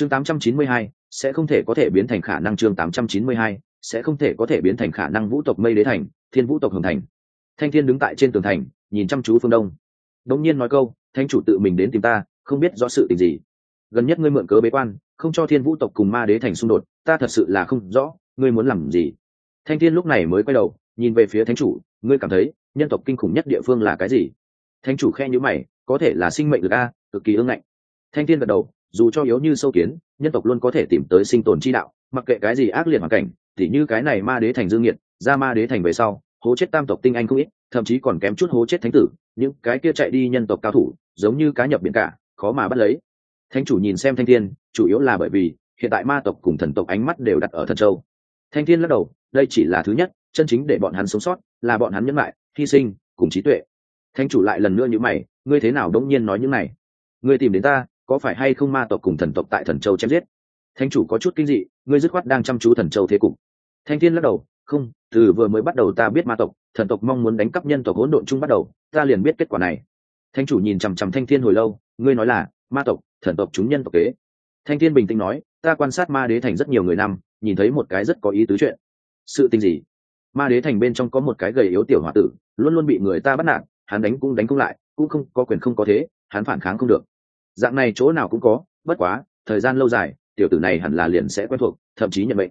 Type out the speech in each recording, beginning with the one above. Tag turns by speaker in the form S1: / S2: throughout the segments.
S1: chương 892, sẽ không thể có thể biến thành khả năng chương 892, sẽ không thể có thể biến thành khả năng vũ tộc mây đế thành thiên vũ tộc hồng thành. Thanh thiên đứng tại trên tường thành nhìn chăm chú phương đông. Đông nhiên nói câu thanh chủ tự mình đến tìm ta không biết rõ sự tình gì. Gần nhất ngươi mượn cớ bế quan không cho thiên vũ tộc cùng ma đế thành xung đột ta thật sự là không rõ ngươi muốn làm gì? Thanh thiên lúc này mới quay đầu nhìn về phía thánh chủ ngươi cảm thấy nhân tộc kinh khủng nhất địa phương là cái gì? Thánh chủ khe nhữ mày có thể là sinh mệnh được a cực kỳ ưng ngạnh. Thanh thiên gật đầu dù cho yếu như sâu kiến nhân tộc luôn có thể tìm tới sinh tồn chi đạo mặc kệ cái gì ác liệt hoàn cảnh tỉ như cái này ma đế thành dương nghiệt, ra ma đế thành về sau hố chết tam tộc tinh anh không ít thậm chí còn kém chút hố chết thánh tử những cái kia chạy đi nhân tộc cao thủ giống như cá nhập biển cả khó mà bắt lấy. Thánh chủ nhìn xem thanh thiên chủ yếu là bởi vì hiện tại ma tộc cùng thần tộc ánh mắt đều đặt ở thần châu. Thanh thiên lắc đầu đây chỉ là thứ nhất chân chính để bọn hắn sống sót là bọn hắn nhẫn lại hy sinh cùng trí tuệ. Thánh chủ lại lần nữa như mày ngươi thế nào đống nhiên nói những này? Ngươi tìm đến ta có phải hay không ma tộc cùng thần tộc tại thần châu chém giết? Thánh chủ có chút kinh dị, ngươi dứt khoát đang chăm chú thần châu thế cục. Thanh thiên lắc đầu, không, từ vừa mới bắt đầu ta biết ma tộc, thần tộc mong muốn đánh cắp nhân tộc hỗn độn chung bắt đầu, ta liền biết kết quả này. Thanh chủ nhìn chằm chằm thanh thiên hồi lâu, ngươi nói là, ma tộc, thần tộc chúng nhân tộc kế. Thanh thiên bình tĩnh nói, ta quan sát ma đế thành rất nhiều người năm, nhìn thấy một cái rất có ý tứ chuyện. Sự tình gì? Ma đế thành bên trong có một cái gầy yếu tiểu h o a tử, luôn luôn bị người ta bắt nạt, hắn đánh cũng đánh cũng lại, cũng không có quyền không có thế, hắn phản kháng không được dạng này chỗ nào cũng có, bất quá, thời gian lâu dài, tiểu tử này hẳn là liền sẽ quen thuộc, thậm chí nhận bệnh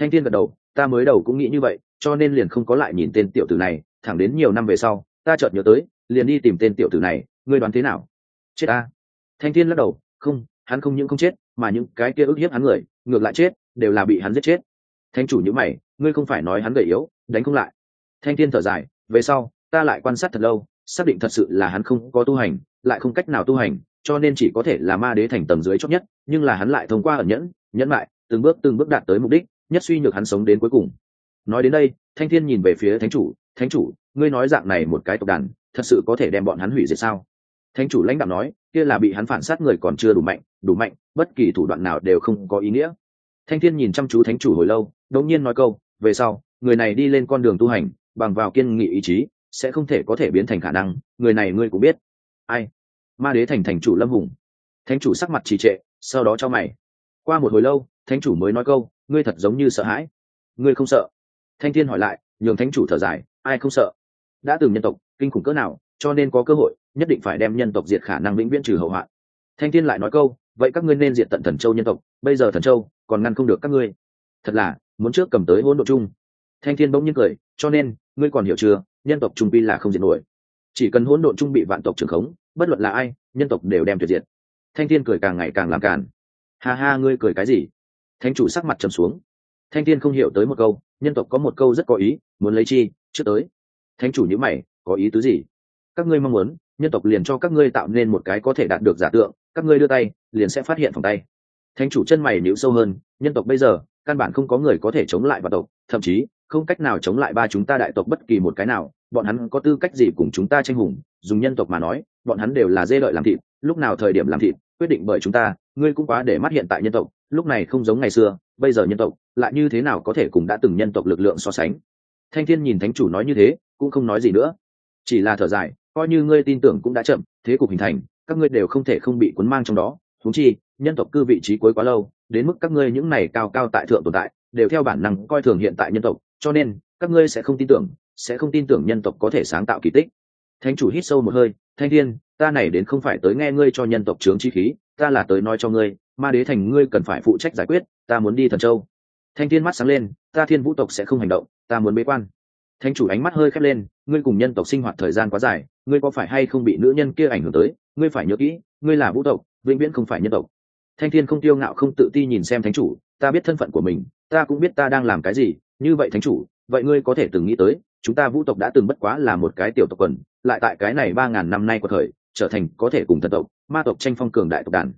S1: thanh thiên gật đầu, ta mới đầu cũng nghĩ như vậy, cho nên liền không có lại nhìn tên tiểu tử này, thẳng đến nhiều năm về sau, ta chợt nhớ tới, liền đi tìm tên tiểu tử này, ngươi đoán thế nào? Chết ta. Thanh thiên lắc đầu, không, hắn không những không chết, mà những cái kia ức hiếp hắn người, ngược lại chết, đều là bị hắn giết chết. Thanh chủ nhữ mày, ngươi không phải nói hắn gầy yếu, đánh không lại. Thanh thiên thở dài, về sau, ta lại quan sát thật lâu, xác định thật sự là hắn không có tu hành, lại không cách nào tu hành cho nên chỉ có thể là ma đế thành tầng dưới chót nhất, nhưng là hắn lại thông qua ẩn nhẫn nhẫn lại từng bước từng bước đạt tới mục đích, nhất suy nhược hắn sống đến cuối cùng. Nói đến đây, thanh thiên nhìn về phía thánh chủ thánh chủ, ngươi nói dạng này một cái tộc đàn, thật sự có thể đem bọn hắn hủy diệt sao? Thánh chủ lãnh đạo nói, kia là bị hắn phản sát người còn chưa đủ mạnh đủ mạnh, bất kỳ thủ đoạn nào đều không có ý nghĩa. Thanh thiên nhìn chăm chú thánh chủ hồi lâu, đột nhiên nói câu, về sau, người này đi lên con đường tu hành, bằng vào kiên nghị ý chí, sẽ không thể có thể biến thành khả năng, người này ngươi cũng biết. Ai? Ma đế thành thành chủ lâm hùng. Thánh chủ sắc mặt trì trệ, sau đó cho mày. Qua một hồi lâu, thánh chủ mới nói câu, ngươi thật giống như sợ hãi. Ngươi không sợ? Thanh thiên hỏi lại, nhường thánh chủ thở dài, ai không sợ? Đã từng nhân tộc, kinh khủng cỡ nào, cho nên có cơ hội, nhất định phải đem nhân tộc diệt khả năng vĩnh viễn trừ hậu hoạn. Thanh thiên lại nói câu, vậy các ngươi nên diệt tận thần châu nhân tộc, bây giờ thần châu còn ngăn không được các ngươi. Thật là, muốn trước cầm tới hỗn độ chung. Thanh thiên bỗng nhiên cười, cho nên, ngươi còn hiểu chưa, nhân tộc trung pi là không diệt nổi. Chỉ cần hỗn độn trung bị vạn tộc trưởng khống bất luận là ai, nhân tộc đều đem tuyệt diệt. Thanh thiên cười càng ngày càng làm càn. Ha ha, ngươi cười cái gì? Thánh chủ sắc mặt trầm xuống. Thanh thiên không hiểu tới một câu, nhân tộc có một câu rất có ý, muốn lấy chi, trước tới. Thánh chủ nhữ mày, có ý tứ gì? Các ngươi mong muốn, nhân tộc liền cho các ngươi tạo nên một cái có thể đạt được giả tượng, các ngươi đưa tay, liền sẽ phát hiện phòng tay. Thánh chủ chân mày níu sâu hơn, nhân tộc bây giờ, căn bản không có người có thể chống lại vạn tộc, thậm chí, không cách nào chống lại ba chúng ta đại tộc bất kỳ một cái nào, bọn hắn có tư cách gì cùng chúng ta tranh hùng, dùng nhân tộc mà nói bọn hắn đều là dê lợi làm thịt, lúc nào thời điểm làm thịt, quyết định bởi chúng ta, ngươi cũng quá để mắt hiện tại nhân tộc, lúc này không giống ngày xưa, bây giờ nhân tộc, lại như thế nào có thể cùng đã từng nhân tộc lực lượng so sánh? Thanh thiên nhìn thánh chủ nói như thế, cũng không nói gì nữa. Chỉ là thở dài, coi như ngươi tin tưởng cũng đã chậm, thế cục hình thành, các ngươi đều không thể không bị cuốn mang trong đó. Thú chi, nhân tộc cư vị trí cuối quá lâu, đến mức các ngươi những này cao cao tại thượng tồn tại, đều theo bản năng coi thường hiện tại nhân tộc, cho nên, các ngươi sẽ không tin tưởng, sẽ không tin tưởng nhân tộc có thể sáng tạo kỳ tích thánh chủ hít sâu một hơi, thanh thiên, ta này đến không phải tới nghe ngươi cho nhân tộc trướng chi khí, ta là tới nói cho ngươi, ma đế thành ngươi cần phải phụ trách giải quyết, ta muốn đi thần châu. Thanh thiên mắt sáng lên, ta thiên vũ tộc sẽ không hành động, ta muốn bế quan. Thánh chủ ánh mắt hơi khép lên, ngươi cùng nhân tộc sinh hoạt thời gian quá dài, ngươi có phải hay không bị nữ nhân kia ảnh hưởng tới? Ngươi phải nhớ kỹ, ngươi là vũ tộc, vĩnh viễn không phải nhân tộc. Thanh thiên không tiêu ngạo không tự ti nhìn xem thánh chủ, ta biết thân phận của mình, ta cũng biết ta đang làm cái gì, như vậy thánh chủ, vậy ngươi có thể từng nghĩ tới chúng ta vũ tộc đã từng bất quá là một cái tiểu tộc quần, lại tại cái này ba ngàn năm nay của thời, trở thành có thể cùng thần tộc, ma tộc tranh phong cường đại tộc đàn.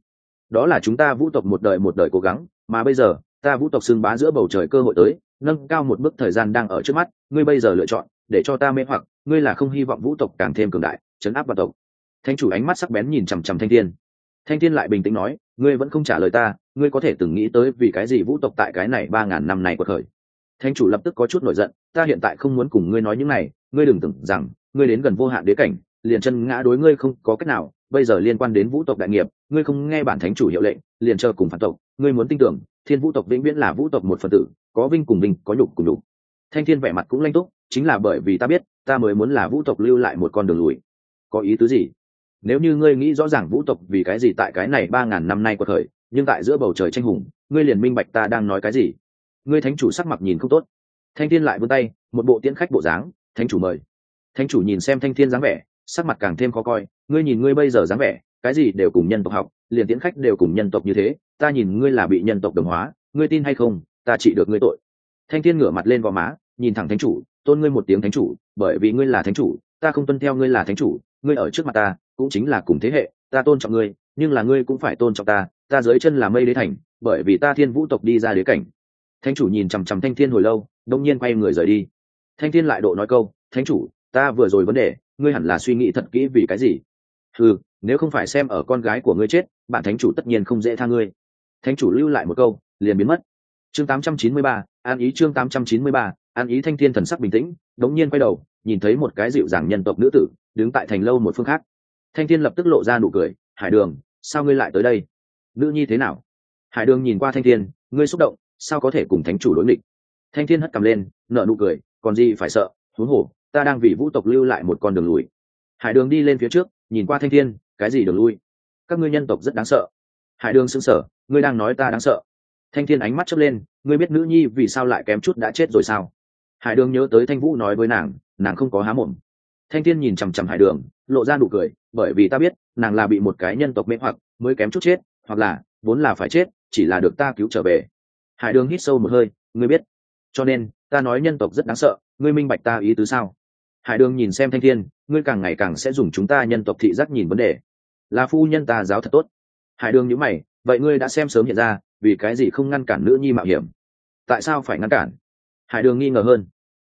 S1: Đó là chúng ta vũ tộc một đời một đời cố gắng, mà bây giờ, ta vũ tộc xưng bá giữa bầu trời cơ hội tới, nâng cao một bước thời gian đang ở trước mắt, ngươi bây giờ lựa chọn, để cho ta mê hoặc, ngươi là không hy vọng vũ tộc càng thêm cường đại, chấn áp vào tộc. Thanh chủ ánh mắt sắc bén nhìn chằm chằm thanh thiên. Thanh thiên lại bình tĩnh nói, ngươi vẫn không trả lời ta, ngươi có thể từng nghĩ tới vì cái gì vũ tộc tại cái này ba ngàn năm này của thời. Thánh chủ lập tức có chút nổi giận, ta hiện tại không muốn cùng ngươi nói những này, ngươi đừng tưởng rằng ngươi đến gần vô hạn đế cảnh, liền chân ngã đối ngươi không có cách nào, bây giờ liên quan đến vũ tộc đại nghiệp, ngươi không nghe bản thánh chủ hiệu lệnh, liền chờ cùng phản tộc, ngươi muốn tin tưởng, thiên vũ tộc vĩnh viễn là vũ tộc một phần tử, có vinh cùng vinh, có nhục cùng nhục. Thanh thiên vẻ mặt cũng lanh túc, chính là bởi vì ta biết, ta mới muốn là vũ tộc lưu lại một con đường lùi. Có ý tứ gì? Nếu như ngươi nghĩ rõ ràng vũ tộc vì cái gì tại cái này ba ngàn năm nay của thời nhưng tại giữa bầu trời tranh hùng, ngươi liền minh bạch ta đang nói cái gì ngươi thánh chủ sắc mặt nhìn không tốt. Thanh thiên lại vươn tay, một bộ tiễn khách bộ dáng, thánh chủ mời. Thánh chủ nhìn xem thanh thiên dáng vẻ, sắc mặt càng thêm khó coi, ngươi nhìn ngươi bây giờ dáng vẻ, cái gì đều cùng nhân tộc học, liền tiễn khách đều cùng nhân tộc như thế, ta nhìn ngươi là bị nhân tộc đồng hóa, ngươi tin hay không, ta trị được ngươi tội. Thanh thiên ngửa mặt lên gò má, nhìn thẳng thánh chủ, tôn ngươi một tiếng thánh chủ, bởi vì ngươi là thánh chủ, ta không tuân theo ngươi là thánh chủ, ngươi ở trước mặt ta, cũng chính là cùng thế hệ, ta tôn trọng ngươi, nhưng là ngươi cũng phải tôn trọng ta ta dưới chân là mây đế thành, bởi vì ta thiên vũ tộc đi ra đế cảnh thánh chủ nhìn chằm chằm thanh thiên hồi lâu đông nhiên quay người rời đi. Thanh thiên lại độ nói câu thánh chủ ta vừa rồi vấn đề ngươi hẳn là suy nghĩ thật kỹ vì cái gì? Ừ nếu không phải xem ở con gái của ngươi chết bạn thánh chủ tất nhiên không dễ tha ngươi. Thánh chủ lưu lại một câu liền biến mất. Chương 893, an ý chương 893, an ý thanh thiên thần sắc bình tĩnh đống nhiên quay đầu nhìn thấy một cái dịu dàng nhân tộc nữ tử đứng tại thành lâu một phương khác. Thanh thiên lập tức lộ ra nụ cười hải đường sao ngươi lại tới đây? Nữ nhi thế nào? Hải đường nhìn qua thanh thiên ngươi xúc động sao có thể cùng thánh chủ đối nghịch? Thanh thiên hất cầm lên nợ nụ cười, còn gì phải sợ, huống hồ, ta đang vì vũ tộc lưu lại một con đường lùi. Hải đường đi lên phía trước, nhìn qua thanh thiên, cái gì đường lui? Các ngươi nhân tộc rất đáng sợ. Hải đường xứng sở ngươi đang nói ta đáng sợ. Thanh thiên ánh mắt chớp lên, ngươi biết nữ nhi vì sao lại kém chút đã chết rồi sao? Hải đường nhớ tới thanh vũ nói với nàng nàng không có há mồm. Thanh thiên nhìn chằm chằm hải đường, lộ ra nụ cười, bởi vì ta biết, nàng là bị một cái nhân tộc mê hoặc, mới kém chút chết, hoặc là, vốn là phải chết, chỉ là được ta cứu trở về hải đường hít sâu một hơi, ngươi biết. Cho nên, ta nói nhân tộc rất đáng sợ, ngươi minh bạch ta ý tứ sao? Hải đường nhìn xem thanh thiên, ngươi càng ngày càng sẽ dùng chúng ta nhân tộc thị giác nhìn vấn đề. Là phu nhân ta giáo thật tốt. Hải đường nhữ mày, vậy ngươi đã xem sớm hiện ra, vì cái gì không ngăn cản nữ nhi mạo hiểm? Tại sao phải ngăn cản? Hải đường nghi ngờ hơn.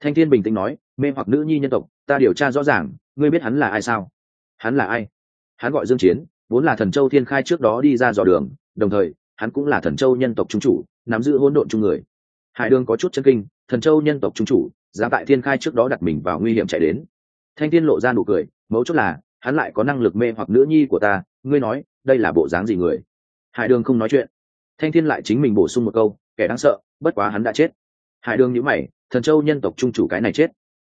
S1: Thanh thiên bình tĩnh nói, mê hoặc nữ nhi nhân tộc, ta điều tra rõ ràng, ngươi biết hắn là ai sao? Hắn là ai? Hắn gọi dương chiến, vốn là thần châu thiên khai trước đó đi ra dò đường, đồng thời hắn cũng là thần châu nhân tộc trung chủ, nắm giữ hỗn độn chung người. Hải đường có chút chân kinh, thần châu nhân tộc trung chủ, giá tại thiên khai trước đó đặt mình vào nguy hiểm chạy đến. Thanh thiên lộ ra nụ cười, mấu chốt là, hắn lại có năng lực mê hoặc nữ nhi của ta, ngươi nói, đây là bộ dáng gì người? Hải đường không nói chuyện. Thanh thiên lại chính mình bổ sung một câu, kẻ đáng sợ, bất quá hắn đã chết. Hải đường nhữ mày, thần châu nhân tộc trung chủ cái này chết.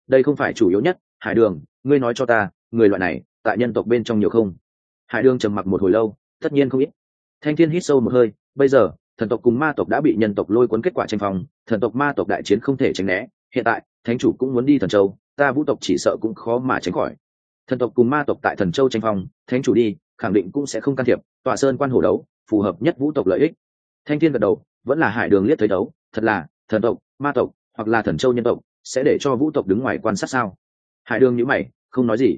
S1: Đây không phải chủ yếu nhất, hải đường, ngươi nói cho ta, người loại này, tại nhân tộc bên trong nhiều không? Hải đường trầm mặc một hồi lâu, tất nhiên không ít thanh thiên hít sâu một hơi, bây giờ, thần tộc cùng ma tộc đã bị nhân tộc lôi cuốn kết quả tranh phòng thần tộc ma tộc đại chiến không thể tránh né. Hiện tại, thánh chủ cũng muốn đi thần châu, ta vũ tộc chỉ sợ cũng khó mà tránh khỏi. Thần tộc cùng ma tộc tại thần châu tranh phong, thánh chủ đi, khẳng định cũng sẽ không can thiệp tòa sơn quan hổ đấu, phù hợp nhất vũ tộc lợi ích. Thanh thiên gật đầu, vẫn là hải đường liếc thấy đấu, thật là, thần tộc, ma tộc, hoặc là thần châu nhân tộc, sẽ để cho vũ tộc đứng ngoài quan sát sao? Hải đường nhữ mày, không nói gì.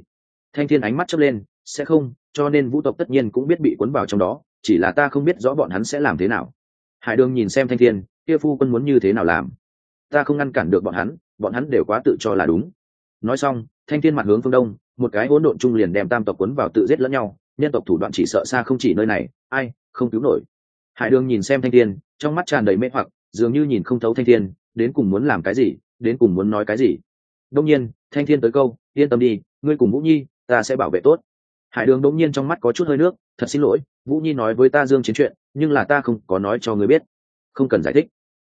S1: Thanh thiên ánh mắt chớp lên, sẽ không, cho nên vũ tộc tất nhiên cũng biết bị cuốn vào trong đó chỉ là ta không biết rõ bọn hắn sẽ làm thế nào. Hải đường nhìn xem thanh thiên, kia phu quân muốn như thế nào làm? Ta không ngăn cản được bọn hắn bọn hắn đều quá tự cho là đúng. Nói xong, thanh thiên mặt hướng phương đông, một cái hỗn độn chung liền đem tam tộc cuốn vào tự giết lẫn nhau, nhân tộc thủ đoạn chỉ sợ xa không chỉ nơi này, ai, không cứu nổi. Hải đường nhìn xem thanh thiên, trong mắt tràn đầy mê hoặc, dường như nhìn không thấu thanh thiên, đến cùng muốn làm cái gì, đến cùng muốn nói cái gì. Đông nhiên, thanh thiên tới câu, yên tâm đi, ngươi cùng vũ nhi, ta sẽ bảo vệ tốt hải đường đống nhiên trong mắt có chút hơi nước, thật xin lỗi, vũ nhi nói với ta dương chiến chuyện, nhưng là ta không có nói cho ngươi biết. Không cần giải thích.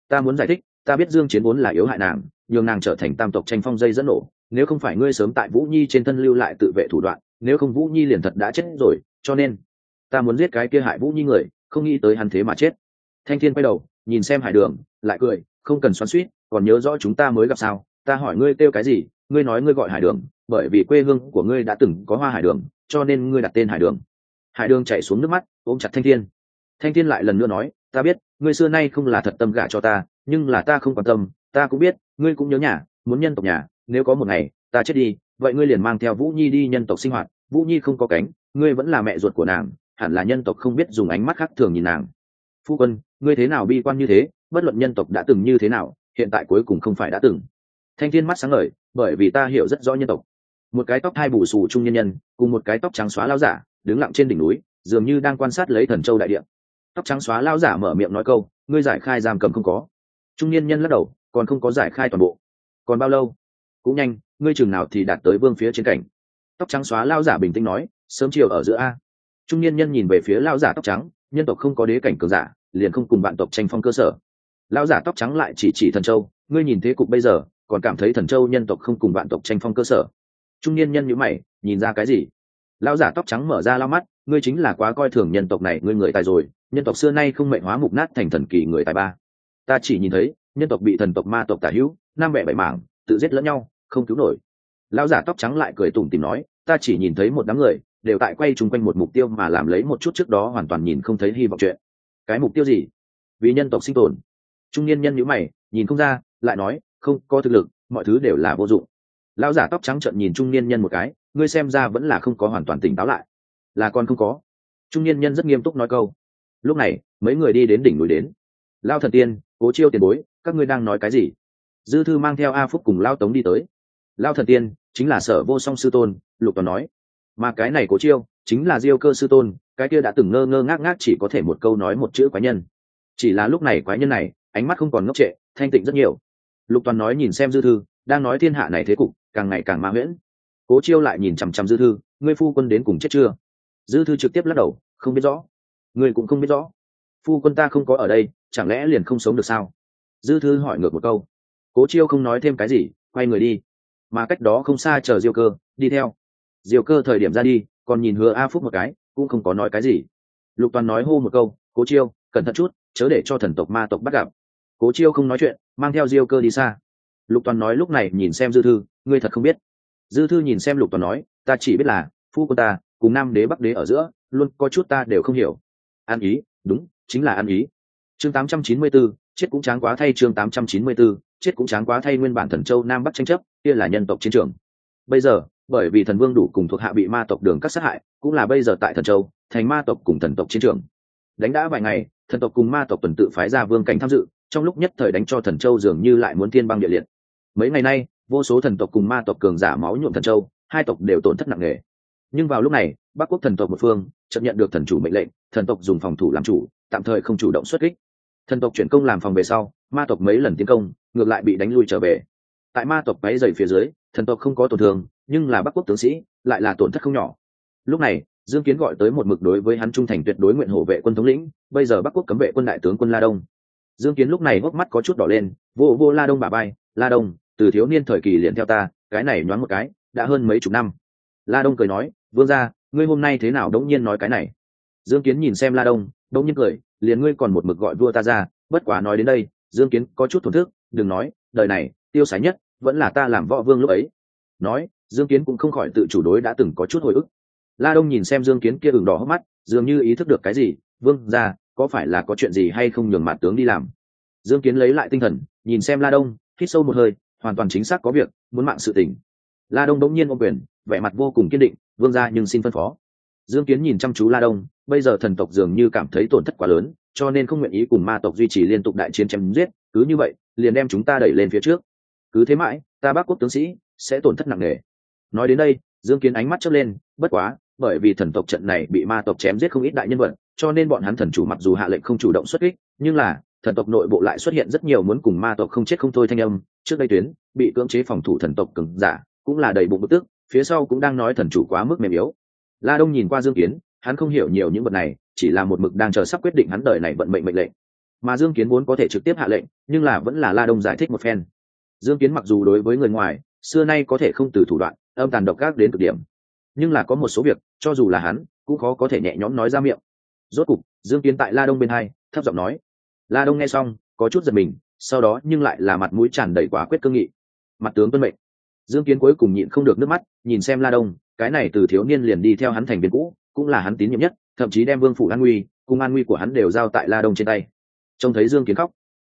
S1: Ta muốn giải thích, ta biết dương chiến vốn là yếu hại nàng, nhường nàng trở thành tam tộc tranh phong dây dẫn nổ. Nếu không phải ngươi sớm tại vũ nhi trên thân lưu lại tự vệ thủ đoạn, nếu không vũ nhi liền thật đã chết rồi, cho nên ta muốn giết cái kia hại vũ nhi người, không nghĩ tới hắn thế mà chết. Thanh thiên quay đầu, nhìn xem hải đường, lại cười, không cần xoắn suýt còn nhớ rõ chúng ta mới gặp sao? Ta hỏi ngươi kêu cái gì, ngươi nói ngươi gọi hải đường, bởi vì quê hương của ngươi đã từng có hoa hải đường cho nên ngươi đặt tên hải đường. Hải đường chạy xuống nước mắt, ôm chặt thanh thiên. Thanh thiên lại lần nữa nói, ta biết, ngươi xưa nay không là thật tâm gả cho ta, nhưng là ta không quan tâm, ta cũng biết, ngươi cũng nhớ nhà, muốn nhân tộc nhà, nếu có một ngày, ta chết đi, vậy ngươi liền mang theo vũ nhi đi nhân tộc sinh hoạt. Vũ nhi không có cánh, ngươi vẫn là mẹ ruột của nàng, hẳn là nhân tộc không biết dùng ánh mắt khác thường nhìn nàng. Phu quân, ngươi thế nào bi quan như thế, bất luận nhân tộc đã từng như thế nào, hiện tại cuối cùng không phải đã từng. Thanh thiên mắt sáng ngời, bởi vì ta hiểu rất rõ nhân tộc một cái tóc hai bù xù trung nhân nhân, cùng một cái tóc trắng xóa lao giả, đứng lặng trên đỉnh núi, dường như đang quan sát lấy thần châu đại địa. Tóc trắng xóa lao giả mở miệng nói câu, ngươi giải khai giam cầm không có. Trung niên nhân lắc đầu, còn không có giải khai toàn bộ. Còn bao lâu? Cũng nhanh, ngươi chừng nào thì đạt tới vương phía trên cảnh. Tóc trắng xóa lao giả bình tĩnh nói, sớm chiều ở giữa a. Trung niên nhân nhìn về phía lao giả tóc trắng, nhân tộc không có đế cảnh cường giả, liền không cùng bạn tộc tranh phong cơ sở. Lao giả tóc trắng lại chỉ chỉ thần châu, ngươi nhìn thế cục bây giờ, còn cảm thấy thần châu nhân tộc không cùng bạn tộc tranh phong cơ sở? Trung niên nhân nhữ mày, nhìn ra cái gì? Lão giả tóc trắng mở ra lao mắt, ngươi chính là quá coi thường nhân tộc này, ngươi người tài rồi, nhân tộc xưa nay không mệnh hóa mục nát thành thần kỳ người tài ba. Ta chỉ nhìn thấy, nhân tộc bị thần tộc ma tộc tả hữu nam mẹ bảy mảng, tự giết lẫn nhau, không cứu nổi. Lão giả tóc trắng lại cười tủm tìm nói, ta chỉ nhìn thấy một đám người, đều tại quay chung quanh một mục tiêu mà làm lấy một chút trước đó hoàn toàn nhìn không thấy hy vọng chuyện. Cái mục tiêu gì? Vì nhân tộc sinh tồn. Trung niên nhân nhữ mày, nhìn không ra, lại nói, không có thực lực, mọi thứ đều là vô dụng lão giả tóc trắng trợn nhìn trung niên nhân một cái, ngươi xem ra vẫn là không có hoàn toàn tỉnh táo lại. Là con không có. Trung niên nhân rất nghiêm túc nói câu. Lúc này, mấy người đi đến đỉnh núi đến. Lao thần tiên, cố chiêu tiền bối, các ngươi đang nói cái gì? Dư thư mang theo a phúc cùng lao tống đi tới. Lao thần tiên, chính là sở vô song sư tôn, lục toàn nói. Mà cái này cố chiêu, chính là diêu cơ sư tôn, cái kia đã từng ngơ ngơ ngác ngác chỉ có thể một câu nói một chữ quái nhân. Chỉ là lúc này quái nhân này, ánh mắt không còn ngốc trệ, thanh tịnh rất nhiều. Lục toàn nói nhìn xem dư thư, đang nói thiên hạ này thế cục càng ngày càng ma huyễn. Cố chiêu lại nhìn chằm chằm dư thư, ngươi phu quân đến cùng chết chưa? Dư thư trực tiếp lắc đầu, không biết rõ. Ngươi cũng không biết rõ. Phu quân ta không có ở đây, chẳng lẽ liền không sống được sao? Dư thư hỏi ngược một câu. Cố chiêu không nói thêm cái gì, quay người đi. Mà cách đó không xa chờ diêu cơ, đi theo. Diêu cơ thời điểm ra đi, còn nhìn hứa a phúc một cái, cũng không có nói cái gì. Lục toàn nói hô một câu, cố chiêu, cẩn thận chút, chớ để cho thần tộc ma tộc bắt gặp. Cố chiêu không nói chuyện, mang theo diêu cơ đi xa lục toàn nói lúc này nhìn xem dư thư ngươi thật không biết. Dư thư nhìn xem lục toàn nói ta chỉ biết là phu quân ta cùng nam đế bắc đế ở giữa luôn có chút ta đều không hiểu. Ăn ý đúng chính là ăn ý. Chương 894, chết cũng tráng quá thay chương 894, chết cũng tráng quá thay nguyên bản thần châu nam bắc tranh chấp kia là nhân tộc chiến trường. Bây giờ bởi vì thần vương đủ cùng thuộc hạ bị ma tộc đường cắt sát hại cũng là bây giờ tại thần châu thành ma tộc cùng thần tộc chiến trường. Đánh đã vài ngày thần tộc cùng ma tộc tuần tự phái ra vương cảnh tham dự trong lúc nhất thời đánh cho thần châu dường như lại muốn thiên băng địa liệt. Mấy ngày nay, vô số thần tộc cùng ma tộc cường giả máu nhuộm thần châu, hai tộc đều tổn thất nặng nề. Nhưng vào lúc này, bắc quốc thần tộc một phương chấp nhận được thần chủ mệnh lệnh, thần tộc dùng phòng thủ làm chủ, tạm thời không chủ động xuất kích. Thần tộc chuyển công làm phòng về sau, ma tộc mấy lần tiến công, ngược lại bị đánh lui trở về. Tại ma tộc máy dày phía dưới, thần tộc không có tổn thương, nhưng là bắc quốc tướng sĩ lại là tổn thất không nhỏ. Lúc này, dương kiến gọi tới một mực đối với hắn trung thành tuyệt đối nguyện hổ vệ quân thống lĩnh, bây giờ bắc quốc cấm vệ quân đại tướng quân la đông dương kiến lúc này hốc mắt có chút đỏ lên, vô vô, la đông bà bay, la đông, từ thiếu niên thời kỳ liền theo ta, cái này nhoáng một cái, đã hơn mấy chục năm. La đông cười nói, vương ra ngươi hôm nay thế nào đống nhiên nói cái này? Dương kiến nhìn xem la đông, đống nhiên cười, liền ngươi còn một mực gọi vua ta ra, bất quá nói đến đây, dương kiến có chút thổn thức, đừng nói, đời này, tiêu sái nhất, vẫn là ta làm võ vương lúc ấy. Nói, dương kiến cũng không khỏi tự chủ đối đã từng có chút hồi ức. La đông nhìn xem dương kiến kia ửng đỏ hốc mắt, dường như ý thức được cái gì, vương ra có phải là có chuyện gì hay không nhường mặt tướng đi làm? Dương kiến lấy lại tinh thần, nhìn xem la đông, hít sâu một hơi, hoàn toàn chính xác có việc, muốn mạng sự tình. La đông đống nhiên ôm quyền, vẻ mặt vô cùng kiên định, vương ra nhưng xin phân phó. Dương kiến nhìn chăm chú la đông, bây giờ thần tộc dường như cảm thấy tổn thất quá lớn, cho nên không nguyện ý cùng ma tộc duy trì liên tục đại chiến chém giết, cứ như vậy, liền đem chúng ta đẩy lên phía trước. Cứ thế mãi, ta bác quốc tướng sĩ sẽ tổn thất nặng nề. Nói đến đây, dương kiến ánh mắt chớp lên, bất quá bởi vì thần tộc trận này bị ma tộc chém giết không ít đại nhân vật, cho nên bọn hắn thần chủ mặc dù hạ lệnh không chủ động xuất kích, nhưng là, thần tộc nội bộ lại xuất hiện rất nhiều muốn cùng ma tộc không chết không thôi thanh âm. Trước đây tuyến, bị cưỡng chế phòng thủ thần tộc cứng giả, cũng là đầy bụng bức tức, phía sau cũng đang nói thần chủ quá mức mềm yếu. La đông nhìn qua dương kiến, hắn không hiểu nhiều những vật này, chỉ là một mực đang chờ sắp quyết định hắn đời này vận mệnh mệnh lệnh. Mà dương kiến vốn có thể trực tiếp hạ lệnh, nhưng là vẫn là la đông giải thích một phen. Dương kiến mặc dù đối với người ngoài, xưa nay có thể không từ thủ đoạn, âm tàn độc ác đến cực điểm nhưng là có một số việc, cho dù là hắn, cũng khó có thể nhẹ nhõm nói ra miệng. Rốt cục, dương kiến tại la đông bên hai, thấp giọng nói. La đông nghe xong, có chút giật mình, sau đó nhưng lại là mặt mũi tràn đầy quả quyết cương nghị. Mặt tướng tuân mệnh. Dương kiến cuối cùng nhịn không được nước mắt, nhìn xem la đông, cái này từ thiếu niên liền đi theo hắn thành viên cũ, cũng là hắn tín nhiệm nhất, thậm chí đem vương phủ an nguy, cùng an nguy của hắn đều giao tại la đông trên tay. Trông thấy dương kiến khóc,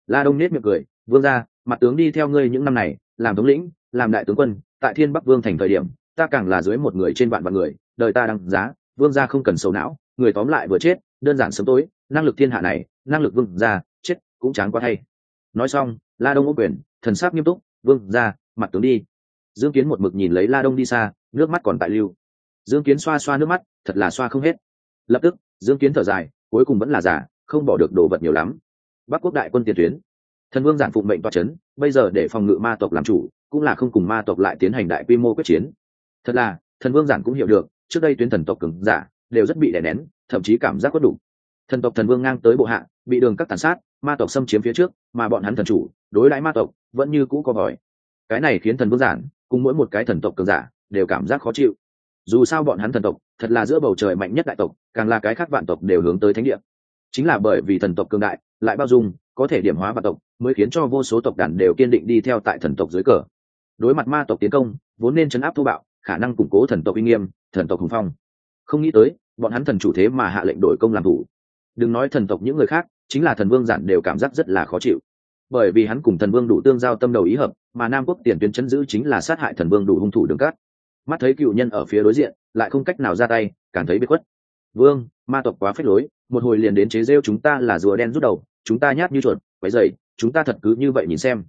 S1: la đông nết miệng cười, vương ra mặt tướng đi theo ngươi những năm này, làm thống lĩnh, làm đại tướng quân, tại thiên bắc vương thành thời điểm ta càng là dưới một người trên vạn vạn người, đời ta đăng giá, vương gia không cần sầu não, người tóm lại vừa chết, đơn giản sớm tối, năng lực thiên hạ này, năng lực vương gia, chết cũng chán quá thay nói xong, la đông ô quyền, thần sắc nghiêm túc, vương gia, mặt tướng đi. Dương kiến một mực nhìn lấy la đông đi xa, nước mắt còn tại lưu. Dương kiến xoa xoa nước mắt, thật là xoa không hết. Lập tức, dương kiến thở dài, cuối cùng vẫn là giả, không bỏ được đồ vật nhiều lắm. Bắc quốc đại quân tiền tuyến. Thần vương giản phụng mệnh toa c h ấ n bây giờ để phòng ngự ma tộc làm chủ, cũng là không cùng ma tộc lại tiến hành đại quy mô quyết chiến thật là, thần vương giản cũng hiểu được, trước đây tuyến thần tộc cứng giả đều rất bị đè nén, thậm chí cảm giác quất đủ. Thần tộc thần vương ngang tới bộ hạ, bị đường các tàn sát, ma tộc xâm chiếm phía trước, mà bọn hắn thần chủ, đối đãi ma tộc, vẫn như cũ có vòi. Cái này khiến thần vương giản cùng mỗi một cái thần tộc cường giả, đều cảm giác khó chịu. Dù sao bọn hắn thần tộc, thật là giữa bầu trời mạnh nhất đại tộc, càng là cái khác vạn tộc đều hướng tới thánh địa. Chính là bởi vì thần tộc cường đại, lại bao dung, có thể điểm hóa vạn tộc, mới khiến cho vô số tộc đàn đều kiên định đi theo tại thần tộc dưới cờ. Đối mặt ma tộc tiến công, vốn nên chấn áp thô bạo khả năng củng cố thần tộc uy nghiêm, thần tộc hùng phong. Không nghĩ tới, bọn hắn thần chủ thế mà hạ lệnh đổi công làm thủ. Đừng nói thần tộc những người khác, chính là thần vương giản đều cảm giác rất là khó chịu. Bởi vì hắn cùng thần vương đủ tương giao tâm đầu ý hợp, mà nam quốc tiền tuyến chấn giữ chính là sát hại thần vương đủ hung thủ đường cát. Mắt thấy cựu nhân ở phía đối diện, lại không cách nào ra tay, càng thấy bị khuất. Vương, ma tộc quá phết lối, một hồi liền đến chế rêu chúng ta là rùa đen rút đầu, chúng ta nhát như chuột, quấy dậy chúng ta thật cứ như vậy nhìn xem.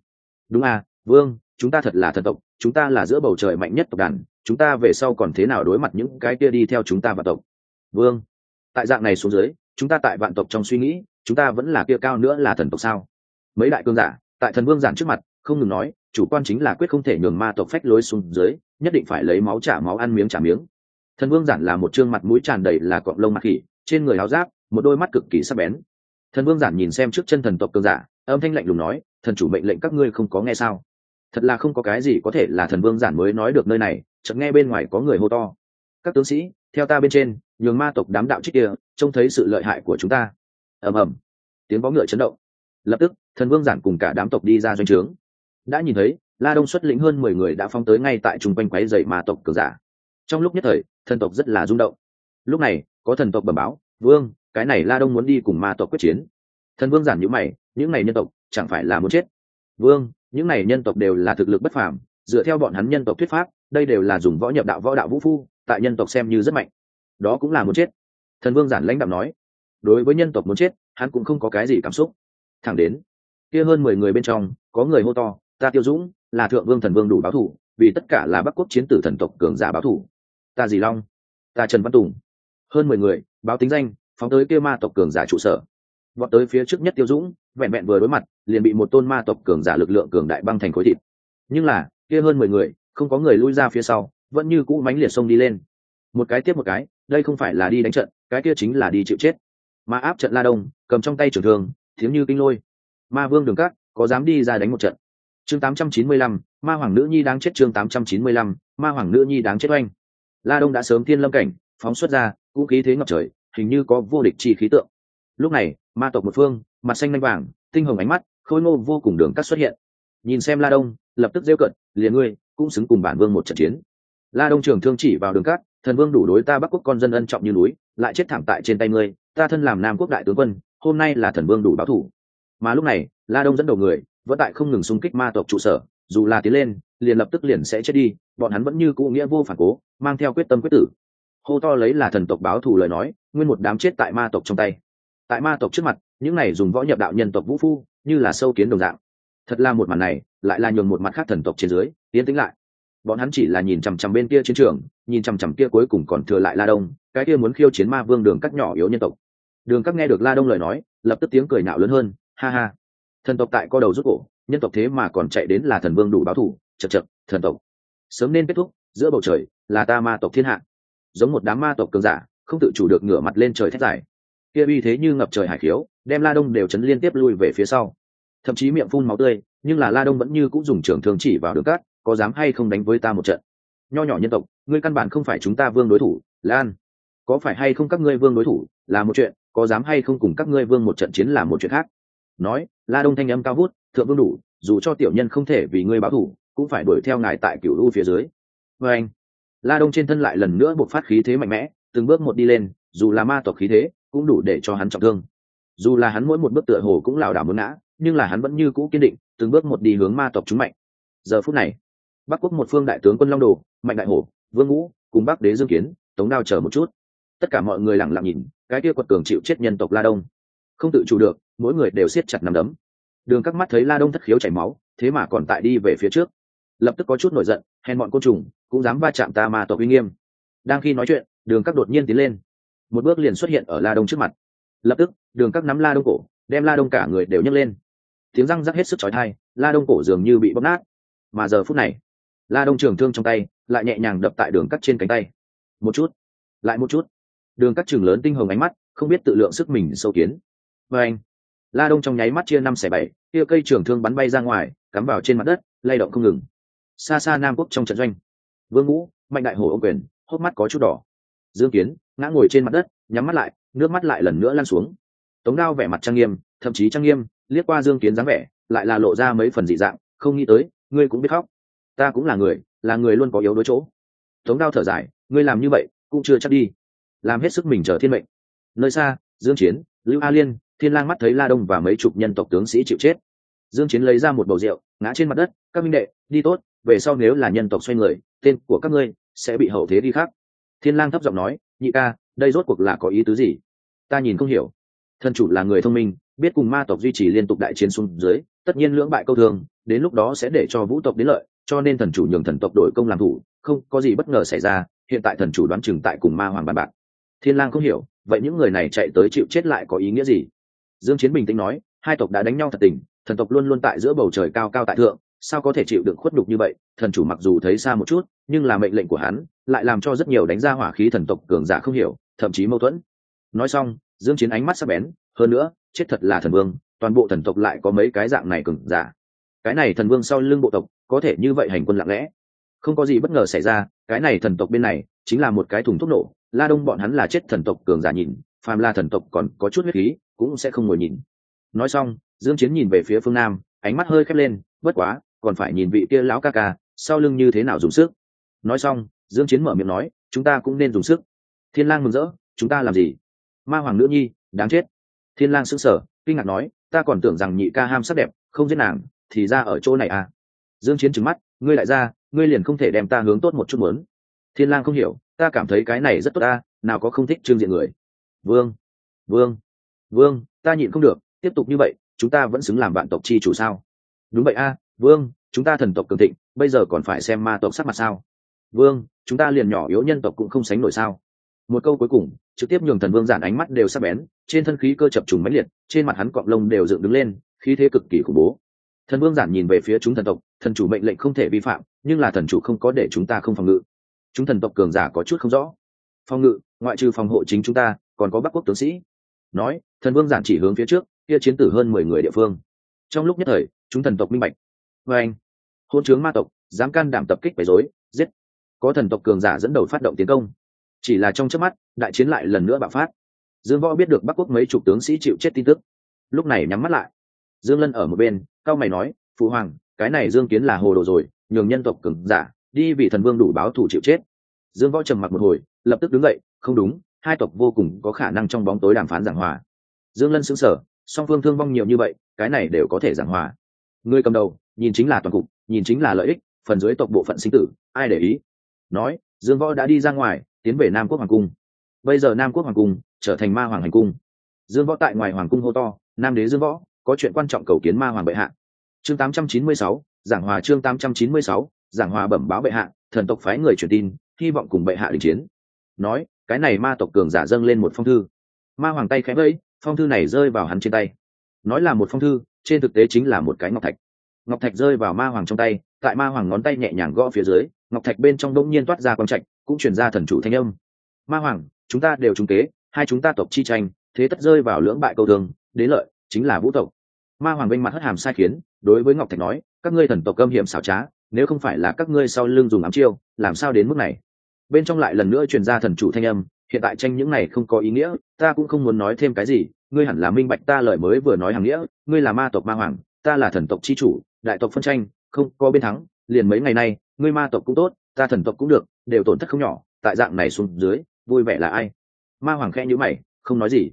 S1: Đúng à vương, chúng ta thật là thần tộc, chúng ta là giữa bầu trời mạnh nhất tộc đàn chúng ta về sau còn thế nào đối mặt những cái kia đi theo chúng ta vạn tộc? Vương, tại dạng này xuống dưới, chúng ta tại vạn tộc trong suy nghĩ, chúng ta vẫn là kia cao nữa là thần tộc sao? Mấy đại cương giả, tại thần vương giản trước mặt, không ngừng nói, chủ quan chính là quyết không thể nhường ma tộc phách lối xuống dưới, nhất định phải lấy máu trả máu ăn miếng trả miếng. Thần vương giản là một trương mặt mũi tràn đầy là cọng lông mặt khỉ, trên người áo giáp, một đôi mắt cực kỳ sắc bén. Thần vương giản nhìn xem trước chân thần tộc cương giả, âm thanh lạnh lùng nói, thần chủ mệnh lệnh các ngươi không có nghe sao? Thật là không có cái gì có thể là thần vương giản mới nói được nơi này chợt nghe bên ngoài có người hô to. Các tướng sĩ, theo ta bên trên, nhường ma tộc đám đạo trích kia trông thấy sự lợi hại của chúng ta. Ầm ầm. Tiếng vó ngựa chấn động. Lập tức, thần vương giản cùng cả đám tộc đi ra doanh trướng. Đã nhìn thấy, la đông xuất lĩnh hơn mười người đã phong tới ngay tại chung quanh quái dậy ma tộc cường giả. Trong lúc nhất thời, thần tộc rất là rung động. Lúc này, có thần tộc bẩm báo, vương, cái này la đông muốn đi cùng ma tộc quyết chiến. Thần vương giản nhữ mày, những này nhân tộc chẳng phải là muốn chết. Vương, những này nhân tộc đều là thực lực bất phàm, dựa theo bọn hắn nhân tộc thuyết pháp đây đều là dùng võ nhập đạo võ đạo vũ phu, tại nhân tộc xem như rất mạnh. Đó cũng là muốn chết. Thần vương giản lãnh đạo nói. Đối với nhân tộc muốn chết, hắn cũng không có cái gì cảm xúc. Thẳng đến, kia hơn mười người bên trong, có người hô to, ta tiêu dũng, là thượng vương thần vương đủ báo thủ, vì tất cả là bắc quốc chiến tử thần tộc cường giả báo thủ. Ta dì long, ta trần văn tùng. Hơn mười người, báo tính danh, phóng tới kia ma tộc cường giả trụ sở. Bọn tới phía trước nhất tiêu dũng, vẹn vẹn vừa đối mặt, liền bị một tôn ma tộc cường giả lực lượng cường đại băng thành khối thịt. Nhưng là, kia hơn mười người không có người lui ra phía sau vẫn như cũ mánh liệt sông đi lên. Một cái tiếp một cái đây không phải là đi đánh trận cái kia chính là đi chịu chết. Ma áp trận la đông cầm trong tay trưởng thường thiếu như kinh lôi. Ma vương đường cát có dám đi ra đánh một trận? Chương 895, ma hoàng nữ nhi đáng chết chương 895, ma hoàng nữ nhi đáng chết oanh. La đông đã sớm thiên lâm cảnh phóng xuất ra vũ khí thế ngập trời hình như có vô địch chi khí tượng. Lúc này ma tộc một phương mặt xanh lanh vàng tinh hồng ánh mắt khôi ngô vô cùng đường cắt xuất hiện. Nhìn xem la đông lập tức rêu cận liền ngươi cũng xứng cùng bản vương một trận chiến. La đông trường thương chỉ vào đường cát, thần vương đủ đối ta bắc quốc con dân ân trọng như núi, lại chết thảm tại trên tay ngươi, ta thân làm nam quốc đại tướng quân, hôm nay là thần vương đủ báo thủ. Mà lúc này, la đông dẫn đầu người, vẫn tại không ngừng xung kích ma tộc trụ sở, dù là tiến lên, liền lập tức liền sẽ chết đi, bọn hắn vẫn như cũ nghĩa vô phản cố, mang theo quyết tâm quyết tử. Hô to lấy là thần tộc báo thù lời nói, nguyên một đám chết tại ma tộc trong tay. Tại ma tộc trước mặt, những này dùng võ nhập đạo nhân tộc vũ phu, như là sâu kiến đồng dạng. Thật là một màn này, lại là nhường một mặt khác thần tộc trên dưới tiến tính lại. Bọn hắn chỉ là nhìn chằm chằm bên kia chiến trường, nhìn chằm chằm kia cuối cùng còn thừa lại la đông, cái kia muốn khiêu chiến ma vương đường các nhỏ yếu nhân tộc. Đường các nghe được la đông lời nói, lập tức tiếng cười nạo lớn hơn, ha ha. Thần tộc tại co đầu rút cổ, nhân tộc thế mà còn chạy đến là thần vương đủ báo thủ, chật chật, thần tộc. Sớm nên kết thúc, giữa bầu trời, là ta ma tộc thiên hạ. Giống một đám ma tộc cường giả, không tự chủ được ngửa mặt lên trời thét dài. Kia uy thế như ngập trời hải khiếu, đem la đông đều chấn liên tiếp lui về phía sau. Thậm chí miệng phun máu tươi, nhưng là la đông vẫn như cũng dùng trường thương chỉ vào đường cát có dám hay không đánh với ta một trận? Nho nhỏ nhân tộc, ngươi căn bản không phải chúng ta vương đối thủ, lan. Có phải hay không các ngươi vương đối thủ là một chuyện, có dám hay không cùng các ngươi vương một trận chiến là một chuyện khác? Nói, la đông thanh âm cao vút, thượng vương đủ, dù cho tiểu nhân không thể vì ngươi báo thủ, cũng phải đuổi theo ngài tại cửu u phía dưới. Vê anh, la đông trên thân lại lần nữa buộc phát khí thế mạnh mẽ, từng bước một đi lên, dù là ma tộc khí thế cũng đủ để cho hắn trọng thương. Dù là hắn mỗi một bước tựa hồ cũng lảo đảo muốn ngã, nhưng là hắn vẫn như cũ kiên định, từng bước một đi hướng ma tộc chúng mạnh. Giờ phút này bắc quốc một phương đại tướng quân long đồ, mạnh đại hổ, vương ngũ, cùng bắc đế dương kiến, tống đao chờ một chút. Tất cả mọi người lẳng lặng nhìn, cái kia quật cường chịu chết nhân tộc la đông. Không tự chủ được, mỗi người đều siết chặt nằm đấm. Đường các mắt thấy la đông thất khiếu chảy máu, thế mà còn tại đi về phía trước. Lập tức có chút nổi giận, hèn bọn côn trùng, cũng dám va chạm ta ma tộc uy nghiêm. Đang khi nói chuyện, đường các đột nhiên tiến lên. Một bước liền xuất hiện ở la đông trước mặt. Lập tức, đường các nắm la đông cổ, đem la đông cả người đều nhấc lên. Tiếng răng rắc hết sức chói thai la đông cổ dường như bị bóp nát. Mà giờ phút này la đông trường thương trong tay, lại nhẹ nhàng đập tại đường cắt trên cánh tay. Một chút, lại một chút. Đường cắt trường lớn tinh hồng ánh mắt, không biết tự lượng sức mình sâu kiến. Và anh, la đông trong nháy mắt chia năm xẻ bảy, kia cây trường thương bắn bay ra ngoài, cắm vào trên mặt đất, lay động không ngừng. Xa xa nam quốc trong trận doanh. Vương ngũ, mạnh đại hồ ông quyền, hốc mắt có chút đỏ. Dương kiến, ngã ngồi trên mặt đất, nhắm mắt lại, nước mắt lại lần nữa lan xuống. Tống đao vẻ mặt trang nghiêm, thậm chí trang nghiêm, liếc qua dương kiến dáng vẻ, lại là lộ ra mấy phần dị dạng, không nghĩ tới, ngươi cũng biết khóc ta cũng là người là người luôn có yếu đối chỗ. Tống đao thở dài ngươi làm như vậy cũng chưa chắc đi. Làm hết sức mình chờ thiên mệnh. Nơi xa dương chiến lưu a liên thiên lang mắt thấy la đông và mấy chục nhân tộc tướng sĩ chịu chết. Dương chiến lấy ra một bầu rượu ngã trên mặt đất các minh đệ đi tốt về sau nếu là nhân tộc xoay người tên của các ngươi sẽ bị hậu thế đi khác thiên lang thấp giọng nói nhị ca đây rốt cuộc là có ý tứ gì? Ta nhìn không hiểu. Thần chủ là người thông minh biết cùng ma tộc duy trì liên tục đại chiến xuống dưới tất nhiên lưỡng bại câu thường, đến lúc đó sẽ để cho vũ tộc đến lợi cho nên thần chủ nhường thần tộc đổi công làm thủ, không có gì bất ngờ xảy ra, hiện tại thần chủ đoán chừng tại cùng ma hoàng bàn bạc. Thiên lang không hiểu, vậy những người này chạy tới chịu chết lại có ý nghĩa gì? Dương chiến bình tĩnh nói, hai tộc đã đánh nhau thật tình, thần tộc luôn luôn tại giữa bầu trời cao cao tại thượng, sao có thể chịu đựng khuất đục như vậy? Thần chủ mặc dù thấy xa một chút, nhưng là mệnh lệnh của hắn lại làm cho rất nhiều đánh ra hỏa khí thần tộc cường giả không hiểu, thậm chí mâu thuẫn. Nói xong, dương chiến ánh mắt sắc bén, hơn nữa, chết thật là thần vương, toàn bộ thần tộc lại có mấy cái dạng này cường giả. Cái này thần vương sau lưng bộ tộc có thể như vậy hành quân lặng lẽ. Không có gì bất ngờ xảy ra, cái này thần tộc bên này chính là một cái thùng thuốc nổ, la đông bọn hắn là chết thần tộc cường giả nhìn, phàm là thần tộc còn có chút huyết khí, cũng sẽ không ngồi nhìn. Nói xong, dương chiến nhìn về phía phương nam, ánh mắt hơi khép lên, bất quá, còn phải nhìn vị kia lão ca ca, sau lưng như thế nào dùng sức. Nói xong, dương chiến mở miệng nói, chúng ta cũng nên dùng sức. Thiên lang mừng rỡ, chúng ta làm gì? Ma hoàng nữ nhi, đáng chết. Thiên lang sững sờ, kinh ngạc nói, ta còn tưởng rằng nhị ca ham sắc đẹp, không giết nàng, thì ra ở chỗ này à? Dương chiến trừng mắt, ngươi lại ra, ngươi liền không thể đem ta hướng tốt một chút muốn. Thiên lang không hiểu, ta cảm thấy cái này rất tốt ta, nào có không thích trương diện người. Vương vương vương, ta nhịn không được, tiếp tục như vậy, chúng ta vẫn xứng làm bạn tộc chi chủ sao? Đúng vậy a, vương, chúng ta thần tộc cường thịnh, bây giờ còn phải xem ma tộc sắc mặt sao. Vương, chúng ta liền nhỏ yếu nhân tộc cũng không sánh nổi sao? Một câu cuối cùng, trực tiếp nhường thần vương giản ánh mắt đều sắc bén, trên thân khí cơ chập trùng mãnh liệt, trên mặt hắn cọp lông đều dựng đứng lên, khí thế cực kỳ khủng bố thần vương giản nhìn về phía chúng thần tộc, thần chủ mệnh lệnh không thể vi phạm, nhưng là thần chủ không có để chúng ta không phòng ngự. Chúng thần tộc cường giả có chút không rõ. Phòng ngự, ngoại trừ phòng hộ chính chúng ta, còn có bắc quốc tướng sĩ. Nói, thần vương giản chỉ hướng phía trước, kia chiến tử hơn mười người địa phương. Trong lúc nhất thời, chúng thần tộc minh bạch. Vê anh, hôn chướng ma tộc, dám can đảm tập kích quấy rối, giết. Có thần tộc cường giả dẫn đầu phát động tiến công. Chỉ là trong chớp mắt, đại chiến lại lần nữa bạo phát. Dương võ biết được bắc quốc mấy chục tướng sĩ chịu chết tin tức. Lúc này nhắm mắt lại. Dương lân ở một bên cao mày nói, phụ hoàng, cái này dương kiến là hồ đồ rồi, nhường nhân tộc cường giả, đi vì thần vương đủ báo thủ chịu chết. Dương võ trầm mặc một hồi, lập tức đứng dậy, không đúng, hai tộc vô cùng có khả năng trong bóng tối đàm phán giảng hòa. Dương lân xứng sở song phương thương vong nhiều như vậy, cái này đều có thể giảng hòa. Người cầm đầu, nhìn chính là toàn cục, nhìn chính là lợi ích, phần dưới tộc bộ phận sinh tử, ai để ý? Nói, dương võ đã đi ra ngoài, tiến về nam quốc hoàng cung. Bây giờ nam quốc hoàng cung trở thành ma hoàng hành cung. Dương võ tại ngoài hoàng cung hô to, nam đế dương võ, có chuyện quan trọng cầu kiến ma hoàng bệ hạ chương 896, giảng hòa chương 896, giảng hòa bẩm báo bệ hạ thần tộc phái người truyền tin hy vọng cùng bệ hạ đình chiến. Nói cái này ma tộc cường giả dâng lên một phong thư. Ma hoàng tay khẽ vẫy phong thư này rơi vào hắn trên tay. Nói là một phong thư trên thực tế chính là một cái ngọc thạch. Ngọc thạch rơi vào ma hoàng trong tay tại ma hoàng ngón tay nhẹ nhàng gõ phía dưới ngọc thạch bên trong đông nhiên toát ra quang trạch cũng chuyển ra thần chủ thanh âm. Ma hoàng chúng ta đều trúng kế hai chúng ta tộc chi tranh thế tất rơi vào lưỡng bại câu thường đến lợi chính là vũ tộc ma hoàng bên mặt hất hàm sai khiến, đối với ngọc thạch nói, các ngươi thần tộc âm hiểm xảo trá, nếu không phải là các ngươi sau lưng dùng ám chiêu, làm sao đến mức này? Bên trong lại lần nữa truyền ra thần chủ thanh âm, hiện tại tranh những này không có ý nghĩa, ta cũng không muốn nói thêm cái gì, ngươi hẳn là minh bạch ta lời mới vừa nói hàng nghĩa, ngươi là ma tộc ma hoàng, ta là thần tộc chi chủ, đại tộc phân tranh, không có bên thắng, liền mấy ngày nay, ngươi ma tộc cũng tốt, ta thần tộc cũng được, đều tổn thất không nhỏ, tại dạng này xuống dưới, vui vẻ là ai? Ma hoàng khẽ nhữ mày, không nói gì.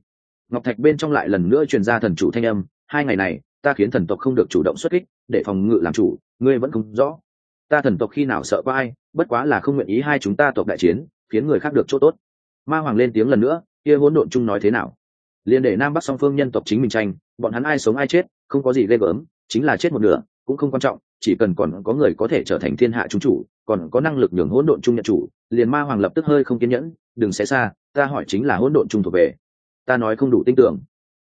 S1: Ngọc thạch bên trong lại lần nữa truyền ra thần chủ thanh âm hai ngày này, ta khiến thần tộc không được chủ động xuất kích, để phòng ngự làm chủ, ngươi vẫn không rõ. Ta thần tộc khi nào sợ có ai, bất quá là không nguyện ý hai chúng ta tộc đại chiến, khiến người khác được chỗ tốt. Ma hoàng lên tiếng lần nữa, kia hỗn độn chung nói thế nào? Liền để nam bắc song phương nhân tộc chính mình tranh, bọn hắn ai sống ai chết, không có gì ghê gớm, chính là chết một nửa, cũng không quan trọng, chỉ cần còn có người có thể trở thành thiên hạ chúng chủ, còn có năng lực nhường hỗn độn chung nhận chủ, liền ma hoàng lập tức hơi không kiên nhẫn, đừng xé xa, ta hỏi chính là hỗn độn chung thuộc về. Ta nói không đủ tin tưởng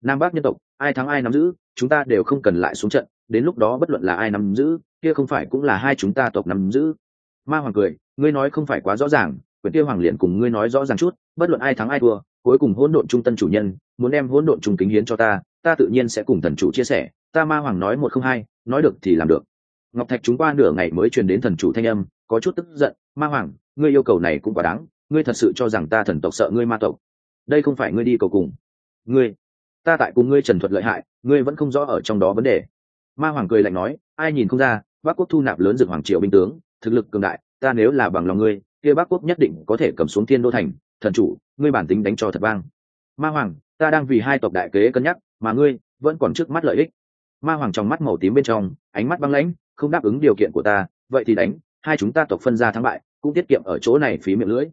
S1: nam bắc nhân tộc, ai thắng ai nắm giữ, chúng ta đều không cần lại xuống trận, đến lúc đó bất luận là ai nắm giữ, kia không phải cũng là hai chúng ta tộc nắm giữ. Ma hoàng cười, ngươi nói không phải quá rõ ràng, quyển kia hoàng liền cùng ngươi nói rõ ràng chút, bất luận ai thắng ai thua, cuối cùng hỗn độn trung tân chủ nhân, muốn đem hỗn độn trung kính hiến cho ta ta tự nhiên sẽ cùng thần chủ chia sẻ, ta ma hoàng nói một không hai, nói được thì làm được. Ngọc thạch chúng qua nửa ngày mới truyền đến thần chủ thanh âm, có chút tức giận, ma hoàng, ngươi yêu cầu này cũng quá đáng, ngươi thật sự cho rằng ta thần tộc sợ ngươi ma tộc. Đây không phải ngươi đi cầu cùng. Ngươi ta tại cùng ngươi trần thuật lợi hại, ngươi vẫn không rõ ở trong đó vấn đề. Ma hoàng cười lạnh nói, ai nhìn không ra, bắc quốc thu nạp lớn dược hoàng triệu binh tướng, thực lực cường đại, ta nếu là bằng lòng ngươi, kia bắc quốc nhất định có thể cầm xuống thiên đô thành, thần chủ, ngươi bản tính đánh cho thật vang. Ma hoàng, ta đang vì hai tộc đại kế cân nhắc, mà ngươi vẫn còn trước mắt lợi ích. Ma hoàng trong mắt màu tím bên trong, ánh mắt băng lãnh, không đáp ứng điều kiện của ta, vậy thì đánh, hai chúng ta tộc phân ra thắng bại, cũng tiết kiệm ở chỗ này phí miệng lưỡi.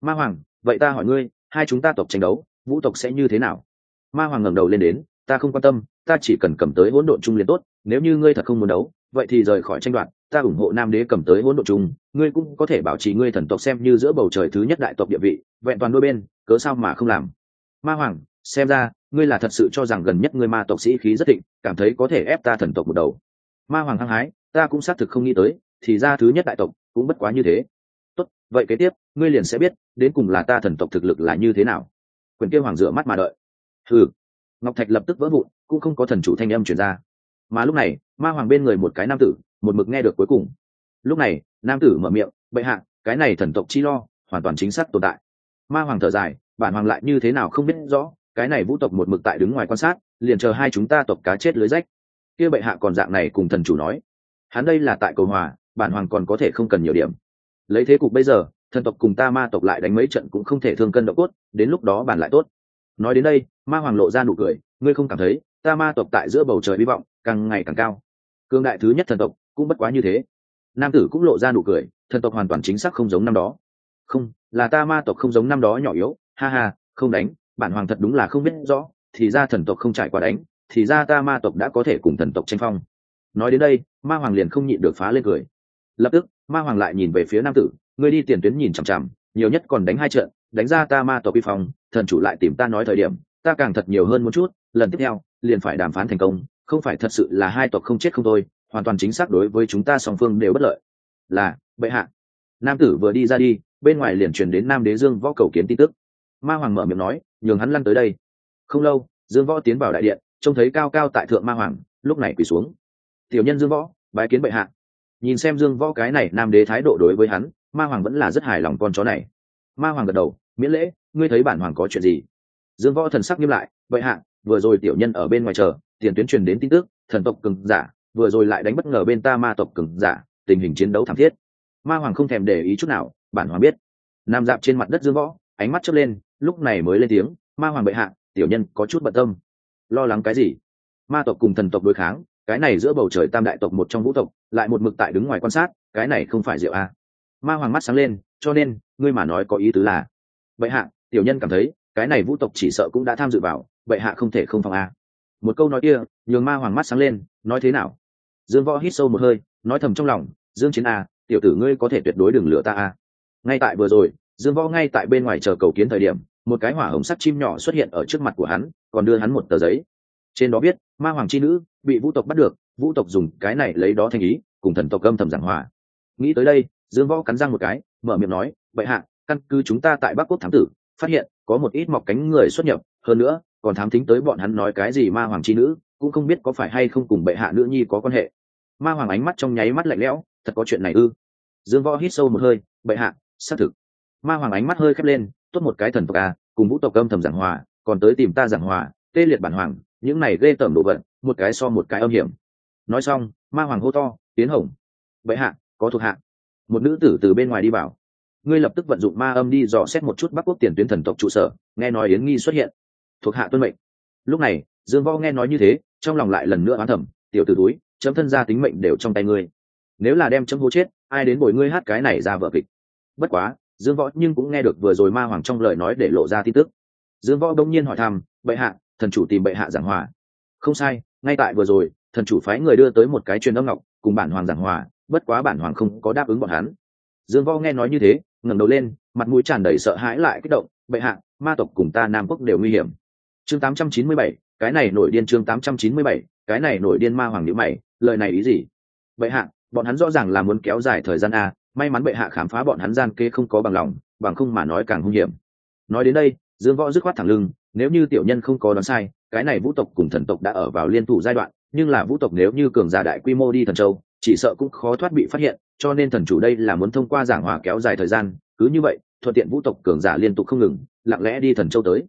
S1: Ma hoàng, vậy ta hỏi ngươi, hai chúng ta tộc tranh đấu, vũ tộc sẽ như thế nào? Ma hoàng ngẩng đầu lên đến, ta không quan tâm, ta chỉ cần cầm tới hỗn độn trung liền tốt, nếu như ngươi thật không muốn đấu, vậy thì rời khỏi tranh đoạt, ta ủng hộ nam đế cầm tới hỗn độn trung, ngươi cũng có thể bảo trì ngươi thần tộc xem như giữa bầu trời thứ nhất đại tộc địa vị, vẹn toàn đôi bên, cớ sao mà không làm? Ma hoàng, xem ra, ngươi là thật sự cho rằng gần nhất ngươi ma tộc sĩ khí rất thịnh, cảm thấy có thể ép ta thần tộc một đầu. Ma hoàng hăng hái, ta cũng xác thực không nghĩ tới, thì ra thứ nhất đại tộc cũng bất quá như thế. Tốt, vậy kế tiếp, ngươi liền sẽ biết, đến cùng là ta thần tộc thực lực là như thế nào. Quyền kia hoàng rửa mắt mà đợi hừ. Ngọc thạch lập tức vỡ vụn, cũng không có thần chủ thanh âm chuyển ra. Mà lúc này, ma hoàng bên người một cái nam tử, một mực nghe được cuối cùng. Lúc này, nam tử mở miệng, bệ hạ, cái này thần tộc chi lo, hoàn toàn chính xác tồn tại. Ma hoàng thở dài, bản hoàng lại như thế nào không biết rõ, cái này vũ tộc một mực tại đứng ngoài quan sát, liền chờ hai chúng ta tộc cá chết lưới rách. Kia bệ hạ còn dạng này cùng thần chủ nói. Hắn đây là tại cầu hòa, bản hoàng còn có thể không cần nhiều điểm. Lấy thế cục bây giờ, thần tộc cùng ta ma tộc lại đánh mấy trận cũng không thể thương cân độ cốt, đến lúc đó bản lại tốt nói đến đây, ma hoàng lộ ra nụ cười, ngươi không cảm thấy, ta ma tộc tại giữa bầu trời hy vọng càng ngày càng cao. Cương đại thứ nhất thần tộc cũng bất quá như thế. Nam tử cũng lộ ra nụ cười, thần tộc hoàn toàn chính xác không giống năm đó. Không, là ta ma tộc không giống năm đó nhỏ yếu. Ha ha, không đánh, bản hoàng thật đúng là không biết rõ, thì ra thần tộc không trải qua đánh, thì ra ta ma tộc đã có thể cùng thần tộc tranh phong. Nói đến đây, ma hoàng liền không nhịn được phá lên cười. Lập tức, ma hoàng lại nhìn về phía nam tử, ngươi đi tiền tuyến nhìn chằm chằm nhiều nhất còn đánh hai trận, đánh ra ta ma tộc vi phong, thần chủ lại tìm ta nói thời điểm, ta càng thật nhiều hơn một chút, lần tiếp theo, liền phải đàm phán thành công, không phải thật sự là hai tộc không chết không thôi, hoàn toàn chính xác đối với chúng ta song phương đều bất lợi. Là, bệ hạ. Nam tử vừa đi ra đi, bên ngoài liền truyền đến nam đế dương võ cầu kiến tin tức. Ma hoàng mở miệng nói, nhường hắn lăn tới đây. Không lâu, dương võ tiến vào đại điện, trông thấy cao cao tại thượng ma hoàng, lúc này quỳ xuống. Tiểu nhân dương võ, bái kiến bệ hạ. Nhìn xem dương võ cái này nam đế thái độ đối với hắn ma hoàng vẫn là rất hài lòng con chó này. Ma hoàng gật đầu, miễn lễ, ngươi thấy bản hoàng có chuyện gì? Dương võ thần sắc nghiêm lại bệ hạ, vừa rồi tiểu nhân ở bên ngoài chờ, tiền tuyến truyền đến tin tức, thần tộc cường giả, vừa rồi lại đánh bất ngờ bên ta ma tộc cường giả, tình hình chiến đấu thảm thiết. Ma hoàng không thèm để ý chút nào, bản hoàng biết. Nam dạp trên mặt đất dương võ, ánh mắt chớp lên, lúc này mới lên tiếng, ma hoàng bệ hạ, tiểu nhân có chút bận tâm. Lo lắng cái gì? Ma tộc cùng thần tộc đối kháng, cái này giữa bầu trời tam đại tộc một trong vũ tộc, lại một mực tại đứng ngoài quan sát, cái này không phải diệu a à ma hoàng mắt sáng lên, cho nên, ngươi mà nói có ý tứ là, bệ hạ, tiểu nhân cảm thấy, cái này vũ tộc chỉ sợ cũng đã tham dự vào, bệ hạ không thể không phòng a. Một câu nói kia, nhường ma hoàng mắt sáng lên, nói thế nào? Dương võ hít sâu một hơi, nói thầm trong lòng, dương chiến a, tiểu tử ngươi có thể tuyệt đối đừng lừa ta a. Ngay tại vừa rồi, dương võ ngay tại bên ngoài chờ cầu kiến thời điểm, một cái hỏa hồng sắt chim nhỏ xuất hiện ở trước mặt của hắn, còn đưa hắn một tờ giấy. Trên đó viết, ma hoàng chi nữ, bị vũ tộc bắt được, vũ tộc dùng cái này lấy đó thành ý, cùng thần tộc âm thầm giảng hòa. Nghĩ tới đây dương võ cắn răng một cái, mở miệng nói vậy hạ, căn cứ chúng ta tại bắc quốc thám tử, phát hiện có một ít mọc cánh người xuất nhập, hơn nữa, còn thám thính tới bọn hắn nói cái gì ma hoàng chi nữ, cũng không biết có phải hay không cùng bệ hạ nữ nhi có quan hệ. Ma hoàng ánh mắt trong nháy mắt lạnh lẽo, thật có chuyện này ư? Dương võ hít sâu một hơi, bệ hạ, xác thực. Ma hoàng ánh mắt hơi khép lên, tốt một cái thần tộc à cùng vũ tộc âm thầm giảng hòa, còn tới tìm ta giảng hòa, tê liệt bản hoàng, những này ghê tởm đồ vật, một cái so một cái âm hiểm. Nói xong, ma hoàng hô to, tiến hồng. Bệ hạ, có thuộc hạ một nữ tử từ bên ngoài đi vào. Ngươi lập tức vận dụng ma âm đi dò xét một chút bắc quốc tiền tuyến thần tộc trụ sở, nghe nói yến nghi xuất hiện. Thuộc hạ tuân mệnh. Lúc này, dương võ nghe nói như thế, trong lòng lại lần nữa oán thẩm tiểu t ử túi, chấm thân ra tính mệnh đều trong tay ngươi. Nếu là đem chấm hô chết, ai đến bồi ngươi hát cái này ra vợ kịch? Bất quá, dương võ nhưng cũng nghe được vừa rồi ma hoàng trong lời nói để lộ ra tin tức. Dương võ đông nhiên hỏi thăm, bệ hạ, thần chủ tìm bệ hạ giảng hòa. Không sai, ngay tại vừa rồi, thần chủ phái người đưa tới một cái truyền âm ngọc, cùng bản hoàng giảng hòa bất quá bản hoàng không có đáp ứng bọn hắn. Dương võ nghe nói như thế ngẩng đầu lên mặt mũi tràn đầy sợ hãi lại kích động bệ hạ ma tộc cùng ta nam quốc đều nguy hiểm. Chương 897, cái này nổi điên chương 897, cái này nổi điên ma hoàng nhữ mày lời này ý gì? Bệ hạ bọn hắn rõ ràng là muốn kéo dài thời gian a may mắn bệ hạ khám phá bọn hắn gian kê không có bằng lòng bằng không mà nói càng hung hiểm. Nói đến đây dương võ dứt khoát thẳng lưng nếu như tiểu nhân không có đoán sai cái này vũ tộc cùng thần tộc đã ở vào liên thủ giai đoạn nhưng là vũ tộc nếu như cường giả đại quy mô đi thần châu chỉ sợ cũng khó thoát bị phát hiện, cho nên thần chủ đây là muốn thông qua giảng hòa kéo dài thời gian, cứ như vậy, thuận tiện vũ tộc cường giả liên tục không ngừng, lặng lẽ đi thần châu tới.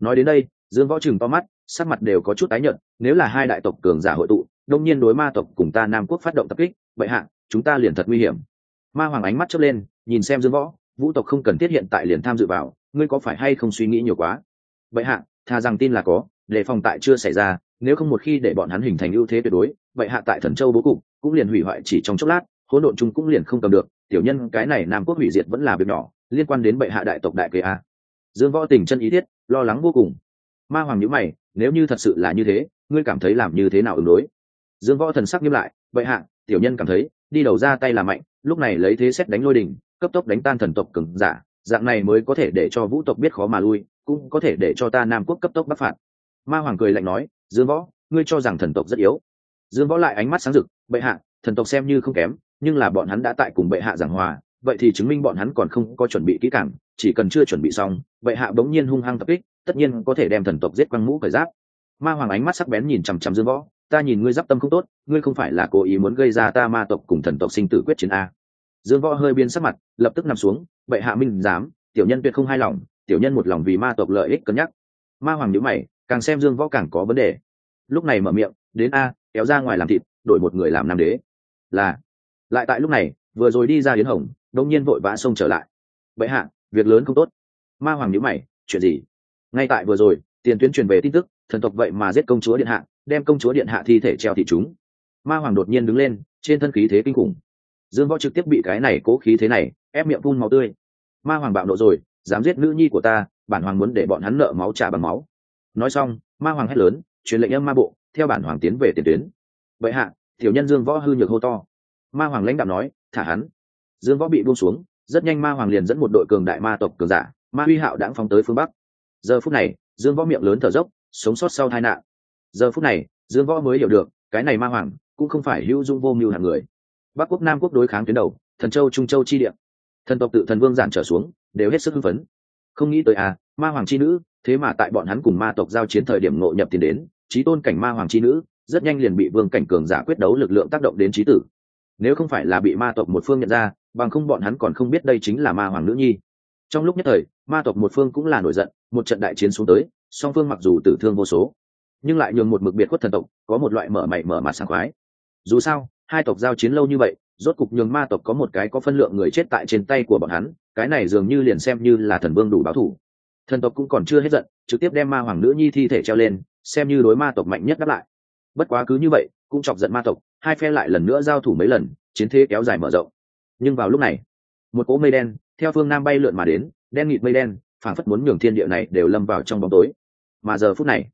S1: Nói đến đây, dương võ chừng to mắt, sắc mặt đều có chút tái nhợt, nếu là hai đại tộc cường giả hội tụ, đông nhiên đối ma tộc cùng ta nam quốc phát động tập kích, vậy hạ, chúng ta liền thật nguy hiểm. Ma hoàng ánh mắt chớp lên, nhìn xem dương võ, vũ tộc không cần thiết hiện tại liền tham dự vào, ngươi có phải hay không suy nghĩ nhiều quá? Vậy hạ thà rằng tin là có, đề phòng tại chưa xảy ra nếu không một khi để bọn hắn hình thành ưu thế tuyệt đối, vậy hạ tại thần châu bố cục cũng liền hủy hoại chỉ trong chốc lát, hỗn độn chung cũng liền không cầm được. Tiểu nhân, cái này nam quốc hủy diệt vẫn là việc nhỏ, liên quan đến bệ hạ đại tộc đại kế a. Dương võ tình chân ý thiết, lo lắng vô cùng. Ma hoàng nhữ mày, nếu như thật sự là như thế, ngươi cảm thấy làm như thế nào ứng đối? Dương võ thần sắc nghiêm lại, bệ hạ, tiểu nhân cảm thấy, đi đầu ra tay là mạnh, lúc này lấy thế xét đánh lôi đỉnh cấp tốc đánh tan thần tộc cứng giả, dạng này mới có thể để cho vũ tộc biết khó mà lui, cũng có thể để cho ta nam quốc cấp tốc bắc phạt ma hoàng cười lạnh nói, dương võ, ngươi cho rằng thần tộc rất yếu. Dương võ lại ánh mắt sáng rực, bệ hạ, thần tộc xem như không kém, nhưng là bọn hắn đã tại cùng bệ hạ giảng hòa, vậy thì chứng minh bọn hắn còn không có chuẩn bị kỹ càng, chỉ cần chưa chuẩn bị xong, bệ hạ bỗng nhiên hung hăng tập kích, tất nhiên có thể đem thần tộc giết quăng mũ khởi giáp. Ma hoàng ánh mắt sắc bén nhìn chằm chằm dương võ, ta nhìn ngươi giáp tâm không tốt, ngươi không phải là cố ý muốn gây ra ta ma tộc cùng thần tộc sinh tử quyết chiến a? Dương võ hơi biên sắc mặt, lập tức nằm xuống, bệ hạ minh dám tiểu nhân tuyệt không hài lòng, tiểu nhân một lòng vì ma tộc lợi ích cân nhắc. Ma hoàng nhữ mày càng xem dương võ càng có vấn đề. Lúc này mở miệng, đến a, kéo ra ngoài làm thịt, đổi một người làm nam đế. Là, lại tại lúc này, vừa rồi đi ra hiến hồng đông nhiên vội vã xông trở lại. Vậy hạ, việc lớn không tốt. Ma hoàng nhữ mày, chuyện gì? Ngay tại vừa rồi, tiền tuyến truyền về tin tức, thần tộc vậy mà giết công chúa điện hạ, đem công chúa điện hạ thi thể treo thị chúng. Ma hoàng đột nhiên đứng lên, trên thân khí thế kinh khủng. Dương võ trực tiếp bị cái này cố khí thế này, ép miệng phun máu tươi. Ma hoàng bạo nộ rồi, dám giết nữ nhi của ta, bản hoàng muốn để bọn hắn nợ máu trả bằng máu nói xong, ma hoàng hét lớn, truyền lệnh âm ma bộ, theo bản hoàng tiến về tiền tuyến. Vậy hạ, tiểu nhân dương võ hư nhược hô to. Ma hoàng lãnh đạo nói, thả hắn. Dương võ bị buông xuống, rất nhanh ma hoàng liền dẫn một đội cường đại ma tộc cường giả, ma huy hạo đãng phóng tới phương bắc. Giờ phút này, dương võ miệng lớn thở dốc, sống sót sau tai nạn. Giờ phút này, dương võ mới hiểu được, cái này ma hoàng cũng không phải hữu dung vô mưu hạng người. Bắc quốc, nam quốc đối kháng tuyến đầu, thần châu, trung châu chi địa. Thần tộc tự thần vương giản trở xuống, đều hết sức hưng phấn. Không nghĩ tới à ma hoàng chi nữ thế mà tại bọn hắn cùng ma tộc giao chiến thời điểm ngộ nhập tiền đến trí tôn cảnh ma hoàng chi nữ, rất nhanh liền bị vương cảnh cường giả quyết đấu lực lượng tác động đến trí tử. Nếu không phải là bị ma tộc một phương nhận ra, bằng không bọn hắn còn không biết đây chính là ma hoàng nữ nhi. Trong lúc nhất thời, ma tộc một phương cũng là nổi giận, một trận đại chiến xuống tới, song phương mặc dù tử thương vô số, nhưng lại nhường một mực biệt khuất thần tộc, có một loại mở mày mở mặt sảng khoái. Dù sao, hai tộc giao chiến lâu như vậy, rốt cục nhường ma tộc có một cái có phân lượng người chết tại trên tay của bọn hắn, cái này dường như liền xem như là thần vương đủ báo thủ thần tộc cũng còn chưa hết giận, trực tiếp đem ma hoàng nữ nhi thi thể treo lên, xem như đối ma tộc mạnh nhất đáp lại. Bất quá cứ như vậy, cũng chọc giận ma tộc, hai phe lại lần nữa giao thủ mấy lần, chiến thế kéo dài mở rộng. Nhưng vào lúc này, một cỗ mây đen, theo phương nam bay lượn mà đến, đen nghịt mây đen phản phất muốn nhường thiên địa này đều lâm vào trong bóng tối. Mà giờ phút này,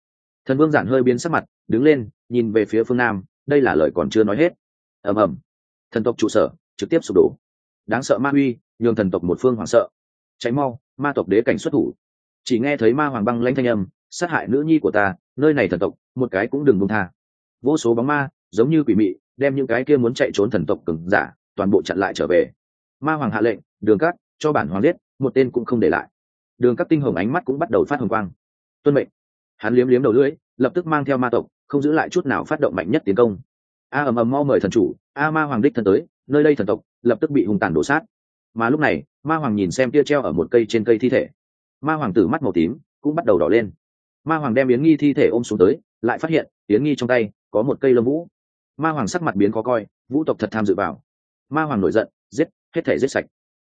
S1: thần vương giản hơi biến sắc mặt, đứng lên, nhìn về phía phương nam, đây là lời còn chưa nói hết. Ầm ầm. Thần tộc trụ sở, trực tiếp sụp đổ. Đáng sợ ma uy, nhường thần tộc một phương hoảng sợ. Cháy mau, ma tộc đế cảnh xuất thủ chỉ nghe thấy ma hoàng băng lãnh thanh âm, sát hại nữ nhi của ta, nơi này thần tộc, một cái cũng đừng buông tha. Vô số bóng ma, giống như quỷ mị, đem những cái kia muốn chạy trốn thần tộc cứng giả, toàn bộ chặn lại trở về. Ma hoàng hạ lệnh, đường cắt cho bản hoàng liết một tên cũng không để lại. Đường cắt tinh hồng ánh mắt cũng bắt đầu phát hồng quang. Tuân mệnh. Hắn liếm liếm đầu lưỡi, lập tức mang theo ma tộc, không giữ lại chút nào phát động mạnh nhất tiến công. A ầm ầm mau mời thần chủ, a ma hoàng đích thân tới, nơi đây thần tộc, lập tức bị hung tàn đổ sát. Mà lúc này, ma hoàng nhìn xem tia treo ở một cây trên cây thi thể ma hoàng tử mắt màu tím cũng bắt đầu đỏ lên. Ma hoàng đem yến nghi thi thể ôm xuống tới, lại phát hiện yến nghi trong tay có một cây lâm vũ. Ma hoàng sắc mặt biến khó coi, vũ tộc thật tham dự vào. Ma hoàng nổi giận, giết, hết thể giết sạch.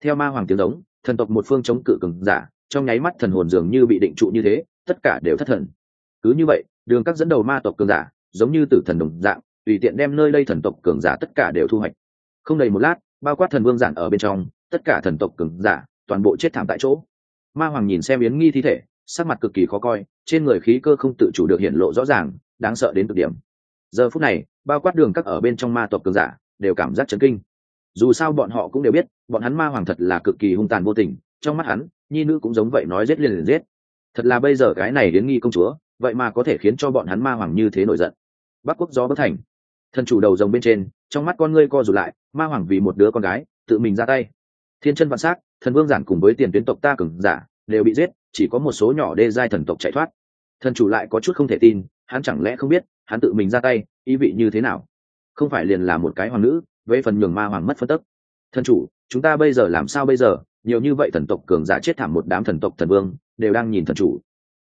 S1: Theo ma hoàng tiếng giống, thần tộc một phương chống cự cừng giả, trong nháy mắt thần hồn dường như bị định trụ như thế, tất cả đều thất thần. Cứ như vậy, đường các dẫn đầu ma tộc cường giả, giống như tử thần đồng dạng, tùy tiện đem nơi đây thần tộc cường giả tất cả đều thu hoạch. Không đầy một lát, bao quát thần vương giản ở bên trong, tất cả thần tộc cường giả toàn bộ chết thảm tại chỗ ma hoàng nhìn xem yến nghi thi thể, sắc mặt cực kỳ khó coi, trên người khí cơ không tự chủ được hiện lộ rõ ràng, đáng sợ đến cực điểm. Giờ phút này, bao quát đường các ở bên trong ma tộc cường giả, đều cảm giác chấn kinh. Dù sao bọn họ cũng đều biết, bọn hắn ma hoàng thật là cực kỳ hung tàn vô tình, trong mắt hắn, nhi nữ cũng giống vậy nói rết liền liền giết. Thật là bây giờ cái này đến nghi công chúa, vậy mà có thể khiến cho bọn hắn ma hoàng như thế nổi giận. Bắc quốc gió bất thành. Thần chủ đầu rồng bên trên, trong mắt con ngươi co rụt lại, ma hoàng vì một đứa con gái, tự mình ra tay. Thiên chân vạn s á c thần vương giản cùng với tiền tuyến tộc ta cường giả, đều bị giết, chỉ có một số nhỏ đê giai thần tộc chạy thoát. Thần chủ lại có chút không thể tin, hắn chẳng lẽ không biết, hắn tự mình ra tay, ý vị như thế nào? Không phải liền là một cái hoàng nữ với phần nhường ma hoàng mất phân tức. Thần chủ, chúng ta bây giờ làm sao bây giờ? Nhiều như vậy thần tộc cường giả chết thảm một đám thần tộc thần vương, đều đang nhìn thần chủ.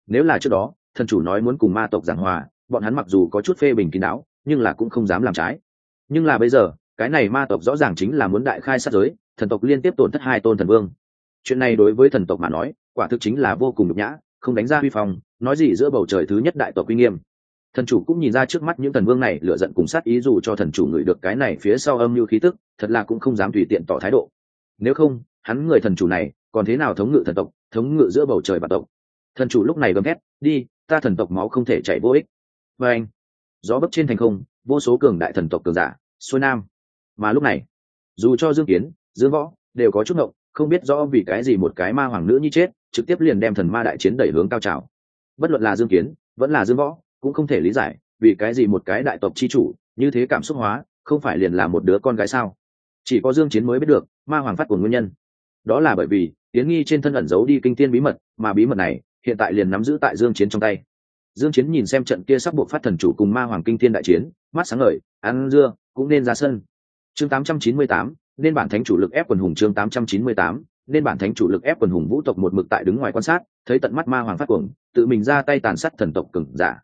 S1: Nếu là trước đó, thần chủ nói muốn cùng ma tộc giảng hòa, bọn hắn mặc dù có chút phê bình kín đáo, nhưng là cũng không dám làm trái. Nhưng là bây giờ, cái này ma tộc rõ ràng chính là muốn đại khai sát giới thần tộc liên tiếp tổn thất hai tôn thần vương. Chuyện này đối với thần tộc mà nói, quả thực chính là vô cùng nhục nhã, không đánh ra huy phong, nói gì giữa bầu trời thứ nhất đại tộc uy nghiêm. Thần chủ cũng nhìn ra trước mắt những thần vương này lựa giận cùng sát ý dù cho thần chủ ngửi được cái này phía sau âm mưu khí tức, thật là cũng không dám tùy tiện tỏ thái độ. Nếu không, hắn người thần chủ này, còn thế nào thống ngự thần tộc, thống ngự giữa bầu trời và tộc? Thần chủ lúc này gầm hét đi, ta thần tộc máu không thể chảy vô ích. Và anh gió bấc trên thành không, vô số cường đại thần tộc cường giả, xuôi nam. Mà lúc này, dù cho dương kiến dương võ, đều có chút ngộng, không biết rõ vì cái gì một cái ma hoàng nữ như chết, trực tiếp liền đem thần ma đại chiến đẩy hướng cao trào. Bất luận là dương kiến, vẫn là dương võ, cũng không thể lý giải, vì cái gì một cái đại tộc chi chủ, như thế cảm xúc hóa, không phải liền là một đứa con gái sao? Chỉ có dương chiến mới biết được, ma hoàng phát của nguyên nhân. Đó là bởi vì tiến nghi trên thân ẩn giấu đi kinh tiên bí mật, mà bí mật này, hiện tại liền nắm giữ tại dương chiến trong tay. Dương chiến nhìn xem trận kia sắp buộc phát thần chủ cùng ma hoàng kinh thiên đại chiến, mắt sáng ngời, ăn dưa, cũng nên ra sân. Chương 898 nên bản thánh chủ lực ép quần hùng chương 898 nên bản thánh chủ lực ép quần hùng vũ tộc một mực tại đứng ngoài quan sát, thấy tận mắt ma hoàng phát cuồng, tự mình ra tay tàn sát thần tộc cường giả.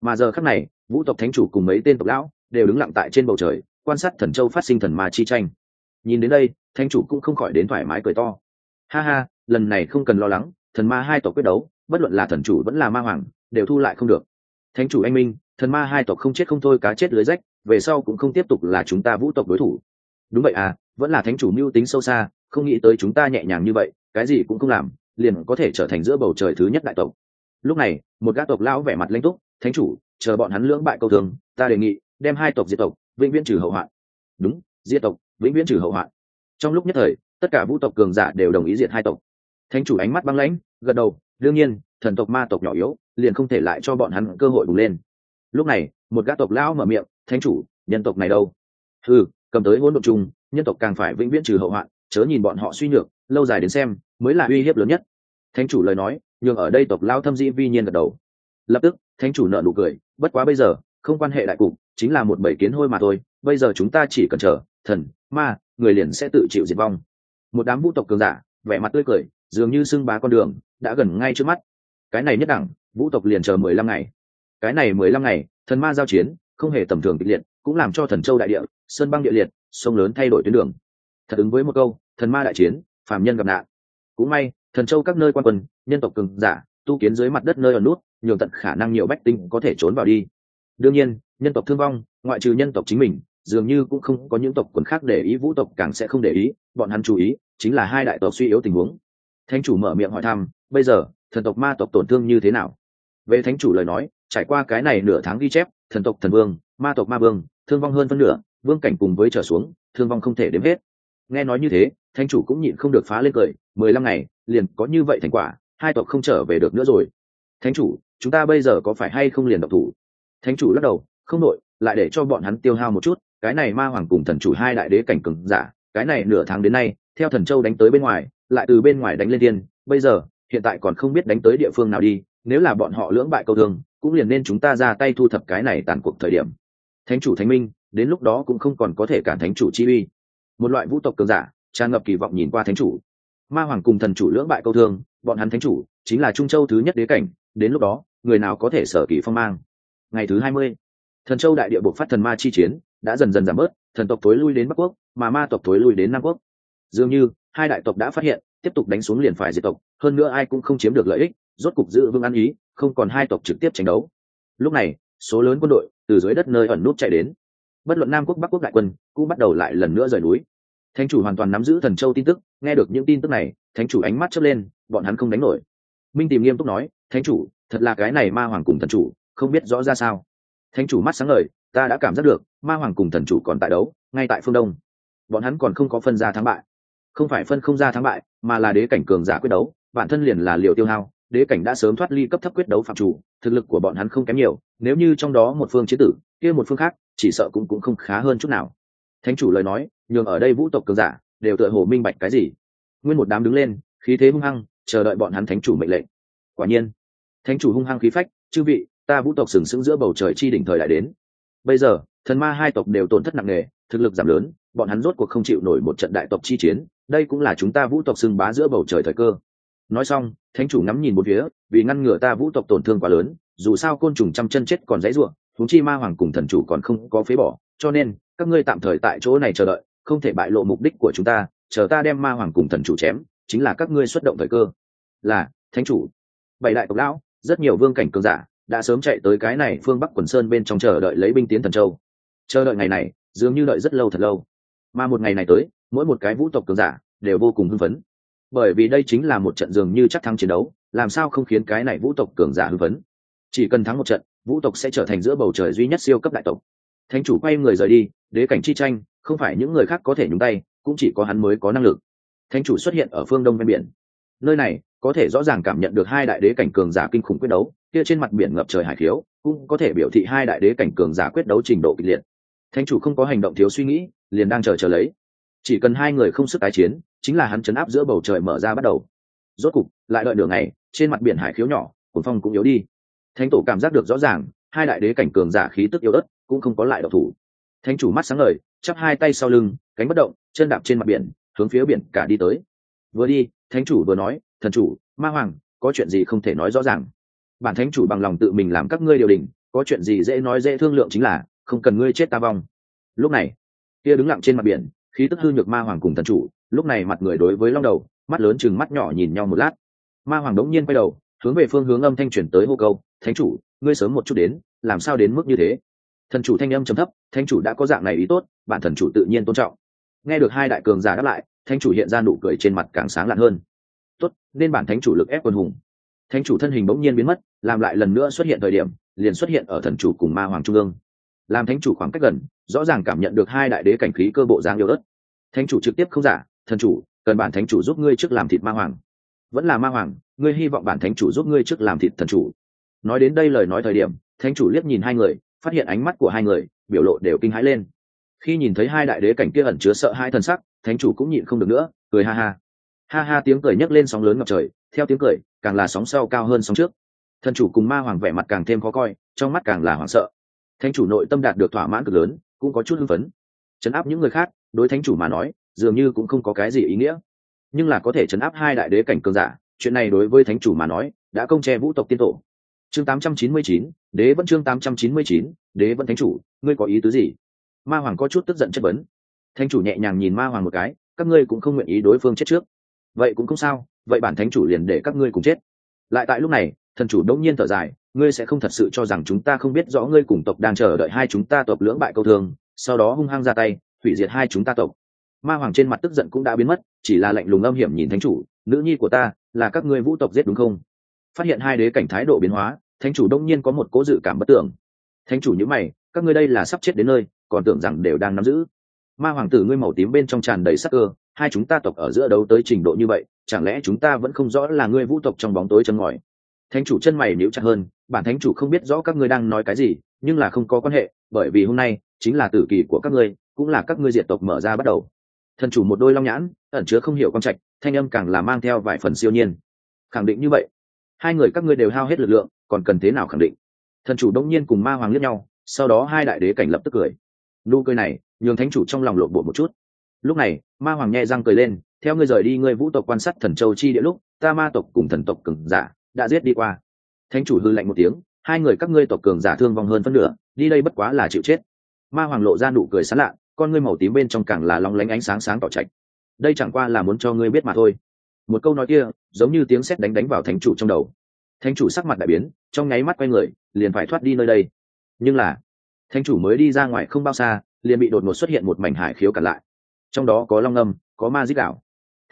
S1: Mà giờ khắc này, vũ tộc thánh chủ cùng mấy tên tộc lão đều đứng lặng tại trên bầu trời, quan sát thần châu phát sinh thần ma chi tranh. Nhìn đến đây, thánh chủ cũng không khỏi đến thoải mái cười to. Ha ha, lần này không cần lo lắng, thần ma hai tộc quyết đấu, bất luận là thần chủ vẫn là ma hoàng, đều thu lại không được. Thánh chủ anh minh, thần ma hai tộc không chết không thôi cá chết lưới rách, về sau cũng không tiếp tục là chúng ta vũ tộc đối thủ đúng vậy à vẫn là thánh chủ mưu tính sâu xa, không nghĩ tới chúng ta nhẹ nhàng như vậy, cái gì cũng không làm, liền có thể trở thành giữa bầu trời thứ nhất đại tộc. Lúc này, một gã tộc lão vẻ mặt lãnh túc, thánh chủ, chờ bọn hắn lưỡng bại câu thường, ta đề nghị đem hai tộc diệt tộc, vĩnh viễn trừ hậu hoạn. Đúng, diệt tộc, vĩnh viễn trừ hậu hoạn. Trong lúc nhất thời, tất cả vũ tộc cường giả đều đồng ý diệt hai tộc. Thánh chủ ánh mắt băng lãnh, gật đầu, đương nhiên, thần tộc ma tộc nhỏ yếu, liền không thể lại cho bọn hắn cơ hội bùng lên. Lúc này, một gã tộc lão mở miệng, thánh chủ, nhân tộc này đâu? Ừ cầm tới hỗn độn chung, nhân tộc càng phải vĩnh viễn trừ hậu hoạn, chớ nhìn bọn họ suy nhược, lâu dài đến xem, mới là uy hiếp lớn nhất. Thánh chủ lời nói, nhường ở đây tộc lao thâm dĩ vi nhiên gật đầu. Lập tức, thánh chủ nợ nụ cười, bất quá bây giờ, không quan hệ đại cục, chính là một bảy kiến hôi mà thôi, bây giờ chúng ta chỉ cần chờ, thần, ma, người liền sẽ tự chịu diệt vong. Một đám vũ tộc cường giả, vẻ mặt tươi cười, dường như xưng bá con đường, đã gần ngay trước mắt. Cái này nhất đẳng, vũ tộc liền chờ mười lăm ngày. Cái này mười lăm ngày, thần ma giao chiến, không hề tầm thường kịch liệt, cũng làm cho thần châu đại địa sơn băng địa liệt, sông lớn thay đổi tuyến đường. Thật ứng với một câu, thần ma đại chiến, phàm nhân gặp nạn. Cũng may, thần châu các nơi quan quân, nhân tộc cường giả, tu kiến dưới mặt đất nơi ở nút, nhường tận khả năng nhiều bách tinh có thể trốn vào đi. Đương nhiên, nhân tộc thương vong, ngoại trừ nhân tộc chính mình, dường như cũng không có những tộc quần khác để ý, vũ tộc càng sẽ không để ý, bọn hắn chú ý chính là hai đại tộc suy yếu tình huống. Thánh chủ mở miệng hỏi thăm, bây giờ, thần tộc ma tộc tổn thương như thế nào? Về thánh chủ lời nói, trải qua cái này nửa tháng ghi chép, thần tộc thần vương, ma tộc ma vương, thương vong hơn phân nửa vương cảnh cùng với trở xuống, thương vong không thể đếm hết. Nghe nói như thế, thánh chủ cũng nhịn không được phá lên cười, mười lăm ngày, liền có như vậy thành quả, hai tộc không trở về được nữa rồi. Thánh chủ, chúng ta bây giờ có phải hay không liền độc thủ? Thánh chủ lắc đầu, không nội, lại để cho bọn hắn tiêu hao một chút, cái này ma hoàng cùng thần chủ hai đại đế cảnh cường giả, cái này nửa tháng đến nay, theo thần châu đánh tới bên ngoài, lại từ bên ngoài đánh lên tiên, bây giờ, hiện tại còn không biết đánh tới địa phương nào đi, nếu là bọn họ lưỡng bại câu thương, cũng liền nên chúng ta ra tay thu thập cái này tàn cuộc thời điểm. Thánh chủ thánh minh đến lúc đó cũng không còn có thể cản thánh chủ chi uy. Một loại vũ tộc cường giả, tràn ngập kỳ vọng nhìn qua thánh chủ. Ma hoàng cùng thần chủ lưỡng bại câu thương, bọn hắn thánh chủ chính là trung châu thứ nhất đế cảnh, đến lúc đó, người nào có thể sở kỳ phong mang? Ngày thứ hai mươi, thần châu đại địa buộc phát thần ma chi chiến, đã dần dần giảm bớt, thần tộc tối lui đến bắc quốc, mà ma tộc tối lui đến nam quốc. Dường như, hai đại tộc đã phát hiện, tiếp tục đánh xuống liền phải diệt tộc, hơn nữa ai cũng không chiếm được lợi ích, rốt cục giữ vững ăn ý, không còn hai tộc trực tiếp tranh đấu. Lúc này, số lớn quân đội từ dưới đất nơi ẩn nút chạy đến bất luận nam quốc, bắc quốc đại quân cũng bắt đầu lại lần nữa rời núi. Thánh chủ hoàn toàn nắm giữ thần châu tin tức, nghe được những tin tức này, thánh chủ ánh mắt chớp lên, bọn hắn không đánh nổi. Minh tìm nghiêm túc nói, thánh chủ, thật là cái này ma hoàng cùng thần chủ, không biết rõ ra sao. Thánh chủ mắt sáng ngời, ta đã cảm giác được, ma hoàng cùng thần chủ còn tại đấu, ngay tại phương đông. Bọn hắn còn không có phân ra thắng bại. Không phải phân không ra thắng bại, mà là đế cảnh cường giả quyết đấu, bản thân liền là liệu tiêu hao, đế cảnh đã sớm thoát ly cấp thấp quyết đấu phạm chủ, thực lực của bọn hắn không kém nhiều, nếu như trong đó một phương chế tử, kia một phương khác chỉ sợ cũng cũng không khá hơn chút nào. Thánh chủ lời nói, nhường ở đây vũ tộc cường giả, đều tựa hồ minh bạch cái gì. Nguyên một đám đứng lên, khí thế hung hăng, chờ đợi bọn hắn thánh chủ mệnh lệnh. Quả nhiên, thánh chủ hung hăng khí phách, chư vị, ta vũ tộc sừng sững giữa bầu trời chi đỉnh thời đại đến. Bây giờ, thần ma hai tộc đều tổn thất nặng nề, thực lực giảm lớn, bọn hắn rốt cuộc không chịu nổi một trận đại tộc chi chiến, đây cũng là chúng ta vũ tộc sừng bá giữa bầu trời thời cơ. Nói xong, thánh chủ ngắm nhìn một phía, vì ngăn ngừa ta vũ tộc tổn thương quá lớn, dù sao côn trùng trăm chân chết còn dãy ruộng thúng chi ma hoàng cùng thần chủ còn không có phế bỏ, cho nên các ngươi tạm thời tại chỗ này chờ đợi, không thể bại lộ mục đích của chúng ta, chờ ta đem ma hoàng cùng thần chủ chém, chính là các ngươi xuất động thời cơ. Là, thánh chủ. Bảy đại tộc lão, rất nhiều vương cảnh cường giả đã sớm chạy tới cái này phương bắc quần sơn bên trong chờ đợi lấy binh tiến thần châu. Chờ đợi ngày này, dường như đợi rất lâu thật lâu. Mà một ngày này tới, mỗi một cái vũ tộc cường giả đều vô cùng hưng phấn. Bởi vì đây chính là một trận dường như chắc thắng chiến đấu, làm sao không khiến cái này vũ tộc cường giả hưng phấn? Chỉ cần thắng một trận vũ tộc sẽ trở thành giữa bầu trời duy nhất siêu cấp đại tộc. Thánh chủ quay người rời đi, đế cảnh chi tranh, không phải những người khác có thể nhúng tay, cũng chỉ có hắn mới có năng lực. Thánh chủ xuất hiện ở phương đông ven biển. Nơi này, có thể rõ ràng cảm nhận được hai đại đế cảnh cường giả kinh khủng quyết đấu, kia trên mặt biển ngập trời hải khiếu, cũng có thể biểu thị hai đại đế cảnh cường giả quyết đấu trình độ kịch liệt. Thánh chủ không có hành động thiếu suy nghĩ, liền đang chờ chờ lấy. Chỉ cần hai người không sức tái chiến, chính là hắn chấn áp giữa bầu trời mở ra bắt đầu. Rốt cục, lại đợi đường này trên mặt biển hải khiếu nhỏ cuốn phong cũng yếu đi thánh tổ cảm giác được rõ ràng, hai đại đế cảnh cường giả khí tức yếu ớt cũng không có lại độc thủ. Thánh chủ mắt sáng ngời, chắp hai tay sau lưng, cánh bất động, chân đạp trên mặt biển, hướng phía biển cả đi tới. Vừa đi, thánh chủ vừa nói, thần chủ, ma hoàng, có chuyện gì không thể nói rõ ràng? Bản thánh chủ bằng lòng tự mình làm các ngươi điều đình, có chuyện gì dễ nói dễ thương lượng chính là, không cần ngươi chết ta vong. Lúc này, kia đứng lặng trên mặt biển, khí tức hư nhược ma hoàng cùng thần chủ, lúc này mặt người đối với long đầu, mắt lớn chừng mắt nhỏ nhìn nhau một lát. Ma hoàng đống nhiên quay đầu, hướng về phương hướng âm thanh chuyển tới hô câu thánh chủ, ngươi sớm một chút đến, làm sao đến mức như thế? Thần chủ thanh âm trầm thấp, thánh chủ đã có dạng này ý tốt, bản thần chủ tự nhiên tôn trọng. Nghe được hai đại cường giả đáp lại, thánh chủ hiện ra nụ cười trên mặt càng sáng lạn hơn. Tốt, nên bản thánh chủ lực ép quân hùng. Thánh chủ thân hình bỗng nhiên biến mất, làm lại lần nữa xuất hiện thời điểm, liền xuất hiện ở thần chủ cùng ma hoàng trung ương. Làm thánh chủ khoảng cách gần, rõ ràng cảm nhận được hai đại đế cảnh khí cơ bộ dáng yêu đất thánh chủ trực tiếp không giả, thần chủ, cần bản thánh chủ giúp ngươi trước làm thịt ma hoàng. Vẫn là ma hoàng, ngươi hy vọng bản thánh chủ giúp ngươi trước làm thịt thần chủ nói đến đây lời nói thời điểm, thánh chủ liếc nhìn hai người, phát hiện ánh mắt của hai người, biểu lộ đều kinh hãi lên. Khi nhìn thấy hai đại đế cảnh kia ẩn chứa sợ hai thần sắc, thánh chủ cũng nhịn không được nữa, cười ha ha. Ha ha tiếng cười nhấc lên sóng lớn ngập trời, theo tiếng cười, càng là sóng sau cao hơn sóng trước. Thần chủ cùng ma hoàng vẻ mặt càng thêm khó coi, trong mắt càng là hoảng sợ. Thánh chủ nội tâm đạt được thỏa mãn cực lớn, cũng có chút hưng phấn. Chấn áp những người khác, đối thánh chủ mà nói, dường như cũng không có cái gì ý nghĩa. Nhưng là có thể chấn áp hai đại đế cảnh cường giả, chuyện này đối với thánh chủ mà nói, đã công che vũ tộc tiên tổ chương 899, đế vẫn chương 899, đế vẫn thánh chủ ngươi có ý tứ gì? Ma hoàng có chút tức giận chất vấn. Thánh chủ nhẹ nhàng nhìn ma hoàng một cái các ngươi cũng không nguyện ý đối phương chết trước. Vậy cũng không sao vậy bản thánh chủ liền để các ngươi cùng chết. Lại tại lúc này thần chủ đống nhiên thở dài ngươi sẽ không thật sự cho rằng chúng ta không biết rõ ngươi cùng tộc đang chờ đợi hai chúng ta tộc lưỡng bại câu thường sau đó hung hăng ra tay hủy diệt hai chúng ta tộc. Ma hoàng trên mặt tức giận cũng đã biến mất chỉ là lạnh lùng âm hiểm nhìn thánh chủ nữ nhi của ta là các ngươi vũ tộc giết đúng không? Phát hiện hai đế cảnh thái độ biến hóa, thánh chủ đông nhiên có một cố dự cảm bất tưởng thánh chủ nhữ mày, các ngươi đây là sắp chết đến nơi, còn tưởng rằng đều đang nắm giữ. Ma hoàng tử ngươi màu tím bên trong tràn đầy sắc cơ, hai chúng ta tộc ở giữa đấu tới trình độ như vậy, chẳng lẽ chúng ta vẫn không rõ là ngươi vũ tộc trong bóng tối chân ngòi? Thánh chủ chân mày níu chặt hơn, bản thánh chủ không biết rõ các ngươi đang nói cái gì, nhưng là không có quan hệ, bởi vì hôm nay chính là tử kỳ của các ngươi, cũng là các ngươi diệt tộc mở ra bắt đầu. Thần chủ một đôi long nhãn, ẩn chứa không hiểu con trạch, thanh âm càng là mang theo vài phần siêu nhiên. Khẳng định như vậy hai người các ngươi đều hao hết lực lượng, còn cần thế nào khẳng định? Thần chủ đông nhiên cùng ma hoàng liếc nhau, sau đó hai đại đế cảnh lập tức cười. Nụ cười này, nhường thánh chủ trong lòng lộn bộ một chút. Lúc này, ma hoàng nhẹ răng cười lên, theo ngươi rời đi ngươi vũ tộc quan sát thần châu chi địa lúc, ta ma tộc cùng thần tộc cường giả đã giết đi qua. Thánh chủ hư lạnh một tiếng, hai người các ngươi tộc cường giả thương vong hơn phân nửa, đi đây bất quá là chịu chết. Ma hoàng lộ ra nụ cười sán lạ, con ngươi màu tím bên trong càng là long lánh ánh sáng sáng tỏ trạch. Đây chẳng qua là muốn cho ngươi biết mà thôi một câu nói kia, giống như tiếng sét đánh đánh vào thánh chủ trong đầu. Thánh chủ sắc mặt đại biến, trong nháy mắt quay người, liền phải thoát đi nơi đây. Nhưng là, thánh chủ mới đi ra ngoài không bao xa, liền bị đột ngột xuất hiện một mảnh hải khiếu cản lại. Trong đó có long âm, có ma dích đạo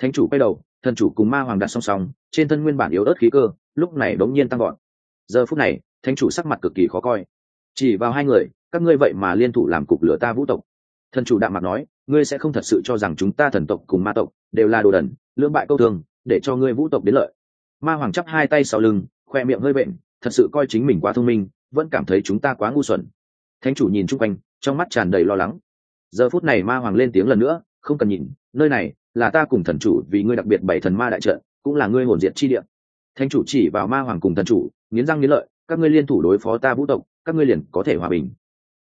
S1: thánh chủ quay đầu, thần chủ cùng ma hoàng đặt song song, trên thân nguyên bản yếu ớt khí cơ, lúc này đống nhiên tăng gọn giờ phút này, thánh chủ sắc mặt cực kỳ khó coi. Chỉ vào hai người, các ngươi vậy mà liên thủ làm cục lửa ta vũ tộc thần chủ đạm mặt nói, ngươi sẽ không thật sự cho rằng chúng ta thần tộc cùng ma tộc đều là đồ đần, lưỡng bại câu thường, để cho ngươi vũ tộc đến lợi. Ma hoàng chắp hai tay sau lưng, khoe miệng hơi bệnh thật sự coi chính mình quá thông minh, vẫn cảm thấy chúng ta quá ngu xuẩn. Thánh chủ nhìn chung quanh, trong mắt tràn đầy lo lắng. Giờ phút này ma hoàng lên tiếng lần nữa, không cần nhìn, nơi này là ta cùng thần chủ vì ngươi đặc biệt bảy thần ma đại trận, cũng là ngươi hồn diệt chi địa. Thánh chủ chỉ vào ma hoàng cùng thần chủ, nghiến răng nghiến lợi, các ngươi liên thủ đối phó ta vũ tộc, các ngươi liền có thể hòa bình.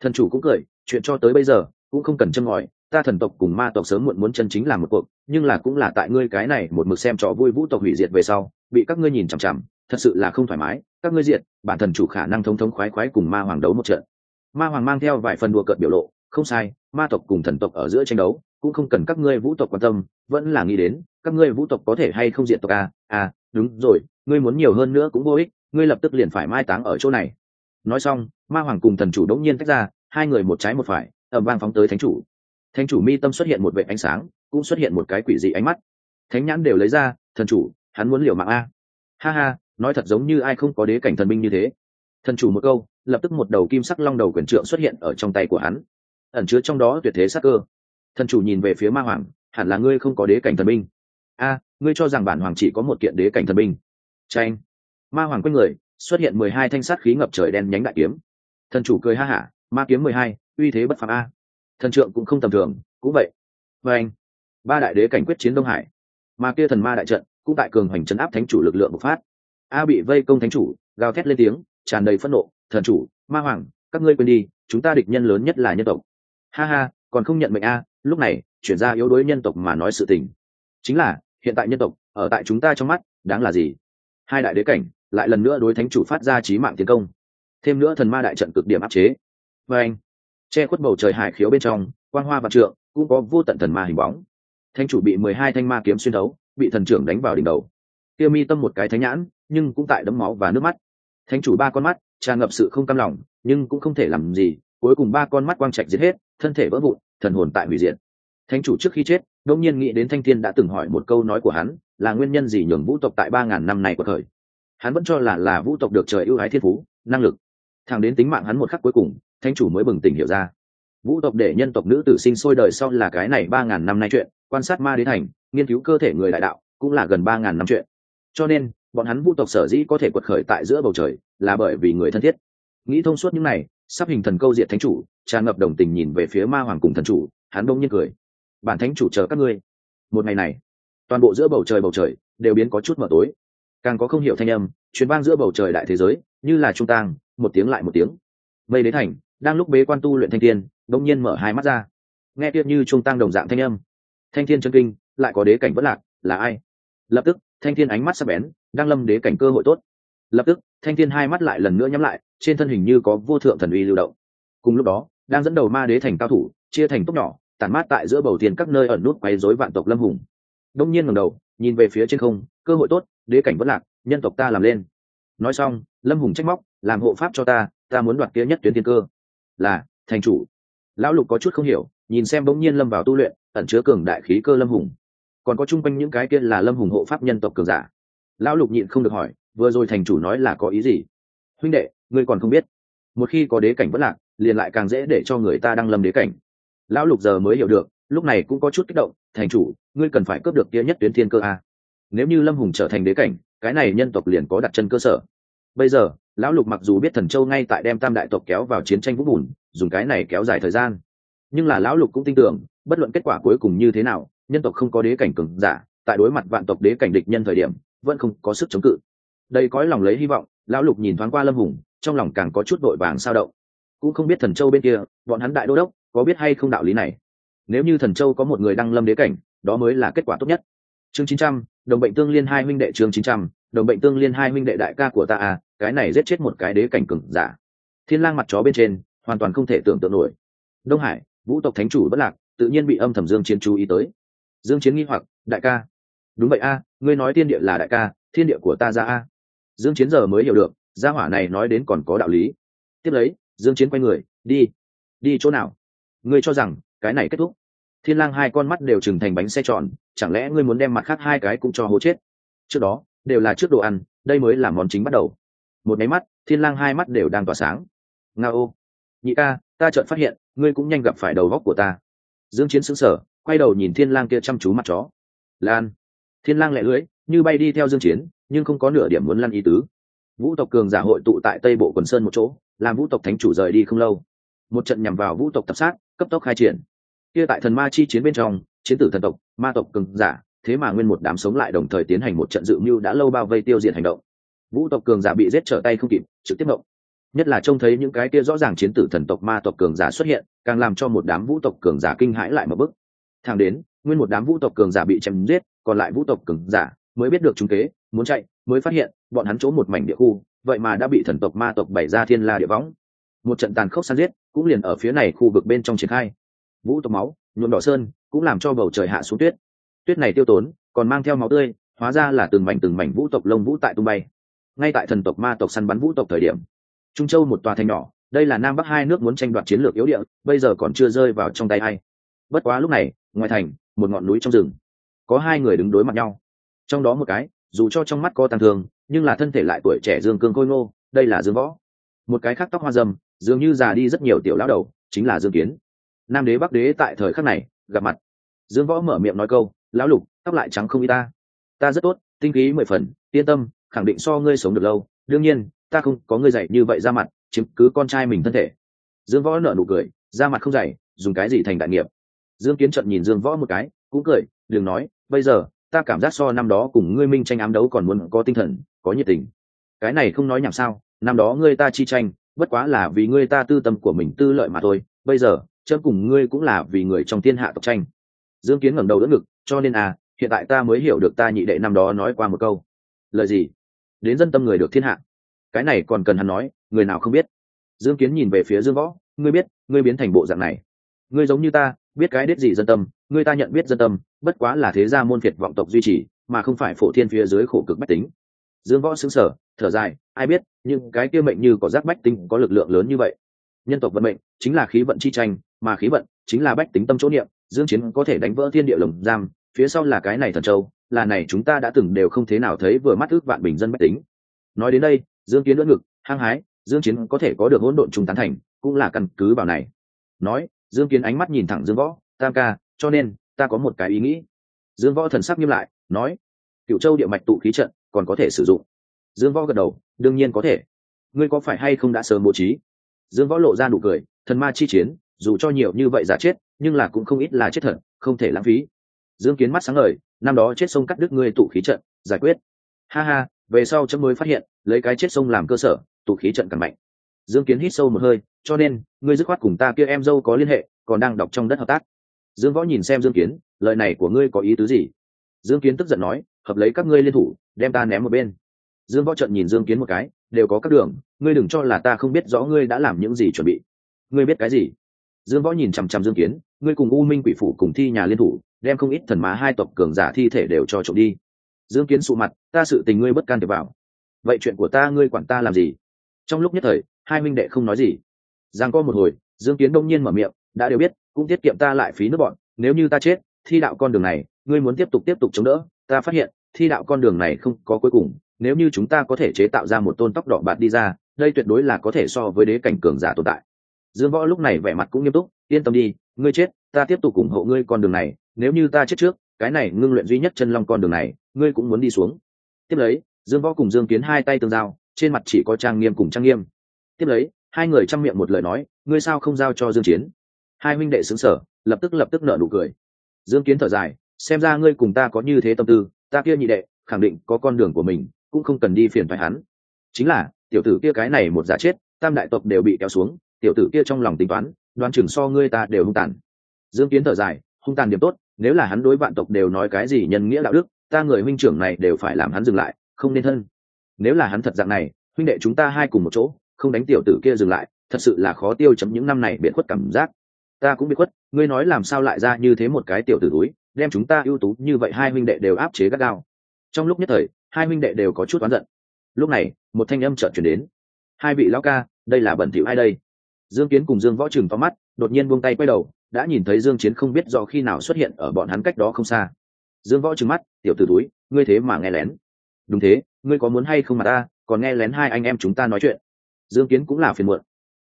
S1: Thần chủ cũng cười, chuyện cho tới bây giờ cũng không cần châm ngòi ta thần tộc cùng ma tộc sớm muộn muốn chân chính làm một cuộc nhưng là cũng là tại ngươi cái này một mực xem trò vui vũ tộc hủy diệt về sau bị các ngươi nhìn chằm chằm thật sự là không thoải mái các ngươi diệt bản thần chủ khả năng thống thống khoái khoái cùng ma hoàng đấu một trận. Ma hoàng mang theo vài phần đùa cợt biểu lộ không sai ma tộc cùng thần tộc ở giữa tranh đấu cũng không cần các ngươi vũ tộc quan tâm vẫn là nghĩ đến các ngươi vũ tộc có thể hay không diện tộc à, à đúng rồi ngươi muốn nhiều hơn nữa cũng vô ích ngươi lập tức liền phải mai táng ở chỗ này. Nói xong ma hoàng cùng thần chủ đống nhiên tách ra hai người một trái một phải ẩm vang phóng tới thánh chủ. Thánh chủ mi tâm xuất hiện một vệ ánh sáng, cũng xuất hiện một cái quỷ dị ánh mắt. Thánh nhãn đều lấy ra, thần chủ, hắn muốn liều mạng a. Ha ha, nói thật giống như ai không có đế cảnh thần binh như thế. Thần chủ một câu, lập tức một đầu kim sắc long đầu quyền trượng xuất hiện ở trong tay của hắn. Ẩn chứa trong đó tuyệt thế sắc cơ. Thần chủ nhìn về phía ma hoàng, hẳn là ngươi không có đế cảnh thần binh. A, ngươi cho rằng bản hoàng chỉ có một kiện đế cảnh thần binh. Tranh ma hoàng quanh người, xuất hiện mười hai thanh sắt khí ngập trời đen nhánh đại kiếm. Thần chủ cười ha hả, ma kiếm mười hai uy thế bất phàm a. Thần trượng cũng không tầm thường, cũng vậy. Và anh, ba đại đế cảnh quyết chiến đông hải, mà kia thần ma đại trận cũng tại cường hoành trấn áp thánh chủ lực lượng bộc phát. A bị vây công thánh chủ, gào thét lên tiếng, tràn đầy phẫn nộ, thần chủ, ma hoàng, các ngươi quên đi, chúng ta địch nhân lớn nhất là nhân tộc. Ha ha, còn không nhận mệnh a, lúc này, chuyển ra yếu đuối nhân tộc mà nói sự tình. Chính là, hiện tại nhân tộc, ở tại chúng ta trong mắt, đáng là gì? Hai đại đế cảnh, lại lần nữa đối thánh chủ phát ra trí mạng tiến công. Thêm nữa thần ma đại trận cực điểm áp chế. Và anh che khuất bầu trời hải khiếu bên trong quan hoa và trượng, cũng có vô tận thần ma hình bóng. Thánh chủ bị mười hai thanh ma kiếm xuyên đấu bị thần trưởng đánh vào đỉnh đầu. Tiêu mi tâm một cái thánh nhãn, nhưng cũng tại đấm máu và nước mắt. Thánh chủ ba con mắt, tràn ngập sự không cam lòng, nhưng cũng không thể làm gì, cuối cùng ba con mắt quang trạch giết hết, thân thể vỡ vụn, thần hồn tại hủy diệt. Thánh chủ trước khi chết đông nhiên nghĩ đến thanh thiên đã từng hỏi một câu nói của hắn, là nguyên nhân gì nhường vũ tộc tại ba ngàn năm này của thời? Hắn vẫn cho là là vũ tộc được trời ưu ái thiên phú, năng lực. Thẳng đến tính mạng hắn một khắc cuối cùng thánh chủ mới bừng tỉnh hiểu ra. Vũ tộc để nhân tộc nữ tử sinh sôi đời sau là cái này ba ngàn năm nay chuyện, quan sát ma đến thành, nghiên cứu cơ thể người đại đạo, cũng là gần ba ngàn năm chuyện. Cho nên, bọn hắn vũ tộc sở dĩ có thể quật khởi tại giữa bầu trời, là bởi vì người thân thiết. Nghĩ thông suốt những này, sắp hình thần câu diệt thánh chủ, tràn ngập đồng tình nhìn về phía ma hoàng cùng thần chủ, hắn đông nhiên cười. Bản thánh chủ chờ các ngươi. Một ngày này, toàn bộ giữa bầu trời bầu trời đều biến có chút mở tối. Càng có không hiểu thanh âm chuyến vang giữa bầu trời đại thế giới, như là trung tang, một tiếng lại một tiếng. Mây đế thành đang lúc bế quan tu luyện thanh thiên đông nhiên mở hai mắt ra. Nghe tiết như trung tăng đồng dạng thanh âm. Thanh thiên chân kinh, lại có đế cảnh vất lạc, là ai? Lập tức, thanh thiên ánh mắt sắp bén, đang lâm đế cảnh cơ hội tốt. Lập tức, thanh thiên hai mắt lại lần nữa nhắm lại, trên thân hình như có vô thượng thần uy lưu động. Cùng lúc đó, đang dẫn đầu ma đế thành cao thủ, chia thành tốc nhỏ tàn mát tại giữa bầu tiền các nơi ẩn nút quấy rối vạn tộc lâm hùng. Đông nhiên ngẩng đầu, nhìn về phía trên không, cơ hội tốt, đế cảnh vất lạc, nhân tộc ta làm lên. Nói xong, lâm hùng trách móc, làm hộ pháp cho ta ta muốn đoạt kia nhất tuyến tiên cơ là, thành chủ. Lão lục có chút không hiểu, nhìn xem bỗng nhiên lâm vào tu luyện, ẩn chứa cường đại khí cơ lâm hùng. Còn có chung quanh những cái kia là lâm hùng hộ pháp nhân tộc cường giả. Lão lục nhịn không được hỏi, vừa rồi thành chủ nói là có ý gì? Huynh đệ, ngươi còn không biết. Một khi có đế cảnh vất lạc, liền lại càng dễ để cho người ta đăng lâm đế cảnh. Lão lục giờ mới hiểu được, lúc này cũng có chút kích động, thành chủ, ngươi cần phải cướp được kia nhất tuyến thiên cơ a. Nếu như lâm hùng trở thành đế cảnh, cái này nhân tộc liền có đặt chân cơ sở. Bây giờ lão lục mặc dù biết thần châu ngay tại đem tam đại tộc kéo vào chiến tranh vũ bùn, dùng cái này kéo dài thời gian. Nhưng là lão lục cũng tin tưởng, bất luận kết quả cuối cùng như thế nào, nhân tộc không có đế cảnh cường giả, tại đối mặt vạn tộc đế cảnh địch nhân thời điểm, vẫn không có sức chống cự. Đây cõi lòng lấy hy vọng, lão lục nhìn thoáng qua lâm hùng, trong lòng càng có chút vội vàng sao động. Cũng không biết thần châu bên kia, bọn hắn đại đô đốc, có biết hay không đạo lý này. Nếu như thần châu có một người đăng lâm đế cảnh, đó mới là kết quả tốt nhất. Chương chín trăm, đồng bệnh tương liên hai huynh đệ chương chín trăm, đồng bệnh tương liên hai huynh đệ đại ca của ta à cái này giết chết một cái đế cảnh cường giả. Thiên lang mặt chó bên trên, hoàn toàn không thể tưởng tượng nổi. Đông hải, vũ tộc thánh chủ bất lạc, tự nhiên bị âm thầm dương chiến chú ý tới. Dương chiến nghi hoặc, đại ca. Đúng vậy a, ngươi nói thiên địa là đại ca, thiên địa của ta ra a. Dương chiến giờ mới hiểu được, gia hỏa này nói đến còn có đạo lý. Tiếp lấy, dương chiến quay người, đi đi chỗ nào? Ngươi cho rằng, cái này kết thúc. Thiên lang hai con mắt đều trừng thành bánh xe tròn, chẳng lẽ ngươi muốn đem mặt khác hai cái cũng cho hố chết? Trước đó, đều là trước đồ ăn, đây mới là món chính bắt đầu một máy mắt, thiên lang hai mắt đều đang tỏa sáng. Nga ô. Nhị ca, ta chợt phát hiện, ngươi cũng nhanh gặp phải đầu góc của ta. Dương chiến sững sờ, quay đầu nhìn thiên lang kia chăm chú mặt chó. Lan. Thiên lang lẹ lưỡi, như bay đi theo dương chiến, nhưng không có nửa điểm muốn lăn ý tứ. Vũ tộc cường giả hội tụ tại tây bộ quần sơn một chỗ, làm vũ tộc thánh chủ rời đi không lâu. Một trận nhằm vào vũ tộc tập sát, cấp tốc khai triển. Kia tại thần ma chi chiến bên trong, chiến tử thần tộc, ma tộc cường giả, thế mà nguyên một đám sống lại đồng thời tiến hành một trận dự mưu đã lâu bao vây tiêu diệt hành động vũ tộc cường giả bị giết trở tay không kịp, trực tiếp động nhất là trông thấy những cái kia rõ ràng chiến tử thần tộc ma tộc cường giả xuất hiện, càng làm cho một đám vũ tộc cường giả kinh hãi lại một bức thang đến, nguyên một đám vũ tộc cường giả bị chém giết, còn lại vũ tộc cường giả mới biết được chúng kế, muốn chạy, mới phát hiện, bọn hắn chỗ một mảnh địa khu, vậy mà đã bị thần tộc ma tộc bày ra thiên la địa võng. Một trận tàn khốc săn giết, cũng liền ở phía này khu vực bên trong triển khai. Vũ tộc máu, nhuộm đỏ sơn, cũng làm cho bầu trời hạ xuống tuyết. Tuyết này tiêu tốn, còn mang theo máu tươi, hóa ra là từng mảnh từng mảnh vũ tộc lông vũ tại tung bay ngay tại thần tộc ma tộc săn bắn vũ tộc thời điểm. Trung châu một tòa thành nhỏ, đây là nam bắc hai nước muốn tranh đoạt chiến lược yếu địa, bây giờ còn chưa rơi vào trong tay hay bất quá lúc này, ngoài thành, một ngọn núi trong rừng. Có hai người đứng đối mặt nhau. Trong đó một cái, dù cho trong mắt có tàn thương, nhưng là thân thể lại tuổi trẻ dương cương khôi ngô, đây là dương võ. Một cái khác tóc hoa dâm, dường như già đi rất nhiều tiểu lão đầu, chính là dương kiến. Nam đế bắc đế tại thời khắc này, gặp mặt. Dương võ mở miệng nói câu, lão lục, tóc lại trắng không y ta. Ta rất tốt, tinh khí mười phần, yên tâm khẳng định so ngươi sống được lâu. Đương nhiên, ta không có ngươi dạy như vậy ra mặt, chiếm cứ con trai mình thân thể. Dương võ nở nụ cười ra mặt không dạy dùng cái gì thành đại nghiệp? Dương kiến trận nhìn dương võ một cái, cũng cười, đừng nói, bây giờ, ta cảm giác so năm đó cùng ngươi minh tranh ám đấu còn muốn có tinh thần, có nhiệt tình. Cái này không nói nhảm sao, năm đó ngươi ta chi tranh, bất quá là vì ngươi ta tư tâm của mình tư lợi mà thôi. Bây giờ chấm cùng ngươi cũng là vì người trong thiên hạ tộc tranh. Dương kiến ngẩng đầu đỡ ngực, cho nên à hiện tại ta mới hiểu được ta nhị đệ năm đó nói qua một câu. Lời gì? Đến dân tâm người được thiên hạ. Cái này còn cần hắn nói, người nào không biết? Dương kiến nhìn về phía dương võ, ngươi biết, ngươi biến thành bộ dạng này. Ngươi giống như ta, biết cái đết gì dân tâm, ngươi ta nhận biết dân tâm, bất quá là thế gia môn phiệt vọng tộc duy trì, mà không phải phổ thiên phía dưới khổ cực bách tính. Dương võ xứng sở thở dài, ai biết, nhưng cái kia mệnh như có giác bách tính có lực lượng lớn như vậy. Nhân tộc vận mệnh chính là khí vận chi tranh, mà khí vận chính là bách tính tâm chỗ niệm, dương chiến có thể đánh vỡ thiên địa lồng giam, phía sau là cái này thần châu là này chúng ta đã từng đều không thế nào thấy vừa mắt ước vạn bình dân bách tính. Nói đến đây, dương kiến lưỡng ngực, hăng hái, dương chiến có thể có được hỗn độn trung tán thành, cũng là căn cứ vào này. Nói, dương kiến ánh mắt nhìn thẳng dương võ, tam ca, cho nên, ta có một cái ý nghĩ. Dương võ thần sắc nghiêm lại, nói cựu châu địa mạch tụ khí trận, còn có thể sử dụng. Dương võ gật đầu, đương nhiên có thể. Ngươi có phải hay không đã sớm bố trí? Dương võ lộ ra nụ cười, thần ma chi chiến, dù cho nhiều như vậy giả chết, nhưng là cũng không ít là chết thật, không thể lãng phí dương kiến mắt sáng ngời, năm đó chết sông cắt đứt ngươi tụ khí trận, giải quyết. Ha ha, về sau chấm mới phát hiện, lấy cái chết sông làm cơ sở, tụ khí trận càng mạnh. Dương kiến hít sâu một hơi, cho nên, ngươi dứt khoát cùng ta kia em dâu có liên hệ, còn đang đọc trong đất hợp tác. Dương võ nhìn xem dương kiến, lời này của ngươi có ý tứ gì? Dương kiến tức giận nói, hợp lấy các ngươi liên thủ, đem ta ném một bên. Dương võ trận nhìn dương kiến một cái, đều có các đường, ngươi đừng cho là ta không biết rõ ngươi đã làm những gì chuẩn bị. Ngươi biết cái gì? Dương võ nhìn chằm chằm dương kiến ngươi cùng u minh quỷ phủ cùng thi nhà liên thủ, đem không ít thần má hai tộc cường giả thi thể đều cho trộm đi. Dương kiến sụ mặt, ta sự tình ngươi bất can thiệp vào vậy chuyện của ta ngươi quản ta làm gì? Trong lúc nhất thời, hai minh đệ không nói gì. Giang có một hồi, dương kiến đông nhiên mở miệng, đã đều biết, cũng tiết kiệm ta lại phí nước bọn, nếu như ta chết, thi đạo con đường này, ngươi muốn tiếp tục tiếp tục chống đỡ, ta phát hiện, thi đạo con đường này không có cuối cùng, nếu như chúng ta có thể chế tạo ra một tôn tóc đỏ bạt đi ra, đây tuyệt đối là có thể so với đế cảnh cường giả tồn tại. Dương võ lúc này vẻ mặt cũng nghiêm túc, yên tâm đi ngươi chết, ta tiếp tục ủng hộ ngươi con đường này, nếu như ta chết trước, cái này ngưng luyện duy nhất chân long con đường này, ngươi cũng muốn đi xuống. Tiếp lấy, dương võ cùng dương kiến hai tay tương giao, trên mặt chỉ có trang nghiêm cùng trang nghiêm. Tiếp lấy, hai người chăm miệng một lời nói, ngươi sao không giao cho dương chiến? Hai huynh đệ xứng sở, lập tức lập tức nở nụ cười. Dương kiến thở dài, xem ra ngươi cùng ta có như thế tâm tư, ta kia nhị đệ, khẳng định có con đường của mình, cũng không cần đi phiền phải hắn. Chính là, tiểu tử kia cái này một giả chết, tam đại tộc đều bị kéo xuống, tiểu tử kia trong lòng tính toán đoán chừng so ngươi ta đều hung tàn. Dương kiến thở dài, hung tàn điểm tốt, nếu là hắn đối vạn tộc đều nói cái gì nhân nghĩa đạo đức, ta người huynh trưởng này đều phải làm hắn dừng lại, không nên thân. Nếu là hắn thật dạng này, huynh đệ chúng ta hai cùng một chỗ, không đánh tiểu tử kia dừng lại, thật sự là khó tiêu chấm những năm này biện khuất cảm giác. Ta cũng bị khuất, ngươi nói làm sao lại ra như thế một cái tiểu tử túi đem chúng ta ưu tú như vậy hai huynh đệ đều áp chế gắt gao. Trong lúc nhất thời, hai huynh đệ đều có chút oán giận. Lúc này, một thanh âm chợt chuyển đến. Hai vị lão ca, đây là bẩn thỉu ai đây? Dương kiến cùng dương võ trừng to mắt, đột nhiên buông tay quay đầu, đã nhìn thấy dương chiến không biết do khi nào xuất hiện ở bọn hắn cách đó không xa. Dương võ trừng mắt, tiểu tử túi, ngươi thế mà nghe lén. Đúng thế, ngươi có muốn hay không mà ta, còn nghe lén hai anh em chúng ta nói chuyện. Dương kiến cũng là phiền muộn.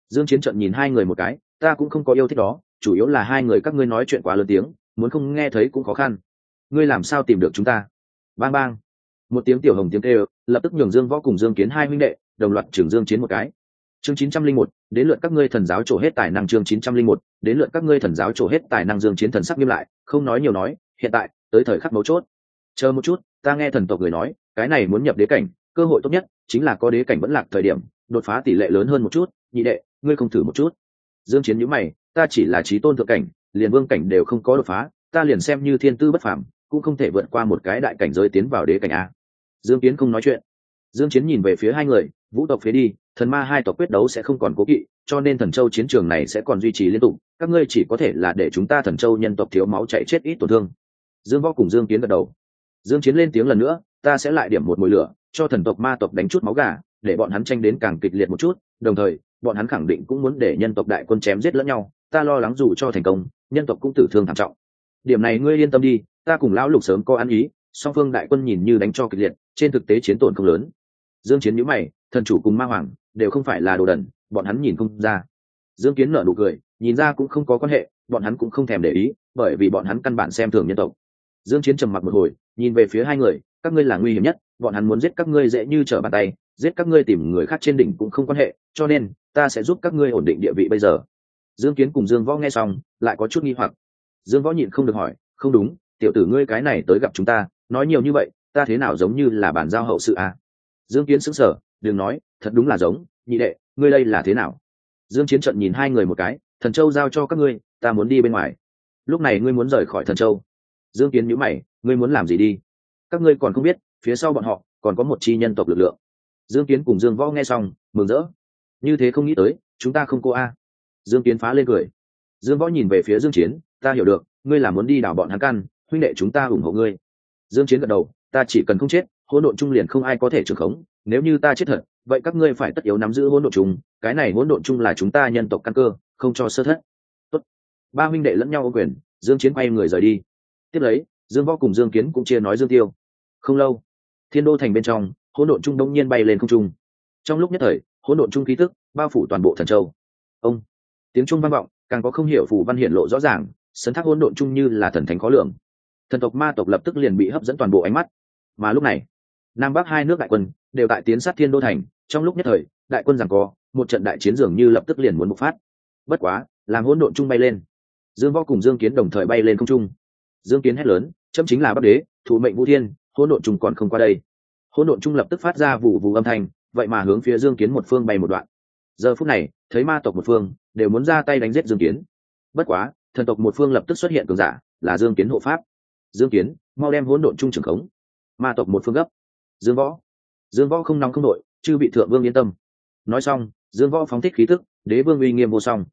S1: Dương chiến trận nhìn hai người một cái, ta cũng không có yêu thích đó, chủ yếu là hai người các ngươi nói chuyện quá lớn tiếng, muốn không nghe thấy cũng khó khăn. Ngươi làm sao tìm được chúng ta? Bang bang. Một tiếng tiểu hồng tiếng kêu, lập tức nhường dương võ cùng dương kiến hai huynh đệ, đồng loạt trưởng dương chiến một cái chương chín trăm linh một, đến lượt các ngươi thần giáo trổ hết tài năng chương chín trăm linh một, đến lượt các ngươi thần giáo trổ hết tài năng dương chiến thần sắc nghiêm lại, không nói nhiều nói, hiện tại, tới thời khắc mấu chốt. Chờ một chút, ta nghe thần tộc người nói, cái này muốn nhập đế cảnh, cơ hội tốt nhất chính là có đế cảnh vẫn lạc thời điểm, đột phá tỷ lệ lớn hơn một chút, nhị đệ, ngươi không thử một chút. Dương chiến nhíu mày, ta chỉ là trí tôn thượng cảnh, liền vương cảnh đều không có đột phá, ta liền xem như thiên tư bất phàm, cũng không thể vượt qua một cái đại cảnh giới tiến vào đế cảnh a. Dương kiến không nói chuyện. Dương chiến nhìn về phía hai người vũ tộc phía đi, thần ma hai tộc quyết đấu sẽ không còn cố kỵ, cho nên thần châu chiến trường này sẽ còn duy trì liên tục. Các ngươi chỉ có thể là để chúng ta thần châu nhân tộc thiếu máu chạy chết ít tổn thương. Dương võ cùng dương kiến gật đầu. Dương chiến lên tiếng lần nữa, ta sẽ lại điểm một mùi lửa, cho thần tộc ma tộc đánh chút máu gà, để bọn hắn tranh đến càng kịch liệt một chút, đồng thời, bọn hắn khẳng định cũng muốn để nhân tộc đại quân chém giết lẫn nhau. Ta lo lắng dù cho thành công, nhân tộc cũng tử thương thảm trọng. Điểm này ngươi yên tâm đi, ta cùng lão lục sớm có ăn ý. Song phương đại quân nhìn như đánh cho kịch liệt, trên thực tế chiến tổn không lớn. Dương chiến nhíu mày thần chủ cùng ma hoàng đều không phải là đồ đần, bọn hắn nhìn không ra. Dương kiến nở nụ cười, nhìn ra cũng không có quan hệ, bọn hắn cũng không thèm để ý, bởi vì bọn hắn căn bản xem thường nhân tộc. Dương chiến trầm mặc một hồi, nhìn về phía hai người, các ngươi là nguy hiểm nhất, bọn hắn muốn giết các ngươi dễ như trở bàn tay, giết các ngươi tìm người khác trên đỉnh cũng không quan hệ, cho nên, ta sẽ giúp các ngươi ổn định địa vị bây giờ. Dương kiến cùng dương võ nghe xong, lại có chút nghi hoặc. Dương võ nhịn không được hỏi, không đúng, tiểu tử ngươi cái này tới gặp chúng ta, nói nhiều như vậy, ta thế nào giống như là bàn giao hậu sự à? dương kiến sững sờ đừng nói, thật đúng là giống, nhị đệ, ngươi đây là thế nào? Dương chiến trận nhìn hai người một cái, thần châu giao cho các ngươi, ta muốn đi bên ngoài. Lúc này ngươi muốn rời khỏi thần châu. Dương kiến nhíu mày, ngươi muốn làm gì đi? Các ngươi còn không biết, phía sau bọn họ, còn có một chi nhân tộc lực lượng. Dương kiến cùng dương võ nghe xong, mừng rỡ. Như thế không nghĩ tới, chúng ta không cô a. Dương kiến phá lên cười. Dương võ nhìn về phía dương chiến, ta hiểu được, ngươi là muốn đi đảo bọn hắn căn, huynh đệ chúng ta ủng hộ ngươi. Dương chiến gật đầu, ta chỉ cần không chết, hỗn độn trung liền không ai có thể trưởng khống nếu như ta chết thật, vậy các ngươi phải tất yếu nắm giữ hỗn độn chung, cái này hỗn độn chung là chúng ta nhân tộc căn cơ, không cho sơ thất. Tốt. ba huynh đệ lẫn nhau ô quyền, dương chiến quay người rời đi. Tiếp lấy, dương võ cùng dương kiến cũng chia nói dương tiêu. Không lâu, thiên đô thành bên trong, hỗn độn chung đông nhiên bay lên không trung. Trong lúc nhất thời, hỗn độn chung khí tức bao phủ toàn bộ thần châu. Ông, tiếng trung vang vọng, càng có không hiểu phù văn hiển lộ rõ ràng, sấn thác hỗn độn chung như là thần thánh khó lường. Thần tộc ma tộc lập tức liền bị hấp dẫn toàn bộ ánh mắt. Mà lúc này nam bắc hai nước đại quân đều tại tiến sát thiên đô thành, trong lúc nhất thời, đại quân rằng co, một trận đại chiến dường như lập tức liền muốn bộc phát. Bất quá, làm hỗn độn chung bay lên. Dương võ cùng dương kiến đồng thời bay lên không trung. Dương kiến hét lớn, chấm chính là bắc đế, thủ mệnh vũ thiên, hỗn độn chung còn không qua đây. Hỗn độn chung lập tức phát ra vụ vụ âm thanh, vậy mà hướng phía dương kiến một phương bay một đoạn. Giờ phút này, thấy ma tộc một phương đều muốn ra tay đánh giết dương kiến. Bất quá, thần tộc một phương lập tức xuất hiện cường giả, là dương kiến hộ pháp. Dương kiến, mau đem hỗn độn chung trường khống. Ma tộc một phương gấp dương võ. Dương võ không nóng không đội, chư bị thượng vương yên tâm. Nói xong, dương võ phóng thích khí tức, đế vương uy nghiêm vô song.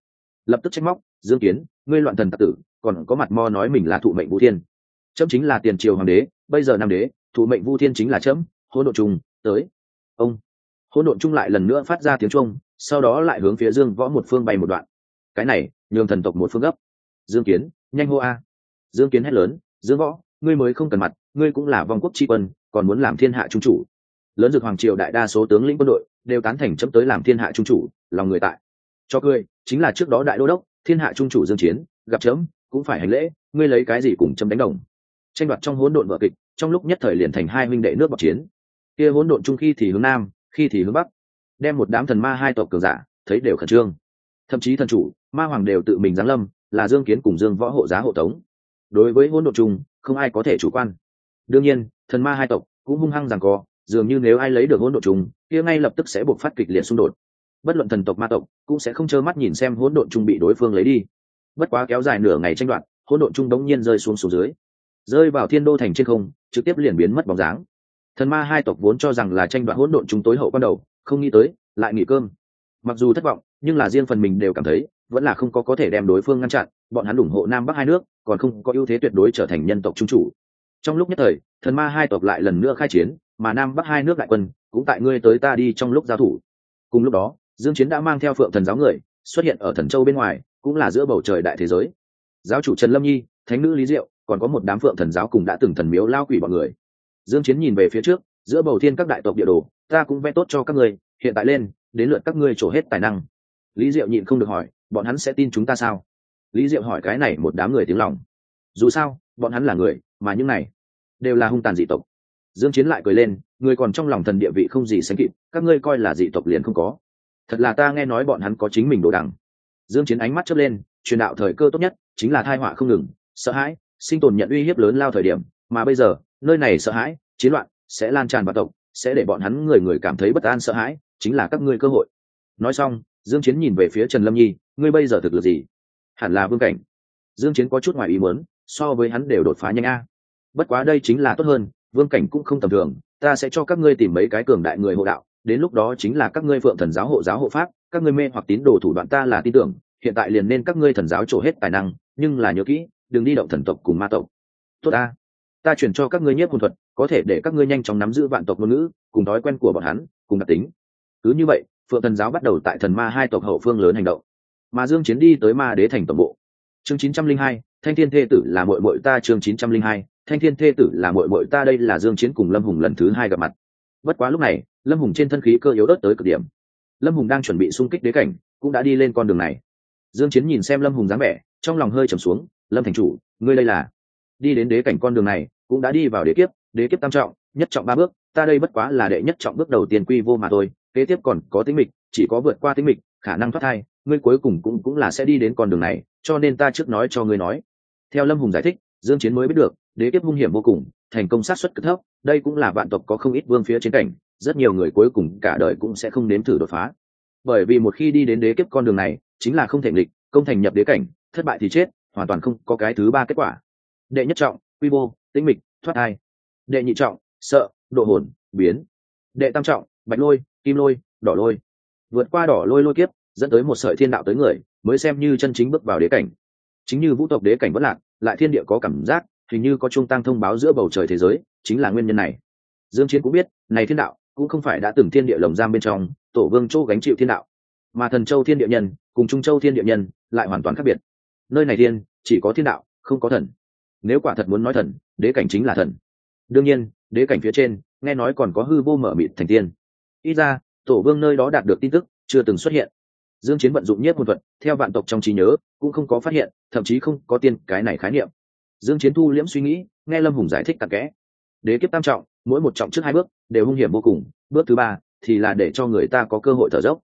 S1: Lập tức trách móc, dương kiến, ngươi loạn thần tạc tử, còn có mặt mo nói mình là thụ mệnh vũ thiên. Chấm chính là tiền triều hoàng đế, bây giờ nam đế, thụ mệnh vũ thiên chính là chấm, hỗn độn trùng tới. Ông. Hỗn độn trung lại lần nữa phát ra tiếng trung sau đó lại hướng phía dương võ một phương bay một đoạn. Cái này, nhường thần tộc một phương gấp. Dương kiến, nhanh hô a. Dương kiến hét lớn, dương võ, ngươi mới không cần mặt, ngươi cũng là vong quốc tri quân còn muốn làm thiên hạ trung chủ. Lớn dược hoàng triều đại đa số tướng lĩnh quân đội đều tán thành chấm tới làm thiên hạ trung chủ, lòng người tại. Cho cười, chính là trước đó đại đô đốc, thiên hạ trung chủ dương chiến, gặp chấm, cũng phải hành lễ, ngươi lấy cái gì cùng chấm đánh đồng. Tranh đoạt trong hỗn độn vở kịch, trong lúc nhất thời liền thành hai huynh đệ nước bọc chiến. Kia hỗn độn trung khi thì hướng nam, khi thì hướng bắc, đem một đám thần ma hai tộc cường giả, thấy đều khẩn trương. Thậm chí thần chủ, ma hoàng đều tự mình giáng lâm, là dương kiến cùng dương võ hộ giá hộ tống. Đối với hỗn độn trung, không ai có thể chủ quan. Đương nhiên thần ma hai tộc cũng hung hăng rằng co, dường như nếu ai lấy được hỗn độn chung kia ngay lập tức sẽ buộc phát kịch liệt xung đột. Bất luận thần tộc ma tộc cũng sẽ không trơ mắt nhìn xem hỗn độn chung bị đối phương lấy đi. Bất quá kéo dài nửa ngày tranh đoạt, hỗn độn chung đống nhiên rơi xuống xuống dưới. Rơi vào thiên đô thành trên không, trực tiếp liền biến mất bóng dáng. Thần ma hai tộc vốn cho rằng là tranh đoạt hỗn độn chung tối hậu ban đầu, không nghĩ tới, lại nghỉ cơm. Mặc dù thất vọng, nhưng là riêng phần mình đều cảm thấy, vẫn là không có có thể đem đối phương ngăn chặn, bọn hắn ủng hộ nam bắc hai nước, còn không có ưu thế tuyệt đối trở thành nhân tộc trung chủ trong lúc nhất thời, thần ma hai tộc lại lần nữa khai chiến, mà nam bắc hai nước đại quân cũng tại ngươi tới ta đi trong lúc giao thủ. Cùng lúc đó, dương chiến đã mang theo phượng thần giáo người, xuất hiện ở thần châu bên ngoài, cũng là giữa bầu trời đại thế giới. Giáo chủ trần lâm nhi, thánh nữ lý diệu, còn có một đám phượng thần giáo cùng đã từng thần miếu lao quỷ bọn người. Dương chiến nhìn về phía trước, giữa bầu thiên các đại tộc địa đồ, ta cũng vẽ tốt cho các ngươi, hiện tại lên, đến lượt các ngươi trổ hết tài năng. Lý diệu nhịn không được hỏi, bọn hắn sẽ tin chúng ta sao? Lý diệu hỏi cái này một đám người tiếng lòng. Dù sao, bọn hắn là người, mà những này đều là hung tàn dị tộc. Dương chiến lại cười lên, người còn trong lòng thần địa vị không gì sánh kịp, các ngươi coi là dị tộc liền không có. Thật là ta nghe nói bọn hắn có chính mình đồ đằng. Dương chiến ánh mắt chớp lên, truyền đạo thời cơ tốt nhất chính là tai họa không ngừng, sợ hãi, sinh tồn nhận uy hiếp lớn lao thời điểm, mà bây giờ, nơi này sợ hãi, chiến loạn sẽ lan tràn vào tộc, sẽ để bọn hắn người người cảm thấy bất an sợ hãi, chính là các ngươi cơ hội. Nói xong, dương chiến nhìn về phía trần lâm nhi, ngươi bây giờ thực lực gì? Hẳn là vương cảnh. Dương chiến có chút ngoài ý muốn, so với hắn đều đột phá nhanh a bất quá đây chính là tốt hơn vương cảnh cũng không tầm thường ta sẽ cho các ngươi tìm mấy cái cường đại người hộ đạo đến lúc đó chính là các ngươi phượng thần giáo hộ giáo hộ pháp các ngươi mê hoặc tín đồ thủ đoạn ta là tin tưởng hiện tại liền nên các ngươi thần giáo trổ hết tài năng nhưng là nhớ kỹ đừng đi động thần tộc cùng ma tộc. Tốt ta. Ta chuyển cho các ngươi nhất hồn thuật có thể để các ngươi nhanh chóng nắm giữ vạn tộc ngôn ngữ cùng thói quen của bọn hắn cùng đặc tính. Cứ như vậy phượng thần giáo bắt đầu tại thần ma hai tộc hậu phương lớn hành động. Mà dương chiến đi tới ma đế thành tổng bộ. Chương 902, thanh thiên thê tử là muội muội ta chương 902, thanh thiên thê tử là muội muội ta đây là dương chiến cùng lâm hùng lần thứ hai gặp mặt. Bất quá lúc này, lâm hùng trên thân khí cơ yếu ớt tới cực điểm. Lâm hùng đang chuẩn bị xung kích đế cảnh, cũng đã đi lên con đường này. Dương chiến nhìn xem lâm hùng dáng vẻ, trong lòng hơi trầm xuống, lâm thành chủ, ngươi đây là? Đi đến đế cảnh con đường này, cũng đã đi vào đế kiếp đế kiếp tam trọng, nhất trọng ba bước, ta đây bất quá là đệ nhất trọng bước đầu tiên quy vô mà thôi, kế tiếp còn có tính mịch, chỉ có vượt qua tính mịch, khả năng thoát thai, ngươi cuối cùng cũng cũng là sẽ đi đến con đường này, cho nên ta trước nói cho ngươi nói. Theo lâm hùng giải thích, dương chiến mới biết được đế kiếp hung hiểm vô cùng, thành công sát xuất cực thấp, đây cũng là vạn tộc có không ít vương phía trên cảnh, rất nhiều người cuối cùng cả đời cũng sẽ không nếm thử đột phá. Bởi vì một khi đi đến đế kiếp con đường này, chính là không thể nghịch, công thành nhập đế cảnh, thất bại thì chết, hoàn toàn không có cái thứ ba kết quả. Đệ nhất trọng, quy vô tĩnh mịch, thoát thai. Đệ nhị trọng, sợ, độ hồn, biến. Đệ tam trọng, bạch lôi, kim lôi, đỏ lôi. Vượt qua đỏ lôi lôi kiếp, dẫn tới một sợi thiên đạo tới người, mới xem như chân chính bước vào đế cảnh. Chính như vũ tộc đế cảnh bất lạc, lại thiên địa có cảm giác hình như có trung tăng thông báo giữa bầu trời thế giới, chính là nguyên nhân này. Dương chiến cũng biết, này thiên đạo cũng không phải đã từng thiên địa lồng giam bên trong, tổ vương châu gánh chịu thiên đạo. Mà thần châu thiên địa nhân cùng trung châu thiên địa nhân lại hoàn toàn khác biệt. Nơi này thiên chỉ có thiên đạo, không có thần. Nếu quả thật muốn nói thần, đế cảnh chính là thần. Đương nhiên, đế cảnh phía trên, nghe nói còn có hư vô mở mịt thành tiên. Ít ra, tổ vương nơi đó đạt được tin tức chưa từng xuất hiện. Dương chiến vận dụng nhất một thuật, theo vạn tộc trong trí nhớ, cũng không có phát hiện, thậm chí không có tiên cái này khái niệm dương chiến thu liễm suy nghĩ, nghe lâm hùng giải thích tạc kẽ. Đế kiếp tam trọng, mỗi một trọng trước hai bước, đều hung hiểm vô cùng. Bước thứ ba, thì là để cho người ta có cơ hội thở dốc.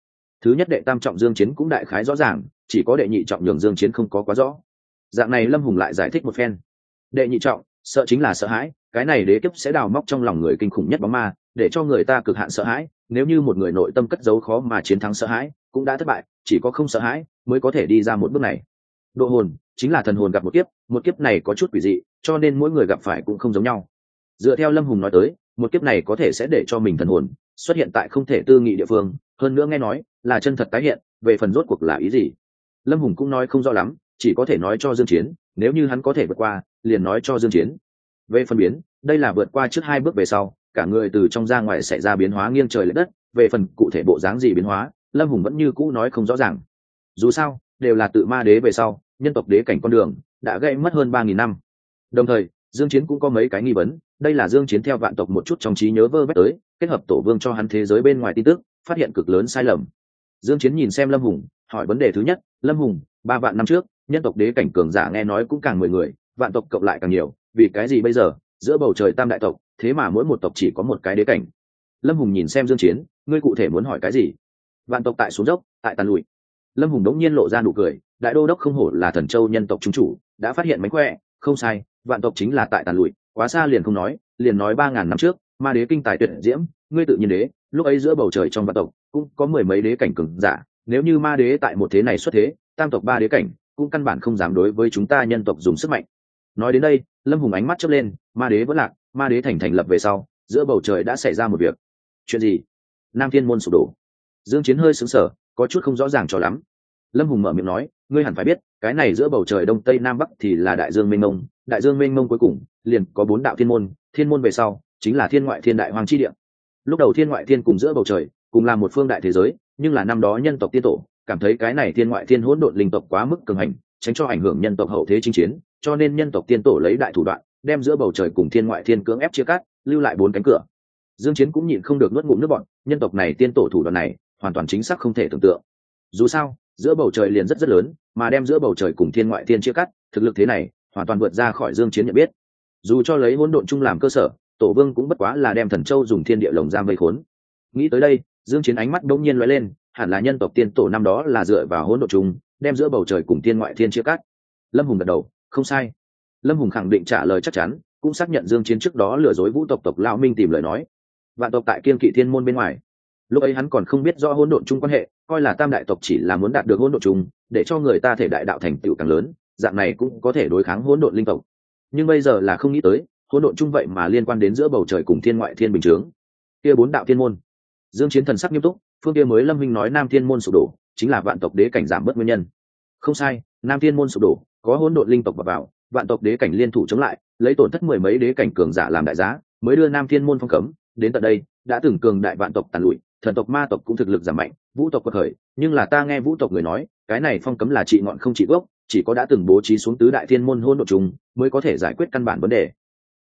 S1: Thứ nhất đệ tam trọng dương chiến cũng đại khái rõ ràng, chỉ có đệ nhị trọng nhường dương chiến không có quá rõ. Dạng này lâm hùng lại giải thích một phen. Đệ nhị trọng, sợ chính là sợ hãi, cái này đế kiếp sẽ đào móc trong lòng người kinh khủng nhất bóng ma, để cho người ta cực hạn sợ hãi, nếu như một người nội tâm cất giấu khó mà chiến thắng sợ hãi, cũng đã thất bại, chỉ có không sợ hãi mới có thể đi ra một bước này. Độ hồn chính là thần hồn gặp một kiếp một kiếp này có chút quỷ dị, cho nên mỗi người gặp phải cũng không giống nhau. Dựa theo lâm hùng nói tới, một kiếp này có thể sẽ để cho mình thần hồn xuất hiện tại không thể tư nghị địa phương, hơn nữa nghe nói là chân thật tái hiện, về phần rốt cuộc là ý gì? Lâm hùng cũng nói không rõ lắm, chỉ có thể nói cho dương chiến, nếu như hắn có thể vượt qua, liền nói cho dương chiến. Về phân biến, đây là vượt qua trước hai bước về sau, cả người từ trong ra ngoài xảy ra biến hóa nghiêng trời lệch đất, về phần cụ thể bộ dáng gì biến hóa, lâm hùng vẫn như cũ nói không rõ ràng. Dù sao, đều là tự ma đế về sau nhân tộc đế cảnh con đường, đã gây mất hơn ba nghìn năm. Đồng thời, dương chiến cũng có mấy cái nghi vấn, đây là dương chiến theo vạn tộc một chút trong trí nhớ vơ vét tới, kết hợp tổ vương cho hắn thế giới bên ngoài tin tức, phát hiện cực lớn sai lầm. Dương chiến nhìn xem lâm hùng, hỏi vấn đề thứ nhất, lâm hùng, ba vạn năm trước, nhân tộc đế cảnh cường giả nghe nói cũng càng mười người, vạn tộc cộng lại càng nhiều, vì cái gì bây giờ, giữa bầu trời tam đại tộc, thế mà mỗi một tộc chỉ có một cái đế cảnh? Lâm hùng nhìn xem dương chiến, ngươi cụ thể muốn hỏi cái gì? Vạn tộc tại xuống dốc, tại tàn lụi. Lâm hùng đống nhiên lộ ra nụ cười đại đô đốc không hổ là thần châu nhân tộc trung chủ, đã phát hiện mánh khỏe, không sai, vạn tộc chính là tại tàn lụi, quá xa liền không nói, liền nói ba ngàn năm trước, ma đế kinh tài tuyệt diễm, ngươi tự nhiên đế, lúc ấy giữa bầu trời trong vạn tộc, cũng có mười mấy đế cảnh cường giả, nếu như ma đế tại một thế này xuất thế, tam tộc ba đế cảnh, cũng căn bản không dám đối với chúng ta nhân tộc dùng sức mạnh. Nói đến đây, lâm hùng ánh mắt chớp lên, ma đế vẫn lạc, ma đế thành thành lập về sau, giữa bầu trời đã xảy ra một việc. Chuyện gì? Nam thiên môn sụp đổ. Dương chiến hơi sững sờ, có chút không rõ ràng cho lắm. Lâm hùng mở miệng nói ngươi hẳn phải biết, cái này giữa bầu trời đông tây nam bắc thì là đại dương mênh mông, đại dương mênh mông cuối cùng, liền có bốn đạo thiên môn thiên môn về sau chính là thiên ngoại thiên đại hoàng chi địa. Lúc đầu thiên ngoại thiên cùng giữa bầu trời cùng là một phương đại thế giới, nhưng là năm đó nhân tộc tiên tổ cảm thấy cái này thiên ngoại thiên hỗn độn linh tộc quá mức cường hành, tránh cho ảnh hưởng nhân tộc hậu thế chinh chiến, cho nên nhân tộc tiên tổ lấy đại thủ đoạn, đem giữa bầu trời cùng thiên ngoại thiên cưỡng ép chia cắt, lưu lại bốn cánh cửa. Dương chiến cũng nhịn không được nuốt ngụm nước bọn nhân tộc này tiên tổ thủ đoạn này hoàn toàn chính xác không thể tưởng tượng. Dù sao giữa bầu trời liền rất rất lớn, mà đem giữa bầu trời cùng thiên ngoại thiên chia cắt, thực lực thế này, hoàn toàn vượt ra khỏi dương chiến nhận biết. Dù cho lấy hỗn độn chung làm cơ sở, tổ vương cũng bất quá là đem thần châu dùng thiên địa lồng giam vây khốn. Nghĩ tới đây, dương chiến ánh mắt đống nhiên lóe lên, hẳn là nhân tộc tiên tổ năm đó là dựa vào hỗn độn chung, đem giữa bầu trời cùng thiên ngoại thiên chia cắt. Lâm hùng gật đầu, không sai. Lâm hùng khẳng định trả lời chắc chắn, cũng xác nhận dương chiến trước đó lừa dối vũ tộc tộc lão minh tìm lời nói. Vạn tộc tại kiên kỵ thiên môn bên ngoài. Lúc ấy hắn còn không biết rõ hỗn độn chung quan hệ coi là tam đại tộc chỉ là muốn đạt được hỗn độn chung để cho người ta thể đại đạo thành tựu càng lớn dạng này cũng có thể đối kháng hỗn độn linh tộc. Nhưng bây giờ là không nghĩ tới hỗn độn chung vậy mà liên quan đến giữa bầu trời cùng thiên ngoại thiên bình chướng. Kia bốn đạo thiên môn. Dương chiến thần sắc nghiêm túc phương kia mới lâm minh nói nam thiên môn sụp đổ chính là vạn tộc đế cảnh giảm bớt nguyên nhân. Không sai nam thiên môn sụp đổ có hỗn độn linh tộc vào, vào vạn tộc đế cảnh liên thủ chống lại lấy tổn thất mười mấy đế cảnh cường giả làm đại giá mới đưa nam thiên môn phong cấm. Đến tận đây đã từng cường đại vạn tộc tàn lụi thần tộc ma tộc cũng thực lực giảm mạnh vũ tộc quật khởi, nhưng là ta nghe vũ tộc người nói, cái này phong cấm là trị ngọn không trị gốc, chỉ có đã từng bố trí xuống tứ đại thiên môn hôn đ ộ mới có thể giải quyết căn bản vấn đề.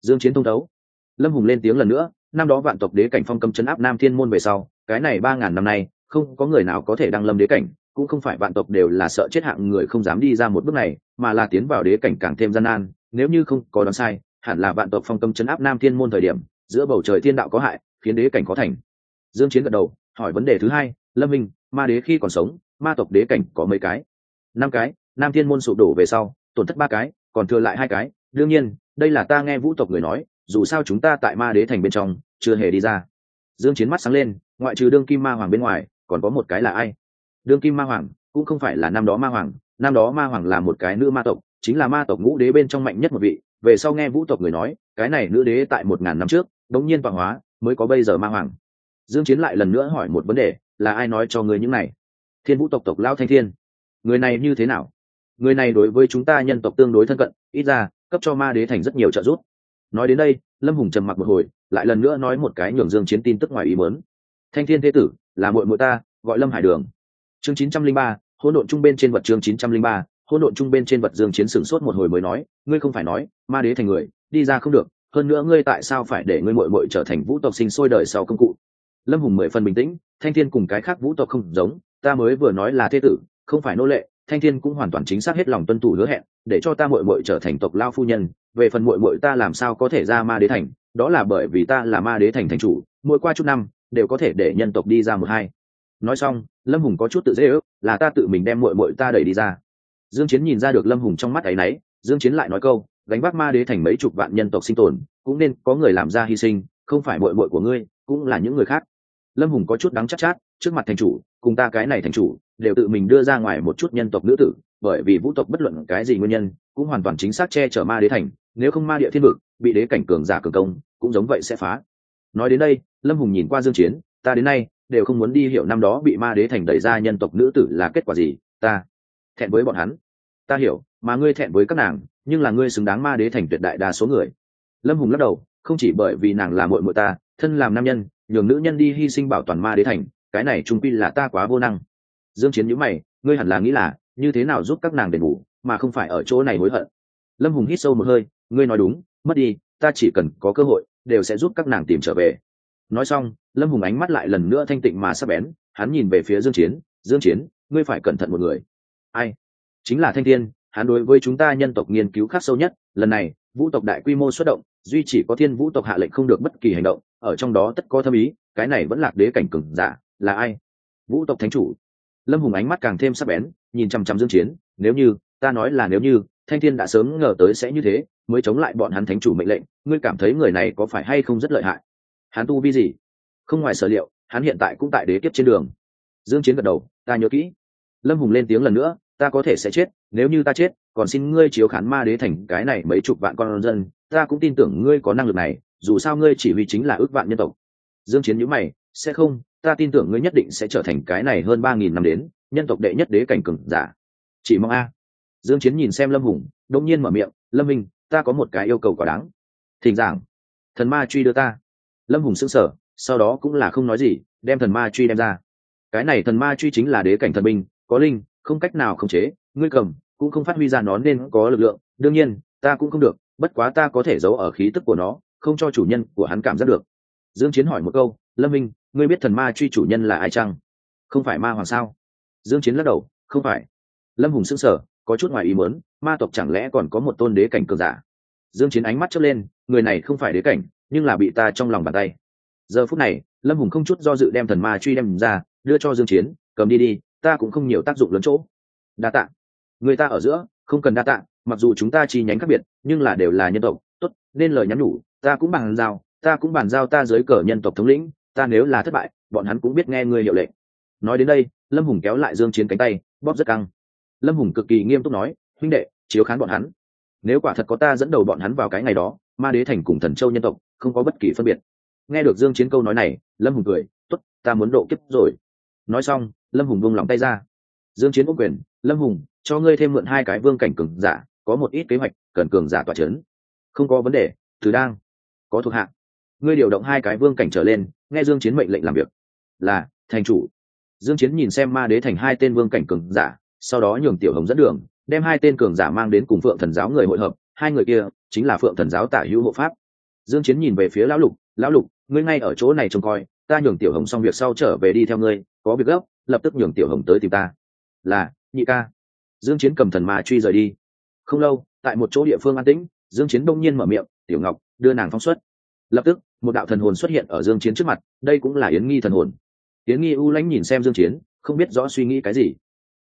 S1: Dương chiến thông đấu lâm hùng lên tiếng lần nữa, năm đó vạn tộc đế cảnh phong cấm chấn áp nam thiên môn về sau, cái này ba ngàn năm nay, không có người nào có thể đăng lâm đế cảnh, cũng không phải vạn tộc đều là sợ chết hạng người không dám đi ra một bước này, mà là tiến vào đế cảnh càng thêm gian nan, nếu như không có đoán sai, hẳn là vạn tộc phong cấm chấn áp nam thiên môn thời điểm, giữa bầu trời thiên đạo có hại, khiến đế cảnh có thành. Dương chiến gật đầu, hỏi vấn đề thứ hai lâm minh, ma đế khi còn sống, ma tộc đế cảnh có mấy cái? Năm cái, nam thiên môn sụp đổ về sau, tổn thất ba cái, còn thừa lại hai cái. Đương nhiên, đây là ta nghe vũ tộc người nói, dù sao chúng ta tại ma đế thành bên trong, chưa hề đi ra. Dương chiến mắt sáng lên, ngoại trừ đương kim ma hoàng bên ngoài, còn có một cái là ai? Đương kim ma hoàng, cũng không phải là năm đó ma hoàng, năm đó ma hoàng là một cái nữ ma tộc, chính là ma tộc ngũ đế bên trong mạnh nhất một vị. Về sau nghe vũ tộc người nói, cái này nữ đế tại một ngàn năm trước, đống nhiên vạn hóa, mới có bây giờ ma hoàng. Dương chiến lại lần nữa hỏi một vấn đề là ai nói cho người những này? Thiên vũ tộc tộc lao thanh thiên. Người này như thế nào? Người này đối với chúng ta nhân tộc tương đối thân cận ít ra cấp cho ma đế thành rất nhiều trợ giúp. Nói đến đây lâm hùng trầm mặc một hồi lại lần nữa nói một cái nhường dương chiến tin tức ngoài ý muốn. Thanh thiên thế tử là muội muội ta gọi lâm hải đường. Chương 903, hỗn độn trung bên trên vật chương 903, hỗn độn trung bên trên vật dương chiến sửng sốt một hồi mới nói ngươi không phải nói ma đế thành người đi ra không được hơn nữa ngươi tại sao phải để ngươi muội muội trở thành vũ tộc sinh sôi đời sau công cụ? Lâm hùng mười phần bình tĩnh, thanh thiên cùng cái khác vũ tộc không giống, ta mới vừa nói là thế tử, không phải nô lệ, thanh thiên cũng hoàn toàn chính xác hết lòng tuân thủ hứa hẹn, để cho ta muội muội trở thành tộc lao phu nhân, về phần muội muội ta làm sao có thể ra ma đế thành, đó là bởi vì ta là ma đế thành thành chủ, mỗi qua chút năm, đều có thể để nhân tộc đi ra một hai. Nói xong, lâm hùng có chút tự dễ ước, là ta tự mình đem muội muội ta đẩy đi ra. Dương chiến nhìn ra được lâm hùng trong mắt ấy nấy, dương chiến lại nói câu, gánh vác ma đế thành mấy chục vạn nhân tộc sinh tồn, cũng nên có người làm ra hy sinh, không phải muội muội của ngươi, cũng là những người khác lâm hùng có chút đắng chắc chát, chát trước mặt thành chủ cùng ta cái này thành chủ đều tự mình đưa ra ngoài một chút nhân tộc nữ tử bởi vì vũ tộc bất luận cái gì nguyên nhân cũng hoàn toàn chính xác che chở ma đế thành nếu không ma địa thiên vực bị đế cảnh cường giả cường công cũng giống vậy sẽ phá. Nói đến đây lâm hùng nhìn qua dương chiến ta đến nay đều không muốn đi hiểu năm đó bị ma đế thành đẩy ra nhân tộc nữ tử là kết quả gì ta thẹn với bọn hắn. Ta hiểu mà ngươi thẹn với các nàng nhưng là ngươi xứng đáng ma đế thành tuyệt đại đa số người. Lâm hùng lắc đầu không chỉ bởi vì nàng là muội muội ta thân làm nam nhân nhường nữ nhân đi hy sinh bảo toàn ma đế thành, cái này trung pi là ta quá vô năng. Dương chiến nhíu mày, ngươi hẳn là nghĩ là, như thế nào giúp các nàng đền bù, mà không phải ở chỗ này hối hận. Lâm hùng hít sâu một hơi, ngươi nói đúng, mất đi, ta chỉ cần có cơ hội, đều sẽ giúp các nàng tìm trở về. Nói xong, lâm hùng ánh mắt lại lần nữa thanh tịnh mà sắp bén, hắn nhìn về phía dương chiến dương chiến, ngươi phải cẩn thận một người. Ai? Chính là thanh thiên, hắn đối với chúng ta nhân tộc nghiên cứu khác sâu nhất, lần này, vũ tộc đại quy mô xuất động, duy chỉ có thiên vũ tộc hạ lệnh không được bất kỳ hành động ở trong đó tất có thâm ý, cái này vẫn lạc đế cảnh cừng giả, là ai? Vũ tộc thánh chủ. Lâm hùng ánh mắt càng thêm sắc bén, nhìn chằm chằm dương chiến, nếu như, ta nói là nếu như, thanh thiên đã sớm ngờ tới sẽ như thế, mới chống lại bọn hắn thánh chủ mệnh lệnh, ngươi cảm thấy người này có phải hay không rất lợi hại? Hắn tu vi gì? Không ngoài sở liệu, hắn hiện tại cũng tại đế kiếp trên đường. Dương chiến gật đầu, ta nhớ kỹ. Lâm hùng lên tiếng lần nữa, ta có thể sẽ chết, nếu như ta chết, còn xin ngươi chiếu khán ma đế thành cái này mấy chục vạn con dân, ta cũng tin tưởng ngươi có năng lực này dù sao ngươi chỉ huy chính là ước vạn nhân tộc. Dương chiến nhíu mày, sẽ không, ta tin tưởng ngươi nhất định sẽ trở thành cái này hơn ba nghìn năm đến, nhân tộc đệ nhất đế cảnh cường giả. Chỉ mong a. Dương chiến nhìn xem lâm hùng, đột nhiên mở miệng, lâm minh, ta có một cái yêu cầu quá đáng. Thỉnh giảng. Thần ma truy đưa ta. Lâm hùng sững sờ, sau đó cũng là không nói gì, đem thần ma truy đem ra. Cái này thần ma truy chính là đế cảnh thần binh, có linh, không cách nào khống chế, ngươi cầm, cũng không phát huy ra nó nên có lực lượng, đương nhiên, ta cũng không được, bất quá ta có thể giấu ở khí tức của nó không cho chủ nhân của hắn cảm giác được. Dương chiến hỏi một câu, lâm minh, ngươi biết thần ma truy chủ nhân là ai chăng? Không phải ma hoàng sao? Dương chiến lắc đầu, không phải. Lâm hùng sững sờ, có chút ngoài ý muốn, ma tộc chẳng lẽ còn có một tôn đế cảnh cường giả? Dương chiến ánh mắt chớp lên, người này không phải đế cảnh, nhưng là bị ta trong lòng bàn tay. Giờ phút này, lâm hùng không chút do dự đem thần ma truy đem ra, đưa cho dương chiến, cầm đi đi, ta cũng không nhiều tác dụng lớn chỗ. Đa tạ. Người ta ở giữa, không cần đa tạ, mặc dù chúng ta chi nhánh khác biệt, nhưng là đều là nhân tộc, tốt, nên lời nhắn nhủ ta cũng bàn giao, ta cũng bàn giao ta dưới cờ nhân tộc thống lĩnh, ta nếu là thất bại, bọn hắn cũng biết nghe ngươi hiệu lệnh. Nói đến đây, lâm hùng kéo lại dương chiến cánh tay, bóp rất căng. Lâm hùng cực kỳ nghiêm túc nói, huynh đệ, chiếu khán bọn hắn. Nếu quả thật có ta dẫn đầu bọn hắn vào cái ngày đó, ma đế thành cùng thần châu nhân tộc, không có bất kỳ phân biệt. Nghe được dương chiến câu nói này, lâm hùng cười, tốt, ta muốn độ kiếp rồi. Nói xong, lâm hùng buông lòng tay ra. Dương chiến ôm quyền, lâm hùng, cho ngươi thêm mượn hai cái vương cảnh cường giả, có một ít kế hoạch, cần cường giả tỏa chấn. Không có vấn đề từ đang có thuộc hạ ngươi điều động hai cái vương cảnh trở lên, nghe dương chiến mệnh lệnh làm việc. Là, thành chủ. Dương chiến nhìn xem ma đế thành hai tên vương cảnh cường giả, sau đó nhường tiểu hồng dẫn đường, đem hai tên cường giả mang đến cùng phượng thần giáo người hội hợp. Hai người kia chính là phượng thần giáo tả hữu hộ pháp. Dương chiến nhìn về phía lão lục lão lục, ngươi ngay ở chỗ này trông coi, ta nhường tiểu hồng xong việc sau trở về đi theo ngươi, có việc gấp, lập tức nhường tiểu hồng tới tìm ta. Là, nhị ca. Dương chiến cầm thần ma truy rời đi. Không lâu, tại một chỗ địa phương an tĩnh, dương chiến đông nhiên mở miệng, tiểu ngọc đưa nàng phóng xuất. Lập tức, một đạo thần hồn xuất hiện ở dương chiến trước mặt, đây cũng là yến nghi thần hồn. Yến nghi u lãnh nhìn xem dương chiến, không biết rõ suy nghĩ cái gì.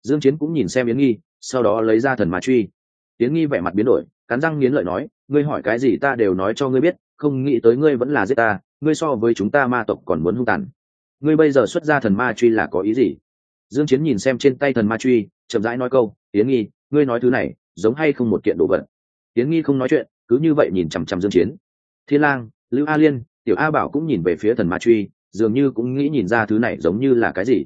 S1: Dương chiến cũng nhìn xem yến nghi, sau đó lấy ra thần ma truy. Yến nghi vẻ mặt biến đổi, cắn răng nghiến lợi nói, ngươi hỏi cái gì ta đều nói cho ngươi biết, không nghĩ tới ngươi vẫn là giết ta, ngươi so với chúng ta ma tộc còn muốn hung tàn. Ngươi bây giờ xuất ra thần ma truy là có ý gì? Dương chiến nhìn xem trên tay thần ma truy, chậm rãi nói câu, yến nghi, ngươi nói thứ này, giống hay không một kiện đồ vật? Yến nghi không nói chuyện cứ như vậy nhìn chằm chằm dương chiến. Thiên lang, lưu a liên, tiểu a bảo cũng nhìn về phía thần ma truy, dường như cũng nghĩ nhìn ra thứ này giống như là cái gì.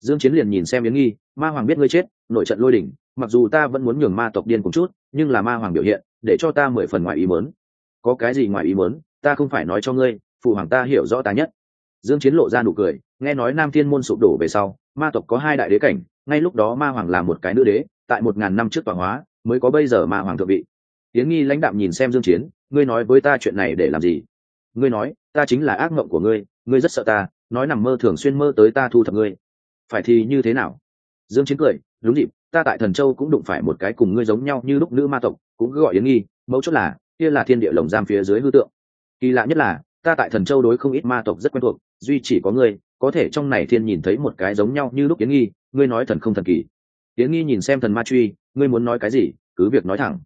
S1: Dương chiến liền nhìn xem yến nghi, ma hoàng biết ngươi chết, nội trận lôi đỉnh, mặc dù ta vẫn muốn nhường ma tộc điên cùng chút, nhưng là ma hoàng biểu hiện, để cho ta mười phần ngoài ý muốn. Có cái gì ngoài ý muốn, ta không phải nói cho ngươi, phụ hoàng ta hiểu rõ ta nhất. Dương chiến lộ ra nụ cười, nghe nói nam thiên môn sụp đổ về sau, ma tộc có hai đại đế cảnh, ngay lúc đó ma hoàng là một cái nữ đế, tại một ngàn năm trước tọa hóa, mới có bây giờ ma hoàng thượng vị tiến nghi lãnh đạm nhìn xem dương chiến, ngươi nói với ta chuyện này để làm gì? Ngươi nói, ta chính là ác mộng của ngươi ngươi rất sợ ta, nói nằm mơ thường xuyên mơ tới ta thu thập ngươi. Phải thì như thế nào? Dương chiến cười, đúng dịp, ta tại thần châu cũng đụng phải một cái cùng ngươi giống nhau như lúc nữ ma tộc, cũng gọi yến nghi mẫu chốt là, kia là thiên địa lồng giam phía dưới hư tượng. Kỳ lạ nhất là, ta tại thần châu đối không ít ma tộc rất quen thuộc, duy chỉ có ngươi, có thể trong này thiên nhìn thấy một cái giống nhau như lúc yến nghi, ngươi nói thần không thần kỳ. Yến nghi nhìn xem thần ma truy, ngươi muốn nói cái gì? Cứ việc nói thẳng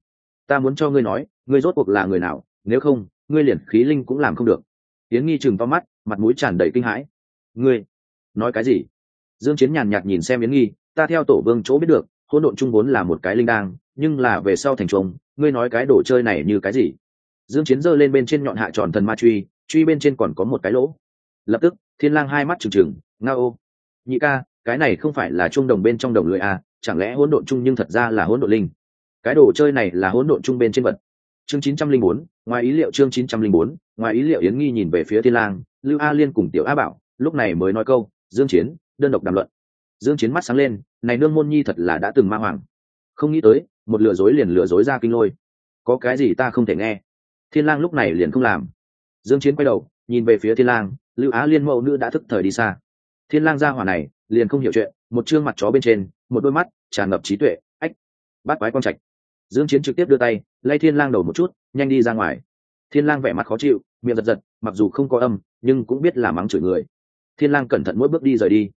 S1: ta muốn cho ngươi nói, ngươi rốt cuộc là người nào, nếu không, ngươi liền khí linh cũng làm không được. Yến nghi chừng to mắt, mặt mũi tràn đầy kinh hãi. Ngươi, nói cái gì? Dương chiến nhàn nhạt nhìn xem yến nghi, ta theo tổ vương chỗ biết được, hỗn độn trung vốn là một cái linh đang nhưng là về sau thành trùng. ngươi nói cái đồ chơi này như cái gì? Dương chiến giơ lên bên trên nhọn hạ tròn thần ma truy truy bên trên còn có một cái lỗ. Lập tức, thiên lang hai mắt trừng trừng, nga ô, nhị ca, cái này không phải là trung đồng bên trong đồng lưỡi à chẳng lẽ hỗn độn Trung nhưng thật ra là hỗn độn linh? Cái đồ chơi này là hỗn độn trung bên trên vật. Chương 904, ngoài ý liệu chương 904, ngoài ý liệu yến nghi nhìn về phía thiên lang lưu a liên cùng tiểu a bảo lúc này mới nói câu dương chiến đơn độc đàm luận. Dương chiến mắt sáng lên này nương môn nhi thật là đã từng ma hoàng. Không nghĩ tới một lừa dối liền lừa dối ra kinh lôi. Có cái gì ta không thể nghe? Thiên lang lúc này liền không làm. Dương chiến quay đầu nhìn về phía thiên lang lưu á liên mẫu nữ đã thức thời đi xa. Thiên lang gia hỏa này liền không hiểu chuyện một trương mặt chó bên trên một đôi mắt tràn ngập trí tuệ ách bắt quái quang trạch dương chiến trực tiếp đưa tay, lay thiên lang đầu một chút, nhanh đi ra ngoài. Thiên lang vẻ mặt khó chịu, miệng giật giật, mặc dù không có âm, nhưng cũng biết là mắng chửi người. Thiên lang cẩn thận mỗi bước đi rời đi.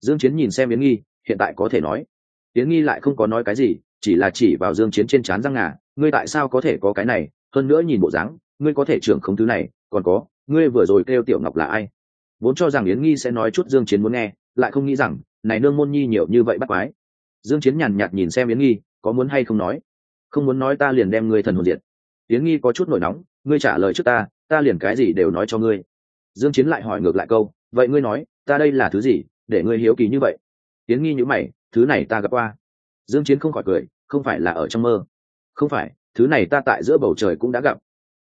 S1: Dương chiến nhìn xem yến nghi, hiện tại có thể nói. Yến nghi lại không có nói cái gì, chỉ là chỉ vào dương chiến trên chán răng ngà, ngươi tại sao có thể có cái này? Hơn nữa nhìn bộ dáng, ngươi có thể trưởng không thứ này, còn có, ngươi vừa rồi kêu tiểu ngọc là ai? Vốn cho rằng yến nghi sẽ nói chút dương chiến muốn nghe, lại không nghĩ rằng, này nương môn nhi nhiều như vậy bắt quái. Dương chiến nhàn nhạt nhìn xem yến nghi, có muốn hay không nói không muốn nói ta liền đem ngươi thần hồn diệt. Tiến nghi có chút nổi nóng, ngươi trả lời trước ta ta liền cái gì đều nói cho ngươi. Dương chiến lại hỏi ngược lại câu, vậy ngươi nói, ta đây là thứ gì, để ngươi hiếu kỳ như vậy? Tiến nghi nhíu mày, thứ này ta gặp qua. Dương chiến không khỏi cười, không phải là ở trong mơ. Không phải, thứ này ta tại giữa bầu trời cũng đã gặp.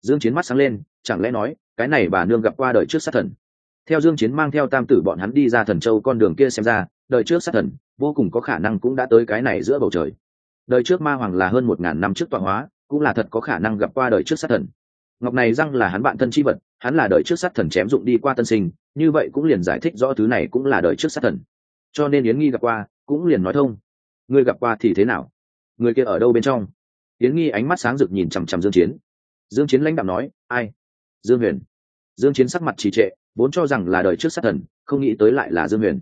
S1: Dương chiến mắt sáng lên, chẳng lẽ nói, cái này bà nương gặp qua đời trước sát thần. Theo dương chiến mang theo tam tử bọn hắn đi ra thần châu con đường kia xem ra, đời trước sát thần, vô cùng có khả năng cũng đã tới cái này giữa bầu trời đời trước ma hoàng là hơn một ngàn năm trước tọa hóa, cũng là thật có khả năng gặp qua đời trước sát thần. Ngọc này răng là hắn bạn thân chi vật, hắn là đời trước sát thần chém dụng đi qua tân sinh, như vậy cũng liền giải thích rõ thứ này cũng là đời trước sát thần. Cho nên yến nghi gặp qua, cũng liền nói thông. Người gặp qua thì thế nào? Người kia ở đâu bên trong? Yến nghi ánh mắt sáng rực nhìn chằm chằm dương chiến. Dương chiến lãnh đạo nói, ai? Dương huyền. Dương chiến sắc mặt trì trệ, vốn cho rằng là đời trước sát thần, không nghĩ tới lại là dương huyền.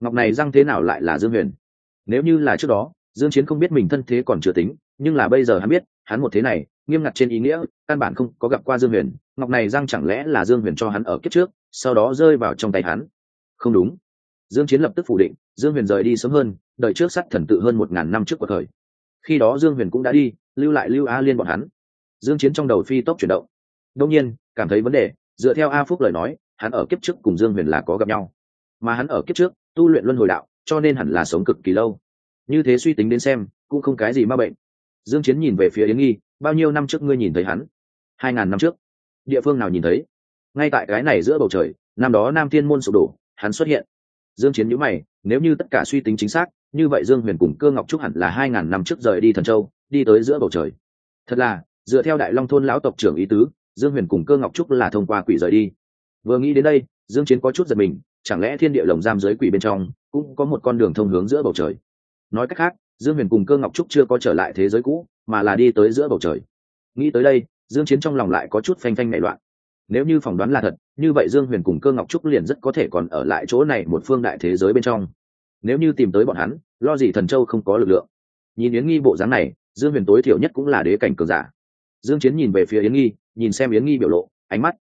S1: Ngọc này răng thế nào lại là dương huyền? Nếu như là trước đó dương chiến không biết mình thân thế còn chưa tính, nhưng là bây giờ hắn biết, hắn một thế này, nghiêm ngặt trên ý nghĩa, căn bản không có gặp qua dương huyền, ngọc này răng chẳng lẽ là dương huyền cho hắn ở kiếp trước, sau đó rơi vào trong tay hắn. Không đúng. Dương chiến lập tức phủ định, dương huyền rời đi sớm hơn, đợi trước sắt thần tự hơn một ngàn năm trước của thời. Khi đó dương huyền cũng đã đi, lưu lại lưu a liên bọn hắn. Dương chiến trong đầu phi tốc chuyển động. Đương nhiên, cảm thấy vấn đề, dựa theo a phúc lời nói, hắn ở kiếp trước cùng dương huyền là có gặp nhau. Mà hắn ở kiếp trước, tu luyện luân hồi đạo, cho nên hẳn là sống cực kỳ lâu như thế suy tính đến xem, cũng không cái gì ma bệnh. Dương chiến nhìn về phía yến nghi, bao nhiêu năm trước ngươi nhìn thấy hắn? Hai ngàn năm trước. Địa phương nào nhìn thấy? Ngay tại cái này giữa bầu trời, năm đó nam thiên môn sụp đổ, hắn xuất hiện. Dương chiến nhíu mày, nếu như tất cả suy tính chính xác, như vậy dương huyền cùng cơ ngọc trúc hẳn là hai ngàn năm trước rời đi thần châu, đi tới giữa bầu trời. Thật là, dựa theo đại long thôn lão tộc trưởng ý tứ, dương huyền cùng cơ ngọc trúc là thông qua quỷ rời đi. Vừa nghĩ đến đây, dương chiến có chút giật mình, chẳng lẽ thiên địa lồng giam dưới quỷ bên trong cũng có một con đường thông hướng giữa bầu trời? Nói cách khác, dương huyền cùng cơ ngọc trúc chưa có trở lại thế giới cũ, mà là đi tới giữa bầu trời. Nghĩ tới đây, dương chiến trong lòng lại có chút phanh phanh nảy loạn. Nếu như phỏng đoán là thật, như vậy dương huyền cùng cơ ngọc trúc liền rất có thể còn ở lại chỗ này một phương đại thế giới bên trong. Nếu như tìm tới bọn hắn, lo gì thần châu không có lực lượng. Nhìn yến nghi bộ dáng này, dương huyền tối thiểu nhất cũng là đế cảnh cường giả. Dương chiến nhìn về phía yến nghi, nhìn xem yến nghi biểu lộ, ánh mắt.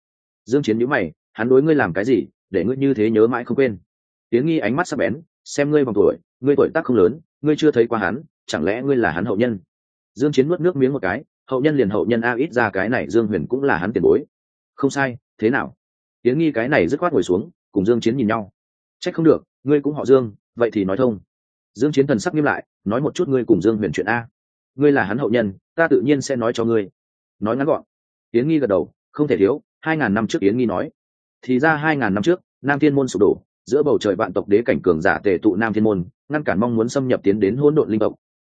S1: Dương chiến nhíu mày, hắn đối ngươi làm cái gì, để ngươi như thế nhớ mãi không quên. Yến nghi ánh mắt sắc bén, xem ngươi vòng tuổi ngươi tuổi tác không lớn, ngươi chưa thấy qua hắn, chẳng lẽ ngươi là hắn hậu nhân? Dương chiến nuốt nước miếng một cái, hậu nhân liền hậu nhân a ít ra cái này dương huyền cũng là hắn tiền bối. Không sai, thế nào? Tiến nghi cái này dứt khoát ngồi xuống, cùng dương chiến nhìn nhau. Trách không được, ngươi cũng họ dương, vậy thì nói thông. Dương chiến thần sắc nghiêm lại, nói một chút ngươi cùng dương huyền chuyện a. Ngươi là hắn hậu nhân, ta tự nhiên sẽ nói cho ngươi. Nói ngắn gọn. Tiến nghi gật đầu, không thể thiếu, hai ngàn năm trước yến nghi nói. Thì ra hai ngàn năm trước, nam thiên môn sụp đổ, giữa bầu trời vạn tộc đế cảnh cường giả tề tụ nam thiên môn ngăn cản mong muốn xâm nhập tiến đến hỗn độn linh tộc.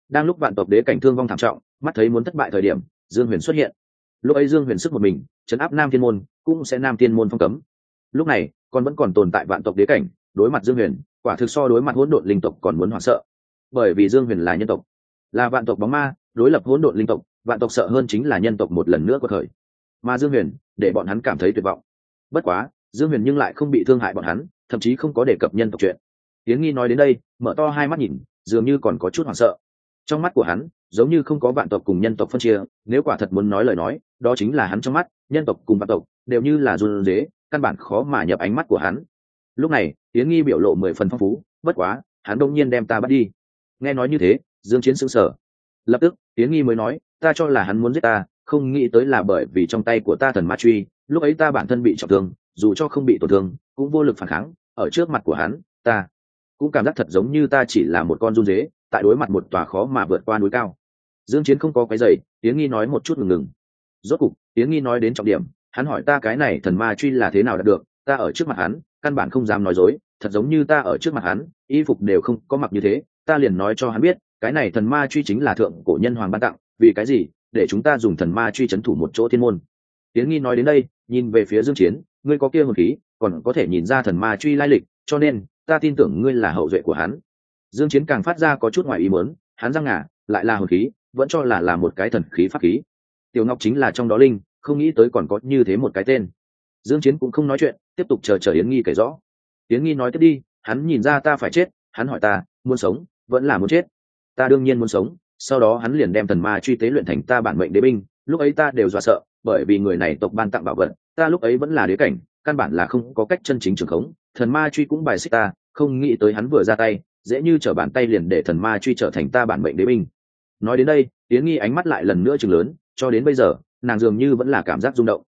S1: Đang lúc vạn tộc đế cảnh thương vong thảm trọng, mắt thấy muốn thất bại thời điểm, dương huyền xuất hiện. Lúc ấy dương huyền sức một mình, chấn áp nam thiên môn, cũng sẽ nam thiên môn phong cấm. Lúc này, còn vẫn còn tồn tại vạn tộc đế cảnh, đối mặt dương huyền, quả thực so đối mặt hỗn độn linh tộc còn muốn hoảng sợ. Bởi vì dương huyền là nhân tộc, là vạn tộc bóng ma, đối lập hỗn độn linh tộc, vạn tộc sợ hơn chính là nhân tộc một lần nữa có thời mà dương huyền, để bọn hắn cảm thấy tuyệt vọng. Bất quá, dương huyền nhưng lại không bị thương hại bọn hắn, thậm chí không có đề cập nhân tộc chuyện tiến nghi nói đến đây, mở to hai mắt nhìn, dường như còn có chút hoảng sợ. Trong mắt của hắn, giống như không có vạn tộc cùng nhân tộc phân chia, nếu quả thật muốn nói lời nói, đó chính là hắn trong mắt, nhân tộc cùng vạn tộc đều như là run dế căn bản khó mà nhập ánh mắt của hắn. Lúc này Tiễn nghi biểu lộ mười phần phong phú, bất quá, hắn đông nhiên đem ta bắt đi. Nghe nói như thế, dương chiến sững sờ. Lập tức Tiễn nghi mới nói, ta cho là hắn muốn giết ta, không nghĩ tới là bởi vì trong tay của ta thần ma truy, lúc ấy ta bản thân bị trọng thương, dù cho không bị tổn thương, cũng vô lực phản kháng, ở trước mặt của hắn, ta cũng cảm giác thật giống như ta chỉ là một con run dế, tại đối mặt một tòa khó mà vượt qua núi cao. Dương chiến không có cái giày tiếng nghi nói một chút ngừng ngừng. Rốt cục tiếng nghi nói đến trọng điểm, hắn hỏi ta cái này thần ma truy là thế nào đạt được, ta ở trước mặt hắn, căn bản không dám nói dối, thật giống như ta ở trước mặt hắn, y phục đều không có mặc như thế, ta liền nói cho hắn biết, cái này thần ma truy chính là thượng cổ nhân hoàng ban tặng, vì cái gì? Để chúng ta dùng thần ma truy chấn thủ một chỗ thiên môn. Tiếng nghi nói đến đây, nhìn về phía dương chiến, ngươi có kia hồn khí, còn có thể nhìn ra thần ma truy lai lịch, cho nên ta tin tưởng ngươi là hậu duệ của hắn. Dương chiến càng phát ra có chút ngoài ý muốn, hắn răng ngả lại là hồn khí, vẫn cho là là một cái thần khí pháp khí. Tiểu ngọc chính là trong đó linh, không nghĩ tới còn có như thế một cái tên. Dương chiến cũng không nói chuyện, tiếp tục chờ chờ yến nghi kể rõ. Yến nghi nói tiếp đi, hắn nhìn ra ta phải chết, hắn hỏi ta, muốn sống, vẫn là muốn chết? Ta đương nhiên muốn sống, sau đó hắn liền đem thần ma truy tế luyện thành ta bản mệnh đế binh, lúc ấy ta đều dọa sợ, bởi vì người này tộc ban tặng bảo vật, ta lúc ấy vẫn là đế cảnh, căn bản là không có cách chân chính trường khống thần ma truy cũng bài xích ta, không nghĩ tới hắn vừa ra tay, dễ như trở bàn tay liền để thần ma truy trở thành ta bản mệnh đế binh. Nói đến đây tiến nghi ánh mắt lại lần nữa chừng lớn, cho đến bây giờ, nàng dường như vẫn là cảm giác rung động.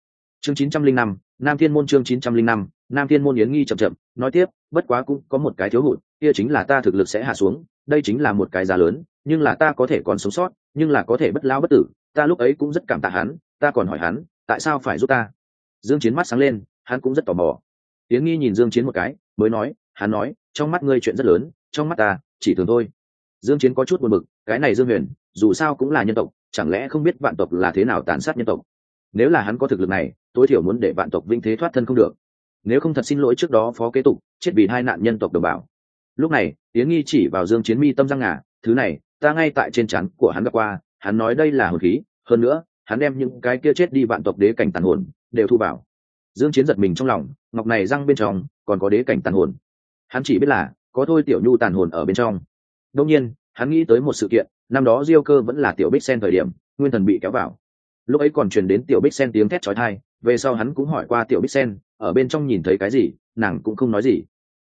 S1: Chương chín trăm linh năm, nam thiên môn chương chín trăm linh năm, nam thiên môn yến nghi chậm chậm, nói tiếp, bất quá cũng có một cái thiếu hụt, kia chính là ta thực lực sẽ hạ xuống, đây chính là một cái giá lớn, nhưng là ta có thể còn sống sót, nhưng là có thể bất lao bất tử, ta lúc ấy cũng rất cảm tạ hắn, ta còn hỏi hắn, tại sao phải giúp ta? Dương chiến mắt sáng lên, hắn cũng rất tò mò tiến nghi nhìn dương chiến một cái, mới nói, hắn nói, trong mắt ngươi chuyện rất lớn, trong mắt ta, chỉ thường thôi. Dương chiến có chút buồn bực, cái này dương huyền, dù sao cũng là nhân tộc, chẳng lẽ không biết vạn tộc là thế nào tàn sát nhân tộc? Nếu là hắn có thực lực này, tối thiểu muốn để vạn tộc vinh thế thoát thân không được. Nếu không thật xin lỗi trước đó phó kế tục, chết vì hai nạn nhân tộc đồng bào. Lúc này tiến nghi chỉ vào dương chiến mi tâm răng ngà, thứ này, ta ngay tại trên chắn của hắn gặp qua, hắn nói đây là hồn khí, hơn nữa, hắn đem những cái kia chết đi vạn tộc đế cảnh tàn hồn, đều thu vào dương chiến giật mình trong lòng, ngọc này răng bên trong còn có đế cảnh tàn hồn. Hắn chỉ biết là, có thôi tiểu nhu tàn hồn ở bên trong. Đông nhiên, hắn nghĩ tới một sự kiện, năm đó diêu cơ vẫn là tiểu bích sen thời điểm, nguyên thần bị kéo vào. Lúc ấy còn truyền đến tiểu bích sen tiếng thét chói tai, về sau hắn cũng hỏi qua tiểu bích sen, ở bên trong nhìn thấy cái gì, nàng cũng không nói gì.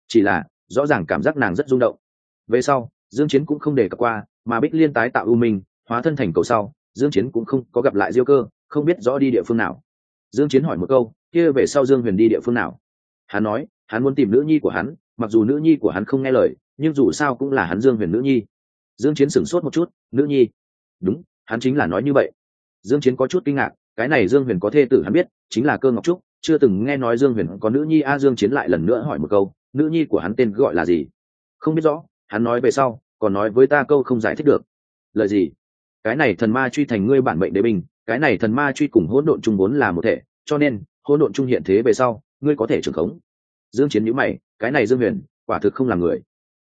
S1: Chỉ là, rõ ràng cảm giác nàng rất rung động. Về sau, dương chiến cũng không để cập qua, mà bích liên tái tạo ưu minh, hóa thân thành cầu sau, dương chiến cũng không có gặp lại diêu cơ, không biết rõ đi địa phương nào. Dương chiến hỏi một câu kia về sau dương huyền đi địa phương nào? Hắn nói, hắn muốn tìm nữ nhi của hắn, mặc dù nữ nhi của hắn không nghe lời, nhưng dù sao cũng là hắn dương huyền nữ nhi. Dương chiến sửng sốt một chút, nữ nhi? Đúng, hắn chính là nói như vậy. Dương chiến có chút kinh ngạc, cái này dương huyền có thê tử hắn biết, chính là cơ ngọc trúc, chưa từng nghe nói dương huyền có nữ nhi. A dương chiến lại lần nữa hỏi một câu, nữ nhi của hắn tên gọi là gì? Không biết rõ, hắn nói về sau, còn nói với ta câu không giải thích được. Lời gì? Cái này thần ma truy thành ngươi bản mệnh đế binh, cái này thần ma truy cùng hỗn độn chung vốn là một thể, cho nên hỗn độn trung hiện thế về sau, ngươi có thể trưởng khống. Dương chiến nhíu mày, cái này dương huyền, quả thực không là người.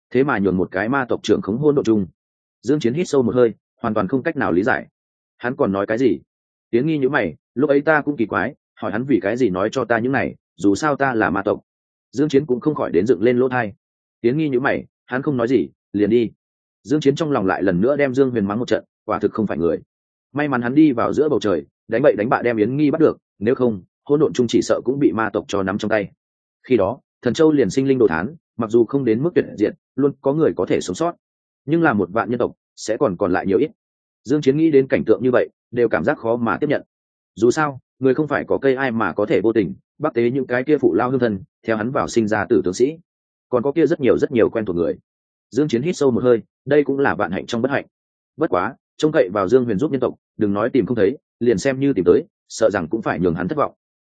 S1: Thế mà nhường một cái ma tộc trưởng khống hỗn độn trung. dương chiến hít sâu một hơi, hoàn toàn không cách nào lý giải. Hắn còn nói cái gì? Tiếng nghi nhíu mày, lúc ấy ta cũng kỳ quái, hỏi hắn vì cái gì nói cho ta những này, dù sao ta là ma tộc. Dương chiến cũng không khỏi đến dựng lên lỗ thay tiếng nghi nhíu mày, hắn không nói gì, liền đi. Dương chiến trong lòng lại lần nữa đem dương huyền mắng một trận, quả thực không phải người. May mắn hắn đi vào giữa bầu trời, đánh bậy đánh bạ đem yến nghi bắt được, nếu không hỗn độn chung chỉ sợ cũng bị ma tộc cho nắm trong tay. Khi đó thần châu liền sinh linh đồ thán mặc dù không đến mức tuyệt diệt, luôn có người có thể sống sót. Nhưng là một vạn nhân tộc sẽ còn còn lại nhiều ít. Dương chiến nghĩ đến cảnh tượng như vậy đều cảm giác khó mà tiếp nhận. Dù sao người không phải có cây ai mà có thể vô tình bắc tế những cái kia phụ lao hương thân theo hắn vào sinh ra tử tướng sĩ. Còn có kia rất nhiều rất nhiều quen thuộc người. Dương chiến hít sâu một hơi đây cũng là vạn hạnh trong bất hạnh. Bất quá trông cậy vào dương huyền giúp nhân tộc đừng nói tìm không thấy liền xem như tìm tới sợ rằng cũng phải nhường hắn thất vọng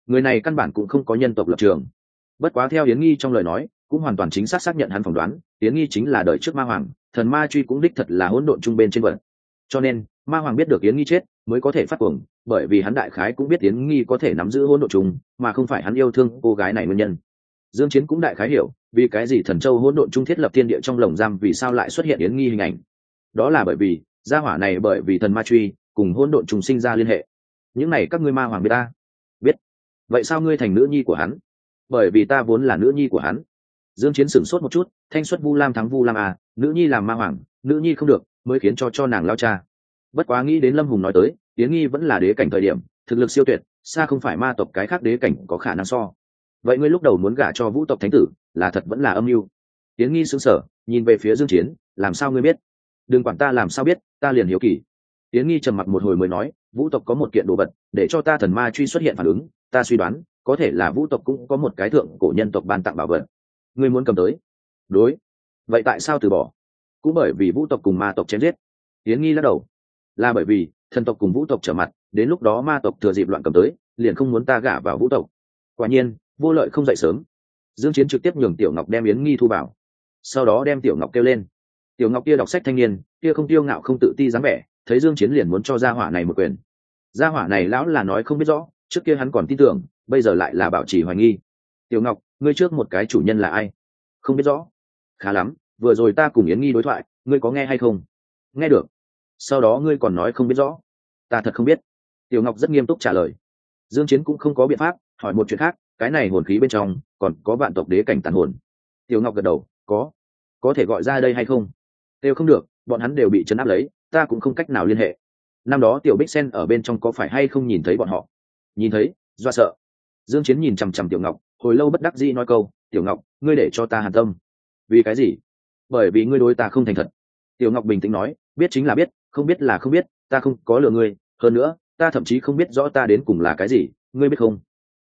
S1: người này căn bản cũng không có nhân tộc lập trường. Bất quá theo yến nghi trong lời nói, cũng hoàn toàn chính xác xác nhận hắn phỏng đoán, yến nghi chính là đời trước ma hoàng, thần ma truy cũng đích thật là hỗn độn trung bên trên vật. Cho nên, ma hoàng biết được yến nghi chết, mới có thể phát cuồng, bởi vì hắn đại khái cũng biết yến nghi có thể nắm giữ hỗn độn trung mà không phải hắn yêu thương cô gái này nguyên nhân. Dương chiến cũng đại khái hiểu, vì cái gì thần châu hỗn độn trung thiết lập thiên địa trong lồng giam vì sao lại xuất hiện yến nghi hình ảnh. Đó là bởi vì, gia hỏa này bởi vì thần ma truy, cùng hỗn độn trùng sinh ra liên hệ. Những này các ngươi ma hoàng biết ta vậy sao ngươi thành nữ nhi của hắn? Bởi vì ta vốn là nữ nhi của hắn. Dương chiến sửng sốt một chút, thanh xuất vu lam thắng vu lam à nữ nhi làm ma hoàng, nữ nhi không được, mới khiến cho cho nàng lao cha. Bất quá nghĩ đến lâm hùng nói tới tiến nghi vẫn là đế cảnh thời điểm, thực lực siêu tuyệt, xa không phải ma tộc cái khác đế cảnh có khả năng so. Vậy ngươi lúc đầu muốn gả cho vũ tộc thánh tử, là thật vẫn là âm mưu. Tiến nghi sững sờ, nhìn về phía dương chiến, làm sao ngươi biết? Đừng quản ta làm sao biết, ta liền hiếu kỳ. Tiến nghi trầm mặc một hồi mới nói, vũ tộc có một kiện đồ vật, để cho ta thần ma truy xuất hiện phản ứng ta suy đoán, có thể là vũ tộc cũng có một cái thượng cổ nhân tộc ban tặng bảo vật. Ngươi muốn cầm tới? Đối. Vậy tại sao từ bỏ? Cũng bởi vì vũ tộc cùng ma tộc chém giết. Tiến nghi lắc đầu. Là bởi vì, thần tộc cùng vũ tộc trở mặt, đến lúc đó ma tộc thừa dịp loạn cầm tới, liền không muốn ta gả vào vũ tộc. Quả nhiên, vô lợi không dậy sớm. Dương chiến trực tiếp nhường tiểu ngọc đem yến nghi thu bảo sau đó đem tiểu ngọc kêu lên. Tiểu ngọc kia đọc sách thanh niên, kia không tiêu ngạo không tự ti dáng vẻ, thấy dương chiến liền muốn cho gia hỏa này một quyền. Gia hỏa này lão là nói không biết rõ trước kia hắn còn tin tưởng, bây giờ lại là bảo trì hoài nghi. Tiểu ngọc, ngươi trước một cái chủ nhân là ai? Không biết rõ. Khá lắm, vừa rồi ta cùng yến nghi đối thoại, ngươi có nghe hay không? Nghe được. Sau đó ngươi còn nói không biết rõ. Ta thật không biết. Tiểu ngọc rất nghiêm túc trả lời. Dương chiến cũng không có biện pháp, hỏi một chuyện khác, cái này hồn khí bên trong, còn có vạn tộc đế cảnh tàn hồn. Tiểu ngọc gật đầu, có. Có thể gọi ra đây hay không? Đều không được, bọn hắn đều bị chấn áp lấy, ta cũng không cách nào liên hệ. Năm đó tiểu bích sen ở bên trong có phải hay không nhìn thấy bọn họ? Nhìn thấy do sợ. Dương chiến nhìn chằm chằm tiểu ngọc, hồi lâu bất đắc dĩ nói câu, tiểu ngọc, ngươi để cho ta hàn tâm. Vì cái gì? Bởi vì ngươi đối ta không thành thật. Tiểu ngọc bình tĩnh nói, biết chính là biết, không biết là không biết, ta không có lừa ngươi, hơn nữa, ta thậm chí không biết rõ ta đến cùng là cái gì, ngươi biết không?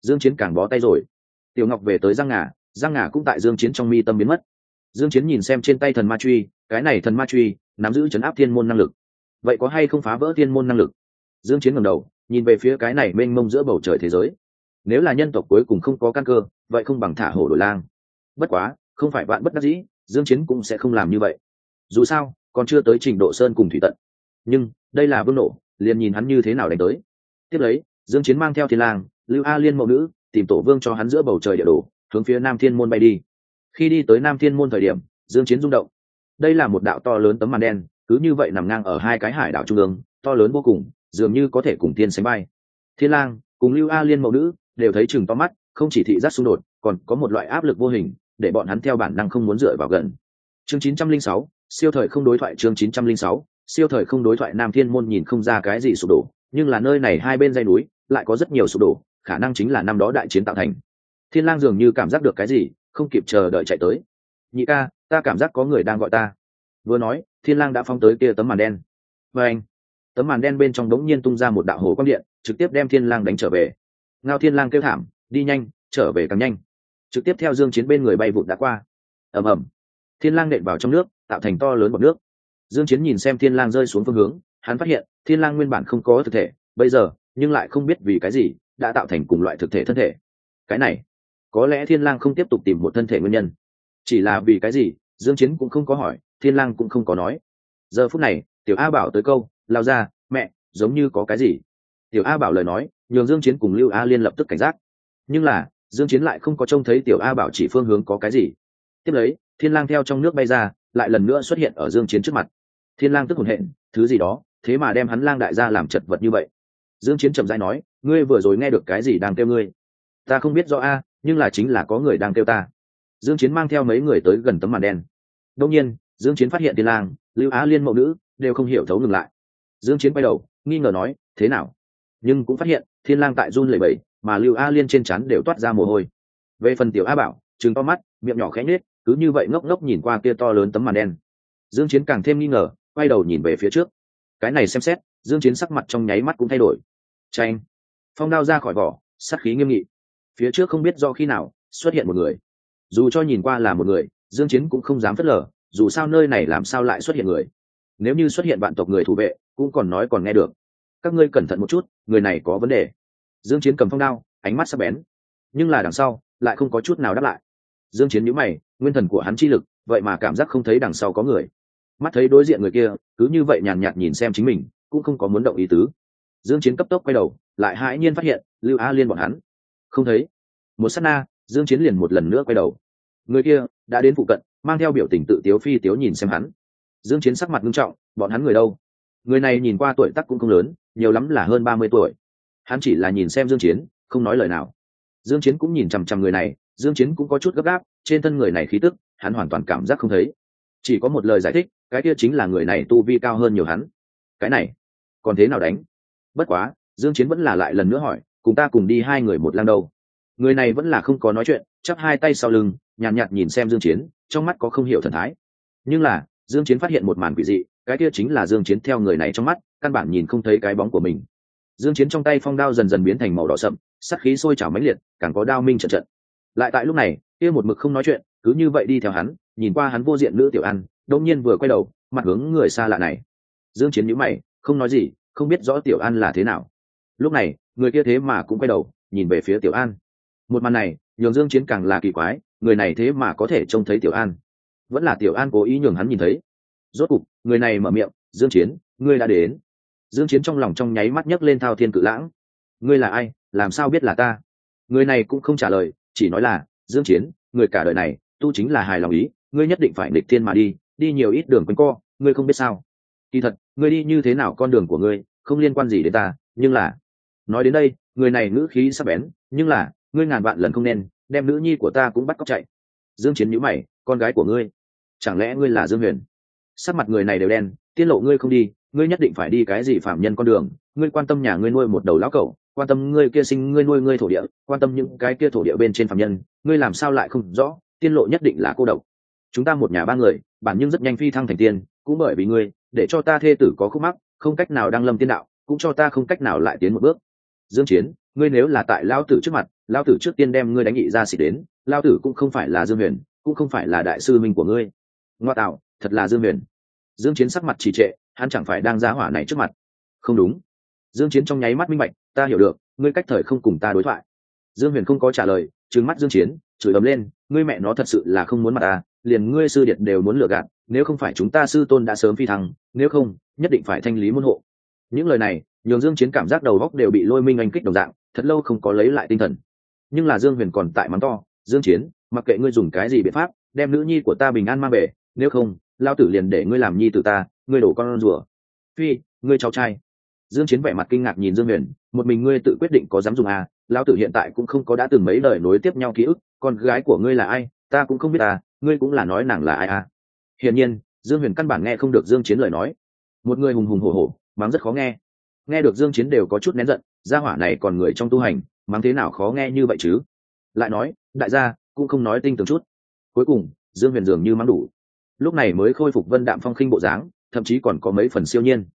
S1: Dương chiến càng bó tay rồi. Tiểu ngọc về tới giang ngà giang ngà cũng tại dương chiến trong mi tâm biến mất. Dương chiến nhìn xem trên tay thần ma truy, cái này thần ma truy, nắm giữ chấn áp thiên môn năng lực. Vậy có hay không phá vỡ thiên môn năng lực? Dương chiến ngẩng đầu nhìn về phía cái này mênh mông giữa bầu trời thế giới. Nếu là nhân tộc cuối cùng không có căn cơ, vậy không bằng thả hổ đổi lang. Bất quá, không phải bạn bất đắc dĩ, dương chiến cũng sẽ không làm như vậy. Dù sao, còn chưa tới trình độ sơn cùng thủy tận. Nhưng, đây là vương nổ, liền nhìn hắn như thế nào đánh tới. Tiếp lấy, dương chiến mang theo thiên lang, lưu a liên mẫu nữ, tìm tổ vương cho hắn giữa bầu trời địa đồ, hướng phía nam thiên môn bay đi. Khi đi tới nam thiên môn thời điểm, dương chiến rung động. Đây là một đạo to lớn tấm màn đen, cứ như vậy nằm ngang ở hai cái hải đảo trung ương, to lớn vô cùng dường như có thể cùng tiên sánh bay thiên lang cùng lưu a liên mẫu nữ đều thấy chừng to mắt không chỉ thị giác xung đột còn có một loại áp lực vô hình để bọn hắn theo bản năng không muốn dựa vào gần. Chương 906, siêu thời không đối thoại chương chín trăm linh sáu siêu thời không đối thoại nam thiên môn nhìn không ra cái gì sụp đổ nhưng là nơi này hai bên dây núi lại có rất nhiều sụp đổ khả năng chính là năm đó đại chiến tạo thành. Thiên lang dường như cảm giác được cái gì không kịp chờ đợi chạy tới. Nhị ca ta cảm giác có người đang gọi ta. Vừa nói thiên lang đã phong tới kia tấm màn đen. Với anh tấm màn đen bên trong đống nhiên tung ra một đạo hồ quang điện, trực tiếp đem thiên lang đánh trở về. Ngao thiên lang kêu thảm, đi nhanh, trở về càng nhanh. Trực tiếp theo dương chiến bên người bay vụt đã qua. Ầm ầm. Thiên lang nện vào trong nước, tạo thành to lớn bọt nước. Dương chiến nhìn xem thiên lang rơi xuống phương hướng, hắn phát hiện, thiên lang nguyên bản không có thực thể, bây giờ, nhưng lại không biết vì cái gì, đã tạo thành cùng loại thực thể thân thể. Cái này, có lẽ thiên lang không tiếp tục tìm một thân thể nguyên nhân. Chỉ là vì cái gì, dương chiến cũng không có hỏi, thiên lang cũng không có nói. Giờ phút này, tiểu a bảo tới câu lao ra, mẹ, giống như có cái gì? Tiểu a bảo lời nói, nhường dương chiến cùng lưu a liên lập tức cảnh giác. Nhưng là, dương chiến lại không có trông thấy tiểu a bảo chỉ phương hướng có cái gì. Tiếp lấy, thiên lang theo trong nước bay ra, lại lần nữa xuất hiện ở dương chiến trước mặt. Thiên lang tức hồn hện, thứ gì đó, thế mà đem hắn lang đại gia làm chật vật như vậy. Dương chiến chậm rãi nói, ngươi vừa rồi nghe được cái gì đang kêu ngươi? Ta không biết rõ a, nhưng là chính là có người đang kêu ta. Dương chiến mang theo mấy người tới gần tấm màn đen. Đột nhiên, dương chiến phát hiện thiên lang, lưu á liên mẫu nữ, đều không hiểu thấu ngừng lại dương chiến quay đầu, nghi ngờ nói, thế nào? Nhưng cũng phát hiện, thiên lang tại run lẩy bẩy, mà lưu a liên trên chắn đều toát ra mồ hôi. Về phần tiểu a bảo, trừng to mắt, miệng nhỏ khẽ nhếch, cứ như vậy ngốc ngốc nhìn qua kia to lớn tấm màn đen. Dương chiến càng thêm nghi ngờ, quay đầu nhìn về phía trước. Cái này xem xét, dương chiến sắc mặt trong nháy mắt cũng thay đổi. Tranh phong đao ra khỏi vỏ, sát khí nghiêm nghị. Phía trước không biết do khi nào, xuất hiện một người. Dù cho nhìn qua là một người, dương chiến cũng không dám phớt lờ, dù sao nơi này làm sao lại xuất hiện người. Nếu như xuất hiện bạn tộc người thủ vệ cũng còn nói còn nghe được. Các ngươi cẩn thận một chút, người này có vấn đề. Dương chiến cầm phong đao, ánh mắt sắc bén. Nhưng là đằng sau, lại không có chút nào đáp lại. Dương chiến nhíu mày, nguyên thần của hắn chi lực, vậy mà cảm giác không thấy đằng sau có người. Mắt thấy đối diện người kia, cứ như vậy nhàn nhạt nhìn xem chính mình, cũng không có muốn động ý tứ. Dương chiến cấp tốc quay đầu, lại hãi nhiên phát hiện, lưu a liên bọn hắn. Không thấy. Một sát na, dương chiến liền một lần nữa quay đầu. Người kia, đã đến phụ cận, mang theo biểu tình tự tiếu phi tiếu nhìn xem hắn. Dương chiến sắc mặt nghiêm trọng, bọn hắn người đâu? Người này nhìn qua tuổi tác cũng không lớn nhiều lắm là hơn 30 tuổi. Hắn chỉ là nhìn xem dương chiến không nói lời nào. Dương chiến cũng nhìn chằm chằm người này dương chiến cũng có chút gấp gáp trên thân người này khí tức hắn hoàn toàn cảm giác không thấy. Chỉ có một lời giải thích cái kia chính là người này tu vi cao hơn nhiều hắn. Cái này còn thế nào đánh? Bất quá dương chiến vẫn là lại lần nữa hỏi cùng ta cùng đi hai người một lang đâu người này vẫn là không có nói chuyện chắp hai tay sau lưng nhàn nhạt, nhạt nhìn xem dương chiến trong mắt có không hiểu thần thái. Nhưng là dương chiến phát hiện một màn quỷ dị cái kia chính là dương chiến theo người này trong mắt, căn bản nhìn không thấy cái bóng của mình. Dương chiến trong tay phong đao dần dần biến thành màu đỏ sậm, sát khí sôi trào mãnh liệt, càng có đao minh trận trận. Lại tại lúc này, kia một mực không nói chuyện, cứ như vậy đi theo hắn, nhìn qua hắn vô diện nữ tiểu ăn, đột nhiên vừa quay đầu, mặt hướng người xa lạ này. Dương chiến nhíu mày, không nói gì, không biết rõ tiểu an là thế nào. Lúc này, người kia thế mà cũng quay đầu, nhìn về phía tiểu an một màn này, nhường dương chiến càng là kỳ quái, người này thế mà có thể trông thấy tiểu an vẫn là tiểu an cố ý nhường hắn nhìn thấy. Rốt cục người này mở miệng, dương chiến, ngươi đã đến. Dương chiến trong lòng trong nháy mắt nhấc lên thao thiên cự lãng. Ngươi là ai? Làm sao biết là ta? Người này cũng không trả lời, chỉ nói là, dương chiến, người cả đời này, tu chính là hài lòng ý, ngươi nhất định phải nghịch thiên mà đi đi nhiều ít đường quanh co, ngươi không biết sao? Kỳ thật, ngươi đi như thế nào con đường của ngươi, không liên quan gì đến ta, nhưng là nói đến đây, người này ngữ khí sắc bén, nhưng là, ngươi ngàn vạn lần không nên, đem nữ nhi của ta cũng bắt cóc chạy. Dương chiến nhíu mày, con gái của ngươi, chẳng lẽ ngươi là dương huyền? Sắc mặt người này đều đen, tiết lộ, ngươi không đi, ngươi nhất định phải đi cái gì phạm nhân con đường, ngươi quan tâm nhà ngươi nuôi một đầu lão cẩu, quan tâm ngươi kia sinh, ngươi nuôi ngươi thổ địa, quan tâm những cái kia thổ địa bên trên phạm nhân, ngươi làm sao lại không rõ tiên lộ nhất định là cô độc. Chúng ta một nhà ba người, bản nhưng rất nhanh phi thăng thành tiên, cũng bởi vì ngươi, để cho ta thê tử có khúc mắc, không cách nào đang lâm tiên đạo, cũng cho ta không cách nào lại tiến một bước. Dương chiến, ngươi nếu là tại lao tử trước mặt lao tử trước tiên đem ngươi đánh nghị ra xịt đến lao tử cũng không phải là dương huyền, cũng không phải là đại sư minh của ngươi. Ngoa tạo thật là dương huyền. Dương chiến sắc mặt trì trệ, hắn chẳng phải đang giá hỏa này trước mặt. Không đúng. Dương chiến trong nháy mắt minh bạch, ta hiểu được, ngươi cách thời không cùng ta đối thoại. Dương huyền không có trả lời, trừng mắt dương chiến, chửi ầm lên, ngươi mẹ nó thật sự là không muốn mặt ta, liền ngươi sư điệt đều muốn lừa gạt, nếu không phải chúng ta sư tôn đã sớm phi thăng, nếu không, nhất định phải thanh lý môn hộ. Những lời này, nhường dương chiến cảm giác đầu óc đều bị lôi minh anh kích đồng dạng, thật lâu không có lấy lại tinh thần. Nhưng là dương huyền còn tại mắng to, dương chiến, mặc kệ ngươi dùng cái gì biện pháp, đem nữ nhi của ta bình an mang về, nếu không lao tử liền để ngươi làm nhi tử ta, ngươi đổ con rùa. Phi, ngươi cháu trai. Dương chiến vẻ mặt kinh ngạc nhìn dương huyền, một mình ngươi tự quyết định có dám dùng à lao tử hiện tại cũng không có đã từng mấy lời nối tiếp nhau ký ức, con gái của ngươi là ai, ta cũng không biết à ngươi cũng là nói nàng là ai à. Hiển nhiên, dương huyền căn bản nghe không được dương chiến lời nói. Một người hùng hùng hổ hổ, mắng rất khó nghe. Nghe được dương chiến đều có chút nén giận, gia hỏa này còn người trong tu hành, mắng thế nào khó nghe như vậy chứ? Lại nói, đại gia cũng không nói tinh tường chút. Cuối cùng, dương huyền dường như mắng đủ lúc này mới khôi phục vân đạm phong khinh bộ dáng, thậm chí còn có mấy phần siêu nhiên.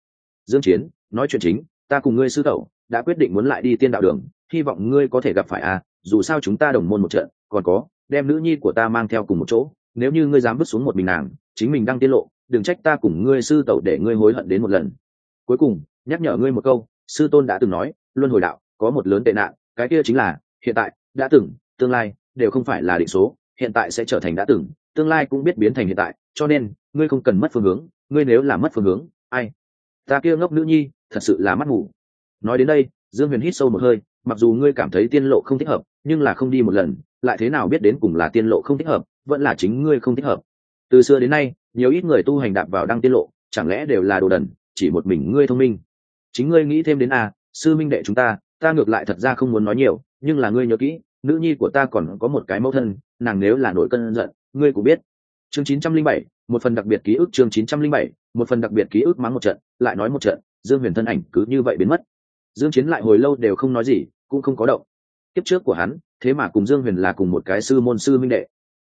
S1: Dương chiến, nói chuyện chính, ta cùng ngươi sư tẩu đã quyết định muốn lại đi tiên đạo đường, hy vọng ngươi có thể gặp phải a dù sao chúng ta đồng môn một trận, còn có, đem nữ nhi của ta mang theo cùng một chỗ, nếu như ngươi dám bước xuống một mình nàng, chính mình đang tiết lộ, đừng trách ta cùng ngươi sư tẩu để ngươi hối hận đến một lần. Cuối cùng, nhắc nhở ngươi một câu, sư tôn đã từng nói, luân hồi đạo, có một lớn tệ nạn, cái kia chính là, hiện tại, đã từng, tương lai, đều không phải là định số, hiện tại sẽ trở thành đã từng tương lai cũng biết biến thành hiện tại, cho nên, ngươi không cần mất phương hướng, ngươi nếu là mất phương hướng, ai? Ta kia ngốc nữ nhi, thật sự là mắt ngủ. Nói đến đây, dương huyền hít sâu một hơi, mặc dù ngươi cảm thấy tiên lộ không thích hợp, nhưng là không đi một lần, lại thế nào biết đến cùng là tiên lộ không thích hợp, vẫn là chính ngươi không thích hợp. Từ xưa đến nay, nhiều ít người tu hành đạp vào đăng tiên lộ, chẳng lẽ đều là đồ đần, chỉ một mình ngươi thông minh? Chính ngươi nghĩ thêm đến a sư minh đệ chúng ta ta ngược lại thật ra không muốn nói nhiều, nhưng là ngươi nhớ kỹ, nữ nhi của ta còn có một cái mẫu thân, nàng nếu là nổi cơn giận ngươi cũng biết. Chương 907, một phần đặc biệt ký ức chương 907, một phần đặc biệt ký ức mắng một trận lại nói một trận dương huyền thân ảnh cứ như vậy biến mất. Dương chiến lại hồi lâu đều không nói gì cũng không có động. Kiếp trước của hắn thế mà cùng dương huyền là cùng một cái sư môn sư minh đệ.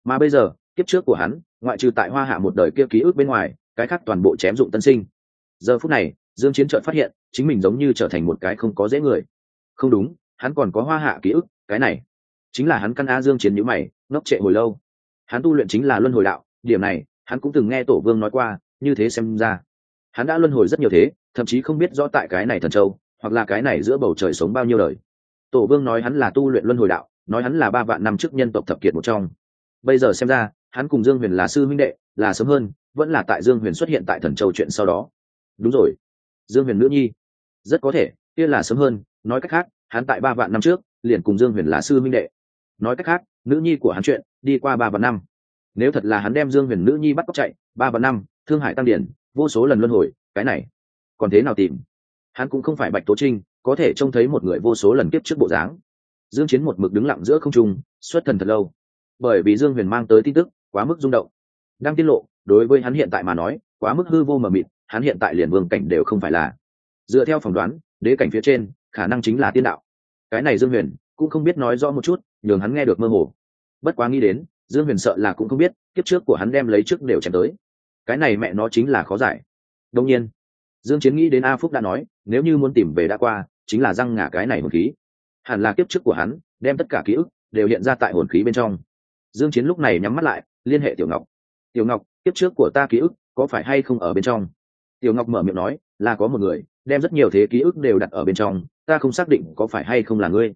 S1: Mà bây giờ kiếp trước của hắn ngoại trừ tại hoa hạ một đời kia ký ức bên ngoài cái khác toàn bộ chém dụng tân sinh. Giờ phút này dương chiến chợt phát hiện chính mình giống như trở thành một cái không có dễ người. Không đúng hắn còn có hoa hạ ký ức cái này. Chính là hắn căn a dương chiến nhíu mày ngốc trệ hồi lâu hắn tu luyện chính là luân hồi đạo, điểm này, hắn cũng từng nghe tổ vương nói qua, như thế xem ra. Hắn đã luân hồi rất nhiều thế, thậm chí không biết rõ tại cái này thần châu, hoặc là cái này giữa bầu trời sống bao nhiêu đời. Tổ vương nói hắn là tu luyện luân hồi đạo, nói hắn là ba vạn năm trước nhân tộc thập kiệt một trong. Bây giờ xem ra, hắn cùng dương huyền là sư minh đệ, là sớm hơn, vẫn là tại dương huyền xuất hiện tại thần châu chuyện sau đó. Đúng rồi. Dương huyền nữ nhi. Rất có thể, kia là sớm hơn, nói cách khác, hắn tại ba vạn năm trước, liền cùng dương huyền là sư minh đệ. Nói cách khác, nữ nhi của hắn chuyện đi qua ba và năm. Nếu thật là hắn đem dương huyền nữ nhi bắt cóc chạy, ba và năm, thương hại tăng điển vô số lần luân hồi, cái này còn thế nào tìm? Hắn cũng không phải bạch tố trinh, có thể trông thấy một người vô số lần kiếp trước bộ dáng. Dương chiến một mực đứng lặng giữa không trung, xuất thần thật lâu. Bởi vì dương huyền mang tới tin tức, quá mức rung động. Đang tiết lộ, đối với hắn hiện tại mà nói, quá mức hư vô mờ mịt, hắn hiện tại liền vương cảnh đều không phải là. Dựa theo phỏng đoán, đế cảnh phía trên, khả năng chính là tiên đạo. Cái này dương huyền cũng không biết nói rõ một chút, nhường hắn nghe được mơ hồ bất quá nghĩ đến, dương huyền sợ là cũng không biết, kiếp trước của hắn đem lấy trước đều chém tới. Cái này mẹ nó chính là khó giải. Đông nhiên, dương chiến nghĩ đến a phúc đã nói, nếu như muốn tìm về đã qua, chính là răng ngả cái này hồn khí. Hẳn là kiếp trước của hắn, đem tất cả ký ức đều hiện ra tại hồn khí bên trong. Dương chiến lúc này nhắm mắt lại, liên hệ tiểu ngọc. Tiểu ngọc, kiếp trước của ta ký ức có phải hay không ở bên trong? Tiểu ngọc mở miệng nói, là có một người, đem rất nhiều thế ký ức đều đặt ở bên trong, ta không xác định có phải hay không là ngươi.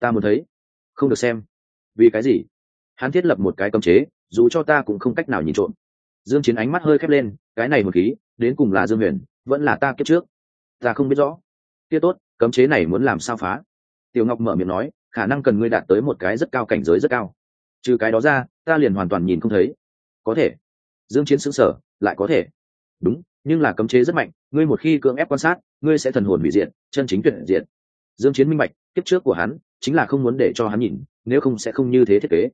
S1: Ta muốn thấy. Không được xem. Vì cái gì? Hắn thiết lập một cái cấm chế, dù cho ta cũng không cách nào nhìn trộm. Dương chiến ánh mắt hơi khép lên, cái này một khí, đến cùng là dương huyền, vẫn là ta kiếp trước. Ta không biết rõ. Kia tốt, cấm chế này muốn làm sao phá? Tiểu ngọc mở miệng nói, khả năng cần ngươi đạt tới một cái rất cao cảnh giới rất cao. Trừ cái đó ra, ta liền hoàn toàn nhìn không thấy. Có thể. Dương chiến sững sờ, lại có thể. Đúng, nhưng là cấm chế rất mạnh, ngươi một khi cưỡng ép quan sát, ngươi sẽ thần hồn bị diệt, chân chính tuyệt diệt. Dương chiến minh bạch, kiếp trước của hắn, chính là không muốn để cho hắn nhìn, nếu không sẽ không như thế thiết kế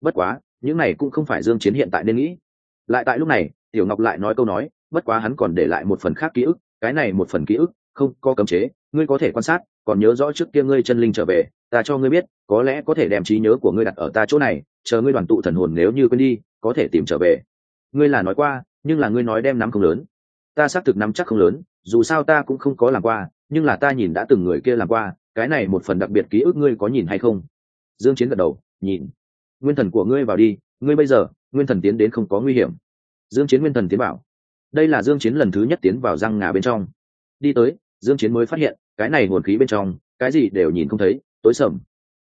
S1: bất quá, những này cũng không phải dương chiến hiện tại nên nghĩ. Lại tại lúc này, tiểu ngọc lại nói câu nói, bất quá hắn còn để lại một phần khác ký ức, cái này một phần ký ức, không có cấm chế, ngươi có thể quan sát, còn nhớ rõ trước kia ngươi chân linh trở về, ta cho ngươi biết, có lẽ có thể đem trí nhớ của ngươi đặt ở ta chỗ này, chờ ngươi đoàn tụ thần hồn nếu như quên đi, có thể tìm trở về. Ngươi là nói qua, nhưng là ngươi nói đem nắm không lớn. Ta xác thực nắm chắc không lớn, dù sao ta cũng không có làm qua, nhưng là ta nhìn đã từng người kia làm qua, cái này một phần đặc biệt ký ức ngươi có nhìn hay không? Dương chiến gật đầu, nhìn nguyên thần của ngươi vào đi ngươi bây giờ nguyên thần tiến đến không có nguy hiểm. Dương chiến nguyên thần tiến vào, đây là dương chiến lần thứ nhất tiến vào răng ngà bên trong. Đi tới dương chiến mới phát hiện cái này nguồn khí bên trong cái gì đều nhìn không thấy tối sầm.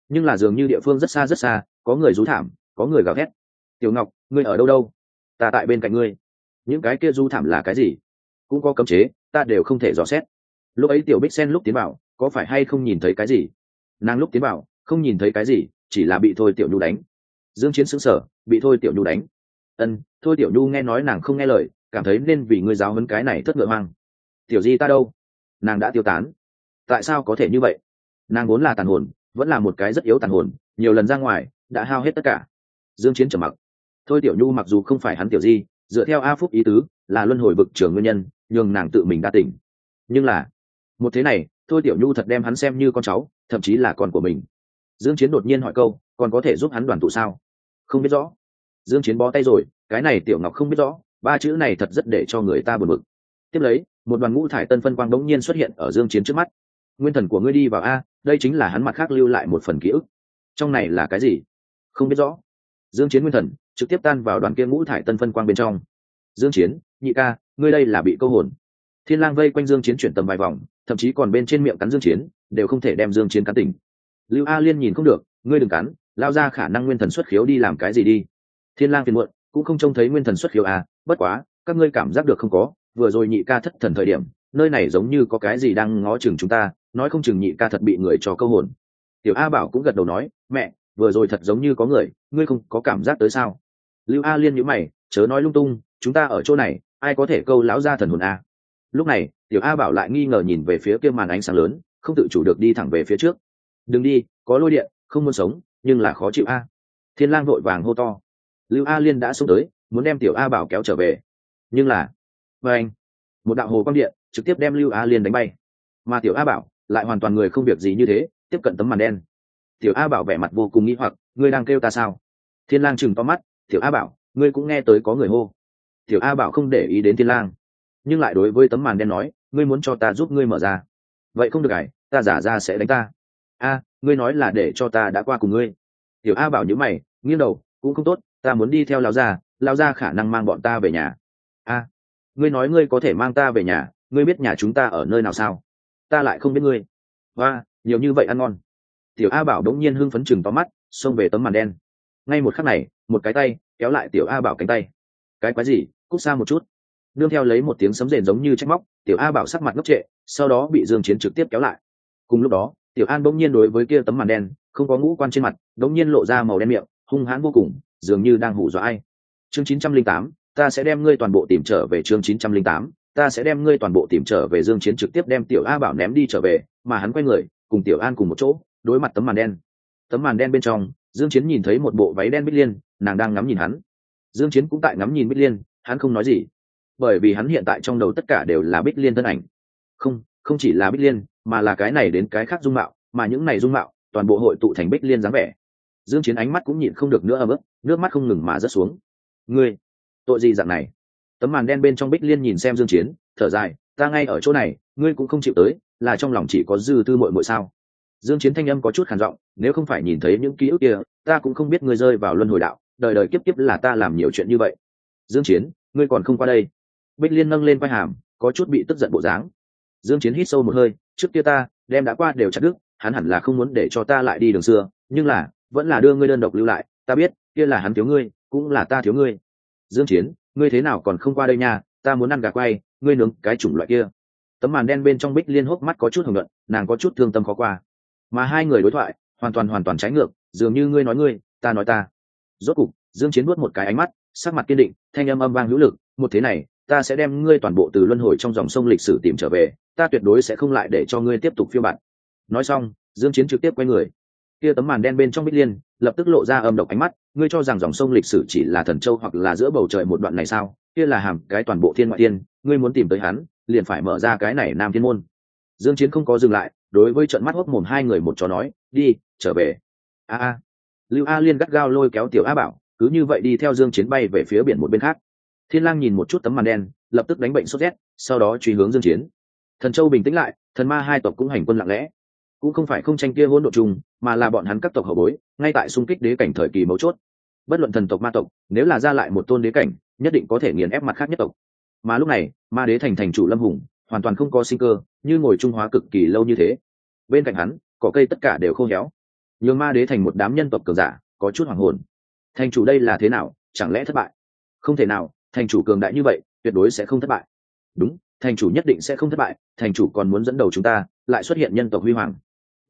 S1: Nhưng là dường như địa phương rất xa rất xa có người rú thảm có người gào thét. Tiểu ngọc ngươi ở đâu đâu? Ta tại bên cạnh ngươi. Những cái kia rú thảm là cái gì? Cũng có cấm chế ta đều không thể dò xét. Lúc ấy tiểu bích sen lúc tiến vào có phải hay không nhìn thấy cái gì? Nàng lúc tiến vào không nhìn thấy cái gì chỉ là bị thôi tiểu nhu đánh dương chiến sững sờ, bị thôi tiểu nhu đánh. Ân, thôi tiểu nhu nghe nói nàng không nghe lời, cảm thấy nên vì ngươi giáo huấn cái này thất ngựa hoang. Tiểu di ta đâu? Nàng đã tiêu tán. Tại sao có thể như vậy? Nàng vốn là tàn hồn, vẫn là một cái rất yếu tàn hồn, nhiều lần ra ngoài, đã hao hết tất cả. Dương chiến trầm mặc. Thôi tiểu nhu mặc dù không phải hắn tiểu di, dựa theo a phúc ý tứ, là luân hồi vực trưởng nguyên nhân, nhường nàng tự mình đa tỉnh nhưng là, một thế này, thôi tiểu nhu thật đem hắn xem như con cháu, thậm chí là con của mình. Dương chiến đột nhiên hỏi câu, còn có thể giúp hắn đoàn tụ sao? Không biết rõ. Dương chiến bó tay rồi, cái này tiểu ngọc không biết rõ, ba chữ này thật rất để cho người ta buồn bực. Tiếp lấy, một đoàn ngũ thải tân phân quang đống nhiên xuất hiện ở dương chiến trước mắt. Nguyên thần của ngươi đi vào a, đây chính là hắn mặt khác lưu lại một phần ký ức. Trong này là cái gì? Không biết rõ. Dương chiến nguyên thần, trực tiếp tan vào đoàn kia ngũ thải tân phân quang bên trong. Dương chiến, nhị ca, ngươi đây là bị câu hồn. Thiên lang vây quanh dương chiến chuyển tầm vài vòng, thậm chí còn bên trên miệng cắn dương chiến, đều không thể đem dương chiến cắn tỉnh. Lưu a liên nhìn không được, ngươi đừng cắn lao ra khả năng nguyên thần xuất khiếu đi làm cái gì đi. Thiên lang phiền muộn, cũng không trông thấy nguyên thần xuất khiếu à bất quá, các ngươi cảm giác được không có, vừa rồi nhị ca thất thần thời điểm, nơi này giống như có cái gì đang ngó chừng chúng ta, nói không chừng nhị ca thật bị người cho câu hồn. Tiểu a bảo cũng gật đầu nói, mẹ, vừa rồi thật giống như có người, ngươi không có cảm giác tới sao? Lưu a liên nhíu mày, chớ nói lung tung, chúng ta ở chỗ này, ai có thể câu lão ra thần hồn a lúc này, tiểu a bảo lại nghi ngờ nhìn về phía kia màn ánh sáng lớn, không tự chủ được đi thẳng về phía trước. Đừng đi, có lôi điện, không muốn sống nhưng là khó chịu a. Thiên lang vội vàng hô to. Lưu a liên đã xuống tới, muốn đem tiểu a bảo kéo trở về. Nhưng là, và anh, một đạo hồ quang điện trực tiếp đem lưu a liên đánh bay. Mà tiểu a bảo lại hoàn toàn người không việc gì như thế, tiếp cận tấm màn đen. Tiểu a bảo vẻ mặt vô cùng nghĩ hoặc, ngươi đang kêu ta sao? Thiên lang chừng to mắt, tiểu a bảo, ngươi cũng nghe tới có người hô. Tiểu a bảo không để ý đến thiên lang, nhưng lại đối với tấm màn đen nói, ngươi muốn cho ta giúp ngươi mở ra. Vậy không được ải ta giả ra sẽ đánh ta. A ngươi nói là để cho ta đã qua cùng ngươi. Tiểu a bảo nhữ mày, nghiêng đầu, cũng không tốt, ta muốn đi theo lão gia lão gia khả năng mang bọn ta về nhà. A, ngươi nói ngươi có thể mang ta về nhà, ngươi biết nhà chúng ta ở nơi nào sao? Ta lại không biết ngươi. Và nhiều như vậy ăn ngon. Tiểu a bảo đống nhiên hưng phấn chừng to mắt, xông về tấm màn đen. Ngay một khắc này, một cái tay kéo lại tiểu a bảo cánh tay. Cái quái gì? Cút xa một chút. Đương theo lấy một tiếng sấm rền giống như trách móc, tiểu a bảo sắc mặt ngốc trệ, sau đó bị dương chiến trực tiếp kéo lại. Cùng lúc đó tiểu an bỗng nhiên đối với kia tấm màn đen không có ngũ quan trên mặt bỗng nhiên lộ ra màu đen miệng hung hãn vô cùng dường như đang hù dọa ai. Chương 908, ta sẽ đem ngươi toàn bộ tìm trở về chương 908, ta sẽ đem ngươi toàn bộ tìm trở về dương chiến trực tiếp đem tiểu a bảo ném đi trở về mà hắn quay người cùng tiểu an cùng một chỗ đối mặt tấm màn đen. Tấm màn đen bên trong dương chiến nhìn thấy một bộ váy đen bích liên nàng đang ngắm nhìn hắn. Dương chiến cũng tại ngắm nhìn bích liên hắn không nói gì. Bởi vì hắn hiện tại trong đầu tất cả đều là bích liên thân ảnh. Không không chỉ là bích liên mà là cái này đến cái khác dung mạo, mà những này dung mạo, toàn bộ hội tụ thành bích liên dáng vẻ. Dương chiến ánh mắt cũng nhịn không được nữa ấm ức, nước mắt không ngừng mà rớt xuống. Ngươi, tội gì dạng này? Tấm màn đen bên trong bích liên nhìn xem dương chiến, thở dài, ta ngay ở chỗ này, ngươi cũng không chịu tới, là trong lòng chỉ có dư tư muội muội sao? Dương chiến thanh âm có chút khàn giọng, nếu không phải nhìn thấy những ký ức kia, ta cũng không biết ngươi rơi vào luân hồi đạo, đời đời kiếp kiếp là ta làm nhiều chuyện như vậy. Dương chiến, ngươi còn không qua đây. Bích liên nâng lên vai hàm, có chút bị tức giận bộ dáng dương chiến hít sâu một hơi, trước kia ta đem đã qua đều chặt đứt, hắn hẳn là không muốn để cho ta lại đi đường xưa, nhưng là, vẫn là đưa ngươi đơn độc lưu lại, ta biết, kia là hắn thiếu ngươi, cũng là ta thiếu ngươi. Dương chiến, ngươi thế nào còn không qua đây nha, ta muốn ăn gà quay, ngươi nướng cái chủng loại kia. Tấm màn đen bên trong bích liên hốc mắt có chút hồng luận nàng có chút thương tâm khó qua. Mà hai người đối thoại, hoàn toàn hoàn toàn trái ngược, dường như ngươi nói ngươi, ta nói ta. Rốt cục, dương chiến nuốt một cái ánh mắt, sắc mặt kiên định, thanh âm âm vang hữu lực, một thế này ta sẽ đem ngươi toàn bộ từ luân hồi trong dòng sông lịch sử tìm trở về, ta tuyệt đối sẽ không lại để cho ngươi tiếp tục phiêu bạt. nói xong, dương chiến trực tiếp quay người. Kia tấm màn đen bên trong bích liên, lập tức lộ ra âm độc ánh mắt, ngươi cho rằng dòng sông lịch sử chỉ là thần châu hoặc là giữa bầu trời một đoạn này sao? Kia là hàm cái toàn bộ thiên ngoại thiên ngươi muốn tìm tới hắn, liền phải mở ra cái này nam thiên môn. Dương chiến không có dừng lại, đối với trận mắt hốc mồm hai người một chó nói, đi, trở về. A a. Lưu a liên gắt gao lôi kéo tiểu a bảo, cứ như vậy đi theo dương chiến bay về phía biển một bên khác thiên lang nhìn một chút tấm màn đen, lập tức đánh bệnh sốt rét, sau đó truy hướng dương chiến. Thần châu bình tĩnh lại, thần ma hai tộc cũng hành quân lặng lẽ. Cũng không phải không tranh kia hỗn độ chung mà là bọn hắn các tộc hậu bối, ngay tại xung kích đế cảnh thời kỳ mấu chốt. Bất luận thần tộc ma tộc, nếu là ra lại một tôn đế cảnh, nhất định có thể nghiền ép mặt khác nhất tộc. Mà lúc này, ma đế thành thành chủ lâm hùng, hoàn toàn không có sinh cơ, như ngồi trung hóa cực kỳ lâu như thế. Bên cạnh hắn, cỏ cây tất cả đều khô héo. Nhường ma đế thành một đám nhân tộc cường giả, có chút hoàng hồn. Thành chủ đây là thế nào? Chẳng lẽ thất bại? Không thể nào thành chủ cường đại như vậy, tuyệt đối sẽ không thất bại. Đúng, thành chủ nhất định sẽ không thất bại, thành chủ còn muốn dẫn đầu chúng ta, lại xuất hiện nhân tộc huy hoàng.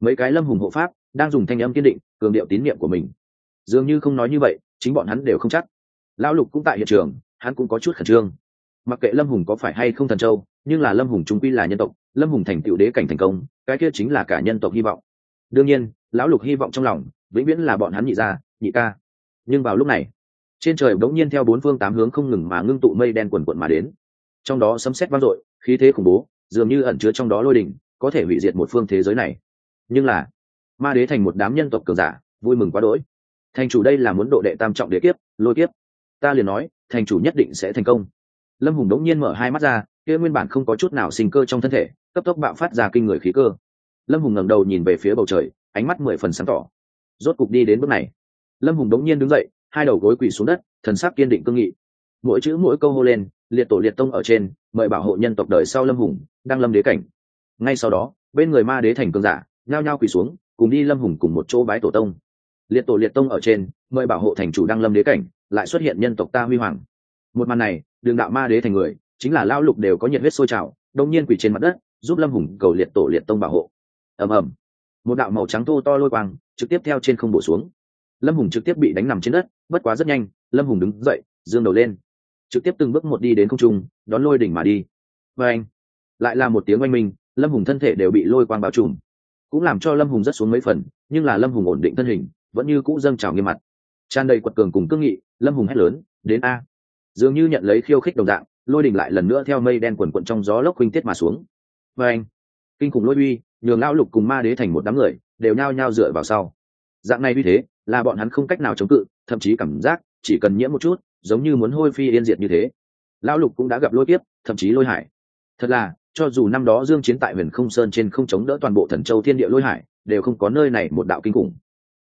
S1: Mấy cái lâm hùng hộ pháp đang dùng thanh âm kiên định, cường điệu tín nhiệm của mình. Dường như không nói như vậy, chính bọn hắn đều không chắc. Lão lục cũng tại hiện trường, hắn cũng có chút khẩn trương. Mặc kệ lâm hùng có phải hay không thần châu, nhưng là lâm hùng trung quy là nhân tộc, lâm hùng thành tựu đế cảnh thành công, cái kia chính là cả nhân tộc hy vọng. Đương nhiên, lão lục hy vọng trong lòng, vĩnh viễn là bọn hắn nhị gia, nhị ca. Nhưng vào lúc này trên trời bỗng nhiên theo bốn phương tám hướng không ngừng mà ngưng tụ mây đen quần quận mà đến. Trong đó sấm sét vang dội, khí thế khủng bố, dường như ẩn chứa trong đó lôi đỉnh, có thể hủy diệt một phương thế giới này. Nhưng là, ma đế thành một đám nhân tộc cường giả, vui mừng quá đỗi. Thành chủ đây là muốn độ đệ tam trọng đế kiếp, lôi kiếp. Ta liền nói, thành chủ nhất định sẽ thành công. Lâm hùng đống nhiên mở hai mắt ra, kia nguyên bản không có chút nào sinh cơ trong thân thể, cấp tốc bạo phát ra kinh người khí cơ. Lâm hùng ngẩng đầu nhìn về phía bầu trời, ánh mắt mười phần sáng tỏ. Rốt cục đi đến bước này. Lâm hùng đống nhiên đứng dậy hai đầu gối quỳ xuống đất, thần sắc kiên định cương nghị. Mỗi chữ mỗi câu hô lên, liệt tổ liệt tông ở trên, mời bảo hộ nhân tộc đời sau lâm hùng, đang lâm đế cảnh. Ngay sau đó, bên người ma đế thành cương giả, nhao nhao quỳ xuống, cùng đi lâm hùng cùng một chỗ bái tổ tông. Liệt tổ liệt tông ở trên, mời bảo hộ thành chủ đăng lâm đế cảnh, lại xuất hiện nhân tộc ta huy hoàng. Một màn này, đường đạo ma đế thành người, chính là lao lục đều có nhiệt huyết sôi trào đông nhiên quỳ trên mặt đất, giúp lâm hùng cầu liệt tổ liệt tông bảo hộ. Ầm ầm. Một đạo màu trắng thô to lôi quang, trực tiếp theo trên không bổ xuống. Lâm hùng trực tiếp bị đánh nằm trên đất bất quá rất nhanh, lâm hùng đứng dậy, dương đầu lên. Trực tiếp từng bước một đi đến không trung, đón lôi đỉnh mà đi. Và anh, lại là một tiếng oanh minh, lâm hùng thân thể đều bị lôi quang bao trùm. Cũng làm cho lâm hùng rất xuống mấy phần, nhưng là lâm hùng ổn định thân hình, vẫn như cũ dâng trào nghiêm mặt. Tràn đầy quật cường cùng cương nghị, lâm hùng hét lớn, đến a! Dường như nhận lấy khiêu khích đồng dạng, lôi đỉnh lại lần nữa theo mây đen quần quận trong gió lốc huynh tiết mà xuống. Và anh, kinh khủng lôi uy, nhường lao lục cùng ma đế thành một đám người, đều nhao nhao dựa vào sau dạng này như thế, là bọn hắn không cách nào chống cự, thậm chí cảm giác chỉ cần nhiễm một chút, giống như muốn hôi phi yên diệt như thế. Lão lục cũng đã gặp lôi kiếp, thậm chí lôi hải. Thật là, cho dù năm đó dương chiến tại huyền không sơn trên không chống đỡ toàn bộ thần châu thiên địa lôi hải, đều không có nơi này một đạo kinh khủng.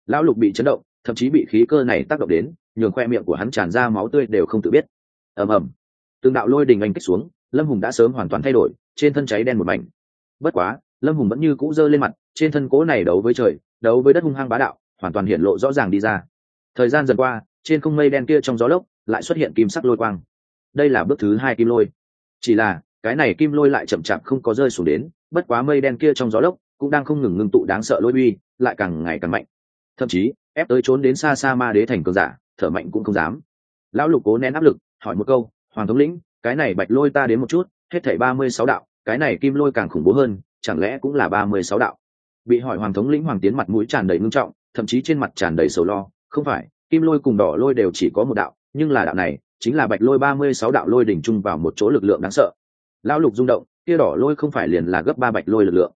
S1: Lão lục bị chấn động, thậm chí bị khí cơ này tác động đến, nhường khoe miệng của hắn tràn ra máu tươi đều không tự biết. Ầm ầm. Từng đạo lôi đình anh kích xuống, lâm hùng đã sớm hoàn toàn thay đổi, trên thân cháy đen một mảnh. Bất quá, lâm hùng vẫn như cũ dơ lên mặt, trên thân cố này đấu với trời, đấu với đất hung hăng bá đạo hoàn toàn hiện lộ rõ ràng đi ra. Thời gian dần qua, trên không mây đen kia trong gió lốc lại xuất hiện kim sắc lôi quang. Đây là bước thứ hai kim lôi. Chỉ là, cái này kim lôi lại chậm chạp không có rơi xuống đến, bất quá mây đen kia trong gió lốc cũng đang không ngừng ngưng tụ đáng sợ lôi uy, lại càng ngày càng mạnh. Thậm chí, ép tới trốn đến xa xa ma đế thành cường giả, thở mạnh cũng không dám. Lão lục cố nén áp lực, hỏi một câu, hoàng thống lĩnh, cái này bạch lôi ta đến một chút, hết thảy ba mươi sáu đạo, cái này kim lôi càng khủng bố hơn, chẳng lẽ cũng là ba mươi sáu đạo? Bị hỏi hoàng thống lĩnh, hoàng tiến mặt mũi tràn đầy ngưng trọng thậm chí trên mặt tràn đầy sầu lo. Không phải, kim lôi cùng đỏ lôi đều chỉ có một đạo, nhưng là đạo này chính là bạch lôi ba mươi sáu đạo lôi đỉnh chung vào một chỗ lực lượng đáng sợ. Lão lục rung động, kia đỏ lôi không phải liền là gấp ba bạch lôi lực lượng.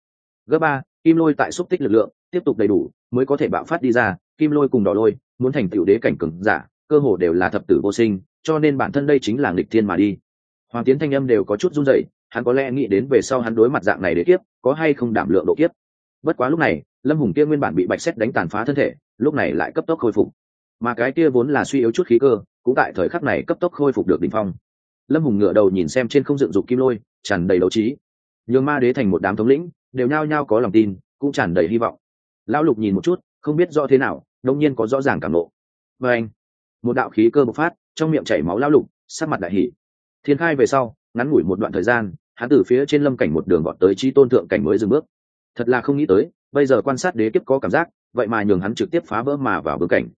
S1: Gấp ba, kim lôi tại xúc tích lực lượng, tiếp tục đầy đủ, mới có thể bạo phát đi ra, kim lôi cùng đỏ lôi, muốn thành tựu đế cảnh cừng giả, cơ hồ đều là thập tử vô sinh, cho nên bản thân đây chính là nghịch thiên mà đi. Hoàng tiến thanh âm đều có chút run rẩy, hắn có lẽ nghĩ đến về sau hắn đối mặt dạng này để kiếp, có hay không đảm lượng độ kiếp. Bất quá lúc này lâm hùng kia nguyên bản bị bạch xét đánh tàn phá thân thể, lúc này lại cấp tốc khôi phục. Mà cái kia vốn là suy yếu chút khí cơ, cũng tại thời khắc này cấp tốc khôi phục được đ ỉ n h phong. Lâm hùng ngựa đầu nhìn xem trên không dựng dục kim lôi, tràn đầy đấu trí. Nhường ma đế thành một đám thống lĩnh, đều nhao nhao có lòng tin, cũng tràn đầy hy vọng. Lão lục nhìn một chút, không biết rõ thế nào đông nhiên có rõ ràng cảm lộ và anh, một đạo khí cơ bộc phát, trong miệng chảy máu lão lục, sắc mặt đại hỷ thiên khai về sau, ngắn ngủi một đoạn thời gian, hắn từ phía trên lâm cảnh một đường gọn tới trí tôn thượng cảnh mới dừng bước. Thật là không nghĩ tới bây giờ quan sát đế kiếp có cảm giác vậy mà nhường hắn trực tiếp phá vỡ mà vào vương cảnh.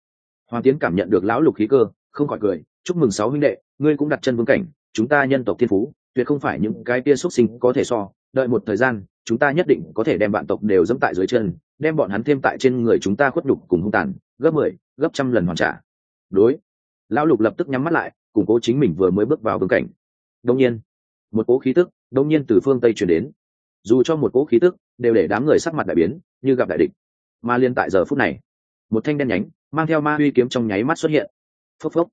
S1: Hoàng tiến cảm nhận được lão lục khí cơ không khỏi cười chúc mừng sáu huynh đệ ngươi cũng đặt chân vương cảnh chúng ta nhân tộc thiên phú tuyệt không phải những cái tia xuất sinh có thể so đợi một thời gian chúng ta nhất định có thể đem bạn tộc đều dẫm tại dưới chân đem bọn hắn thêm tại trên người chúng ta khuất nhục cùng hung tàn gấp mười 10, gấp trăm lần hoàn trả. Đối lão lục lập tức nhắm mắt lại củng cố chính mình vừa mới bước vào vương cảnh. Đông nhiên một cố khí tức đông nhiên từ phương tây chuyển đến. Dù cho một cố khí tức đều để đám người sắc mặt đại biến, như gặp đại địch. Mà liên tại giờ phút này, một thanh đen nhánh mang theo ma huy kiếm trong nháy mắt xuất hiện. Phốc phốc.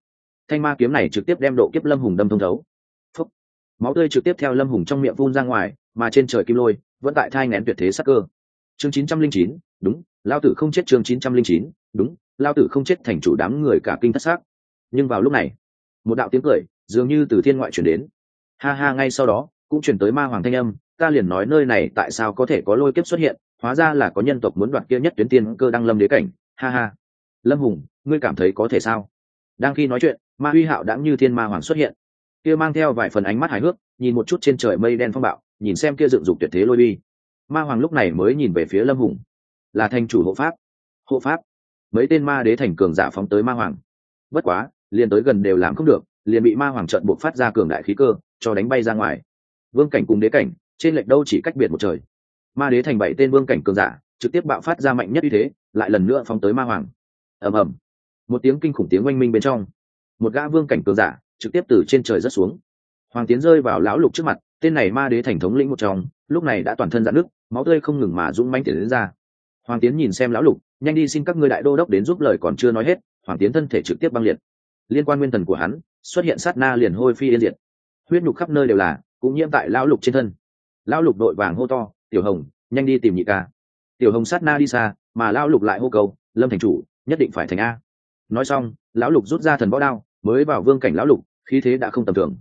S1: Thanh ma kiếm này trực tiếp đem độ kiếp lâm hùng đâm thông thấu. Phốc. Máu tươi trực tiếp theo lâm hùng trong miệng phun ra ngoài, mà trên trời kim lôi vẫn tại thai ngén tuyệt thế sắc cơ. Chương chín trăm linh chín, đúng, lao tử không chết chương chín trăm linh chín, đúng, lao tử không chết thành chủ đám người cả kinh thất xác. Nhưng vào lúc này, một đạo tiếng cười dường như từ thiên ngoại chuyển đến. Ha ha, ngay sau đó, cũng chuyển tới ma hoàng thanh âm ta liền nói nơi này tại sao có thể có lôi kiếp xuất hiện, hóa ra là có nhân tộc muốn đoạt kia nhất tuyến tiên cơ đăng lâm đế cảnh. Ha ha. Lâm hùng, ngươi cảm thấy có thể sao? Đang khi nói chuyện, ma huy hạo đã như thiên ma hoàng xuất hiện. Kia mang theo vài phần ánh mắt hài hước, nhìn một chút trên trời mây đen phong bạo, nhìn xem kia dựng dục tuyệt thế lôi bi ma hoàng lúc này mới nhìn về phía lâm hùng. Là thành chủ hộ pháp. Hộ pháp. Mấy tên ma đế thành cường giả phóng tới ma hoàng. Bất quá, liền tới gần đều làm không được, liền bị ma hoàng trận buộc phát ra cường đại khí cơ, cho đánh bay ra ngoài. Vương cảnh cùng đế cảnh trên lệch đâu chỉ cách biệt một trời. Ma đế thành bảy tên vương cảnh cường giả, trực tiếp bạo phát ra mạnh nhất như thế, lại lần nữa phóng tới ma hoàng. Ầm ầm. Một tiếng kinh khủng tiếng oanh minh bên trong, một gã vương cảnh cường giả trực tiếp từ trên trời rất xuống. Hoàng tiến rơi vào lão lục trước mặt, tên này ma đế thành thống lĩnh một trong, lúc này đã toàn thân dạn nước máu tươi không ngừng mà dũng manh thể đến ra. Hoàng tiến nhìn xem lão lục, nhanh đi xin các ngươi đại đô đốc đến giúp lời còn chưa nói hết. Hoàng tiến thân thể trực tiếp băng liệt. Liên quan nguyên thần của hắn, xuất hiện sát na liền hôi phi yên diệt. Huyết nhục khắp nơi đều là, cũng nhiễm tại lão lục trên thân lão lục đội vàng hô to, tiểu hồng, nhanh đi tìm nhị ca. Tiểu hồng sát na đi xa, mà lão lục lại hô cầu lâm thành chủ, nhất định phải thành a. Nói xong, lão lục rút ra thần võ đao, mới vào vương cảnh lão lục, khí thế đã không tầm thường.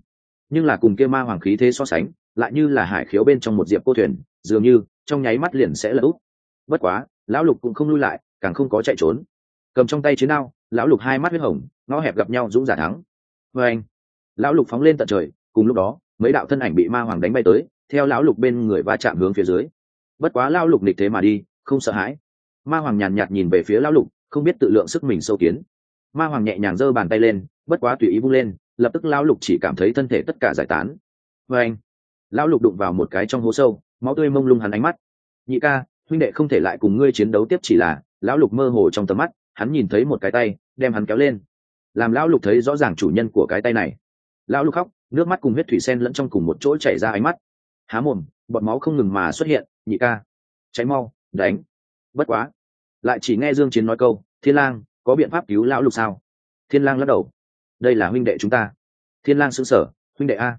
S1: Nhưng là cùng kia ma hoàng khí thế so sánh, lại như là hải khiếu bên trong một diệp cô thuyền, dường như trong nháy mắt liền sẽ là úp. Bất quá, lão lục cũng không lui lại, càng không có chạy trốn. Cầm trong tay chiến đao, lão lục hai mắt huyết hồng, ngõ hẹp gặp nhau dũng giả thắng. Vê anh, lão lục phóng lên tận trời, cùng lúc đó, mấy đạo thân ảnh bị ma hoàng đánh bay tới theo lão lục bên người va chạm hướng phía dưới. Bất quá lão lục nịch thế mà đi, không sợ hãi. Ma hoàng nhàn nhạt nhìn về phía lão lục, không biết tự lượng sức mình sâu kiến. Ma hoàng nhẹ nhàng giơ bàn tay lên, bất quá tùy ý vung lên, lập tức lão lục chỉ cảm thấy thân thể tất cả giải tán. Vê anh, lão lục đụng vào một cái trong hố sâu, máu tươi mông lung hắn ánh mắt. Nhị ca, huynh đệ không thể lại cùng ngươi chiến đấu tiếp chỉ là, lão lục mơ hồ trong tầm mắt, hắn nhìn thấy một cái tay, đem hắn kéo lên. Làm lão lục thấy rõ ràng chủ nhân của cái tay này. Lão lục khóc, nước mắt cùng huyết thủy sen lẫn trong cùng một chỗ chảy ra ánh mắt há mồm bọt máu không ngừng mà xuất hiện, nhị ca. Cháy mau, đánh. Bất quá. Lại chỉ nghe dương chiến nói câu, thiên lang, có biện pháp cứu lão lục sao? Thiên lang lắc đầu. Đây là huynh đệ chúng ta. Thiên lang sững sờ, huynh đệ a?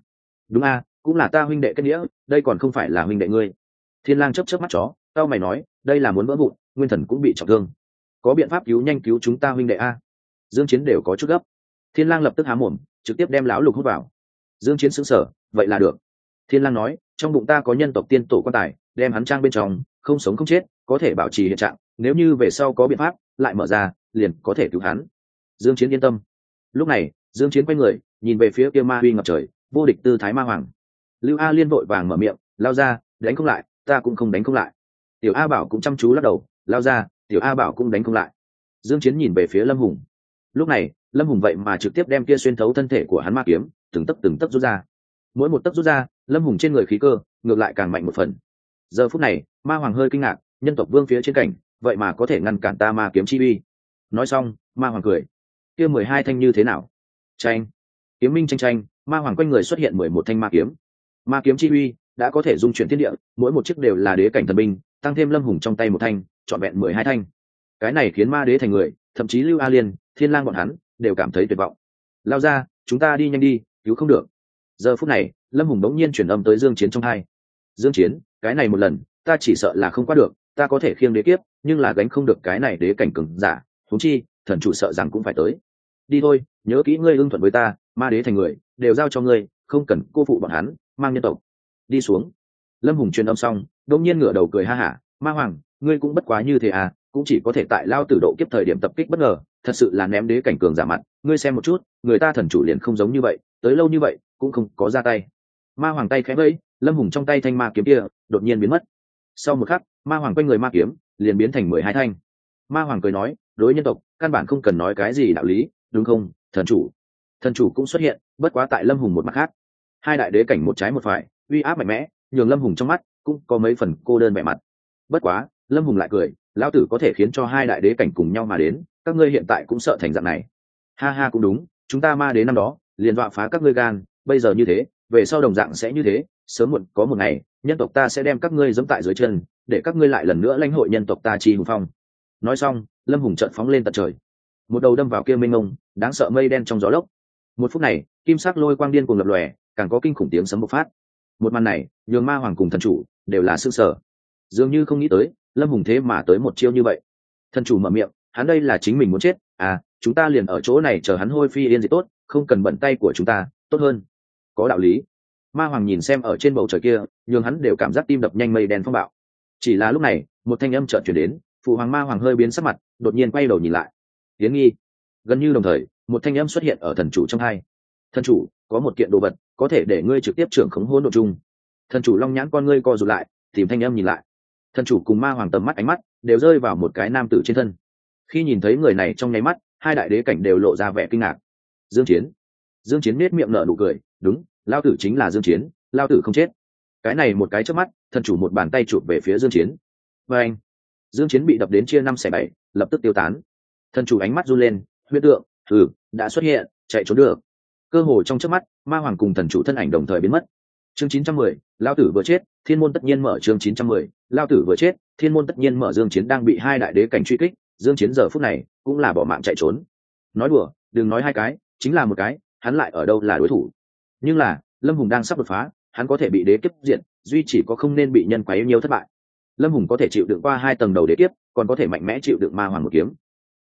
S1: Đúng a, cũng là ta huynh đệ kết nghĩa, đây còn không phải là huynh đệ ngươi. Thiên lang chớp chớp mắt chó tao mày nói, đây là muốn vỡ vụn, nguyên thần cũng bị trọng thương. Có biện pháp cứu nhanh cứu chúng ta huynh đệ a? Dương chiến đều có chút gấp. Thiên lang lập tức há mồm, trực tiếp đem lão lục hút vào. Dương chiến sững sờ, vậy là được. Thiên lang nói trong bụng ta có nhân tộc tiên tổ quan tài, đem hắn trang bên trong, không sống không chết, có thể bảo trì hiện trạng, nếu như về sau có biện pháp, lại mở ra, liền có thể cứu hắn. Dương chiến yên tâm. Lúc này, dương chiến quay người, nhìn về phía kia ma huy ngập trời, vô địch tư thái ma hoàng. Lưu a liên vội vàng mở miệng, lao ra, đánh không lại, ta cũng không đánh không lại. Tiểu a bảo cũng chăm chú lắc đầu, lao ra, tiểu a bảo cũng đánh không lại. Dương chiến nhìn về phía lâm hùng. Lúc này, lâm hùng vậy mà trực tiếp đem kia xuyên thấu thân thể của hắn ma kiếm, từng tấc từng tấc rút ra. Mỗi một tấc rút ra lâm hùng trên người khí cơ, ngược lại càng mạnh một phần. Giờ phút này, ma hoàng hơi kinh ngạc, nhân tộc vương phía trên cảnh, vậy mà có thể ngăn cản ta ma kiếm chi uy. Nói xong, ma hoàng cười. Kia mười hai thanh như thế nào? Tranh kiếm minh tranh tranh ma hoàng quanh người xuất hiện mười một thanh ma kiếm. Ma kiếm chi uy đã có thể dung chuyển thiên địa, mỗi một chiếc đều là đế cảnh thần binh, tăng thêm lâm hùng trong tay một thanh, trọn vẹn mười hai thanh. Cái này khiến ma đế thành người, thậm chí lưu a liên, thiên lang bọn hắn, đều cảm thấy tuyệt vọng. Lao ra, chúng ta đi nhanh đi, cứu không được. Giờ phút này lâm hùng đống nhiên chuyển âm tới dương chiến trong hai. Dương chiến, cái này một lần, ta chỉ sợ là không qua được, ta có thể khiêng đế kiếp, nhưng là gánh không được cái này đế cảnh cường giả. Thú chi, thần chủ sợ rằng cũng phải tới. Đi thôi, nhớ kỹ ngươi ưng thuận với ta, ma đế thành người, đều giao cho ngươi, không cần cô phụ bọn hắn, mang nhân tộc. Đi xuống. Lâm hùng truyền âm xong đột nhiên ngửa đầu cười ha hả, ma hoàng, ngươi cũng bất quá như thế à cũng chỉ có thể tại lao tử độ kiếp thời điểm tập kích bất ngờ, thật sự là ném đế cảnh cường giả mặt, ngươi xem một chút, người ta thần chủ liền không giống như vậy, tới lâu như vậy, cũng không có ra tay ma hoàng tay khẽ vẫy lâm hùng trong tay thanh ma kiếm kia đột nhiên biến mất. Sau một khắc, ma hoàng quanh người ma kiếm liền biến thành mười hai thanh. Ma hoàng cười nói, đối nhân tộc, căn bản không cần nói cái gì đạo lý, đúng không, thần chủ? Thần chủ cũng xuất hiện, bất quá tại lâm hùng một mặt khác. Hai đại đế cảnh một trái một phải, uy áp mạnh mẽ, nhường lâm hùng trong mắt cũng có mấy phần cô đơn vẻ mặt. Bất quá, lâm hùng lại cười, lão tử có thể khiến cho hai đại đế cảnh cùng nhau mà đến, các ngươi hiện tại cũng sợ thành dạng này. Ha ha cũng đúng, chúng ta ma đến năm đó, liền dọa phá các ngươi gan, bây giờ như thế về sau đồng dạng sẽ như thế, sớm muộn có một ngày, nhân tộc ta sẽ đem các ngươi dẫm tại dưới chân, để các ngươi lại lần nữa lãnh hội nhân tộc ta chi hùng phong. Nói xong, lâm hùng trợn phóng lên tận trời. Một đầu đâm vào kia mênh mông, đáng sợ mây đen trong gió lốc. Một phút này, kim sắc lôi quang điên cùng lập lòe, càng có kinh khủng tiếng sấm bộc phát. Một màn này, nhường ma hoàng cùng thần chủ đều là s ư sở dường như không nghĩ tới, lâm hùng thế mà tới một chiêu như vậy. Thần chủ mở miệng, hắn đây là chính mình muốn chết. À chúng ta liền ở chỗ này chờ hắn hôi phi yên gì tốt, không cần bận tay của chúng ta, tốt hơn có đạo lý. Ma hoàng nhìn xem ở trên bầu trời kia, nhường hắn đều cảm giác tim đập nhanh mây đen phong bạo. Chỉ là lúc này, một thanh âm trợn chuyển đến, phụ hoàng ma hoàng hơi biến sắc mặt, đột nhiên quay đầu nhìn lại. Tiến nghi, gần như đồng thời, một thanh âm xuất hiện ở thần chủ trong hai. Thần chủ, có một kiện đồ vật, có thể để ngươi trực tiếp trưởng khống hỗn độ chung. Thần chủ long nhãn con ngươi co rụt lại, tìm thanh âm nhìn lại. Thần chủ cùng ma hoàng tầm mắt ánh mắt, đều rơi vào một cái nam tử trên thân. Khi nhìn thấy người này trong nháy mắt, hai đại đế cảnh đều lộ ra vẻ kinh ngạc. Dương chiến. Dương chiến nết miệng nở nụ cười đúng lao tử chính là dương chiến lao tử không chết. Cái này một cái trước mắt thần chủ một bàn tay chụp về phía dương chiến. Và anh dương chiến bị đập đến chia năm xẻ bảy lập tức tiêu tán. Thần chủ ánh mắt run lên huyết tượng thử đã xuất hiện chạy trốn được. Cơ hồ trong chớp mắt ma hoàng cùng thần chủ thân ảnh đồng thời biến mất. Chương 910, lao tử vừa chết thiên môn tất nhiên mở chương 910, lao tử vừa chết thiên môn tất nhiên mở dương chiến đang bị hai đại đế cảnh truy kích dương chiến giờ phút này cũng là bỏ mạng chạy trốn. Nói đùa đừng nói hai cái chính là một cái hắn lại ở đâu là đối thủ? Nhưng là, lâm hùng đang sắp đột phá, hắn có thể bị đế kiếp diện duy chỉ có không nên bị nhân quá yêu nhiều thất bại. Lâm hùng có thể chịu đựng qua hai tầng đầu đế kiếp, còn có thể mạnh mẽ chịu đựng ma hoàng một kiếm.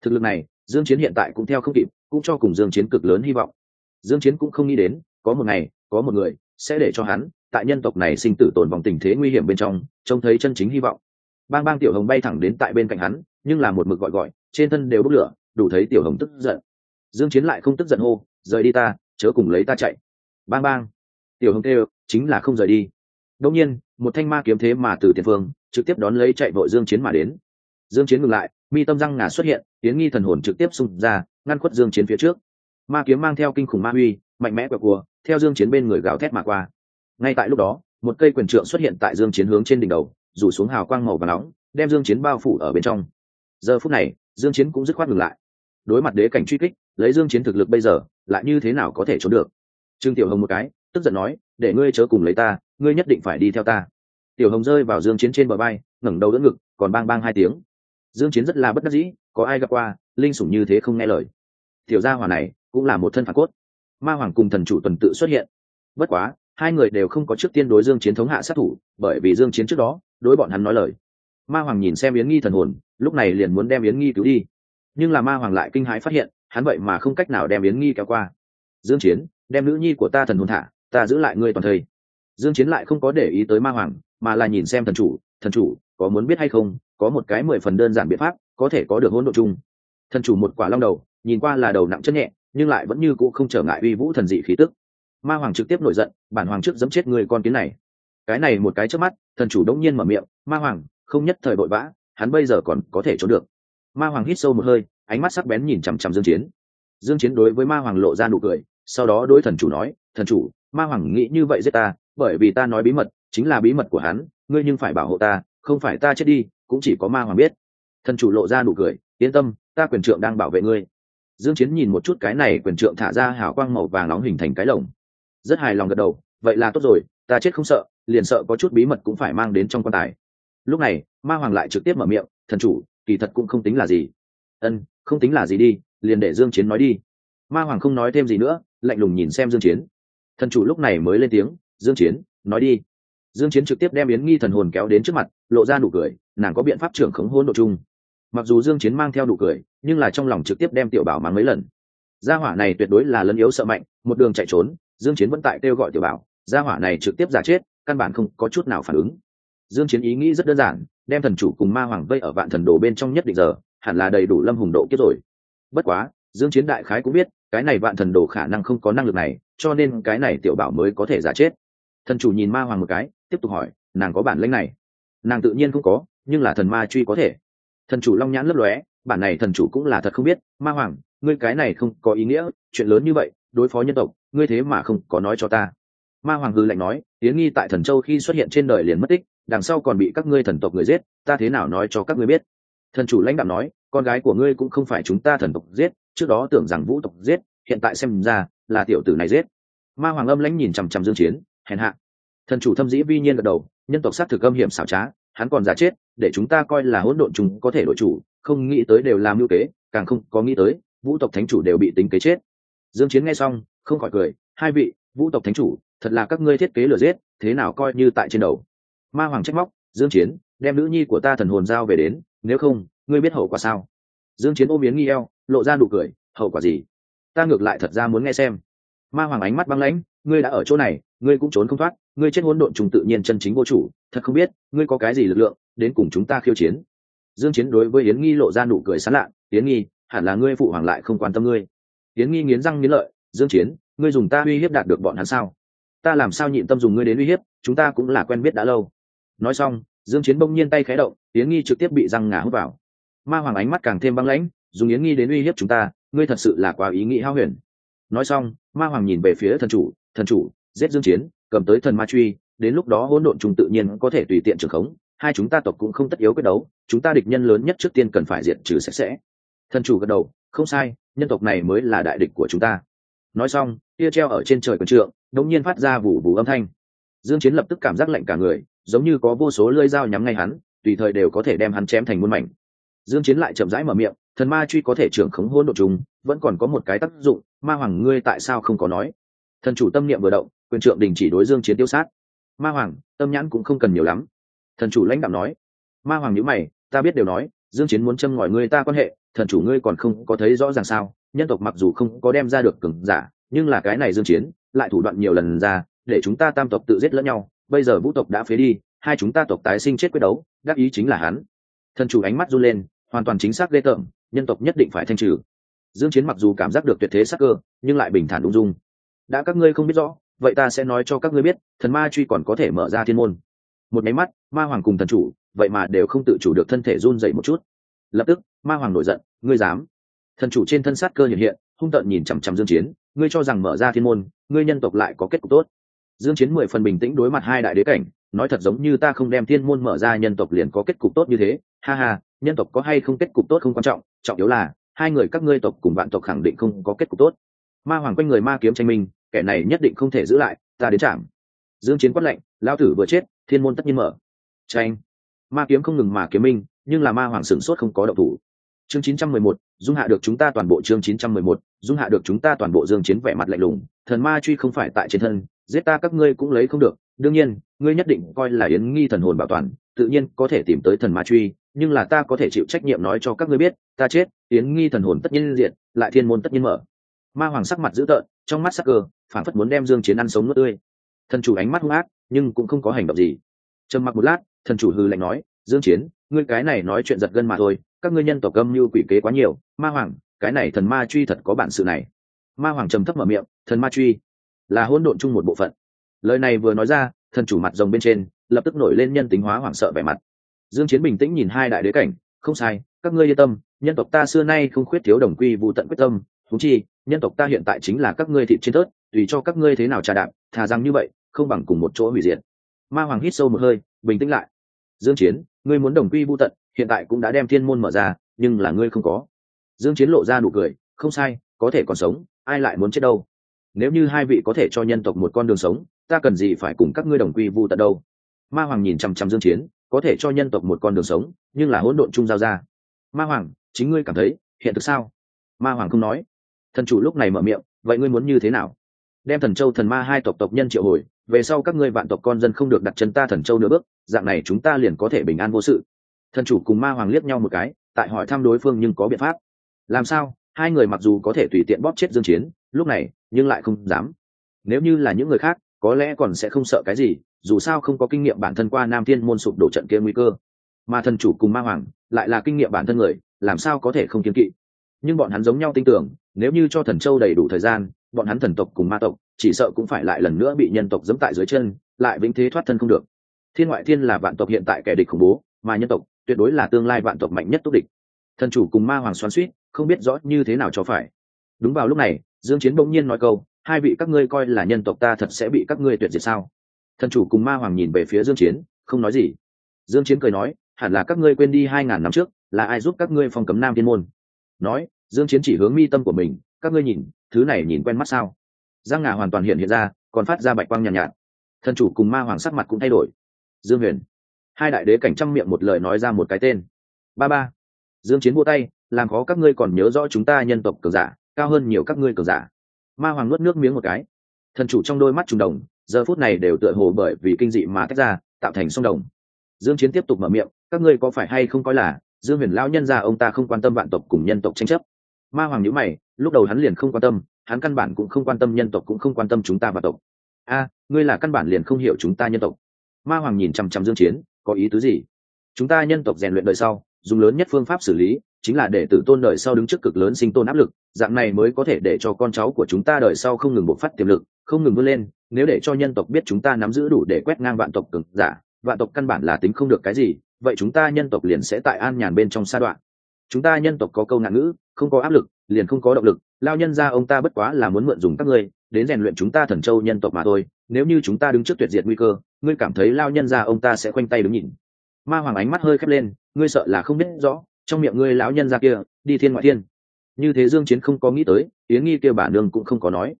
S1: Thực lực này, dương chiến hiện tại cũng theo không kịp, cũng cho cùng dương chiến cực lớn hy vọng. Dương chiến cũng không nghĩ đến, có một ngày, có một người sẽ để cho hắn, tại nhân tộc này sinh tử tồn vòng tình thế nguy hiểm bên trong, trông thấy chân chính hy vọng. Bang bang tiểu hồng bay thẳng đến tại bên cạnh hắn, nhưng là một mực gọi gọi, trên thân đều bốc lửa, đủ thấy tiểu hồng tức giận. Dương chiến lại không tức giận hô, rời đi ta, chớ cùng lấy ta chạy bang bang. Tiểu hồng tê chính là không rời đi. Đông nhiên, một thanh ma kiếm thế mà từ tiền phương, trực tiếp đón lấy chạy vội dương chiến mà đến. Dương chiến ngừng lại, mi tâm răng ngà xuất hiện tiến nghi thần hồn trực tiếp xung ra, ngăn khuất dương chiến phía trước. Ma kiếm mang theo kinh khủng ma uy mạnh mẽ quẹo cua, theo dương chiến bên người gào thét mà qua. Ngay tại lúc đó, một cây quyền trượng xuất hiện tại dương chiến hướng trên đỉnh đầu, rủ xuống hào quang màu vàng nóng, đem dương chiến bao phủ ở bên trong. Giờ phút này, dương chiến cũng dứt khoát ngừng lại. Đối mặt đế cảnh truy kích, lấy dương chiến thực lực bây giờ, lại như thế nào có thể trốn được? Trương tiểu hồng một cái, tức giận nói, để ngươi chớ cùng lấy ta, ngươi nhất định phải đi theo ta. Tiểu hồng rơi vào dương chiến trên bờ bay ngẩng đầu đỡ ngực, còn bang bang hai tiếng. Dương chiến rất là bất đắc dĩ, có ai gặp qua, linh sủng như thế không nghe lời. Tiểu gia hỏa này, cũng là một thân phản cốt. Ma hoàng cùng thần chủ tuần tự xuất hiện. Bất quá, hai người đều không có trước tiên đối dương chiến thống hạ sát thủ, bởi vì dương chiến trước đó, đối bọn hắn nói lời. Ma hoàng nhìn xem yến nghi thần hồn, lúc này liền muốn đem yến nghi cứu đi. Nhưng là ma hoàng lại kinh hãi phát hiện, hắn vậy mà không cách nào đem yến nghi kéo qua dương chiến, đem nữ nhi của ta thần hồn thả, ta giữ lại ngươi toàn thời dương chiến lại không có để ý tới ma hoàng, mà là nhìn xem thần chủ thần chủ, có muốn biết hay không, có một cái mười phần đơn giản biện pháp, có thể có được hỗn độ chung. Thần chủ một quả long đầu, nhìn qua là đầu nặng chân nhẹ, nhưng lại vẫn như cũ không trở ngại uy vũ thần dị khí tức. Ma hoàng trực tiếp nổi giận, bản hoàng trước giẫm chết người con kiến này. Cái này một cái trước mắt, thần chủ đống nhiên mở miệng, ma hoàng, không nhất thời vội vã, hắn bây giờ còn có thể trốn được. Ma hoàng hít sâu một hơi, ánh mắt sắc bén nhìn chằm chằm dương chiến. Dương chiến đối với ma hoàng lộ ra nụ cười sau đó đối thần chủ nói, thần chủ, ma hoàng nghĩ như vậy giết ta, bởi vì ta nói bí mật, chính là bí mật của hắn, ngươi nhưng phải bảo hộ ta, không phải ta chết đi, cũng chỉ có ma hoàng biết. Thần chủ lộ ra nụ cười, yên tâm, ta quyền trượng đang bảo vệ ngươi. Dương chiến nhìn một chút cái này quyền trượng thả ra hào quang màu vàng nóng hình thành cái lồng. Rất hài lòng gật đầu, vậy là tốt rồi, ta chết không sợ, liền sợ có chút bí mật cũng phải mang đến trong quan tài. Lúc này, ma hoàng lại trực tiếp mở miệng, thần chủ, kỳ thật cũng không tính là gì. Ân, không tính là gì đi, liền để dương chiến nói đi ma hoàng không nói thêm gì nữa, lạnh lùng nhìn xem dương chiến. Thần chủ lúc này mới lên tiếng, dương chiến, nói đi. Dương chiến trực tiếp đem yến nghi thần hồn kéo đến trước mặt, lộ ra nụ cười, nàng có biện pháp trưởng khống hôn độ chung. Mặc dù dương chiến mang theo nụ cười, nhưng là trong lòng trực tiếp đem tiểu bảo mang mấy lần. Gia hỏa này tuyệt đối là lấn yếu sợ mạnh, một đường chạy trốn, dương chiến vẫn tại kêu gọi tiểu bảo, gia hỏa này trực tiếp giả chết, căn bản không có chút nào phản ứng. Dương chiến ý nghĩ rất đơn giản, đem thần chủ cùng ma hoàng vây ở vạn thần đồ bên trong nhất định giờ, hẳn là đầy đủ lâm hùng độ kiếp rồi. Bất quá, dương chiến đại khái cũng biết cái này vạn thần đồ khả năng không có năng lực này, cho nên cái này tiểu bảo mới có thể giả chết. Thần chủ nhìn ma hoàng một cái, tiếp tục hỏi, nàng có bản lĩnh này? Nàng tự nhiên không có, nhưng là thần ma truy có thể. Thần chủ long nhãn lấp lóe, bản này thần chủ cũng là thật không biết, ma hoàng, ngươi cái này không có ý nghĩa, chuyện lớn như vậy, đối phó nhân tộc, ngươi thế mà không có nói cho ta. Ma hoàng hư lạnh nói yến nghi tại thần châu khi xuất hiện trên đời liền mất tích, đằng sau còn bị các ngươi thần tộc người giết, ta thế nào nói cho các ngươi biết? Thần chủ lãnh đạo nói, con gái của ngươi cũng không phải chúng ta thần tộc giết trước đó tưởng rằng vũ tộc giết, hiện tại xem ra là tiểu tử này giết. Ma hoàng âm lãnh nhìn chằm chằm dương chiến, hèn hạ. Thần chủ thâm dĩ vi nhiên gật đầu, nhân tộc sát thực âm hiểm xảo trá, hắn còn giả chết, để chúng ta coi là hỗn độn chúng có thể đổi chủ, không nghĩ tới đều làm mưu kế, càng không có nghĩ tới, vũ tộc thánh chủ đều bị tính kế chết. Dương chiến nghe xong, không khỏi cười, hai vị, vũ tộc thánh chủ, thật là các ngươi thiết kế lừa giết, thế nào coi như tại trên đầu. Ma hoàng trách móc, dương chiến, đem nữ nhi của ta thần hồn giao về đến, nếu không, ngươi biết hậu quả sao? Dương chiến ôm biến nghi eo lộ ra nụ cười, hậu quả gì? Ta ngược lại thật ra muốn nghe xem. Ma hoàng ánh mắt băng lãnh, ngươi đã ở chỗ này, ngươi cũng trốn không thoát, ngươi chết hỗn độn trùng tự nhiên chân chính vô chủ, thật không biết, ngươi có cái gì lực lượng, đến cùng chúng ta khiêu chiến. Dương chiến đối với yến nghi lộ ra nụ cười sán lạ, yến nghi, hẳn là ngươi phụ hoàng lại không quan tâm ngươi. Yến nghi nghiến răng nghiến lợi, dương chiến, ngươi dùng ta uy hiếp đạt được bọn hắn sao? Ta làm sao nhịn tâm dùng ngươi đến uy hiếp, chúng ta cũng là quen biết đã lâu. Nói xong, dương chiến bỗng nhiên tay khẽ động, yến nghi trực tiếp bị răng ngã hút vào. Ma hoàng ánh mắt càng thêm băng lãnh dùng yến nghi đến uy hiếp chúng ta, ngươi thật sự là quá ý nghĩ hao huyền. Nói xong, ma hoàng nhìn về phía thần chủ thần chủ, giết dương chiến, cầm tới thần ma truy, đến lúc đó hỗn độn trùng tự nhiên có thể tùy tiện trường khống, hai chúng ta tộc cũng không tất yếu quyết đấu, chúng ta địch nhân lớn nhất trước tiên cần phải diệt trừ sạch sẽ. Thần chủ gật đầu, không sai, nhân tộc này mới là đại địch của chúng ta. Nói xong, tia treo ở trên trời quần trượng đống nhiên phát ra vụ vụ âm thanh. Dương chiến lập tức cảm giác lạnh cả người, giống như có vô số lưỡi dao nhắm ngay hắn, tùy thời đều có thể đem hắn chém thành muôn mảnh. Dương chiến lại chậm rãi mở miệng thần ma truy có thể trưởng khống hỗn độ trùng vẫn còn có một cái tác dụng, ma hoàng ngươi tại sao không có nói? Thần chủ tâm niệm vừa động, quyền trượng đình chỉ đối dương chiến tiêu sát. Ma hoàng, tâm nhãn cũng không cần nhiều lắm. Thần chủ lãnh đạo nói. Ma hoàng nhíu mày, ta biết đều nói, dương chiến muốn châm ngòi ngươi ta quan hệ, thần chủ ngươi còn không có thấy rõ ràng sao? Nhân tộc mặc dù không có đem ra được cường giả, nhưng là cái này dương chiến, lại thủ đoạn nhiều lần ra, để chúng ta tam tộc tự giết lẫn nhau, bây giờ vũ tộc đã phế đi, hai chúng ta tộc tái sinh chết quyết đấu, đắc ý chính là hắn. Thần chủ ánh mắt run lên, hoàn toàn chính xác ghê tởm nhân tộc nhất định phải thanh trừ. Dương chiến mặc dù cảm giác được tuyệt thế sắc cơ, nhưng lại bình thản ung dung. Đã các ngươi không biết rõ, vậy ta sẽ nói cho các ngươi biết, thần ma truy còn có thể mở ra thiên môn. Một máy mắt, ma hoàng cùng thần chủ, vậy mà đều không tự chủ được thân thể run dậy một chút. Lập tức, ma hoàng nổi giận, ngươi dám. Thần chủ trên thân sát cơ hiện hiện, hung tợn nhìn chằm chằm dương chiến, ngươi cho rằng mở ra thiên môn, ngươi nhân tộc lại có kết cục tốt. Dương chiến mười phần bình tĩnh đối mặt hai đại đế cảnh, nói thật giống như ta không đem thiên môn mở ra, nhân tộc liền có kết cục tốt như thế. Ha ha nhân tộc có hay không kết cục tốt không quan trọng trọng yếu là hai người các ngươi tộc cùng vạn tộc khẳng định không có kết cục tốt. Ma hoàng quanh người ma kiếm tranh minh kẻ này nhất định không thể giữ lại ta đến chạm dương chiến quát lệnh lao tử vừa chết thiên môn tất nhiên mở. Tranh. Ma kiếm không ngừng mà kiếm minh nhưng là ma hoàng sửng sốt không có động thủ. Chương 911, dung hạ được chúng ta toàn bộ chương 911, dung hạ được chúng ta toàn bộ dương chiến vẻ mặt lạnh lùng thần ma truy không phải tại trên thân giết ta các ngươi cũng lấy không được đương nhiên ngươi nhất định coi là yến nghi thần hồn bảo toàn tự nhiên có thể tìm tới thần ma truy, nhưng là ta có thể chịu trách nhiệm nói cho các ngươi biết, ta chết, tiến nghi thần hồn tất nhiên diện lại thiên môn tất nhiên mở. Ma hoàng sắc mặt dữ tợn, trong mắt sắc cơ, phản phất muốn đem dương chiến ăn sống nuốt tươi. Thần chủ ánh mắt hung ác, nhưng cũng không có hành động gì. Trầm mặc một lát, thần chủ hư lạnh nói, dương chiến, ngươi cái này nói chuyện giật gân mà thôi, các ngươi nhân tộc âm như quỷ kế quá nhiều, ma hoàng, cái này thần ma truy thật có bản sự này. Ma hoàng trầm thấp mở miệng, thần ma truy là hỗn độn chung một bộ phận. Lời này vừa nói ra, thần chủ mặt rồng bên trên lập tức nổi lên nhân tính hóa hoảng sợ vẻ mặt. Dương chiến bình tĩnh nhìn hai đại đế cảnh, không sai, các ngươi yên tâm, nhân tộc ta xưa nay không khuyết thiếu đồng quy vụ tận quyết tâm thú chi, nhân tộc ta hiện tại chính là các ngươi thịt trên tớt tùy cho các ngươi thế nào trà đạp, thà rằng như vậy, không bằng cùng một chỗ hủy diệt. Ma hoàng hít sâu một hơi, bình tĩnh lại. Dương chiến, ngươi muốn đồng quy vu tận, hiện tại cũng đã đem thiên môn mở ra, nhưng là ngươi không có. Dương chiến lộ ra nụ cười, không sai, có thể còn sống, ai lại muốn chết đâu? Nếu như hai vị có thể cho nhân tộc một con đường sống, ta cần gì phải cùng các ngươi đồng quy vu tận đâu? Ma hoàng nhìn chăm chăm dương chiến, có thể cho nhân tộc một con đường sống, nhưng là hỗn độn chung giao ra. Ma hoàng, chính ngươi cảm thấy, hiện thực sao? Ma hoàng không nói. Thần chủ lúc này mở miệng, vậy ngươi muốn như thế nào? Đem thần châu thần ma hai tộc tộc nhân triệu hồi, về sau các ngươi vạn tộc con dân không được đặt chân ta thần châu nữa bước, dạng này chúng ta liền có thể bình an vô sự. Thần chủ cùng ma hoàng liếc nhau một cái, tại hỏi thăm đối phương nhưng có biện pháp. Làm sao? Hai người mặc dù có thể tùy tiện bóp chết dương chiến, lúc này, nhưng lại không dám. Nếu như là những người khác, có lẽ còn sẽ không sợ cái gì dù sao không có kinh nghiệm bản thân qua nam thiên môn sụp đổ trận kia nguy cơ. Mà thần chủ cùng ma hoàng lại là kinh nghiệm bản thân người, làm sao có thể không kiên kỵ? Nhưng bọn hắn giống nhau tin tưởng, nếu như cho thần châu đầy đủ thời gian, bọn hắn thần tộc cùng ma tộc, chỉ sợ cũng phải lại lần nữa bị nhân tộc dẫm tại dưới chân, lại vĩnh thế thoát thân không được. Thiên ngoại thiên là vạn tộc hiện tại kẻ địch khủng bố, mà nhân tộc tuyệt đối là tương lai vạn tộc mạnh nhất tốt địch. Thần chủ cùng ma hoàng xoắn suýt, không biết rõ như thế nào cho phải. Đúng vào lúc này, dương chiến bỗng nhiên nói câu, hai vị các ngươi coi là nhân tộc ta thật sẽ bị các ngươi tuyệt diệt sao? Thần chủ cùng ma hoàng nhìn về phía dương chiến không nói gì. Dương chiến cười nói hẳn là các ngươi quên đi hai ngàn năm trước là ai giúp các ngươi phong cấm nam thiên môn? Nói dương chiến chỉ hướng mi tâm của mình các ngươi nhìn thứ này nhìn quen mắt sao? Giang ngà hoàn toàn hiện hiện ra còn phát ra bạch quang nhàn nhạt, nhạt. Thần chủ cùng ma hoàng sắc mặt cũng thay đổi. Dương huyền hai đại đế cảnh trăm miệng một lời nói ra một cái tên. Ba ba. Dương chiến vỗ tay làm khó các ngươi còn nhớ rõ chúng ta nhân tộc cường giả cao hơn nhiều các ngươi cường giả. Ma hoàng nuốt nước miếng một cái. Thần chủ trong đôi mắt trùng đồng giờ phút này đều tựa hồ bởi vì kinh dị mà tách ra, tạo thành sông đồng. Dương chiến tiếp tục mở miệng, các ngươi có phải hay không coi là dương huyền lão nhân gia ông ta không quan tâm vạn tộc cùng nhân tộc tranh chấp? Ma hoàng nhíu mày, lúc đầu hắn liền không quan tâm, hắn căn bản cũng không quan tâm nhân tộc cũng không quan tâm chúng ta và tộc. A, ngươi là căn bản liền không hiểu chúng ta nhân tộc. Ma hoàng nhìn chằm chằm dương chiến, có ý tứ gì? Chúng ta nhân tộc rèn luyện đời sau, dùng lớn nhất phương pháp xử lý, chính là để tử tôn đời sau đứng trước cực lớn sinh tôn áp lực, dạng này mới có thể để cho con cháu của chúng ta đời sau không ngừng bộc phát tiềm lực không ngừng vươn lên, nếu để cho nhân tộc biết chúng ta nắm giữ đủ để quét ngang vạn tộc cực giả, vạn tộc căn bản là tính không được cái gì, vậy chúng ta nhân tộc liền sẽ tại an nhàn bên trong sa đoạn. Chúng ta nhân tộc có câu ngạn ngữ, không có áp lực, liền không có động lực, lao nhân ra ông ta bất quá là muốn mượn dùng các ngươi, đến rèn luyện chúng ta thần châu nhân tộc mà thôi, nếu như chúng ta đứng trước tuyệt diệt nguy cơ, ngươi cảm thấy lao nhân ra ông ta sẽ khoanh tay đứng nhìn. Ma hoàng ánh mắt hơi khép lên, ngươi sợ là không biết rõ, trong miệng ngươi lão nhân ra kia, đi thiên ngoại thiên. Như thế dương chiến không có nghĩ tới, yến nghi kia bà nương cũng không có nói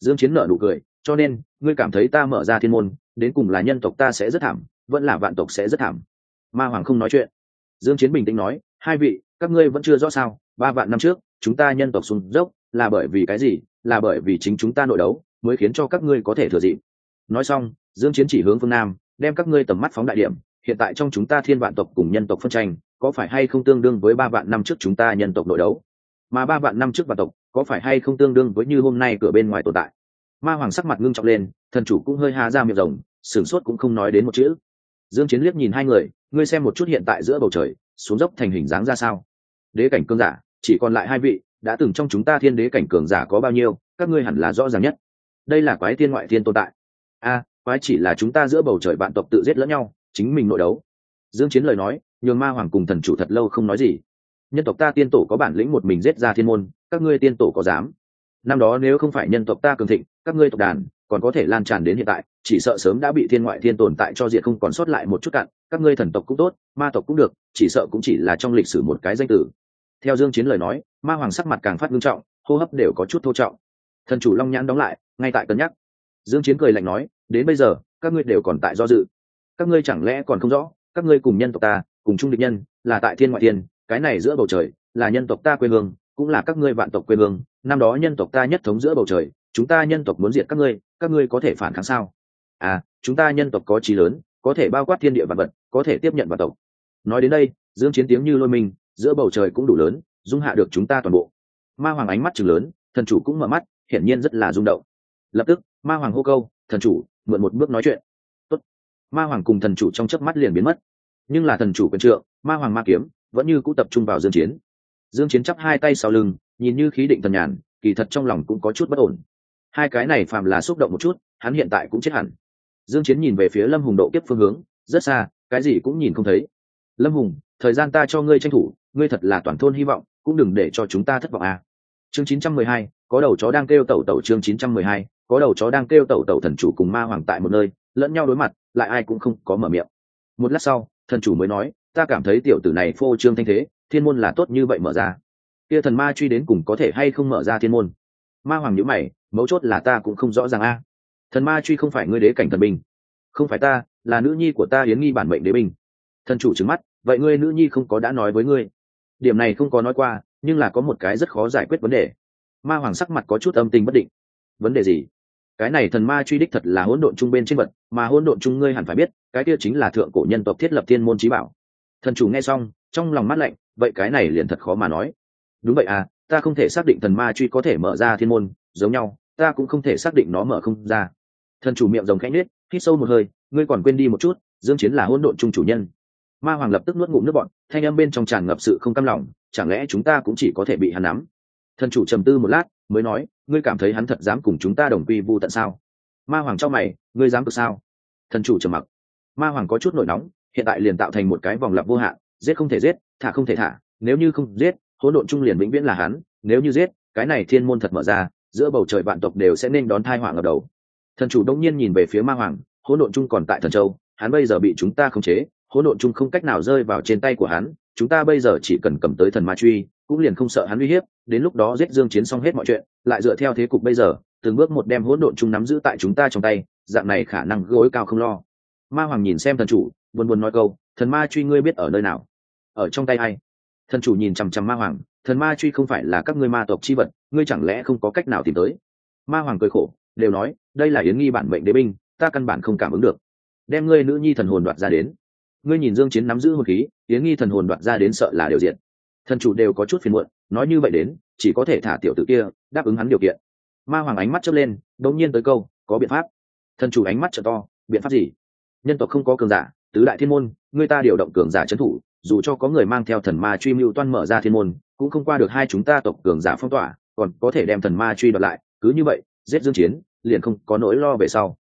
S1: dương chiến nở nụ cười, cho nên, ngươi cảm thấy ta mở ra thiên môn, đến cùng là nhân tộc ta sẽ rất thảm, vẫn là vạn tộc sẽ rất thảm. Ma hoàng không nói chuyện. Dương chiến bình tĩnh nói, hai vị, các ngươi vẫn chưa rõ sao, ba vạn năm trước, chúng ta nhân tộc xuống dốc, là bởi vì cái gì, là bởi vì chính chúng ta nội đấu, mới khiến cho các ngươi có thể thừa dịp. Nói xong, dương chiến chỉ hướng phương nam, đem các ngươi tầm mắt phóng đại điểm, hiện tại trong chúng ta thiên vạn tộc cùng nhân tộc phân tranh, có phải hay không tương đương với ba vạn năm trước chúng ta nhân tộc nội đấu? Mà ba vạn năm trước vạn tộc có phải hay không tương đương với như hôm nay cửa bên ngoài tồn tại? Ma hoàng sắc mặt ngưng trọng lên, thần chủ cũng hơi há ra miệng rồng, sửng sốt cũng không nói đến một chữ. Dương chiến liếc nhìn hai người, ngươi xem một chút hiện tại giữa bầu trời, xuống dốc thành hình dáng ra sao? Đế cảnh cường giả, chỉ còn lại hai vị, đã từng trong chúng ta thiên đế cảnh cường giả có bao nhiêu, các ngươi hẳn là rõ ràng nhất. Đây là quái thiên ngoại thiên tồn tại. A, quái chỉ là chúng ta giữa bầu trời bạn tộc tự giết lẫn nhau, chính mình nội đấu. Dương chiến lời nói, nhường ma hoàng cùng thần chủ thật lâu không nói gì. Nhân tộc ta tiên tổ có bản lĩnh một mình giết ra thiên môn các ngươi tiên tổ có dám? Năm đó nếu không phải nhân tộc ta cường thịnh, các ngươi tộc đàn còn có thể lan tràn đến hiện tại, chỉ sợ sớm đã bị thiên ngoại thiên tồn tại cho diệt không còn sót lại một chút cạn các ngươi thần tộc cũng tốt, ma tộc cũng được, chỉ sợ cũng chỉ là trong lịch sử một cái danh tử. Theo dương chiến lời nói, ma hoàng sắc mặt càng phát nghiêm trọng, hô hấp đều có chút thô trọng. Thần chủ long nhãn đóng lại, ngay tại cân nhắc. Dương chiến cười lạnh nói, đến bây giờ, các ngươi đều còn tại do dự. Các ngươi chẳng lẽ còn không rõ, các ngươi cùng nhân tộc ta, cùng chung địch nhân, là tại thiên ngoại thiên, cái này giữa bầu trời, là nhân tộc ta quê hương cũng là các ngươi vạn tộc quê hương, năm đó nhân tộc ta nhất thống giữa bầu trời, chúng ta nhân tộc muốn diệt các ngươi các ngươi có thể phản kháng sao? À chúng ta nhân tộc có trí lớn, có thể bao quát thiên địa vạn vật, có thể tiếp nhận vạn tộc. Nói đến đây, dương chiến tiếng như lôi mình, giữa bầu trời cũng đủ lớn, dung hạ được chúng ta toàn bộ. Ma hoàng ánh mắt trừng lớn, thần chủ cũng mở mắt, hiển nhiên rất là rung động. Lập tức, ma hoàng hô câu, thần chủ, mượn một bước nói chuyện. Tốt. ma hoàng cùng thần chủ trong chớp mắt liền biến mất. Nhưng là thần chủ quyền trượng, ma hoàng ma kiếm, vẫn như cũ tập trung vào dương chiến dương chiến chắp hai tay sau lưng nhìn như khí định thần nhàn kỳ thật trong lòng cũng có chút bất ổn. Hai cái này phàm là xúc động một chút hắn hiện tại cũng chết hẳn. Dương chiến nhìn về phía lâm hùng độ kiếp phương hướng rất xa cái gì cũng nhìn không thấy. Lâm hùng thời gian ta cho ngươi tranh thủ ngươi thật là toàn thôn hy vọng cũng đừng để cho chúng ta thất vọng à. chương 912, có đầu chó đang kêu tẩu tẩu chương 912, có đầu chó đang kêu tẩu tẩu thần chủ cùng ma hoàng tại một nơi lẫn nhau đối mặt lại ai cũng không có mở miệng. Một lát sau thần chủ mới nói ta cảm thấy tiểu tử này phô trương thanh thế thiên môn là tốt như vậy mở ra. Kia thần ma truy đến cùng có thể hay không mở ra thiên môn? Ma hoàng nhữ mày, mấu chốt là ta cũng không rõ ràng a. Thần ma truy không phải ngươi đế cảnh thần binh. Không phải ta, là nữ nhi của ta yến nghi bản mệnh đế binh. Thần chủ trứng mắt, vậy ngươi nữ nhi không có đã nói với ngươi? Điểm này không có nói qua, nhưng là có một cái rất khó giải quyết vấn đề. Ma hoàng sắc mặt có chút âm tình bất định. Vấn đề gì? Cái này thần ma truy đích thật là hỗn độn trung bên trên vật, mà hỗn độn trung ngươi hẳn phải biết, cái kia chính là thượng cổ nhân tộc thiết lập thiên môn trí bảo. Thần chủ nghe xong trong lòng mắt lạnh, vậy cái này liền thật khó mà nói. Đúng vậy à ta không thể xác định thần ma truy có thể mở ra thiên môn, giống nhau, ta cũng không thể xác định nó mở không ra. Thần chủ miệng rồng khẽ nết hít sâu một hơi, ngươi còn quên đi một chút, dương chiến là hỗn độn trung chủ nhân. Ma hoàng lập tức nuốt ngụm nước bọn thanh âm bên trong tràn ngập sự không cam lòng, chẳng lẽ chúng ta cũng chỉ có thể bị hắn nắm? Thần chủ trầm tư một lát, mới nói, ngươi cảm thấy hắn thật dám cùng chúng ta đồng quy vu tận sao? Ma hoàng cho mày, ngươi dám được sao? Thần chủ trầm mặc. Ma hoàng có chút nổi nóng, hiện tại liền tạo thành một cái vòng lặp vô hạn giết không thể giết, thả không thể thả, nếu như không giết, hỗn độn trung liền vĩnh viễn là hắn, nếu như giết, cái này thiên môn thật mở ra, giữa bầu trời vạn tộc đều sẽ nên đón thai họa ở đầu. Thần chủ đông nhiên nhìn về phía ma hoàng, hỗn độn trung còn tại thần châu, hắn bây giờ bị chúng ta khống chế, hỗn độn trung không cách nào rơi vào trên tay của hắn, chúng ta bây giờ chỉ cần cầm tới thần ma truy, cũng liền không sợ hắn uy hiếp, đến lúc đó giết dương chiến xong hết mọi chuyện, lại dựa theo thế cục bây giờ, từng bước một đem hỗn độn trung nắm giữ tại chúng ta trong tay, dạng này khả năng gối cao không lo. Ma hoàng nhìn xem thần chủ, buồn buồn nói câu thần ma truy ngươi biết ở nơi nào? Ở trong tay ai? Thần chủ nhìn chằm chằm ma hoàng, thần ma truy không phải là các ngươi ma tộc chi vật, ngươi chẳng lẽ không có cách nào tìm tới? Ma hoàng cười khổ, đều nói, đây là yến nghi bản mệnh đế binh, ta căn bản không cảm ứng được. Đem ngươi nữ nhi thần hồn đoạt ra đến. Ngươi nhìn dương chiến nắm giữ hồn khí, yến nghi thần hồn đoạt ra đến sợ là điều diện thần chủ đều có chút phiền muộn, nói như vậy đến, chỉ có thể thả tiểu tử kia, đáp ứng hắn điều kiện. Ma hoàng ánh mắt chớp lên, đột nhiên tới câu, có biện pháp. Thần chủ ánh mắt trợ to, biện pháp gì? Nhân tộc không có cường giả tứ đại thiên môn, người ta điều động cường giả trấn thủ, dù cho có người mang theo thần ma truy mưu toan mở ra thiên môn, cũng không qua được hai chúng ta tộc cường giả phong tỏa, còn có thể đem thần ma truy đoạt lại, cứ như vậy, giết dương chiến, liền không có nỗi lo về sau.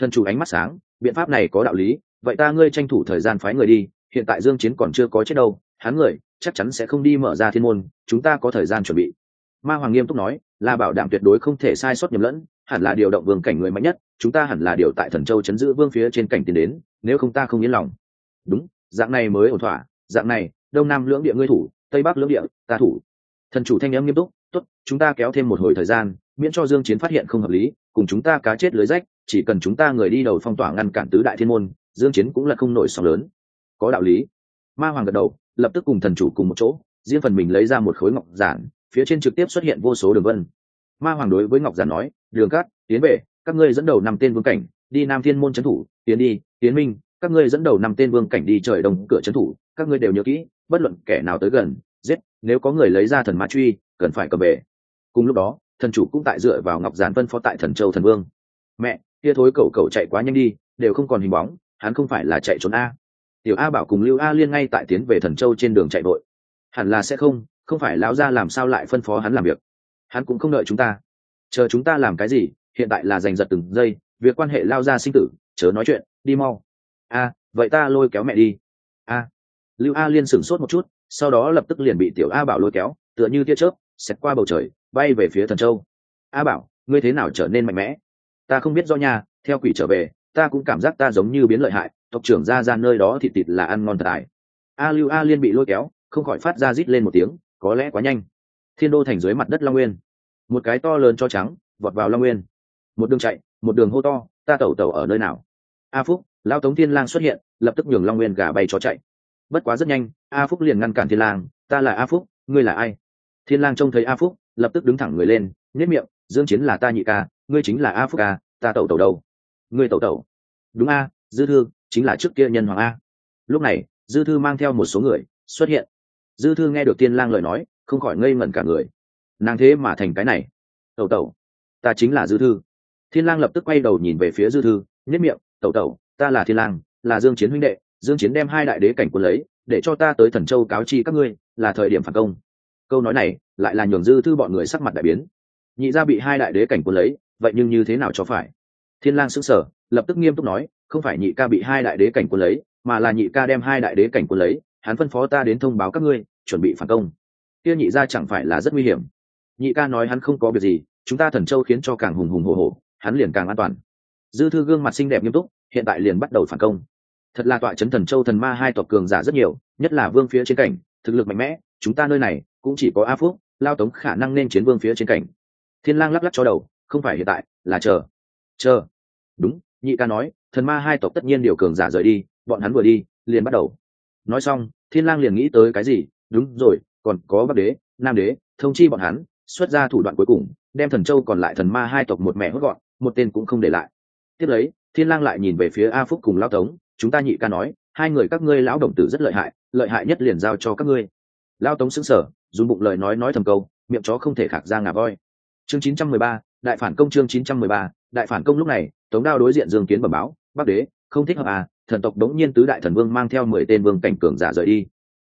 S1: Thần chủ ánh mắt sáng, biện pháp này có đạo lý, vậy ta ngươi tranh thủ thời gian phái người đi, hiện tại dương chiến còn chưa có chết đâu, hắn người, chắc chắn sẽ không đi mở ra thiên môn, chúng ta có thời gian chuẩn bị. Ma hoàng nghiêm túc nói, là bảo đảm tuyệt đối không thể sai sót nhầm lẫn, hẳn là điều động vương cảnh người mạnh nhất, chúng ta hẳn là điều tại thần châu chấn giữ vương phía trên cảnh tiến đến nếu không ta không yên lòng. Đúng, dạng này mới ổn thỏa, dạng này, đông nam lưỡng địa ngươi thủ, tây bắc lưỡng địa, ta thủ. Thần chủ thanh âm nghiêm túc, tốt, chúng ta kéo thêm một hồi thời gian, miễn cho dương chiến phát hiện không hợp lý, cùng chúng ta cá chết lưới rách, chỉ cần chúng ta người đi đầu phong tỏa ngăn cản tứ đại thiên môn, dương chiến cũng là không nổi sóng lớn. Có đạo lý. Ma hoàng gật đầu, lập tức cùng thần chủ cùng một chỗ, riêng phần mình lấy ra một khối ngọc giản, phía trên trực tiếp xuất hiện vô số đường vân. Ma hoàng đối với ngọc giản nói, đường cát, tiến về, các ngươi dẫn đầu năm tên vương cảnh đi nam thiên môn trấn thủ, tiến đi, tiến minh, các ngươi dẫn đầu năm tên vương cảnh đi trời đồng cửa trấn thủ, các ngươi đều nhớ kỹ, bất luận kẻ nào tới gần, giết, nếu có người lấy ra thần ma truy, cần phải cầm về. Cùng lúc đó, thần chủ cũng tại dựa vào ngọc giản phân phó tại thần châu thần vương. Mẹ, kia thối cậu cậu chạy quá nhanh đi, đều không còn hình bóng, hắn không phải là chạy trốn a. Tiểu a bảo cùng lưu a liên ngay tại tiến về thần châu trên đường chạy vội. Hẳn là sẽ không không phải lão gia làm sao lại phân phó hắn làm việc? Hắn cũng không đợi chúng ta. Chờ chúng ta làm cái gì, hiện tại là giành giật từng giây việc quan hệ lao ra sinh tử, chớ nói chuyện, đi mau. A vậy ta lôi kéo mẹ đi. A lưu a liên sửng sốt một chút, sau đó lập tức liền bị tiểu a bảo lôi kéo, tựa như tia chớp, xẹt qua bầu trời, bay về phía thần châu. A bảo, ngươi thế nào trở nên mạnh mẽ? Ta không biết do nhà theo quỷ trở về, ta cũng cảm giác ta giống như biến lợi hại, tộc trưởng ra ra nơi đó thịt thịt là ăn ngon thật tài. a lưu a liên bị lôi kéo, không khỏi phát ra rít lên một tiếng, có lẽ quá nhanh. Thiên đô thành dưới mặt đất long nguyên. Một cái to lớn cho trắng, vọt vào long nguyên. Một đường chạy một đường hô to ta tẩu tẩu ở nơi nào? A phúc lao tống thiên lang xuất hiện lập tức nhường long nguyên gà bay chó chạy. Bất quá rất nhanh a phúc liền ngăn cản thiên lang ta là a phúc ngươi là ai? Thiên lang trông thấy a phúc lập tức đứng thẳng người lên nhếch miệng dương chiến là ta nhị ca ngươi chính là a phúc ca, ta tẩu tẩu đâu? Ngươi tẩu tẩu. Đúng a dư thư chính là trước kia nhân hoàng a. Lúc này dư thư mang theo một số người xuất hiện. Dư thư nghe được Thiên lang lời nói không khỏi ngây ngẩn cả người. Nàng thế mà thành cái này. Tẩu tẩu ta chính là dư thư thiên lang lập tức quay đầu nhìn về phía dư thư nhất miệng, tẩu tẩu, ta là thiên lang, là dương chiến huynh đệ, dương chiến đem hai đại đế cảnh quân lấy, để cho ta tới thần châu cáo chi các ngươi, là thời điểm phản công. Câu nói này lại là nhường dư thư bọn người sắc mặt đại biến. Nhị gia bị hai đại đế cảnh quân lấy, vậy nhưng như thế nào cho phải? Thiên lang sững sờ, lập tức nghiêm túc nói, không phải nhị ca bị hai đại đế cảnh quân lấy, mà là nhị ca đem hai đại đế cảnh quân lấy, hắn phân phó ta đến thông báo các ngươi, chuẩn bị phản công. Kia nhị gia chẳng phải là rất nguy hiểm. Nhị ca nói hắn không có việc gì, chúng ta thần châu khiến cho càng hùng hùng hổ hổ hắn liền càng an toàn. Dư thư gương mặt xinh đẹp nghiêm túc, hiện tại liền bắt đầu phản công. Thật là tọa chấn thần châu thần ma hai tộc cường giả rất nhiều, nhất là vương phía trên cảnh, thực lực mạnh mẽ, chúng ta nơi này cũng chỉ có a phúc, lao tống khả năng nên chiến vương phía trên cảnh. Thiên lang lắc lắc cho đầu, không phải hiện tại, là chờ. Chờ. Đúng, nhị ca nói, thần ma hai tộc tất nhiên điều cường giả rời đi, bọn hắn vừa đi, liền bắt đầu. Nói xong, thiên lang liền nghĩ tới cái gì, đúng rồi, còn có bắc đế, nam đế, thông chi bọn hắn, xuất ra thủ đoạn cuối cùng, đem thần châu còn lại thần ma hai tộc một mẹ hốt gọn một tên cũng không để lại. Tiếp lấy thiên lang lại nhìn về phía a phúc cùng lão tống chúng ta nhị ca nói hai người các ngươi lão đồng tử rất lợi hại lợi hại nhất liền giao cho các ngươi. Lão tống sững sờ dùng bụng lời nói nói thầm câu miệng chó không thể khạc ra ngà voi. Chương 913, đại phản công chương 913, đại phản công lúc này tống đao đối diện dương kiến bẩm báo bắc đế không thích hợp à thần tộc đống nhiên tứ đại thần vương mang theo mười tên vương cảnh cường giả rời đi.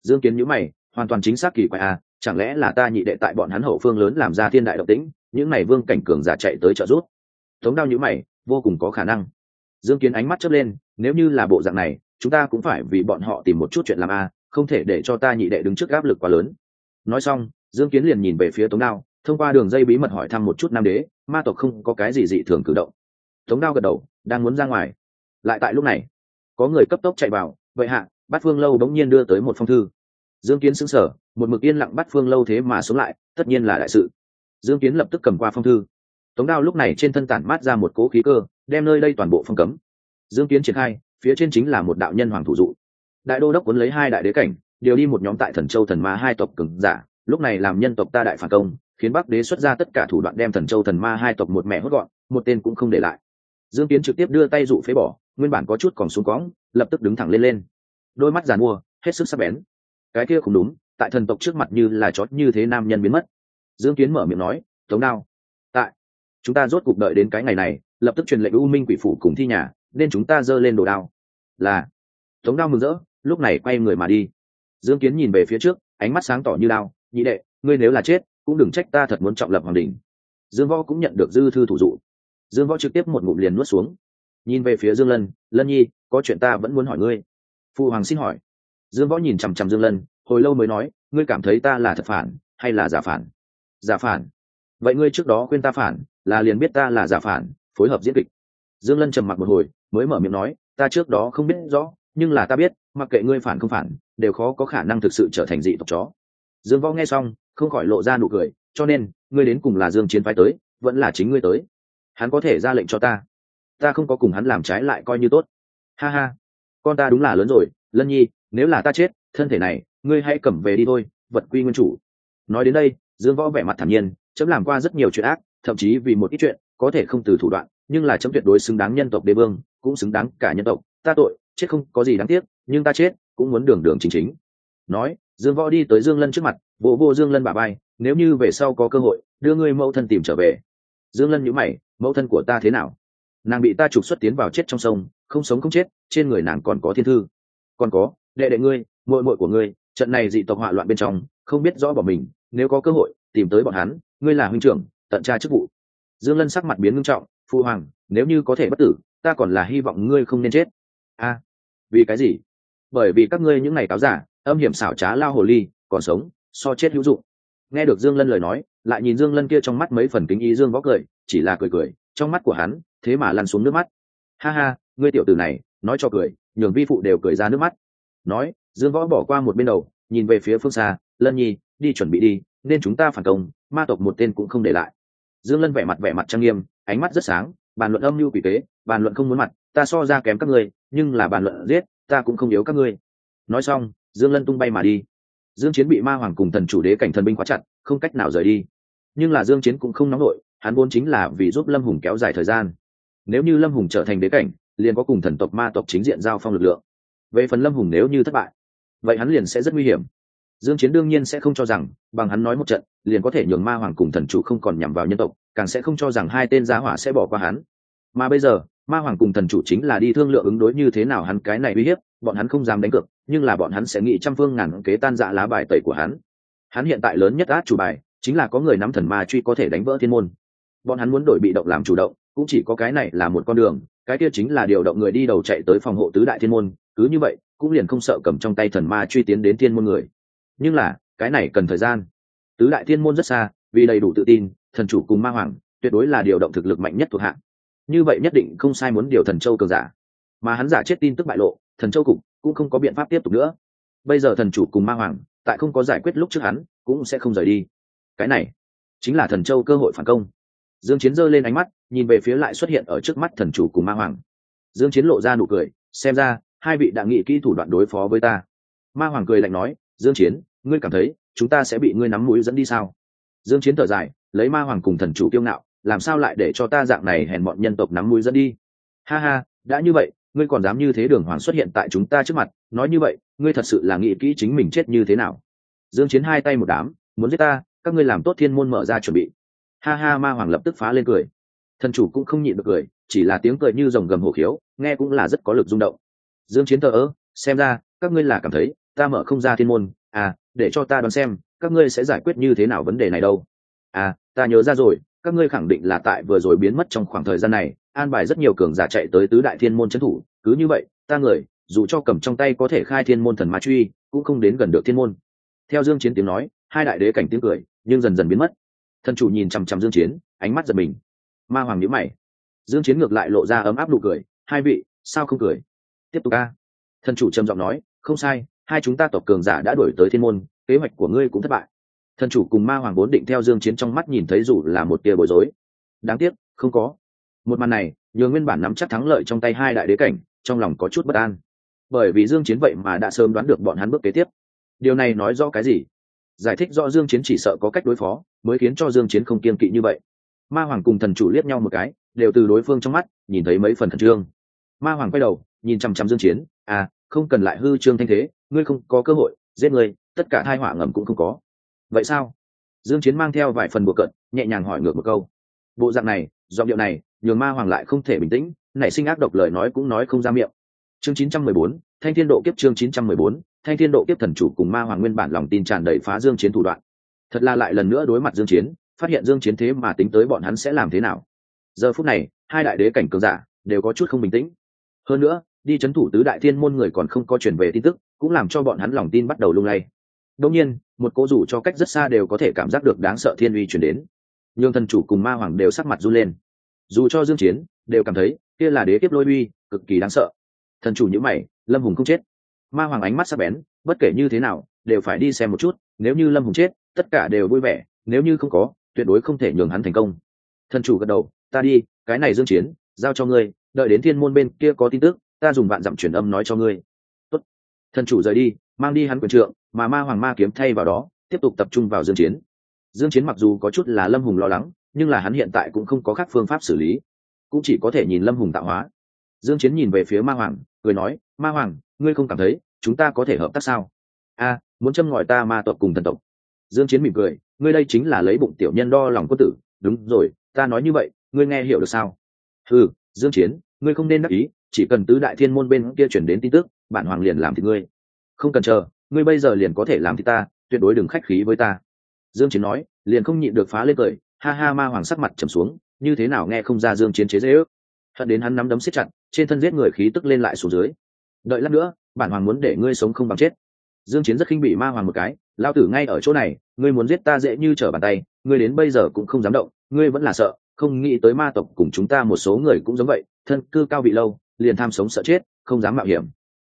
S1: Dương kiến nhíu mày hoàn toàn chính xác kỳ quái à chẳng lẽ là ta nhị đệ tại bọn hắn hậu phương lớn làm ra thiên đại động tĩnh những này vương cảnh cường giả chạy tới trợ giúp? Tống đao nhíu mày, vô cùng có khả năng. Dương kiến ánh mắt chớp lên, nếu như là bộ dạng này, chúng ta cũng phải vì bọn họ tìm một chút chuyện làm à không thể để cho ta nhị đệ đứng trước áp lực quá lớn. Nói xong, dương kiến liền nhìn về phía tống đao, thông qua đường dây bí mật hỏi thăm một chút nam đế, ma tộc không có cái gì dị thường cử động. Tống đao gật đầu, đang muốn ra ngoài. Lại tại lúc này, có người cấp tốc chạy vào, vậy hạ, bát phương lâu bỗng nhiên đưa tới một phong thư. Dương kiến xứng sở một mực yên lặng bát phương lâu thế mà sống lại, tất nhiên là đại sự. Dương kiến lập tức cầm qua phong thư tống đao lúc này trên thân tản mát ra một cỗ khí cơ, đem nơi đây toàn bộ phong cấm. Dương kiến triển khai, phía trên chính là một đạo nhân hoàng thủ dụ. Đại đô đốc cuốn lấy hai đại đế cảnh, điều đi một nhóm tại thần châu thần ma hai tộc cường giả, lúc này làm nhân tộc ta đại phản công, khiến bắc đế xuất ra tất cả thủ đoạn đem thần châu thần ma hai tộc một mẹ hốt gọn, một tên cũng không để lại. Dương kiến trực tiếp đưa tay dụ phế bỏ, nguyên bản có chút còn xuống cõng, lập tức đứng thẳng lên lên. Đôi mắt giàn mua hết sức sắc bén. Cái kia không đúng, tại thần tộc trước mặt như là chót như thế nam nhân biến mất. Dương kiến mở miệng nói, tống đao chúng ta rốt cuộc đợi đến cái ngày này, lập tức truyền lệnh u minh quỷ phủ cùng thi nhà, nên chúng ta giơ lên đồ đao. Là. Tống đao mừng rỡ, lúc này quay người mà đi. Dương kiến nhìn về phía trước, ánh mắt sáng tỏ như đao, nhị đệ, ngươi nếu là chết, cũng đừng trách ta thật muốn trọng lập hoàng đình dương võ cũng nhận được dư thư thủ dụ. Dương võ trực tiếp một ngụm liền nuốt xuống. Nhìn về phía dương lân lân nhi, có chuyện ta vẫn muốn hỏi ngươi. Phụ hoàng xin hỏi. Dương võ nhìn chằm chằm dương lân, hồi lâu mới nói, ngươi cảm thấy ta là thật phản, hay là giả phản? Giả phản. Vậy ngươi trước đó khuyên ta phản là liền biết ta là giả phản, phối hợp diễn kịch. Dương lân trầm mặc một hồi, mới mở miệng nói, ta trước đó không biết rõ, nhưng là ta biết, mặc kệ ngươi phản không phản, đều khó có khả năng thực sự trở thành dị tộc chó. Dương võ nghe xong, không khỏi lộ ra nụ cười, cho nên, ngươi đến cùng là dương chiến phái tới, vẫn là chính ngươi tới. Hắn có thể ra lệnh cho ta. Ta không có cùng hắn làm trái lại coi như tốt. Ha ha. Con ta đúng là lớn rồi, lân nhi, nếu là ta chết, thân thể này, ngươi hãy cầm về đi thôi, vật quy nguyên chủ. Nói đến đây, dương võ vẻ mặt thản nhiên, chấm làm qua rất nhiều chuyện ác thậm chí vì một ít chuyện có thể không từ thủ đoạn nhưng là chấm tuyệt đối xứng đáng nhân tộc đế vương cũng xứng đáng cả nhân tộc. Ta tội chết không có gì đáng tiếc nhưng ta chết cũng muốn đường đường chính chính. Nói dương võ đi tới dương lân trước mặt vỗ vô, vô dương lân bà bay nếu như về sau có cơ hội đưa ngươi mẫu thân tìm trở về. Dương lân nhữ mày mẫu thân của ta thế nào? Nàng bị ta trục xuất tiến vào chết trong sông không sống không chết trên người nàng còn có thiên thư. Còn có đệ đệ ngươi muội muội của ngươi trận này dị tộc họa loạn bên trong không biết rõ bỏ mình nếu có cơ hội tìm tới bọn hắn ngươi là huynh trưởng tận tra chức vụ. Dương lân sắc mặt biến ngưng trọng, phu hoàng, nếu như có thể bất tử, ta còn là hy vọng ngươi không nên chết. A, vì cái gì? Bởi vì các ngươi những ngày cáo giả, âm hiểm xảo trá lao hồ ly, còn sống, so chết hữu dụng. Nghe được dương lân lời nói, lại nhìn dương lân kia trong mắt mấy phần kính ý dương võ cười, chỉ là cười cười, trong mắt của hắn, thế mà lăn xuống nước mắt. Ha ha, ngươi tiểu tử này, nói cho cười, nhường vi phụ đều cười ra nước mắt. Nói, dương võ bỏ qua một bên đầu, nhìn về phía phương xa, lân nhi, đi chuẩn bị đi, nên chúng ta phản công, ma tộc một tên cũng không để lại dương lân vẻ mặt vẻ mặt trang nghiêm, ánh mắt rất sáng, bàn luận âm mưu quỷ kế, bàn luận không muốn mặt, ta so ra kém các ngươi, nhưng là bàn luận giết, ta cũng không yếu các ngươi. Nói xong, dương lân tung bay mà đi. Dương chiến bị ma hoàng cùng thần chủ đế cảnh thần binh khóa chặt, không cách nào rời đi. Nhưng là dương chiến cũng không nóng nổi, hắn vốn chính là vì giúp lâm hùng kéo dài thời gian. Nếu như lâm hùng trở thành đế cảnh, liền có cùng thần tộc ma tộc chính diện giao phong lực lượng. Về phần lâm hùng nếu như thất bại, vậy hắn liền sẽ rất nguy hiểm dương chiến đương nhiên sẽ không cho rằng, bằng hắn nói một trận, liền có thể nhường ma hoàng cùng thần chủ không còn nhằm vào nhân tộc, càng sẽ không cho rằng hai tên giá hỏa sẽ bỏ qua hắn. Mà bây giờ, ma hoàng cùng thần chủ chính là đi thương lượng ứng đối như thế nào hắn cái này uy hiếp, bọn hắn không dám đánh cược, nhưng là bọn hắn sẽ nghĩ trăm phương ngàn kế tan dạ lá bài tẩy của hắn. Hắn hiện tại lớn nhất át chủ bài, chính là có người nắm thần ma truy có thể đánh vỡ thiên môn. Bọn hắn muốn đổi bị động làm chủ động, cũng chỉ có cái này là một con đường, cái kia chính là điều động người đi đầu chạy tới phòng hộ tứ đại thiên môn, cứ như vậy, cũng liền không sợ cầm trong tay thần ma truy tiến đến thiên môn người nhưng là, cái này cần thời gian. Tứ đại thiên môn rất xa, vì đầy đủ tự tin, thần chủ cùng ma hoàng, tuyệt đối là điều động thực lực mạnh nhất thuộc hạng. Như vậy nhất định không sai muốn điều thần châu cường giả. Mà hắn giả chết tin tức bại lộ, thần châu cục cũng không có biện pháp tiếp tục nữa. Bây giờ thần chủ cùng ma hoàng, tại không có giải quyết lúc trước hắn, cũng sẽ không rời đi. Cái này chính là thần châu cơ hội phản công. Dương chiến giơ lên ánh mắt, nhìn về phía lại xuất hiện ở trước mắt thần chủ cùng ma hoàng. Dương chiến lộ ra nụ cười, xem ra hai vị đã nghị kỹ thủ đoạn đối phó với ta. Ma hoàng cười lạnh nói dương chiến, ngươi cảm thấy chúng ta sẽ bị ngươi nắm mũi dẫn đi sao? Dương chiến thở dài, lấy ma hoàng cùng thần chủ kiêu ngạo, làm sao lại để cho ta dạng này hèn bọn nhân tộc nắm mũi dẫn đi? Ha ha, đã như vậy, ngươi còn dám như thế đường hoàng xuất hiện tại chúng ta trước mặt, nói như vậy, ngươi thật sự là nghĩ kỹ chính mình chết như thế nào? Dương chiến hai tay một đám, muốn giết ta, các ngươi làm tốt thiên môn mở ra chuẩn bị. Ha ha, ma hoàng lập tức phá lên cười. Thần chủ cũng không nhịn được cười, chỉ là tiếng cười như rồng gầm hổ khiếu, nghe cũng là rất có lực rung động. Dương chiến thờ ơ, xem ra, các ngươi là cảm thấy ta mở không ra thiên môn à để cho ta đoán xem, các ngươi sẽ giải quyết như thế nào vấn đề này đâu. À ta nhớ ra rồi, các ngươi khẳng định là tại vừa rồi biến mất trong khoảng thời gian này, an bài rất nhiều cường giả chạy tới tứ đại thiên môn trấn thủ, cứ như vậy, ta người, dù cho cầm trong tay có thể khai thiên môn thần ma truy, cũng không đến gần được thiên môn. Theo dương chiến tiếng nói, hai đại đế cảnh tiếng cười, nhưng dần dần biến mất. Thần chủ nhìn chằm chằm dương chiến, ánh mắt giật mình. Ma hoàng nhíu mày. Dương chiến ngược lại lộ ra ấm áp nụ cười, hai vị, sao không cười? Tiếp tục a. Thần chủ trầm giọng nói, không sai hai chúng ta tộc cường giả đã đuổi tới thiên môn, kế hoạch của ngươi cũng thất bại. Thần chủ cùng ma hoàng vốn định theo dương chiến trong mắt nhìn thấy dù là một tia bối rối. Đáng tiếc, không có. Một màn này nhường nguyên bản nắm chắc thắng lợi trong tay hai đại đế cảnh, trong lòng có chút bất an. Bởi vì dương chiến vậy mà đã sớm đoán được bọn hắn bước kế tiếp. Điều này nói rõ cái gì? Giải thích rõ dương chiến chỉ sợ có cách đối phó, mới khiến cho dương chiến không kiên kỵ như vậy. Ma hoàng cùng thần chủ liếc nhau một cái, đều từ đối phương trong mắt, nhìn thấy mấy phần thần trương. Ma hoàng quay đầu, nhìn chăm chăm dương chiến à không cần lại hư trương thanh thế ngươi không có cơ hội giết ngươi tất cả thai họa ngầm cũng không có. Vậy sao? Dương chiến mang theo vài phần bùa cận nhẹ nhàng hỏi ngược một câu. Bộ dạng này giọng điệu này nhường ma hoàng lại không thể bình tĩnh nảy sinh ác độc lời nói cũng nói không ra miệng. Chương 914, thanh thiên độ kiếp chương 914, thanh thiên độ kiếp thần chủ cùng ma hoàng nguyên bản lòng tin tràn đầy phá dương chiến thủ đoạn. Thật là lại lần nữa đối mặt dương chiến phát hiện dương chiến thế mà tính tới bọn hắn sẽ làm thế nào. Giờ phút này hai đại đế cảnh cường giả đều có chút không bình tĩnh. Hơn nữa đi chấn thủ tứ đại thiên môn người còn không có truyền về tin tức, cũng làm cho bọn hắn lòng tin bắt đầu lung lay. Đông nhiên, một cố rủ cho cách rất xa đều có thể cảm giác được đáng sợ thiên uy truyền đến. Nhưng thần chủ cùng ma hoàng đều sắc mặt run lên. Dù cho dương chiến đều cảm thấy kia là đế kiếp lôi uy, cực kỳ đáng sợ. Thần chủ nhữ mày, lâm hùng không chết. Ma hoàng ánh mắt sắc bén, bất kể như thế nào, đều phải đi xem một chút, nếu như lâm hùng chết, tất cả đều vui vẻ, nếu như không có, tuyệt đối không thể nhường hắn thành công. Thần chủ gật đầu, ta đi, cái này dương chiến, giao cho ngươi, đợi đến thiên môn bên kia có tin tức ta dùng vạn dặm truyền âm nói cho ngươi. Tốt. thần chủ rời đi, mang đi hắn quyền trượng, mà ma hoàng ma kiếm thay vào đó, tiếp tục tập trung vào dương chiến. Dương chiến mặc dù có chút là lâm hùng lo lắng, nhưng là hắn hiện tại cũng không có các phương pháp xử lý. Cũng chỉ có thể nhìn lâm hùng tạo hóa. Dương chiến nhìn về phía ma hoàng, cười nói, ma hoàng, ngươi không cảm thấy chúng ta có thể hợp tác sao? A, muốn châm ngòi ta ma tộc cùng thần tộc. Dương chiến mỉm cười, ngươi đây chính là lấy bụng tiểu nhân đo lòng quân tử. Đúng rồi, ta nói như vậy, ngươi nghe hiểu được sao? Ừ dương chiến ngươi không nên đắc ý, chỉ cần tứ đại thiên môn bên kia chuyển đến tin tức, bản hoàng liền làm thì ngươi. Không cần chờ, ngươi bây giờ liền có thể làm thì ta, tuyệt đối đừng khách khí với ta. Dương chiến nói, liền không nhịn được phá lên cười, ha ha, ma hoàng sắc mặt trầm xuống, như thế nào nghe không ra dương chiến chế dễ ước hận đến hắn nắm đấm siết chặt, trên thân giết người khí tức lên lại xuống dưới. Đợi lát nữa, bản hoàng muốn để ngươi sống không bằng chết. Dương chiến rất khinh bị ma hoàng một cái lao tử ngay ở chỗ này, ngươi muốn giết ta dễ như trở bàn tay, ngươi đến bây giờ cũng không dám động, ngươi vẫn là sợ, không nghĩ tới ma tộc cùng chúng ta một số người cũng giống vậy thân cư cao vị lâu, liền tham sống sợ chết, không dám mạo hiểm.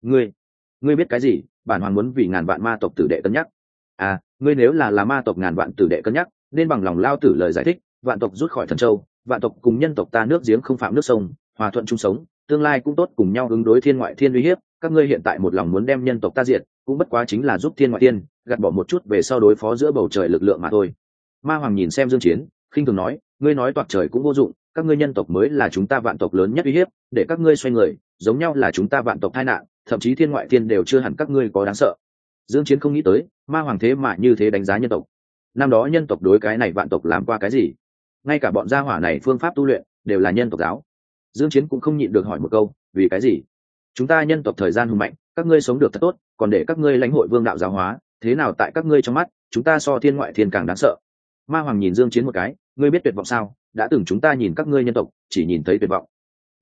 S1: Ngươi ngươi biết cái gì? Bản hoàng muốn vì ngàn vạn ma tộc tử đệ cân nhắc. À ngươi nếu là là ma tộc ngàn vạn tử đệ cân nhắc, nên bằng lòng lao tử lời giải thích, vạn tộc rút khỏi thần châu, vạn tộc cùng nhân tộc ta nước giếng không phạm nước sông, hòa thuận chung sống, tương lai cũng tốt cùng nhau ứng đối thiên ngoại thiên uy hiếp, các ngươi hiện tại một lòng muốn đem nhân tộc ta diệt, cũng bất quá chính là giúp thiên ngoại thiên gạt bỏ một chút về sau đối phó giữa bầu trời lực lượng mà thôi. Ma hoàng nhìn xem dương chiến, khinh thường nói, ngươi nói toạc trời cũng vô dụng các ngươi nhân tộc mới là chúng ta vạn tộc lớn nhất uy hiếp, để các ngươi xoay người, giống nhau là chúng ta vạn tộc tai nạn, thậm chí thiên ngoại thiên đều chưa hẳn các ngươi có đáng sợ. Dương chiến không nghĩ tới, ma hoàng thế mà như thế đánh giá nhân tộc. Năm đó nhân tộc đối cái này vạn tộc làm qua cái gì? Ngay cả bọn gia hỏa này phương pháp tu luyện, đều là nhân tộc giáo. Dương chiến cũng không nhịn được hỏi một câu, vì cái gì? Chúng ta nhân tộc thời gian hùng mạnh, các ngươi sống được thật tốt, còn để các ngươi lãnh hội vương đạo giáo hóa, thế nào tại các ngươi trong mắt, chúng ta so thiên ngoại thiên càng đáng sợ. Ma hoàng nhìn dương chiến một cái, ngươi biết tuyệt vọng sao? Đã từng chúng ta nhìn các ngươi nhân tộc, chỉ nhìn thấy tuyệt vọng.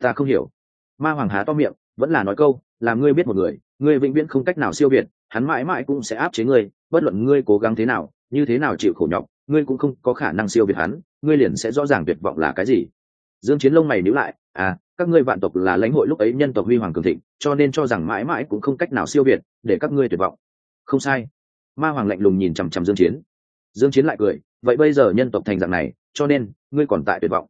S1: Ta không hiểu. Ma hoàng há to miệng, vẫn là nói câu, là ngươi biết một người, ngươi vĩnh viễn không cách nào siêu việt, hắn mãi mãi cũng sẽ áp chế ngươi, bất luận ngươi cố gắng thế nào, như thế nào chịu khổ nhọc, ngươi cũng không có khả năng siêu việt hắn, ngươi liền sẽ rõ ràng tuyệt vọng là cái gì. Dương chiến lông mày níu lại à các ngươi vạn tộc là lãnh hội lúc ấy nhân tộc huy hoàng cường thịnh, cho nên cho rằng mãi mãi cũng không cách nào siêu việt, để các ngươi tuyệt vọng. Không sai. Ma hoàng lạnh lùng nhìn chằm chằm dương chiến. Dương chiến lại cười, vậy bây giờ nhân tộc thành dạng này cho nên, ngươi còn tại tuyệt vọng.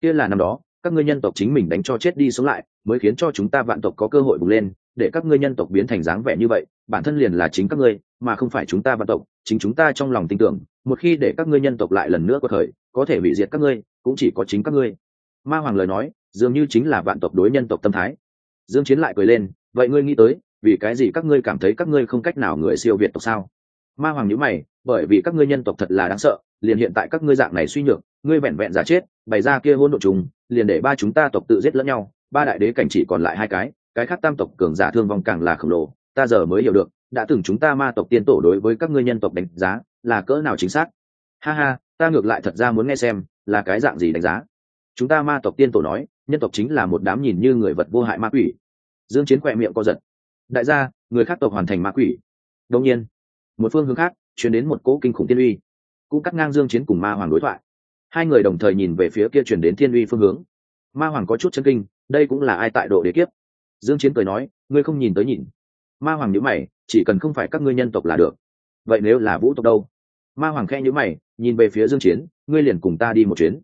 S1: Kia là năm đó, các ngươi nhân tộc chính mình đánh cho chết đi sống lại, mới khiến cho chúng ta vạn tộc có cơ hội bùng lên, để các ngươi nhân tộc biến thành dáng vẻ như vậy, bản thân liền là chính các ngươi, mà không phải chúng ta vạn tộc, chính chúng ta trong lòng tin tưởng, một khi để các ngươi nhân tộc lại lần nữa có thời, có thể hủy diệt các ngươi, cũng chỉ có chính các ngươi. Ma hoàng lời nói, dường như chính là vạn tộc đối nhân tộc tâm thái. Dương chiến lại cười lên, vậy ngươi nghĩ tới, vì cái gì các ngươi cảm thấy các ngươi không cách nào người siêu việt tộc sao? Ma hoàng nhíu mày, bởi vì các ngươi nhân tộc thật là đáng sợ, liền hiện tại các ngươi dạng này suy nhược, ngươi vẹn vẹn giả chết, bày ra kia hỗn độ trùng, liền để ba chúng ta tộc tự giết lẫn nhau, ba đại đế cảnh chỉ còn lại hai cái cái khác tam tộc cường giả thương vong càng là khổng lồ, ta giờ mới hiểu được, đã từng chúng ta ma tộc tiên tổ đối với các ngươi nhân tộc đánh giá là cỡ nào chính xác. Ha ha, ta ngược lại thật ra muốn nghe xem, là cái dạng gì đánh giá. Chúng ta ma tộc tiên tổ nói, nhân tộc chính là một đám nhìn như người vật vô hại ma quỷ. Dương chiến khỏe miệng co giật. Đại gia, người khác tộc hoàn thành ma quỷ. Đương nhiên một phương hướng khác, chuyển đến một cỗ kinh khủng tiên uy. Cũng cắt ngang dương chiến cùng ma hoàng đối thoại. Hai người đồng thời nhìn về phía kia chuyển đến thiên uy phương hướng. Ma hoàng có chút chân kinh, đây cũng là ai tại độ đế kiếp? Dương chiến cười nói, ngươi không nhìn tới nhìn. Ma hoàng nhíu mày, chỉ cần không phải các ngươi nhân tộc là được. Vậy nếu là vũ tộc đâu? Ma hoàng khẽ nhíu mày, nhìn về phía dương chiến, ngươi liền cùng ta đi một chuyến.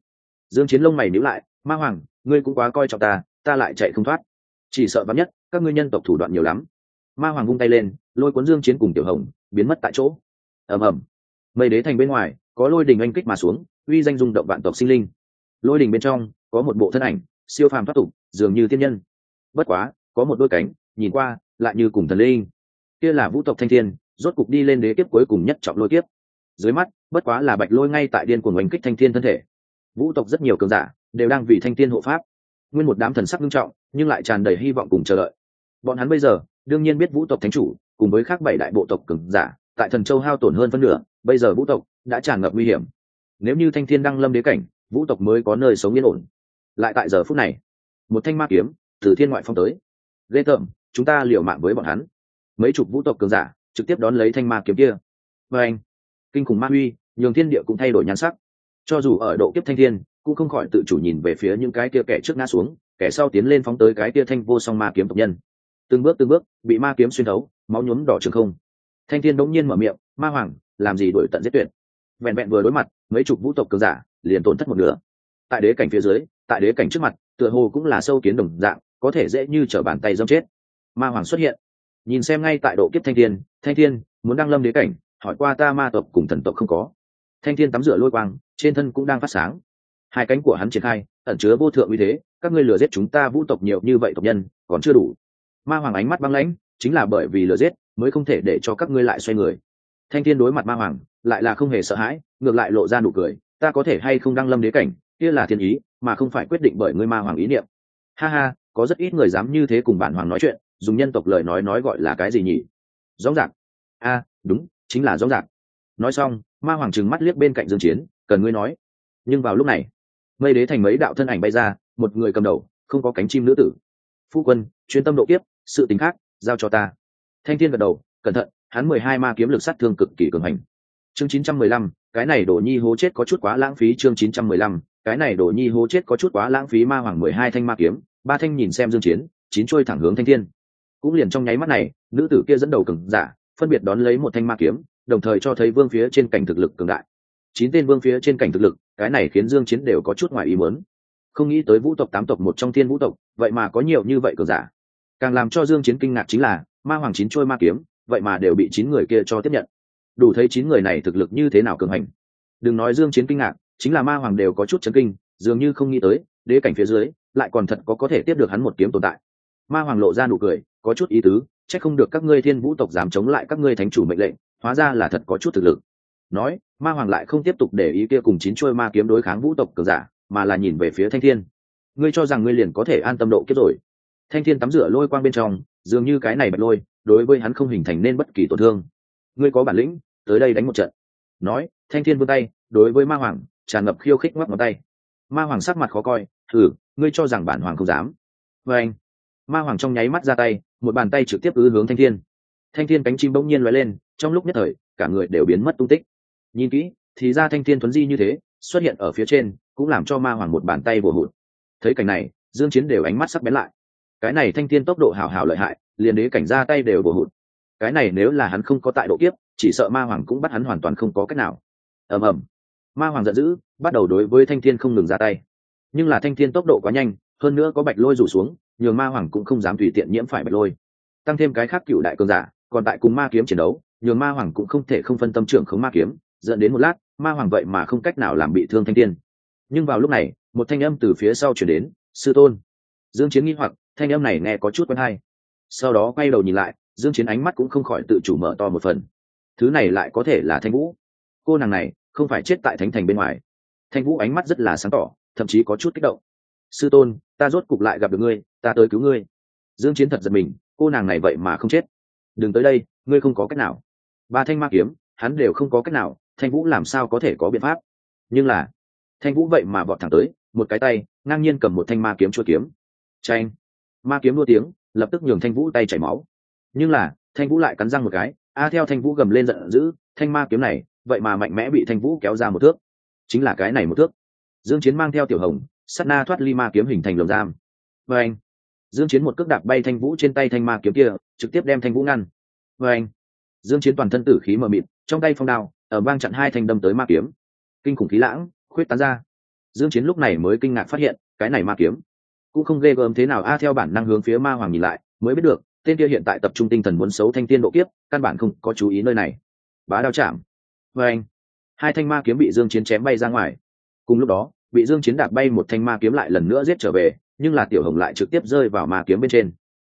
S1: Dương chiến lông mày nhíu lại, ma hoàng, ngươi cũng quá coi trọng ta ta lại chạy không thoát. Chỉ sợ vắn nhất, các ngươi nhân tộc thủ đoạn nhiều lắm. Ma hoàng vung tay lên, lôi cuốn dương chiến cùng tiểu hồng biến mất tại chỗ. Ầm ầm. Mây đế thành bên ngoài, có lôi đình anh kích mà xuống, uy danh rung động vạn tộc sinh linh. Lôi đình bên trong, có một bộ thân ảnh, siêu phàm thoát tục, dường như thiên nhân. Bất quá, có một đôi cánh, nhìn qua, lại như cùng thần linh. Kia là vũ tộc thanh thiên, rốt cục đi lên đế kiếp cuối cùng nhất trọng lôi kiếp. Dưới mắt, bất quá là bạch lôi ngay tại điên cuồng oanh kích thanh thiên thân thể. Vũ tộc rất nhiều cường giả, đều đang vì thanh thiên hộ pháp. Nguyên một đám thần sắc nghiêm trọng, nhưng lại tràn đầy hy vọng cùng chờ đợi. Bọn hắn bây giờ, đương nhiên biết vũ tộc thánh chủ cùng với khác bảy đại bộ tộc cường giả, tại thần châu hao tổn hơn phân nửa, bây giờ vũ tộc đã tràn ngập nguy hiểm. Nếu như thanh thiên đăng lâm đế cảnh, vũ tộc mới có nơi sống yên ổn. Lại tại giờ phút này, một thanh ma kiếm từ thiên ngoại phong tới. Ghê tởm, chúng ta liều mạng với bọn hắn. Mấy chục vũ tộc cường giả trực tiếp đón lấy thanh ma kiếm kia. Và anh, kinh khủng ma huy, nhường thiên địa cũng thay đổi nhan sắc. Cho dù ở độ kiếp thanh thiên, cũng không khỏi tự chủ nhìn về phía những cái kia kẻ trước ngã xuống, kẻ sau tiến lên phóng tới cái kia thanh vô song ma kiếm tộc nhân từng bước từng bước, bị ma kiếm xuyên thấu, máu nhuốm đỏ trường không. Thanh thiên đống nhiên mở miệng, ma hoàng, làm gì đổi tận giết tuyệt? Vẹn vẹn vừa đối mặt, mấy chục vũ tộc cường giả liền tổn thất một nửa. Tại đế cảnh phía dưới, tại đế cảnh trước mặt, tựa hồ cũng là sâu kiến đồng dạng, có thể dễ như t r ở bàn tay dâm chết. Ma hoàng xuất hiện. Nhìn xem ngay tại độ kiếp thanh thiên thanh thiên, muốn đăng lâm đế cảnh, hỏi qua ta ma tộc cùng thần tộc không có? Thanh thiên tắm rửa lôi quang, trên thân cũng đang phát sáng. Hai cánh của hắn triển khai, ẩn chứa vô thượng uy thế, các ngươi lừa giết chúng ta vũ tộc nhiều như vậy tộc nhân, còn chưa đủ ma hoàng ánh mắt băng lãnh, chính là bởi vì lừa giết mới không thể để cho các ngươi lại xoay người. Thanh thiên đối mặt ma hoàng, lại là không hề sợ hãi, ngược lại lộ ra nụ cười, ta có thể hay không đăng lâm đế cảnh, kia là thiên ý, mà không phải quyết định bởi ngươi ma hoàng ý niệm. Ha ha, có rất ít người dám như thế cùng bản hoàng nói chuyện, dùng nhân tộc lời nói nói gọi là cái gì nhỉ? Rõ ràng a, đúng, chính là rõ ràng nói xong, ma hoàng trừng mắt liếc bên cạnh dương chiến, cần ngươi nói. Nhưng vào lúc này, mây đế thành mấy đạo thân ảnh bay ra, một người cầm đầu, không có cánh chim nữ tử. Phu quân chuyên tâm độ kiếp sự tính khác, giao cho ta. Thanh thiên gật đầu, cẩn thận, hắn mười hai ma kiếm lực sát thương cực kỳ cường hành. Chương chín trăm mười lăm, cái này đổ nhi hố chết có chút quá lãng phí chương chín trăm mười lăm, cái này đổ nhi hố chết có chút quá lãng phí ma hoàng mười hai thanh ma kiếm, ba thanh nhìn xem dương chiến, chín trôi thẳng hướng thanh thiên. Cũng liền trong nháy mắt này, nữ tử kia dẫn đầu cường giả, phân biệt đón lấy một thanh ma kiếm, đồng thời cho thấy vương phía trên cảnh thực lực cường đại. Chín tên vương phía trên cảnh thực lực, cái này khiến dương chiến đều có chút ngoài ý muốn. Không nghĩ tới vũ tộc tám tộc một trong thiên vũ tộc, vậy mà có nhiều như vậy cường giả càng làm cho dương chiến kinh ngạc chính là, ma hoàng chín trôi ma kiếm, vậy mà đều bị chín người kia cho tiếp nhận. Đủ thấy chín người này thực lực như thế nào cường hành. Đừng nói dương chiến kinh ngạc, chính là ma hoàng đều có chút chấn kinh, dường như không nghĩ tới, đế cảnh phía dưới, lại còn thật có có thể tiếp được hắn một kiếm tồn tại. Ma hoàng lộ ra nụ cười, có chút ý tứ, chắc không được các ngươi thiên vũ tộc dám chống lại các ngươi thánh chủ mệnh lệnh, hóa ra là thật có chút thực lực. Nói, ma hoàng lại không tiếp tục để ý kia cùng chín chuôi ma kiếm đối kháng vũ tộc cường giả, mà là nhìn về phía thanh thiên. Ngươi cho rằng ngươi liền có thể an tâm độ kiếp rồi thanh thiên tắm rửa lôi quang bên trong, dường như cái này bật lôi, đối với hắn không hình thành nên bất kỳ tổn thương. Ngươi có bản lĩnh, tới đây đánh một trận. Nói, thanh thiên vươn tay, đối với ma hoàng, tràn ngập khiêu khích ngoắc ngón tay. Ma hoàng sắc mặt khó coi thử ngươi cho rằng bản hoàng không dám. Vê anh, ma hoàng trong nháy mắt ra tay, một bàn tay trực tiếp ư hướng thanh thiên. Thanh thiên cánh chim bỗng nhiên loay lên, trong lúc nhất thời, cả người đều biến mất tung tích. Nhìn kỹ, thì ra thanh thiên thuấn di như thế, xuất hiện ở phía trên, cũng làm cho ma hoàng một bàn tay vồ hụt. Thấy cảnh này, dương chiến đều ánh mắt sắc bén lại cái này thanh thiên tốc độ hảo hảo lợi hại, liền đế cảnh ra tay đều bổ hụt. Cái này nếu là hắn không có tại độ kiếp, chỉ sợ ma hoàng cũng bắt hắn hoàn toàn không có cách nào. Ầm ầm. Ma hoàng giận dữ, bắt đầu đối với thanh thiên không ngừng ra tay. Nhưng là thanh thiên tốc độ quá nhanh, hơn nữa có bạch lôi rủ xuống, nhường ma hoàng cũng không dám tùy tiện nhiễm phải bạch lôi. Tăng thêm cái khác cựu đại cường giả, còn tại cùng ma kiếm chiến đấu, nhường ma hoàng cũng không thể không phân tâm trưởng khống ma kiếm dẫn đến một lát, ma hoàng vậy mà không cách nào làm bị thương thanh thiên. Nhưng vào lúc này, một thanh âm từ phía sau chuyển đến, sư tôn. Dương chiến nghi hoặc thanh âm này nghe có chút quen hay. Sau đó quay đầu nhìn lại, dương chiến ánh mắt cũng không khỏi tự chủ mở to một phần. Thứ này lại có thể là thanh vũ. Cô nàng này, không phải chết tại thánh thành bên ngoài. Thanh vũ ánh mắt rất là sáng tỏ, thậm chí có chút kích động. Sư tôn, ta rốt cục lại gặp được ngươi, ta tới cứu ngươi. Dương chiến thật giật mình, cô nàng này vậy mà không chết. Đừng tới đây, ngươi không có cách nào. Ba thanh ma kiếm, hắn đều không có cách nào, thanh vũ làm sao có thể có biện pháp? Nhưng là, thanh vũ vậy mà vọt thẳng tới, một cái tay, ngang nhiên cầm một thanh ma kiếm chua kiếm. Tranh ma kiếm đua tiếng, lập tức nhường thanh vũ tay chảy máu. Nhưng là, thanh vũ lại cắn răng một cái, a, theo thanh vũ gầm lên giận dữ, thanh ma kiếm này, vậy mà mạnh mẽ bị thanh vũ kéo ra một thước. Chính là cái này một thước. Dương chiến mang theo tiểu hồng, sát na thoát ly ma kiếm hình thành lồng giam. Và anh dương chiến một cước đạp bay thanh vũ trên tay thanh ma kiếm kia, trực tiếp đem thanh vũ ngăn. Và anh dương chiến toàn thân tử khí mờ mịt, trong tay phong đao, ở vang chặn hai thanh đâm tới ma kiếm. Kinh khủng khí lãng, khuyết tán ra. Dương chiến lúc này mới kinh ngạc phát hiện, cái này ma kiếm cũng không ghê gớm thế nào. A, theo bản năng hướng phía ma hoàng nhìn lại, mới biết được, tên kia hiện tại tập trung tinh thần muốn xấu thanh tiên độ kiếp, căn bản không có chú ý nơi này. Bá đao chạm. Và anh, hai thanh ma kiếm bị dương chiến chém bay ra ngoài. Cùng lúc đó, bị dương chiến đạp bay một thanh ma kiếm lại lần nữa giết trở về, nhưng là tiểu hồng lại trực tiếp rơi vào ma kiếm bên trên.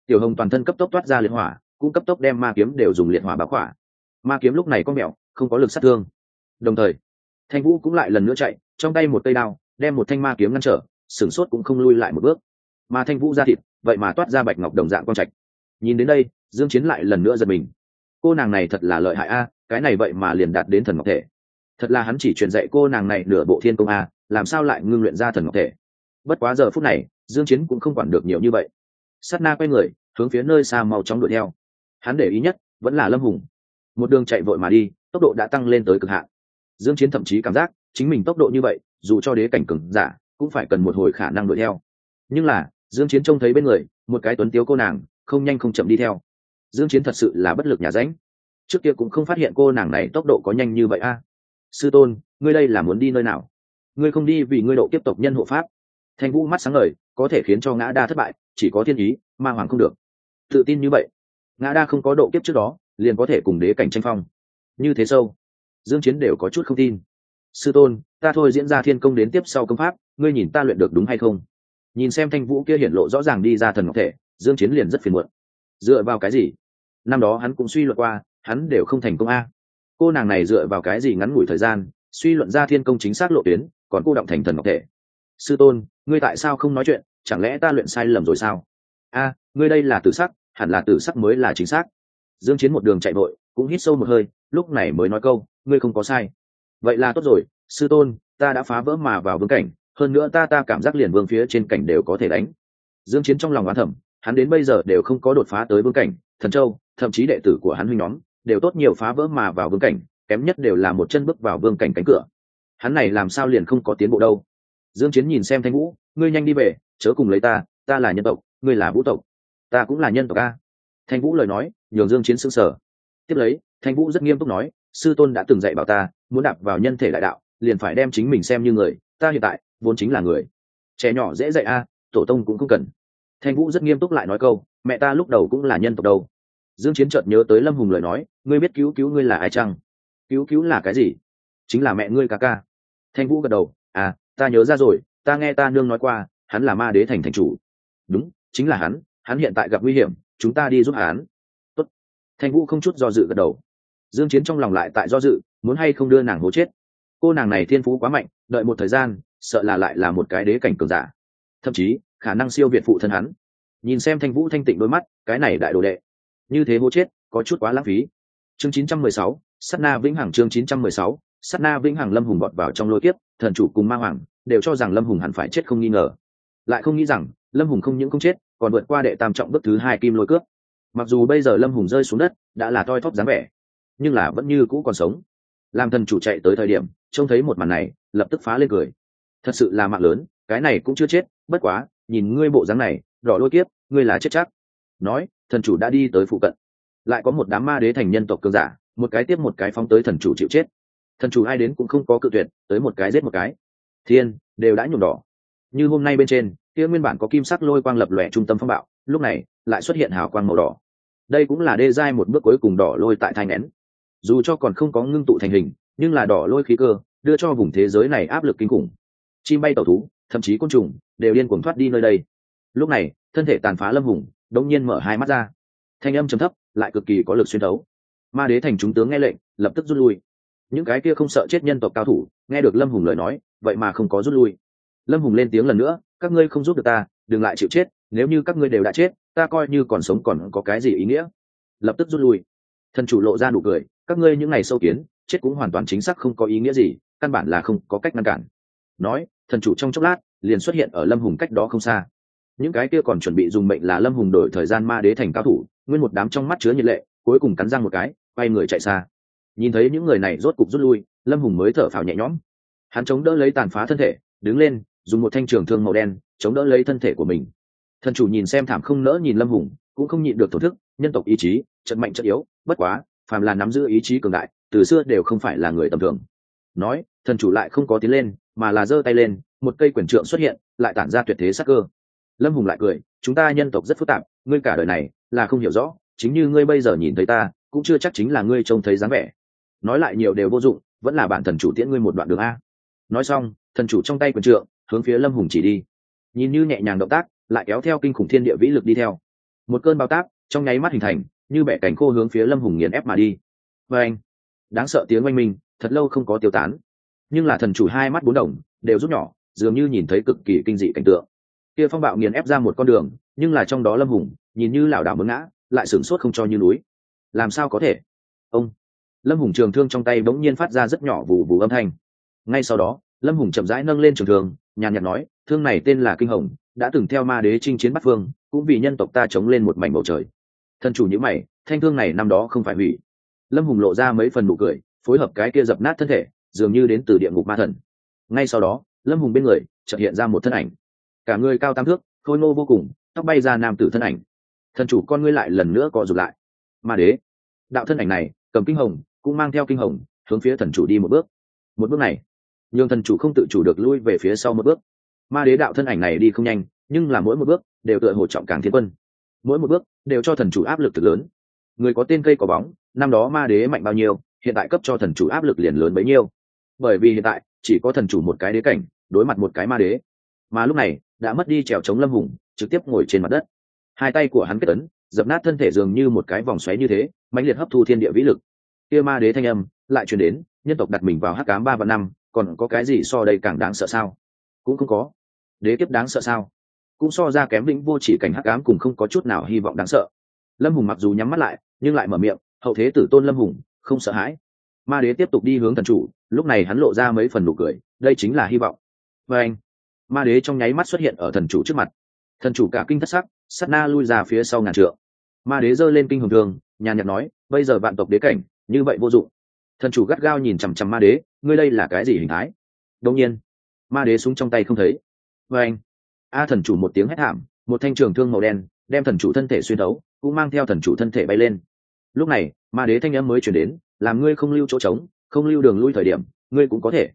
S1: Tiểu hồng toàn thân cấp tốc toát ra liệt hỏa, cũng cấp tốc đem ma kiếm đều dùng liệt hỏa bá khỏa. Ma kiếm lúc này có mẹo, không có lực sát thương. Đồng thời, thanh vũ cũng lại lần nữa chạy, trong tay một cây đao, đem một thanh ma kiếm ngăn trở sửng sốt cũng không lui lại một bước. Mà thanh vũ ra thịt, vậy mà toát ra bạch ngọc đồng dạng quang trạch. Nhìn đến đây, dương chiến lại lần nữa giật mình. Cô nàng này thật là lợi hại a, cái này vậy mà liền đạt đến thần ngọc thể. Thật là hắn chỉ truyền dạy cô nàng này nửa bộ thiên công a, làm sao lại ngưng luyện ra thần ngọc thể? Bất quá giờ phút này, dương chiến cũng không quản được nhiều như vậy. Sát na quay người, hướng phía nơi xa mau chóng đuổi theo. Hắn để ý nhất, vẫn là lâm hùng. Một đường chạy vội mà đi, tốc độ đã tăng lên tới cực hạn. Dương chiến thậm chí cảm giác chính mình tốc độ như vậy, dù cho đế cảnh cường giả cũng phải cần một hồi khả năng đuổi theo. Nhưng là, dương chiến trông thấy bên người, một cái tuấn tiếu cô nàng, không nhanh không chậm đi theo. Dương chiến thật sự là bất lực nhà ránh. Trước kia cũng không phát hiện cô nàng này tốc độ có nhanh như vậy a. Sư tôn, ngươi đây là muốn đi nơi nào? Ngươi không đi vì ngươi độ tiếp tục nhân hộ pháp. Thanh vũ mắt sáng ngời, có thể khiến cho ngã đa thất bại, chỉ có thiên ý, ma hoàng không được. Tự tin như vậy, ngã đa không có độ kiếp trước đó, liền có thể cùng đế cảnh tranh phong. Như thế sâu, dương chiến đều có chút không tin sư tôn, ta thôi diễn ra thiên công đến tiếp sau công pháp, ngươi nhìn ta luyện được đúng hay không? Nhìn xem thanh vũ kia hiển lộ rõ ràng đi ra thần ngọc thể, dương chiến liền rất phiền muộn. Dựa vào cái gì? Năm đó hắn cũng suy luận qua, hắn đều không thành công a. Cô nàng này dựa vào cái gì ngắn ngủi thời gian, suy luận ra thiên công chính xác lộ tuyến, còn cô động thành thần ngọc thể? Sư tôn, ngươi tại sao không nói chuyện? Chẳng lẽ ta luyện sai lầm rồi sao? A, ngươi đây là tử sắc, hẳn là tử sắc mới là chính xác. Dương chiến một đường chạy vội, cũng hít sâu một hơi, lúc này mới nói câu, ngươi không có sai vậy là tốt rồi, sư tôn, ta đã phá vỡ mà vào vương cảnh, hơn nữa ta ta cảm giác liền vương phía trên cảnh đều có thể đánh. Dương chiến trong lòng oán thẩm hắn đến bây giờ đều không có đột phá tới vương cảnh, thần châu, thậm chí đệ tử của hắn huynh nhóm, đều tốt nhiều phá vỡ mà vào vương cảnh, kém nhất đều là một chân bước vào vương cảnh cánh cửa. Hắn này làm sao liền không có tiến bộ đâu? Dương chiến nhìn xem thanh vũ, ngươi nhanh đi về, chớ cùng lấy ta ta là nhân tộc, ngươi là vũ tộc, ta cũng là nhân tộc a. Thanh vũ lời nói, nhường dương chiến sững sờ. Tiếp lấy, thanh vũ rất nghiêm túc nói sư tôn đã từng dạy bảo ta, muốn đạp vào nhân thể đại đạo, liền phải đem chính mình xem như người, ta hiện tại, vốn chính là người. Trẻ nhỏ dễ dạy a, tổ tông cũng không cần. Thanh vũ rất nghiêm túc lại nói câu, mẹ ta lúc đầu cũng là nhân tộc đâu. Dương chiến chợt nhớ tới lâm hùng lời nói, ngươi biết cứu cứu ngươi là ai chăng? Cứu cứu là cái gì? Chính là mẹ ngươi ca ca. Thanh vũ gật đầu à ta nhớ ra rồi, ta nghe ta nương nói qua, hắn là ma đế thành thành chủ. Đúng, chính là hắn hắn hiện tại gặp nguy hiểm, chúng ta đi giúp hắn. Tốt. thanh vũ không chút do dự gật đầu dương chiến trong lòng lại tại do dự muốn hay không đưa nàng hố chết. Cô nàng này thiên phú quá mạnh đợi một thời gian sợ là lại là một cái đế cảnh cường giả. Thậm chí khả năng siêu việt phụ thân hắn. Nhìn xem thanh vũ thanh tịnh đôi mắt cái này đại đồ đệ. Như thế hố chết có chút quá lãng phí. Chương 916, sát na vĩnh hằng chương 916, sát na vĩnh hằng lâm hùng bọt vào trong lôi kiếp thần chủ cùng ma hoàng đều cho rằng lâm hùng hẳn phải chết không nghi ngờ. Lại không nghĩ rằng lâm hùng không những không chết còn vượt qua đệ tam trọng bước thứ hai kim lôi cướp mặc dù bây giờ lâm hùng rơi xuống đất đã là toi thóp dáng vẻ nhưng là vẫn như cũ còn sống. Làm thần chủ chạy tới thời điểm, trông thấy một màn này, lập tức phá lên cười. Thật sự là mạng lớn, cái này cũng chưa chết, bất quá, nhìn ngươi bộ dáng này, đỏ lôi kiếp, ngươi là chết chắc. Nói, thần chủ đã đi tới phụ cận. Lại có một đám ma đế thành nhân tộc cương giả, một cái tiếp một cái phóng tới thần chủ chịu chết. Thần chủ ai đến cũng không có cự tuyệt, tới một cái giết một cái. Thiên, đều đã nhuộm đỏ. Như hôm nay bên trên, kia nguyên bản có kim sắc lôi quang lập lòe trung tâm phong bạo, lúc này, lại xuất hiện hào quang màu đỏ. Đây cũng là đê giai một bước cuối cùng đỏ lôi tại thai nén dù cho còn không có ngưng tụ thành hình, nhưng là đỏ lôi khí cơ, đưa cho vùng thế giới này áp lực kinh khủng. Chim bay tàu thú, thậm chí côn trùng, đều điên cuồng thoát đi nơi đây. Lúc này, thân thể tàn phá lâm hùng, đống nhiên mở hai mắt ra. Thanh âm trầm thấp, lại cực kỳ có lực xuyên thấu. Ma đế thành chúng tướng nghe lệnh, lập tức rút lui. Những cái kia không sợ chết nhân tộc cao thủ, nghe được lâm hùng lời nói, vậy mà không có rút lui. Lâm hùng lên tiếng lần nữa, các ngươi không giúp được ta, đừng lại chịu chết, nếu như các ngươi đều đã chết, ta coi như còn sống còn có cái gì ý nghĩa. Lập tức rút lui. Thần chủ lộ ra nụ cười các ngươi những ngày sâu kiến, chết cũng hoàn toàn chính xác không có ý nghĩa gì, căn bản là không có cách ngăn cản. Nói, thần chủ trong chốc lát, liền xuất hiện ở lâm hùng cách đó không xa. Những cái kia còn chuẩn bị dùng mệnh là lâm hùng đổi thời gian ma đế thành cao thủ, nguyên một đám trong mắt chứa nhiệt lệ, cuối cùng cắn răng một cái, quay người chạy xa. Nhìn thấy những người này rốt cục rút lui, lâm hùng mới thở phào nhẹ nhõm. Hắn chống đỡ lấy tàn phá thân thể, đứng lên, dùng một thanh trường thương màu đen, chống đỡ lấy thân thể của mình. Thần chủ nhìn xem thảm không nỡ nhìn lâm hùng, cũng không nhịn được thổ thức, nhân tộc ý chí, trận mạnh trận yếu, bất quá phàm là nắm giữ ý chí cường đại, từ xưa đều không phải là người tầm thường. Nói, thần chủ lại không có tiến lên, mà là giơ tay lên, một cây quyền trượng xuất hiện, lại tản ra tuyệt thế sắc cơ. Lâm hùng lại cười, chúng ta nhân tộc rất phức tạp, ngươi cả đời này là không hiểu rõ, chính như ngươi bây giờ nhìn thấy ta, cũng chưa chắc chính là ngươi trông thấy dáng vẻ. Nói lại nhiều đều vô dụng, vẫn là bản thần chủ tiễn ngươi một đoạn đường a. Nói xong, thần chủ trong tay quyền trượng, hướng phía lâm hùng chỉ đi. Nhìn như nhẹ nhàng động tác, lại kéo theo kinh khủng thiên địa vĩ lực đi theo. Một cơn bao tác trong nháy mắt hình thành như bẻ cánh khô hướng phía lâm hùng nghiền ép mà đi. Và anh, đáng sợ tiếng oanh minh, thật lâu không có tiêu tán. Nhưng là thần chủ hai mắt bốn đồng, đều rút nhỏ, dường như nhìn thấy cực kỳ kinh dị cảnh tượng. Kia phong bạo nghiền ép ra một con đường, nhưng là trong đó lâm hùng, nhìn như lảo đảo mướn ngã, lại sửng sốt không cho như núi. Làm sao có thể? Ông, lâm hùng trường thương trong tay bỗng nhiên phát ra rất nhỏ vù vù âm thanh. Ngay sau đó, lâm hùng chậm rãi nâng lên trường thương, nhàn nhạt nói, thương này tên là kinh hồng, đã từng theo ma đế chinh chiến bắt phương, cũng vì nhân tộc ta chống lên một mảnh bầu trời thần chủ nhữ mày, thanh thương này năm đó không phải hủy. Lâm hùng lộ ra mấy phần nụ cười, phối hợp cái kia dập nát thân thể, dường như đến từ địa ngục ma thần. Ngay sau đó, lâm hùng bên người chợt hiện ra một thân ảnh. Cả người cao tam thước, khôi ngô vô cùng, tóc bay ra nam tử thân ảnh. Thần chủ con ngươi lại lần nữa co rụt lại. Ma đế. Đạo thân ảnh này, cầm kinh hồng, cũng mang theo kinh hồng, hướng phía thần chủ đi một bước. Một bước này, nhường thần chủ không tự chủ được lui về phía sau một bước. Ma đế đạo thân ảnh này đi không nhanh, nhưng là mỗi một bước đều tựa hồ trọng càng thiên quân mỗi một bước đều cho thần chủ áp lực thực lớn. Người có tên cây có bóng, năm đó ma đế mạnh bao nhiêu, hiện tại cấp cho thần chủ áp lực liền lớn bấy nhiêu. Bởi vì hiện tại, chỉ có thần chủ một cái đế cảnh, đối mặt một cái ma đế. Mà lúc này, đã mất đi trèo chống lâm hùng, trực tiếp ngồi trên mặt đất. Hai tay của hắn kết ấn, dập nát thân thể dường như một cái vòng xoáy như thế, mãnh liệt hấp thu thiên địa vĩ lực. Kia ma đế thanh âm lại truyền đến, nhân tộc đặt mình vào hắc cám ba và năm, còn có cái gì so đây càng đáng sợ sao? Cũng không có. Đế kiếp đáng sợ sao? Cũng so ra kém vĩnh vô chỉ cảnh hắc ám cùng không có chút nào hy vọng đáng sợ. Lâm hùng mặc dù nhắm mắt lại, nhưng lại mở miệng, hậu thế tử tôn lâm hùng, không sợ hãi. Ma đế tiếp tục đi hướng thần chủ, lúc này hắn lộ ra mấy phần nụ cười, đây chính là hy vọng. Và anh. Ma đế trong nháy mắt xuất hiện ở thần chủ trước mặt. Thần chủ cả kinh thất sắc sắt na lui ra phía sau ngàn trượng. Ma đế giơ lên kinh hồng thường nhàn nhạt nói, bây giờ vạn tộc đế cảnh, như vậy vô dụng. Thần chủ gắt gao nhìn chằm chằm ma đế, ngươi đây là cái gì hình thái? Đông nhiên. Ma đế súng trong tay không thấy. Và anh a thần chủ một tiếng hét thảm, một thanh trường thương màu đen đem thần chủ thân thể xuyên đấu cũng mang theo thần chủ thân thể bay lên. Lúc này, ma đế thanh âm mới chuyển đến làm ngươi không lưu chỗ trống, không lưu đường lui thời điểm, ngươi cũng có thể.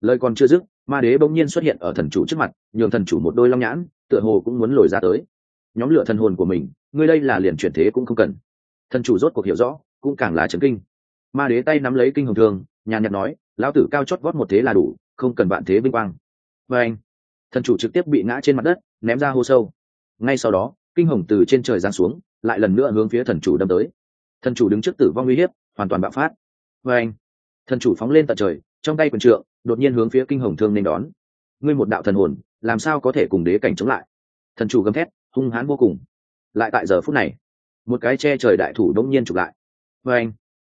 S1: Lời còn chưa dứt, ma đế bỗng nhiên xuất hiện ở thần chủ trước mặt, nhường thần chủ một đôi long nhãn, tựa hồ cũng muốn lồi ra tới. Nhóm lửa thần hồn của mình, ngươi đây là liền chuyển thế cũng không cần. Thần chủ rốt cuộc hiểu rõ, cũng càng là chấn kinh. Ma đế tay nắm lấy kinh hồng thương, nhàn nhạt nói, lão tử cao chót vót một thế là đủ, không cần bạn thế vinh quang. Và anh thần chủ trực tiếp bị ngã trên mặt đất, ném ra hô sâu. Ngay sau đó, kinh hồng từ trên trời giáng xuống, lại lần nữa hướng phía thần chủ đâm tới. Thần chủ đứng trước tử vong uy hiếp, hoàn toàn bạo phát. Và anh, thần chủ phóng lên tận trời, trong tay quần trượng, đột nhiên hướng phía kinh hồng thương nên đón. Ngươi một đạo thần hồn, làm sao có thể cùng đế cảnh chống lại? Thần chủ gầm thét, hung hãn vô cùng. Lại tại giờ phút này, một cái che trời đại thủ đống nhiên chụp lại. Và anh,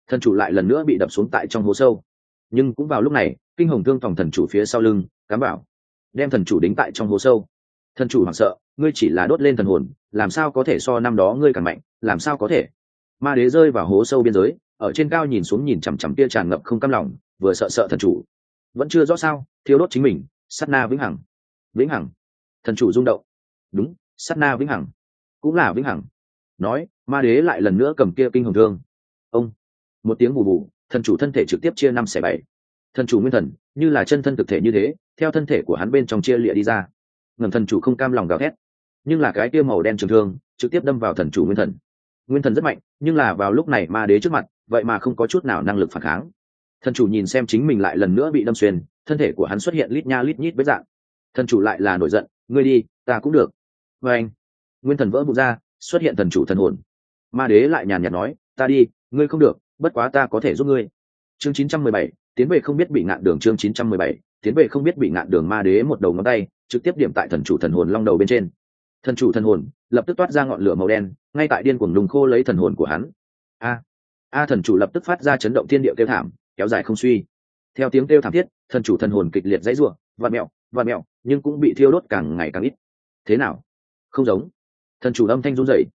S1: thần chủ lại lần nữa bị đập xuống tại trong hố sâu. Nhưng cũng vào lúc này, kinh hồng thương phòng thần chủ phía sau lưng, cám bảo đem thần chủ đính tại trong hố sâu. Thần chủ hoảng sợ, ngươi chỉ là đốt lên thần hồn, làm sao có thể so năm đó ngươi càng mạnh, làm sao có thể? Ma đế rơi vào hố sâu biên giới, ở trên cao nhìn xuống nhìn chằm chằm tia tràn ngập không cam lòng, vừa sợ sợ thần chủ. Vẫn chưa rõ sao thiếu đốt chính mình, sát na vĩnh hằng. Vĩnh hằng. Thần chủ rung động. Đúng, sát na vĩnh hằng. Cũng là vĩnh hằng. Nói, ma đế lại lần nữa cầm kia kinh hồng thương. Ông. Một tiếng bù bù, thần chủ thân thể trực tiếp chia năm xẻ bảy thần chủ nguyên thần như là chân thân thực thể như thế theo thân thể của hắn bên trong chia lịa đi ra. Ngầm thần chủ không cam lòng gào thét nhưng là cái kia màu đen trường thương trực tiếp đâm vào thần chủ nguyên thần. Nguyên thần rất mạnh nhưng là vào lúc này ma đế trước mặt vậy mà không có chút nào năng lực phản kháng. Thần chủ nhìn xem chính mình lại lần nữa bị đâm xuyên thân thể của hắn xuất hiện lít nha lít nhít với dạng. Thần chủ lại là nổi giận ngươi đi ta cũng được. Và anh nguyên thần vỡ bụng ra xuất hiện thần chủ thần hồn. Ma đế lại nhàn nhạt nói ta đi ngươi không được bất quá ta có thể giúp ngươi. Chương 917, tiến về không biết bị ngạn đường chương 917, tiến về không biết bị ngạn đường ma đế một đầu ngón tay trực tiếp điểm tại thần chủ thần hồn long đầu bên trên. Thần chủ thần hồn lập tức toát ra ngọn lửa màu đen ngay tại điên cuồng lùng khô lấy thần hồn của hắn. A a thần chủ lập tức phát ra chấn động thiên địa kêu thảm kéo dài không suy. Theo tiếng kêu thảm thiết thần chủ thần hồn kịch liệt dãy ruộng và mẹo và mẹo nhưng cũng bị thiêu đốt càng ngày càng ít. Thế nào? Không giống. Thần chủ âm thanh run rẩy.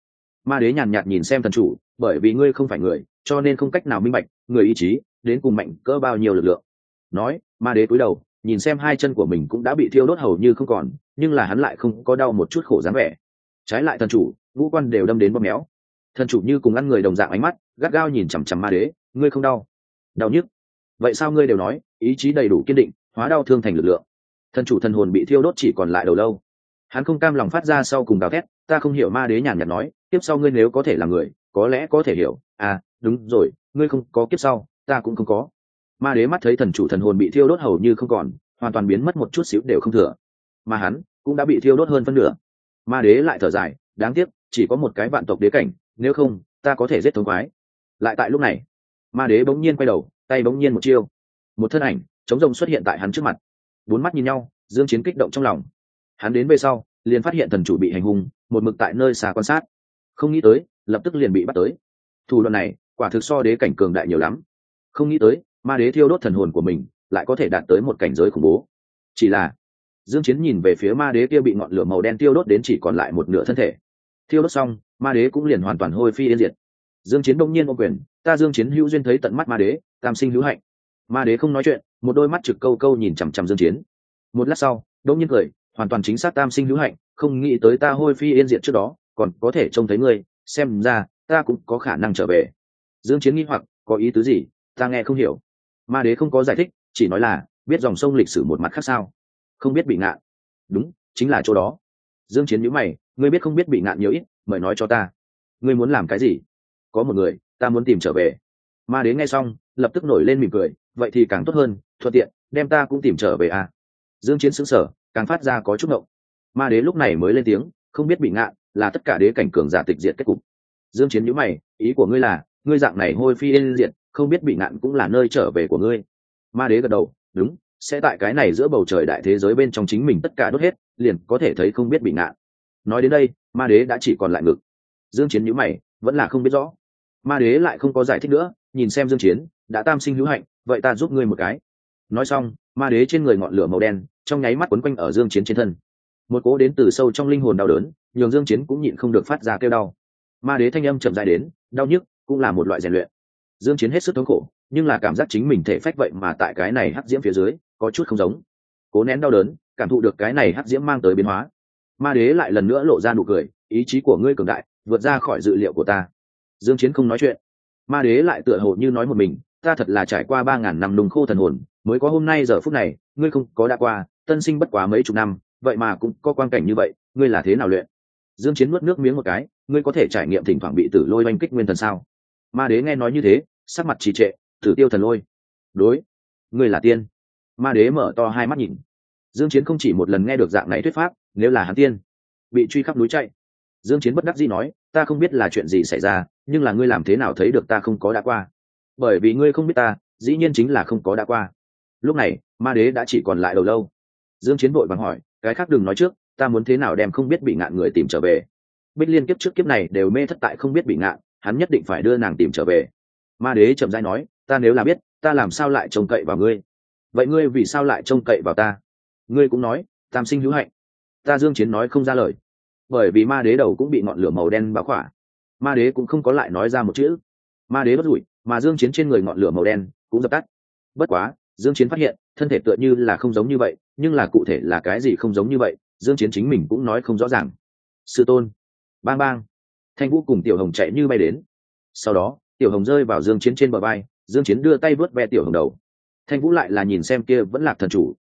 S1: Ma đế nhàn nhạt nhìn xem thần chủ bởi vì ngươi không phải người cho nên không cách nào minh bạch người ý chí đến cùng mạnh cỡ bao nhiêu lực lượng. Nói, ma đế cúi đầu, nhìn xem hai chân của mình cũng đã bị thiêu đốt hầu như không còn, nhưng là hắn lại không có đau một chút khổ dáng vẻ. Trái lại thần chủ, ngũ quan đều đâm đến bóp méo. Thần chủ như cùng ăn người đồng dạng ánh mắt, gắt gao nhìn chằm chằm ma đế, ngươi không đau? Đau nhức. Vậy sao ngươi đều nói, ý chí đầy đủ kiên định, hóa đau thương thành lực lượng. Thần chủ thần hồn bị thiêu đốt chỉ còn lại đầu lâu. Hắn không cam lòng phát ra sau cùng gào thét, ta không hiểu ma đế nhàn nhạt nói, tiếp sau ngươi nếu có thể là người, có lẽ có thể hiểu. À đúng rồi, ngươi không có kiếp sau ta cũng không có. Ma đế mắt thấy thần chủ thần hồn bị thiêu đốt hầu như không còn, hoàn toàn biến mất một chút xíu đều không thừa. Mà hắn cũng đã bị thiêu đốt hơn phân nửa. Ma đế lại thở dài, đáng tiếc, chỉ có một cái vạn tộc đế cảnh, nếu không, ta có thể giết thống quái. Lại tại lúc này, ma đế bỗng nhiên quay đầu, tay bỗng nhiên một chiêu. Một thân ảnh, chống rồng xuất hiện tại hắn trước mặt. Bốn mắt nhìn nhau, dương chiến kích động trong lòng. Hắn đến về sau, liền phát hiện thần chủ bị hành hung, một mực tại nơi xa quan sát. Không nghĩ tới, lập tức liền bị bắt tới. Thủ đoạn này, quả thực so đế cảnh cường đại nhiều lắm không nghĩ tới, ma đế thiêu đốt thần hồn của mình lại có thể đạt tới một cảnh giới khủng bố. Chỉ là, dương chiến nhìn về phía ma đế kia bị ngọn lửa màu đen thiêu đốt đến chỉ còn lại một nửa thân thể. Thiêu đốt xong, ma đế cũng liền hoàn toàn hôi phi yên diệt. Dương chiến đông nhiên ô quyền, ta dương chiến hữu duyên thấy tận mắt ma đế, tam sinh hữu hạnh. Ma đế không nói chuyện, một đôi mắt trực câu câu nhìn chằm chằm dương chiến. Một lát sau đông nhiên cười, hoàn toàn chính xác tam sinh hữu hạnh, không nghĩ tới ta hôi phi yên diệt trước đó, còn có thể trông thấy ngươi, xem ra ta cũng có khả năng trở về. Dương chiến nghi hoặc, có ý tứ gì? Ta nghe không hiểu. Ma đế không có giải thích, chỉ nói là, biết dòng sông lịch sử một mặt khác sao? Không biết bị ngạn. Đúng, chính là chỗ đó. Dương chiến nhíu mày, ngươi biết không biết bị ngạn nhiều ít, mời nói cho ta. Ngươi muốn làm cái gì? Có một người, ta muốn tìm trở về. Ma đế nghe xong, lập tức nổi lên mỉm cười, vậy thì càng tốt hơn, thuận tiện, đem ta cũng tìm trở về à? Dương chiến sững sờ, càng phát ra có chút ngộng. Ma đế lúc này mới lên tiếng, không biết bị ngạn, là tất cả đế cảnh cường giả tịch diệt kết cục. Dương chiến nhíu mày, ý của ngươi là, ngươi dạng này hôi phi yên diệt không biết bị ngạn cũng là nơi trở về của ngươi. Ma đế gật đầu, đúng, sẽ tại cái này giữa bầu trời đại thế giới bên trong chính mình tất cả đốt hết, liền có thể thấy không biết bị ngạn nói đến đây, ma đế đã chỉ còn lại ngực. Dương chiến nhíu mày, vẫn là không biết rõ. Ma đế lại không có giải thích nữa, nhìn xem dương chiến, đã tam sinh hữu hạnh, vậy ta giúp ngươi một cái. Nói xong, ma đế trên người ngọn lửa màu đen, trong nháy mắt quấn quanh ở dương chiến trên thân. Một cố đến từ sâu trong linh hồn đau đớn, nhường dương chiến cũng nhịn không được phát ra kêu đau. Ma đế thanh âm chậm rãi đến, đau nhức cũng là một loại rèn luyện dương chiến hết sức thống khổ, nhưng là cảm giác chính mình thể phách vậy mà tại cái này hắc diễm phía dưới, có chút không giống. Cố nén đau đớn, cảm thụ được cái này hắc diễm mang tới biến hóa. Ma đế lại lần nữa lộ ra nụ cười, ý chí của ngươi cường đại, vượt ra khỏi dự liệu của ta. Dương chiến không nói chuyện. Ma đế lại tựa hồ như nói một mình, ta thật là trải qua ba ngàn năm nùng khô thần hồn, mới có hôm nay giờ phút này, ngươi không có đã qua, tân sinh bất quá mấy chục năm, vậy mà cũng có quan cảnh như vậy, ngươi là thế nào luyện? Dương chiến nuốt nước miếng một cái, ngươi có thể trải nghiệm thỉnh thoảng bị tử lôi oanh kích nguyên thần sao? Ma đế nghe nói như thế, sắc mặt trì trệ, tử tiêu thần lôi. Đối, ngươi là tiên. Ma đế mở to hai mắt nhìn. Dương chiến không chỉ một lần nghe được dạng này thuyết pháp, nếu là hắn tiên, bị truy khắp núi chạy. Dương chiến bất đắc dĩ nói, ta không biết là chuyện gì xảy ra, nhưng là ngươi làm thế nào thấy được ta không có đã qua. Bởi vì ngươi không biết ta, dĩ nhiên chính là không có đã qua. Lúc này, ma đế đã chỉ còn lại đầu lâu. Dương chiến vội bằng hỏi, cái khác đừng nói trước, ta muốn thế nào đem không biết bị ngạn người tìm trở về. Bích liên kiếp trước kiếp này đều mê thất tại không biết bị ngạn hắn nhất định phải đưa nàng tìm trở về. Ma đế chậm rãi nói, ta nếu là biết, ta làm sao lại trông cậy vào ngươi? Vậy ngươi vì sao lại trông cậy vào ta? Ngươi cũng nói, tam sinh hữu hạnh. Ta dương chiến nói không ra lời. Bởi vì ma đế đầu cũng bị ngọn lửa màu đen bao khỏa. Ma đế cũng không có lại nói ra một chữ. Ma đế bất rủi, mà dương chiến trên người ngọn lửa màu đen cũng dập tắt. Bất quá, dương chiến phát hiện, thân thể tựa như là không giống như vậy, nhưng là cụ thể là cái gì không giống như vậy, dương chiến chính mình cũng nói không rõ ràng. Sư tôn. Bang bang thanh vũ cùng tiểu hồng chạy như bay đến. Sau đó, tiểu hồng rơi vào dương chiến trên bờ vai, dương chiến đưa tay vớt ve tiểu hồng đầu. Thanh vũ lại là nhìn xem kia vẫn là thần chủ.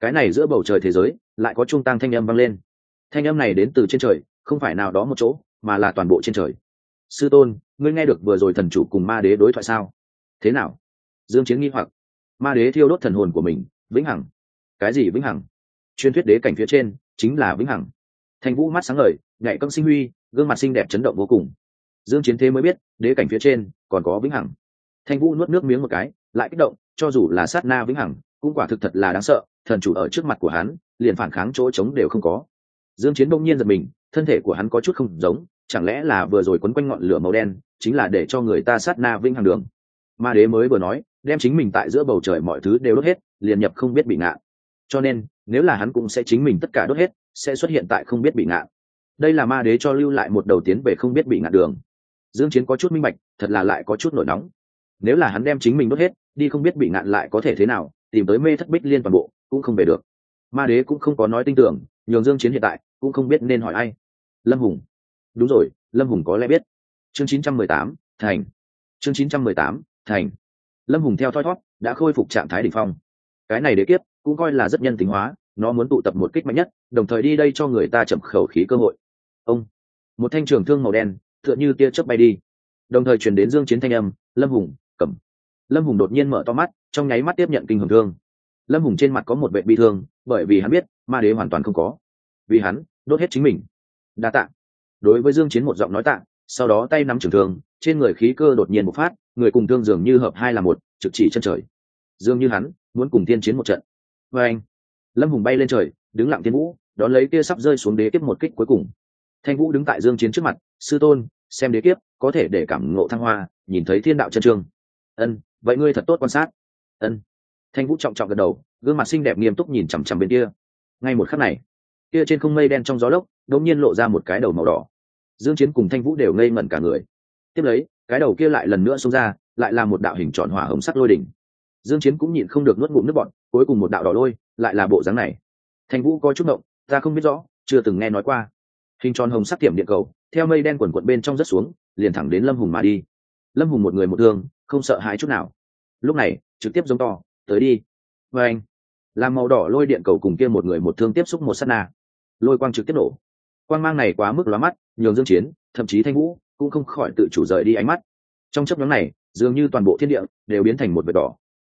S1: Cái này giữa bầu trời thế giới, lại có trung tăng thanh âm vang lên. Thanh âm này đến từ trên trời, không phải nào đó một chỗ, mà là toàn bộ trên trời. Sư tôn, ngươi nghe được vừa rồi thần chủ cùng ma đế đối thoại sao? Thế nào? Dương chiến nghi hoặc. Ma đế thiêu đốt thần hồn của mình, vĩnh hằng. Cái gì vĩnh hằng? Truyền thuyết đế cảnh phía trên, chính là vĩnh hằng. Thanh vũ mắt sáng ngời nhạy căng sinh huy gương mặt xinh đẹp chấn động vô cùng. Dương chiến thế mới biết, đế cảnh phía trên còn có vĩnh hằng. Thanh vũ nuốt nước miếng một cái, lại kích động, cho dù là sát na vĩnh hằng, cũng quả thực thật là đáng sợ, thần chủ ở trước mặt của hắn, liền phản kháng chỗ chống đều không có. Dương chiến đông nhiên giật mình, thân thể của hắn có chút không giống, chẳng lẽ là vừa rồi quấn quanh ngọn lửa màu đen, chính là để cho người ta sát na vĩnh hằng đường? Ma đế mới vừa nói, đem chính mình tại giữa bầu trời mọi thứ đều đốt hết, liền nhập không biết bị ngạn cho nên, nếu là hắn cũng sẽ chính mình tất cả đốt hết, sẽ xuất hiện tại không biết bị ngạn đây là ma đế cho lưu lại một đầu tiến về không biết bị ngạt đường. Dương chiến có chút minh bạch thật là lại có chút nổi nóng. Nếu là hắn đem chính mình đốt hết đi không biết bị ngạn lại có thể thế nào tìm tới mê thất bích liên toàn bộ cũng không về được. Ma đế cũng không có nói tin tưởng nhường dương chiến hiện tại cũng không biết nên hỏi ai. Lâm hùng. Đúng rồi lâm hùng có lẽ biết. Chương 918, thành. Chương 918, thành. Lâm hùng theo thoi thoát đã khôi phục trạng thái đỉnh phong. Cái này đế kiếp cũng coi là rất nhân tính hóa nó muốn tụ tập một kích mạnh nhất, đồng thời đi đây cho người ta chậm khẩu khí cơ hội. Ông, một thanh trường thương màu đen, tựa như tia chớp bay đi. Đồng thời truyền đến dương chiến thanh âm, lâm hùng, cầm. Lâm hùng đột nhiên mở to mắt, trong nháy mắt tiếp nhận kinh hồng thương. Lâm hùng trên mặt có một vệ bi thương, bởi vì hắn biết, ma đế hoàn toàn không có. Vì hắn, đốt hết chính mình. Đa tạ. Đối với dương chiến một giọng nói tạ, sau đó tay nắm trường thương, trên người khí cơ đột nhiên bộc phát, người cùng thương dường như hợp hai là một, trực chỉ chân trời. Dường như hắn, muốn cùng tiên chiến một trận. Với anh lâm hùng bay lên trời, đứng lặng tiên vũ, đón lấy kia sắp rơi xuống đế kiếp một kích cuối cùng. Thanh vũ đứng tại dương chiến trước mặt, sư tôn, xem đế kiếp, có thể để cảm ngộ thăng hoa, nhìn thấy thiên đạo chân trương. Ân, vậy ngươi thật tốt quan sát. Ân. Thanh vũ trọng trọng gật đầu, gương mặt xinh đẹp nghiêm túc nhìn chằm chằm bên kia. Ngay một khắc này, kia trên không mây đen trong gió lốc, đột nhiên lộ ra một cái đầu màu đỏ. Dương chiến cùng thanh vũ đều ngây ngẩn cả người. Tiếp lấy, cái đầu kia lại lần nữa xông ra, lại là một đạo hình tròn hỏa hồng sắc lôi đỉnh. Dương chiến cũng nhịn không được nuốt ngụm nước bọt, cuối cùng một đạo đỏ lôi lại là bộ dáng này. Thành vũ có chút động ta không biết rõ, chưa từng nghe nói qua. Hình tròn hồng sắc tiệm điện cầu, theo mây đen quần quận bên trong rất xuống, liền thẳng đến lâm hùng mà đi. Lâm hùng một người một thương không sợ hãi chút nào. Lúc này, trực tiếp giống to, tới đi. Và anh, làm màu đỏ lôi điện cầu cùng kia một người một thương tiếp xúc một sát na. Lôi quang trực tiếp nổ. Quang mang này quá mức lóa mắt, nhường dương chiến, thậm chí thanh vũ cũng không khỏi tự chủ rời đi ánh mắt. Trong chấp nhóm này, dường như toàn bộ thiên địa đều biến thành một vệt đỏ.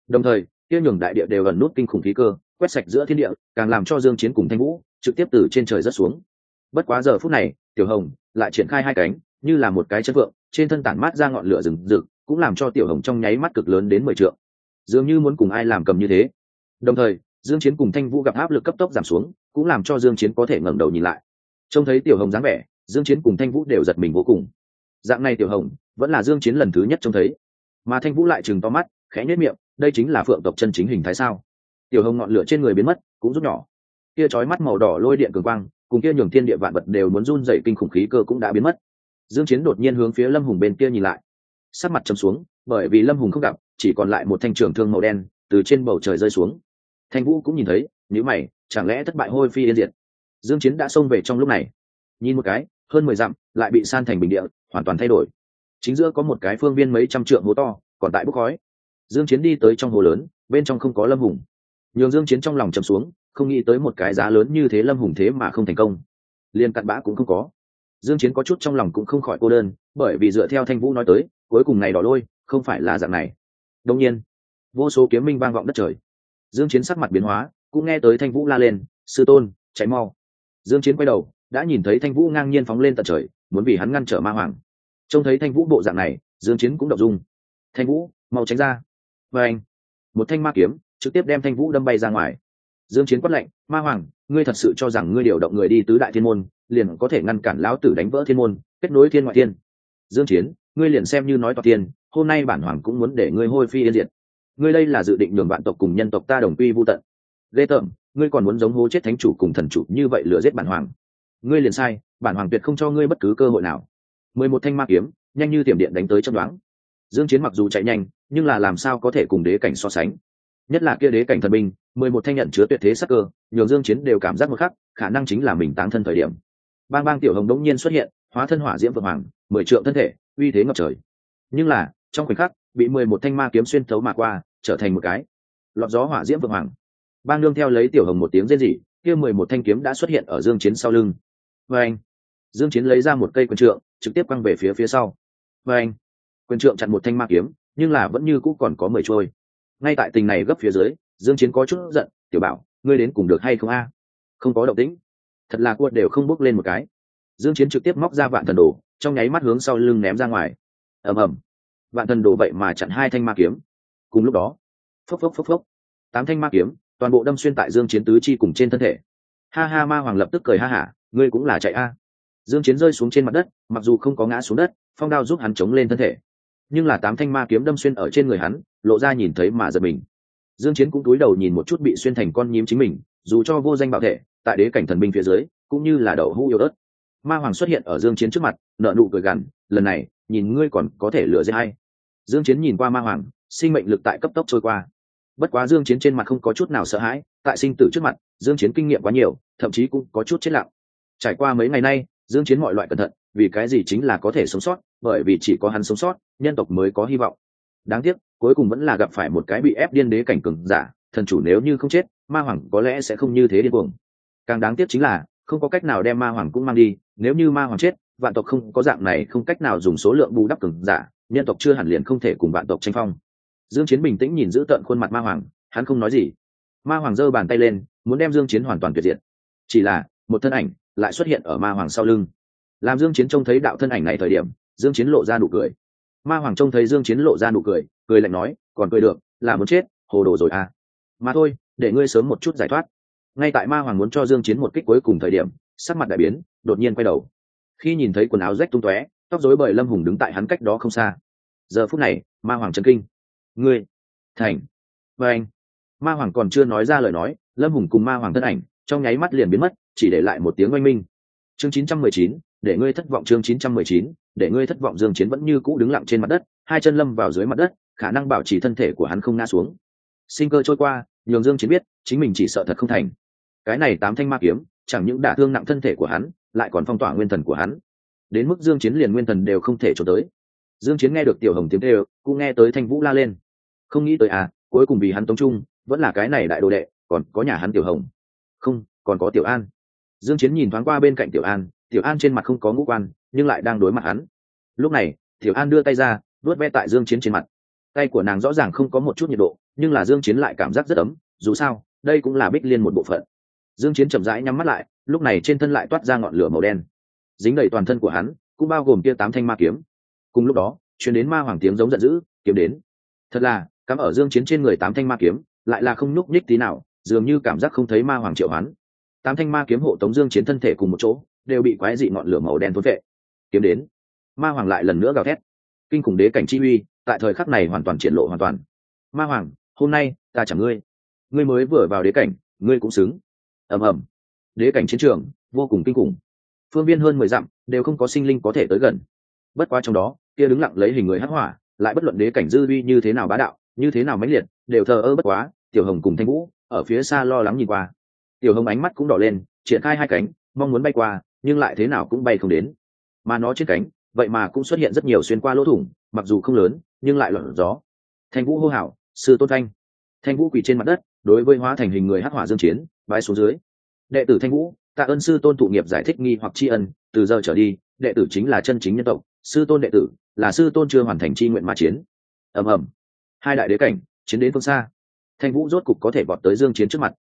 S1: Đồng thời, kia nhường đại địa đều ẩn nút kinh khủng khí cơ quét sạch giữa thiên địa, càng làm cho dương chiến cùng thanh vũ trực tiếp từ trên trời rất xuống. Bất quá giờ phút này, tiểu hồng lại triển khai hai cánh, như là một cái chân vượng, trên thân tản mát ra ngọn lửa rừng rực, cũng làm cho tiểu hồng trong nháy mắt cực lớn đến mười trượng. Dường như muốn cùng ai làm cầm như thế. Đồng thời, dương chiến cùng thanh vũ gặp áp lực cấp tốc giảm xuống, cũng làm cho dương chiến có thể ngẩng đầu nhìn lại. Trông thấy tiểu hồng dáng vẻ, dương chiến cùng thanh vũ đều giật mình vô cùng. Dạng này tiểu hồng, vẫn là dương chiến lần thứ nhất trông thấy. Mà thanh vũ lại chừng to mắt, khẽ nhếch miệng, đây chính là phượng tộc chân chính hình thái sao? Tiểu hồng ngọn lửa trên người biến mất, cũng rút nhỏ. Kia chói mắt màu đỏ lôi điện cường quang, cùng kia nhường thiên địa vạn vật đều muốn run dậy kinh khủng khí cơ cũng đã biến mất. Dương chiến đột nhiên hướng phía lâm hùng bên kia nhìn lại. Sắc mặt trầm xuống, bởi vì lâm hùng không gặp, chỉ còn lại một thanh trường thương màu đen từ trên bầu trời rơi xuống. Thanh vũ cũng nhìn thấy nếu mày, chẳng lẽ thất bại hôi phi yên diệt? Dương chiến đã xông về trong lúc này. Nhìn một cái, hơn mười dặm, lại bị san thành bình địa, hoàn toàn thay đổi. Chính giữa có một cái phương viên mấy trăm trượng hố to, còn tại bốc khói. Dương chiến đi tới trong hồ lớn, bên trong không có lâm hùng nhường dương chiến trong lòng trầm xuống, không nghĩ tới một cái giá lớn như thế lâm hùng thế mà không thành công. Liền cặn bã cũng không có. Dương chiến có chút trong lòng cũng không khỏi cô đơn, bởi vì dựa theo thanh vũ nói tới, cuối cùng này đỏ lôi, không phải là dạng này. Đương nhiên, vô số kiếm minh vang vọng đất trời. Dương chiến sắc mặt biến hóa, cũng nghe tới thanh vũ la lên, sư tôn cháy mau. Dương chiến quay đầu, đã nhìn thấy thanh vũ ngang nhiên phóng lên tận trời, muốn vì hắn ngăn trở ma hoàng. Trông thấy thanh vũ bộ dạng này, dương chiến cũng động dung. Thanh vũ, mau tránh ra. Với anh một thanh ma kiếm trực tiếp đem thanh vũ đâm bay ra ngoài. Dương chiến quát lệnh ma hoàng, ngươi thật sự cho rằng ngươi điều động người đi tứ đại thiên môn, liền có thể ngăn cản lão tử đánh vỡ thiên môn, kết nối thiên ngoại thiên? Dương chiến, ngươi liền xem như nói toạc tiên hôm nay bản hoàng cũng muốn để ngươi hôi phi yên diệt. Ngươi đây là dự định nhường vạn tộc cùng nhân tộc ta đồng quy vu tận. Lê tởm, ngươi còn muốn giống hố chết thánh chủ cùng thần chủ như vậy lừa giết bản hoàng. Ngươi liền sai, bản hoàng tuyệt không cho ngươi bất cứ cơ hội nào. Mười một thanh ma kiếm, nhanh như tiềm điện đánh tới chân đoán. Dương chiến mặc dù chạy nhanh, nhưng là làm sao có thể cùng đế cảnh so sánh? Nhất là kia đế cảnh thần binh, mười một thanh nhận chứa tuyệt thế sắc cơ, nhường dương chiến đều cảm giác một khắc, khả năng chính là mình táng thân thời điểm. Bang bang tiểu hồng đống nhiên xuất hiện, hóa thân hỏa diễm vượng hoàng, mười trượng thân thể, uy thế ngập trời. Nhưng là, trong khoảnh khắc, bị mười một thanh ma kiếm xuyên thấu mà qua, trở thành một cái lọt gió hỏa diễm vượng hoàng. Bang nương theo lấy tiểu hồng một tiếng rên rỉ, kia mười một thanh kiếm đã xuất hiện ở dương chiến sau lưng. Và anh, dương chiến lấy ra một cây quyền trượng, trực tiếp quăng về phía phía sau. Và anh, quyền trượng chặn một thanh ma kiếm, nhưng là vẫn như cũ còn có mười trôi ngay tại tình này gấp phía dưới, dương chiến có chút giận, tiểu bảo, ngươi đến cùng được hay không a? Không có động tĩnh. Thật là cuột đều không bước lên một cái. Dương chiến trực tiếp móc ra vạn thần đồ, trong nháy mắt hướng sau lưng ném ra ngoài. Ầm ầm. Vạn thần đồ vậy mà chặn hai thanh ma kiếm. Cùng lúc đó, phốc phốc phốc phốc, tám thanh ma kiếm, toàn bộ đâm xuyên tại dương chiến tứ chi cùng trên thân thể. Ha ha, ma hoàng lập tức cười ha hả, ngươi cũng là chạy a. Dương chiến rơi xuống trên mặt đất, mặc dù không có ngã xuống đất, phong đao giúp hắn chống lên thân thể nhưng là tám thanh ma kiếm đâm xuyên ở trên người hắn, lộ ra nhìn thấy mà giật mình. Dương chiến cũng cúi đầu nhìn một chút bị xuyên thành con nhím chính mình, dù cho vô danh bảo thể, tại đế cảnh thần binh phía dưới, cũng như là đậu hũ yêu đất ma hoàng xuất hiện ở dương chiến trước mặt nợ nụ cười gằn, lần này, nhìn ngươi còn có thể lừa dây hay dương chiến nhìn qua ma hoàng, sinh mệnh lực tại cấp tốc trôi qua. Bất quá dương chiến trên mặt không có chút nào sợ hãi, tại sinh tử trước mặt, dương chiến kinh nghiệm quá nhiều, thậm chí cũng có chút chết lặng. Trải qua mấy ngày nay, dương chiến mọi loại cẩn thận, vì cái gì chính là có thể sống sót bởi vì chỉ có hắn sống sót, nhân tộc mới có hy vọng. Đáng tiếc, cuối cùng vẫn là gặp phải một cái bị ép điên đế cảnh cường giả, thần chủ nếu như không chết, ma hoàng có lẽ sẽ không như thế điên cuồng. Càng đáng tiếc chính là, không có cách nào đem ma hoàng cũng mang đi, nếu như ma hoàng chết, vạn tộc không có dạng này không cách nào dùng số lượng bù đắp cường giả, nhân tộc chưa hẳn liền không thể cùng vạn tộc tranh phong. Dương chiến bình tĩnh nhìn giữ tận khuôn mặt ma hoàng, hắn không nói gì. Ma hoàng giơ bàn tay lên, muốn đem dương chiến hoàn toàn tuyệt diệt. Chỉ là, một thân ảnh lại xuất hiện ở ma hoàng sau lưng. Làm dương chiến trông thấy đạo thân ảnh này thời điểm dương chiến lộ ra nụ cười. Ma hoàng trông thấy dương chiến lộ ra nụ cười cười lạnh nói còn cười được là muốn chết hồ đồ rồi à. Mà thôi để ngươi sớm một chút giải thoát. Ngay tại ma hoàng muốn cho dương chiến một kích cuối cùng thời điểm sắc mặt đại biến đột nhiên quay đầu. Khi nhìn thấy quần áo rách tung tóe tóc rối bời lâm hùng đứng tại hắn cách đó không xa. Giờ phút này ma hoàng chấn kinh. Ngươi thành và anh. Ma hoàng còn chưa nói ra lời nói lâm hùng cùng ma hoàng thân ảnh trong nháy mắt liền biến mất chỉ để lại một tiếng oanh minh. Chương 919, để ngươi thất vọng chương 919, để ngươi thất vọng dương chiến vẫn như cũ đứng lặng trên mặt đất hai chân lâm vào dưới mặt đất khả năng bảo trì thân thể của hắn không ngã xuống. Sinh cơ trôi qua nhường dương chiến biết chính mình chỉ sợ thật không thành. Cái này tám thanh ma kiếm chẳng những đả thương nặng thân thể của hắn lại còn phong tỏa nguyên thần của hắn. Đến mức dương chiến liền nguyên thần đều không thể trốn tới. Dương chiến nghe được tiểu hồng tiếng kêu cũng nghe tới thanh vũ la lên. Không nghĩ tới à cuối cùng vì hắn tống trung vẫn là cái này đại đồ đệ còn có nhà hắn tiểu hồng. Không còn có tiểu an. Dương chiến nhìn thoáng qua bên cạnh tiểu an tiểu an trên mặt không có ngũ quan, nhưng lại đang đối mặt hắn. Lúc này, tiểu an đưa tay ra, vuốt ve tại dương chiến trên mặt. Tay của nàng rõ ràng không có một chút nhiệt độ, nhưng là dương chiến lại cảm giác rất ấm, dù sao, đây cũng là bích liên một bộ phận. Dương chiến chậm rãi nhắm mắt lại, lúc này trên thân lại toát ra ngọn lửa màu đen. Dính đầy toàn thân của hắn, cũng bao gồm kia tám thanh ma kiếm. Cùng lúc đó, truyền đến ma hoàng tiếng giống giận dữ, kiếm đến. Thật là, cắm ở dương chiến trên người tám thanh ma kiếm, lại là không nhúc nhích tí nào, dường như cảm giác không thấy ma hoàng triệu hoán. Tám thanh ma kiếm hộ tống dương chiến thân thể cùng một chỗ đều bị quái dị ngọn lửa màu đen thốn vệ kiếm đến. Ma hoàng lại lần nữa gào thét. Kinh khủng đế cảnh chi uy, tại thời khắc này hoàn toàn triển lộ hoàn toàn. Ma hoàng, hôm nay, ta chẳng ngươi. Ngươi mới vừa vào đế cảnh, ngươi cũng xứng. Ầm ầm. Đế cảnh chiến trường, vô cùng kinh khủng. Phương viên hơn mười dặm, đều không có sinh linh có thể tới gần. Bất quá trong đó, kia đứng lặng lấy hình người hắc hỏa, lại bất luận đế cảnh dư uy như thế nào bá đạo, như thế nào mãnh liệt, đều thờ ơ bất quá, tiểu hồng cùng thanh vũ, ở phía xa lo lắng nhìn qua. Tiểu hồng ánh mắt cũng đỏ lên, triển khai hai cánh, mong muốn bay qua nhưng lại thế nào cũng bay không đến. Mà nó trên cánh, vậy mà cũng xuất hiện rất nhiều xuyên qua lỗ thủng, mặc dù không lớn, nhưng lại lọt gió. Thanh vũ hô hào, sư tôn thanh. Thanh vũ quỳ trên mặt đất, đối với hóa thành hình người hắc hỏa dương chiến, bái xuống dưới. Đệ tử thanh vũ, tạ ơn sư tôn thụ nghiệp giải thích nghi hoặc tri ân, từ giờ trở đi, đệ tử chính là chân chính nhân tộc, sư tôn đệ tử là sư tôn chưa hoàn thành chi nguyện mà chiến. Ầm ầm. Hai đại đế cảnh, chiến đến phương xa. Thanh vũ rốt cục có thể vọt tới dương chiến trước mặt.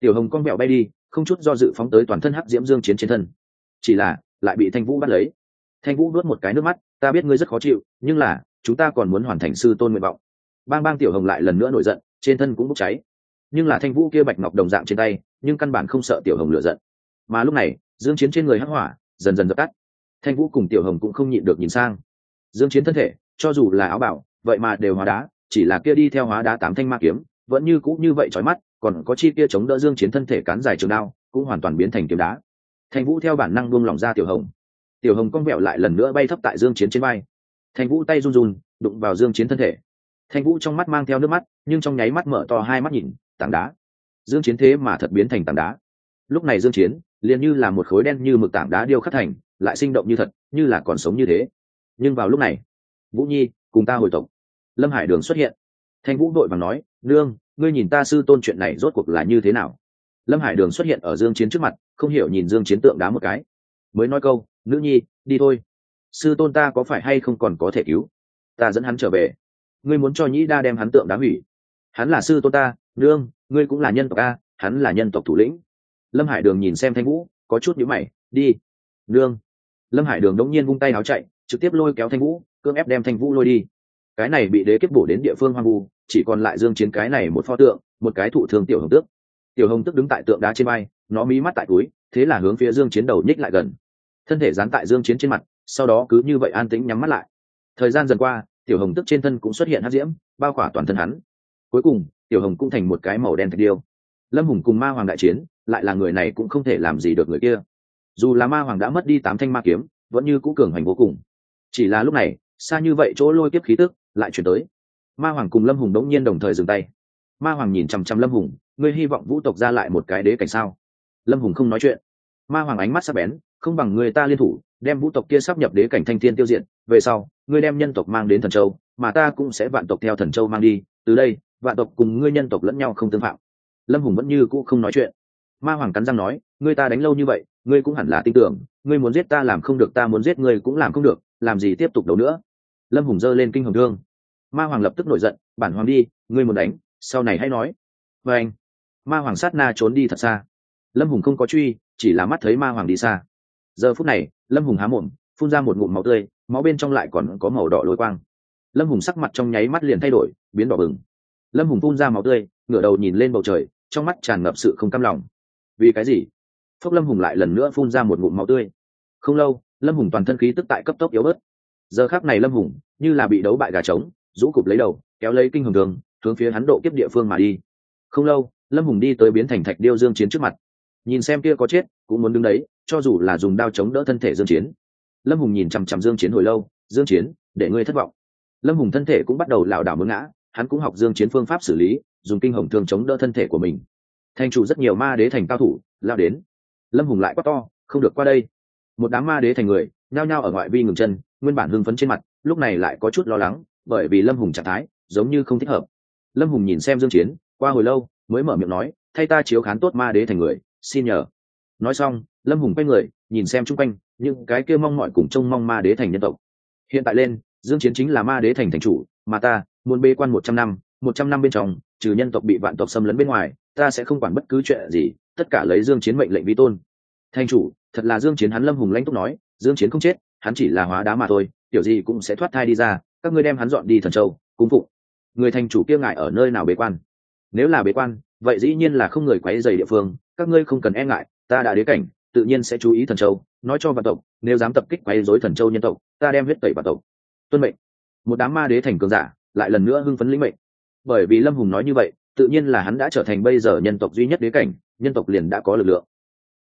S1: Tiểu hồng con mèo bay đi, không chút do dự phóng tới toàn thân hắc diễm dương chiến trên thân chỉ là, lại bị thanh vũ bắt lấy. Thanh vũ nuốt một cái nước mắt, ta biết ngươi rất khó chịu, nhưng là, chúng ta còn muốn hoàn thành sư tôn nguyện vọng. Bang bang tiểu hồng lại lần nữa nổi giận, trên thân cũng bốc cháy. Nhưng là thanh vũ kia bạch ngọc đồng dạng trên tay, nhưng căn bản không sợ tiểu hồng lựa giận. Mà lúc này, dương chiến trên người hắc hỏa, dần dần dập tắt. Thanh vũ cùng tiểu hồng cũng không nhịn được nhìn sang. Dương chiến thân thể, cho dù là áo bảo vậy mà đều hóa đá, chỉ là kia đi theo hóa đá tám thanh ma kiếm, vẫn như cũ như vậy chói mắt, còn có chi kia chống đỡ dương chiến thân thể cán dài trường đao, cũng hoàn toàn biến thành kiếm đá thanh vũ theo bản năng buông lỏng ra tiểu hồng. Tiểu hồng cong vẹo lại lần nữa bay thấp tại dương chiến trên vai. Thanh vũ tay run run, đụng vào dương chiến thân thể. Thanh vũ trong mắt mang theo nước mắt, nhưng trong nháy mắt mở to hai mắt nhìn, tảng đá. Dương chiến thế mà thật biến thành tảng đá. Lúc này dương chiến, liền như là một khối đen như mực tảng đá điêu khắc thành, lại sinh động như thật, như là còn sống như thế. Nhưng vào lúc này, vũ nhi, cùng ta hồi tộc. Lâm hải đường xuất hiện. Thanh vũ đội vàng nói, nương, ngươi nhìn ta sư tôn chuyện này rốt cuộc là như thế nào? Lâm hải đường xuất hiện ở dương chiến trước mặt, không hiểu nhìn dương chiến tượng đá một cái. Mới nói câu, nữ nhi, đi thôi. Sư tôn ta có phải hay không còn có thể cứu? Ta dẫn hắn trở về. Ngươi muốn cho nhĩ đa đem hắn tượng đá hủy. Hắn là sư tôn ta, nương, ngươi cũng là nhân tộc a, hắn là nhân tộc thủ lĩnh. Lâm hải đường nhìn xem thanh vũ, có chút nhíu mày, đi, nương. Lâm hải đường đống nhiên vung tay áo chạy, trực tiếp lôi kéo thanh vũ, cưỡng ép đem thanh vũ lôi đi. Cái này bị đế kiếp bổ đến địa phương hoang vu, chỉ còn lại dương chiến cái này một pho tượng, một cái thụ thương tiểu hồng tước tiểu hồng tức đứng tại tượng đá trên bay nó mí mắt tại túi, thế là hướng phía dương chiến đầu nhích lại gần. Thân thể dán tại dương chiến trên mặt, sau đó cứ như vậy an tĩnh nhắm mắt lại. Thời gian dần qua, tiểu hồng tức trên thân cũng xuất hiện hắc diễm, bao khỏa toàn thân hắn. Cuối cùng, tiểu hồng cũng thành một cái màu đen thạch điêu. Lâm hùng cùng ma hoàng đại chiến, lại là người này cũng không thể làm gì được người kia. Dù là ma hoàng đã mất đi tám thanh ma kiếm, vẫn như cũ cường hành vô cùng. Chỉ là lúc này, xa như vậy chỗ lôi tiếp khí tức lại chuyển tới. Ma hoàng cùng lâm hùng đống nhiên đồng thời dừng tay. Ma hoàng nhìn chằm chằm lâm hùng ngươi hy vọng vũ tộc ra lại một cái đế cảnh sao? Lâm hùng không nói chuyện. Ma hoàng ánh mắt sắc bén, không bằng người ta liên thủ, đem vũ tộc kia sắp nhập đế cảnh thanh thiên tiêu diệt, về sau, ngươi đem nhân tộc mang đến thần châu, mà ta cũng sẽ vạn tộc theo thần châu mang đi, từ đây, vạn tộc cùng ngươi nhân tộc lẫn nhau không tương phạm. Lâm hùng vẫn như cũ không nói chuyện. Ma hoàng cắn răng nói, ngươi ta đánh lâu như vậy, ngươi cũng hẳn là tin tưởng, ngươi muốn giết ta làm không được, ta muốn giết ngươi cũng làm không được, làm gì tiếp tục đấu nữa? Lâm hùng giơ lên kinh hồng thương. Ma hoàng lập tức nổi giận, bản hoàng đi, ngươi muốn đánh, sau này hãy nói. Và anh ma hoàng sát na trốn đi thật xa. Lâm hùng không có truy chỉ là mắt thấy ma hoàng đi xa. Giờ phút này lâm hùng há mồm phun ra một ngụm máu tươi máu bên trong lại còn có màu đỏ lối quang. Lâm hùng sắc mặt trong nháy mắt liền thay đổi biến đỏ bừng. Lâm hùng phun ra máu tươi ngửa đầu nhìn lên bầu trời trong mắt tràn ngập sự không cam lòng. Vì cái gì? Phúc lâm hùng lại lần nữa phun ra một ngụm máu tươi. Không lâu lâm hùng toàn thân khí tức tại cấp tốc yếu bớt. Giờ khác này lâm hùng như là bị đấu bại gà trống rũ cục lấy đầu kéo lấy kinh hồng đường, hướng phía hắn độ kiếp địa phương mà đi. Không lâu lâm hùng đi tới biến thành thạch điêu dương chiến trước mặt. Nhìn xem kia có chết, cũng muốn đứng đấy, cho dù là dùng đao chống đỡ thân thể dương chiến. Lâm hùng nhìn chằm chằm dương chiến hồi lâu, dương chiến, để ngươi thất vọng. Lâm hùng thân thể cũng bắt đầu lảo đảo muốn ngã, hắn cũng học dương chiến phương pháp xử lý, dùng kinh hồng thương chống đỡ thân thể của mình. Thành chủ rất nhiều ma đế thành cao thủ, lao đến. Lâm hùng lại quát to, không được qua đây. Một đám ma đế thành người, nhao nhao ở ngoại vi ngừng chân, nguyên bản hưng phấn trên mặt, lúc này lại có chút lo lắng, bởi vì lâm hùng trạng thái giống như không thích hợp. Lâm hùng nhìn xem dương chiến, qua hồi lâu mới mở miệng nói, thay ta chiếu khán tốt ma đế thành người, xin nhờ. Nói xong, lâm hùng quay người, nhìn xem chung quanh, những cái kia mong mọi cùng trông mong ma đế thành nhân tộc. Hiện tại lên, dương chiến chính là ma đế thành thành chủ, mà ta, muốn bê quan một trăm năm, một trăm năm bên trong, trừ nhân tộc bị vạn tộc xâm lấn bên ngoài, ta sẽ không quản bất cứ chuyện gì, tất cả lấy dương chiến mệnh lệnh vi tôn. Thành chủ, thật là dương chiến hắn lâm hùng lãnh túc nói, dương chiến không chết, hắn chỉ là hóa đá mà thôi, tiểu gì cũng sẽ thoát thai đi ra, các ngươi đem hắn dọn đi thần châu, cung phụ người thành chủ kia ngại ở nơi nào bế quan? Nếu là bế quan, vậy dĩ nhiên là không người quấy rầy địa phương, các ngươi không cần e ngại, ta đã đế cảnh, tự nhiên sẽ chú ý thần châu, nói cho vạn tộc, nếu dám tập kích quấy rối thần châu nhân tộc, ta đem huyết tẩy vạn tộc. Tuân mệnh. Một đám ma đế thành cường giả, lại lần nữa hưng phấn lĩnh mệnh. Bởi vì lâm hùng nói như vậy, tự nhiên là hắn đã trở thành bây giờ nhân tộc duy nhất đế cảnh, nhân tộc liền đã có lực lượng.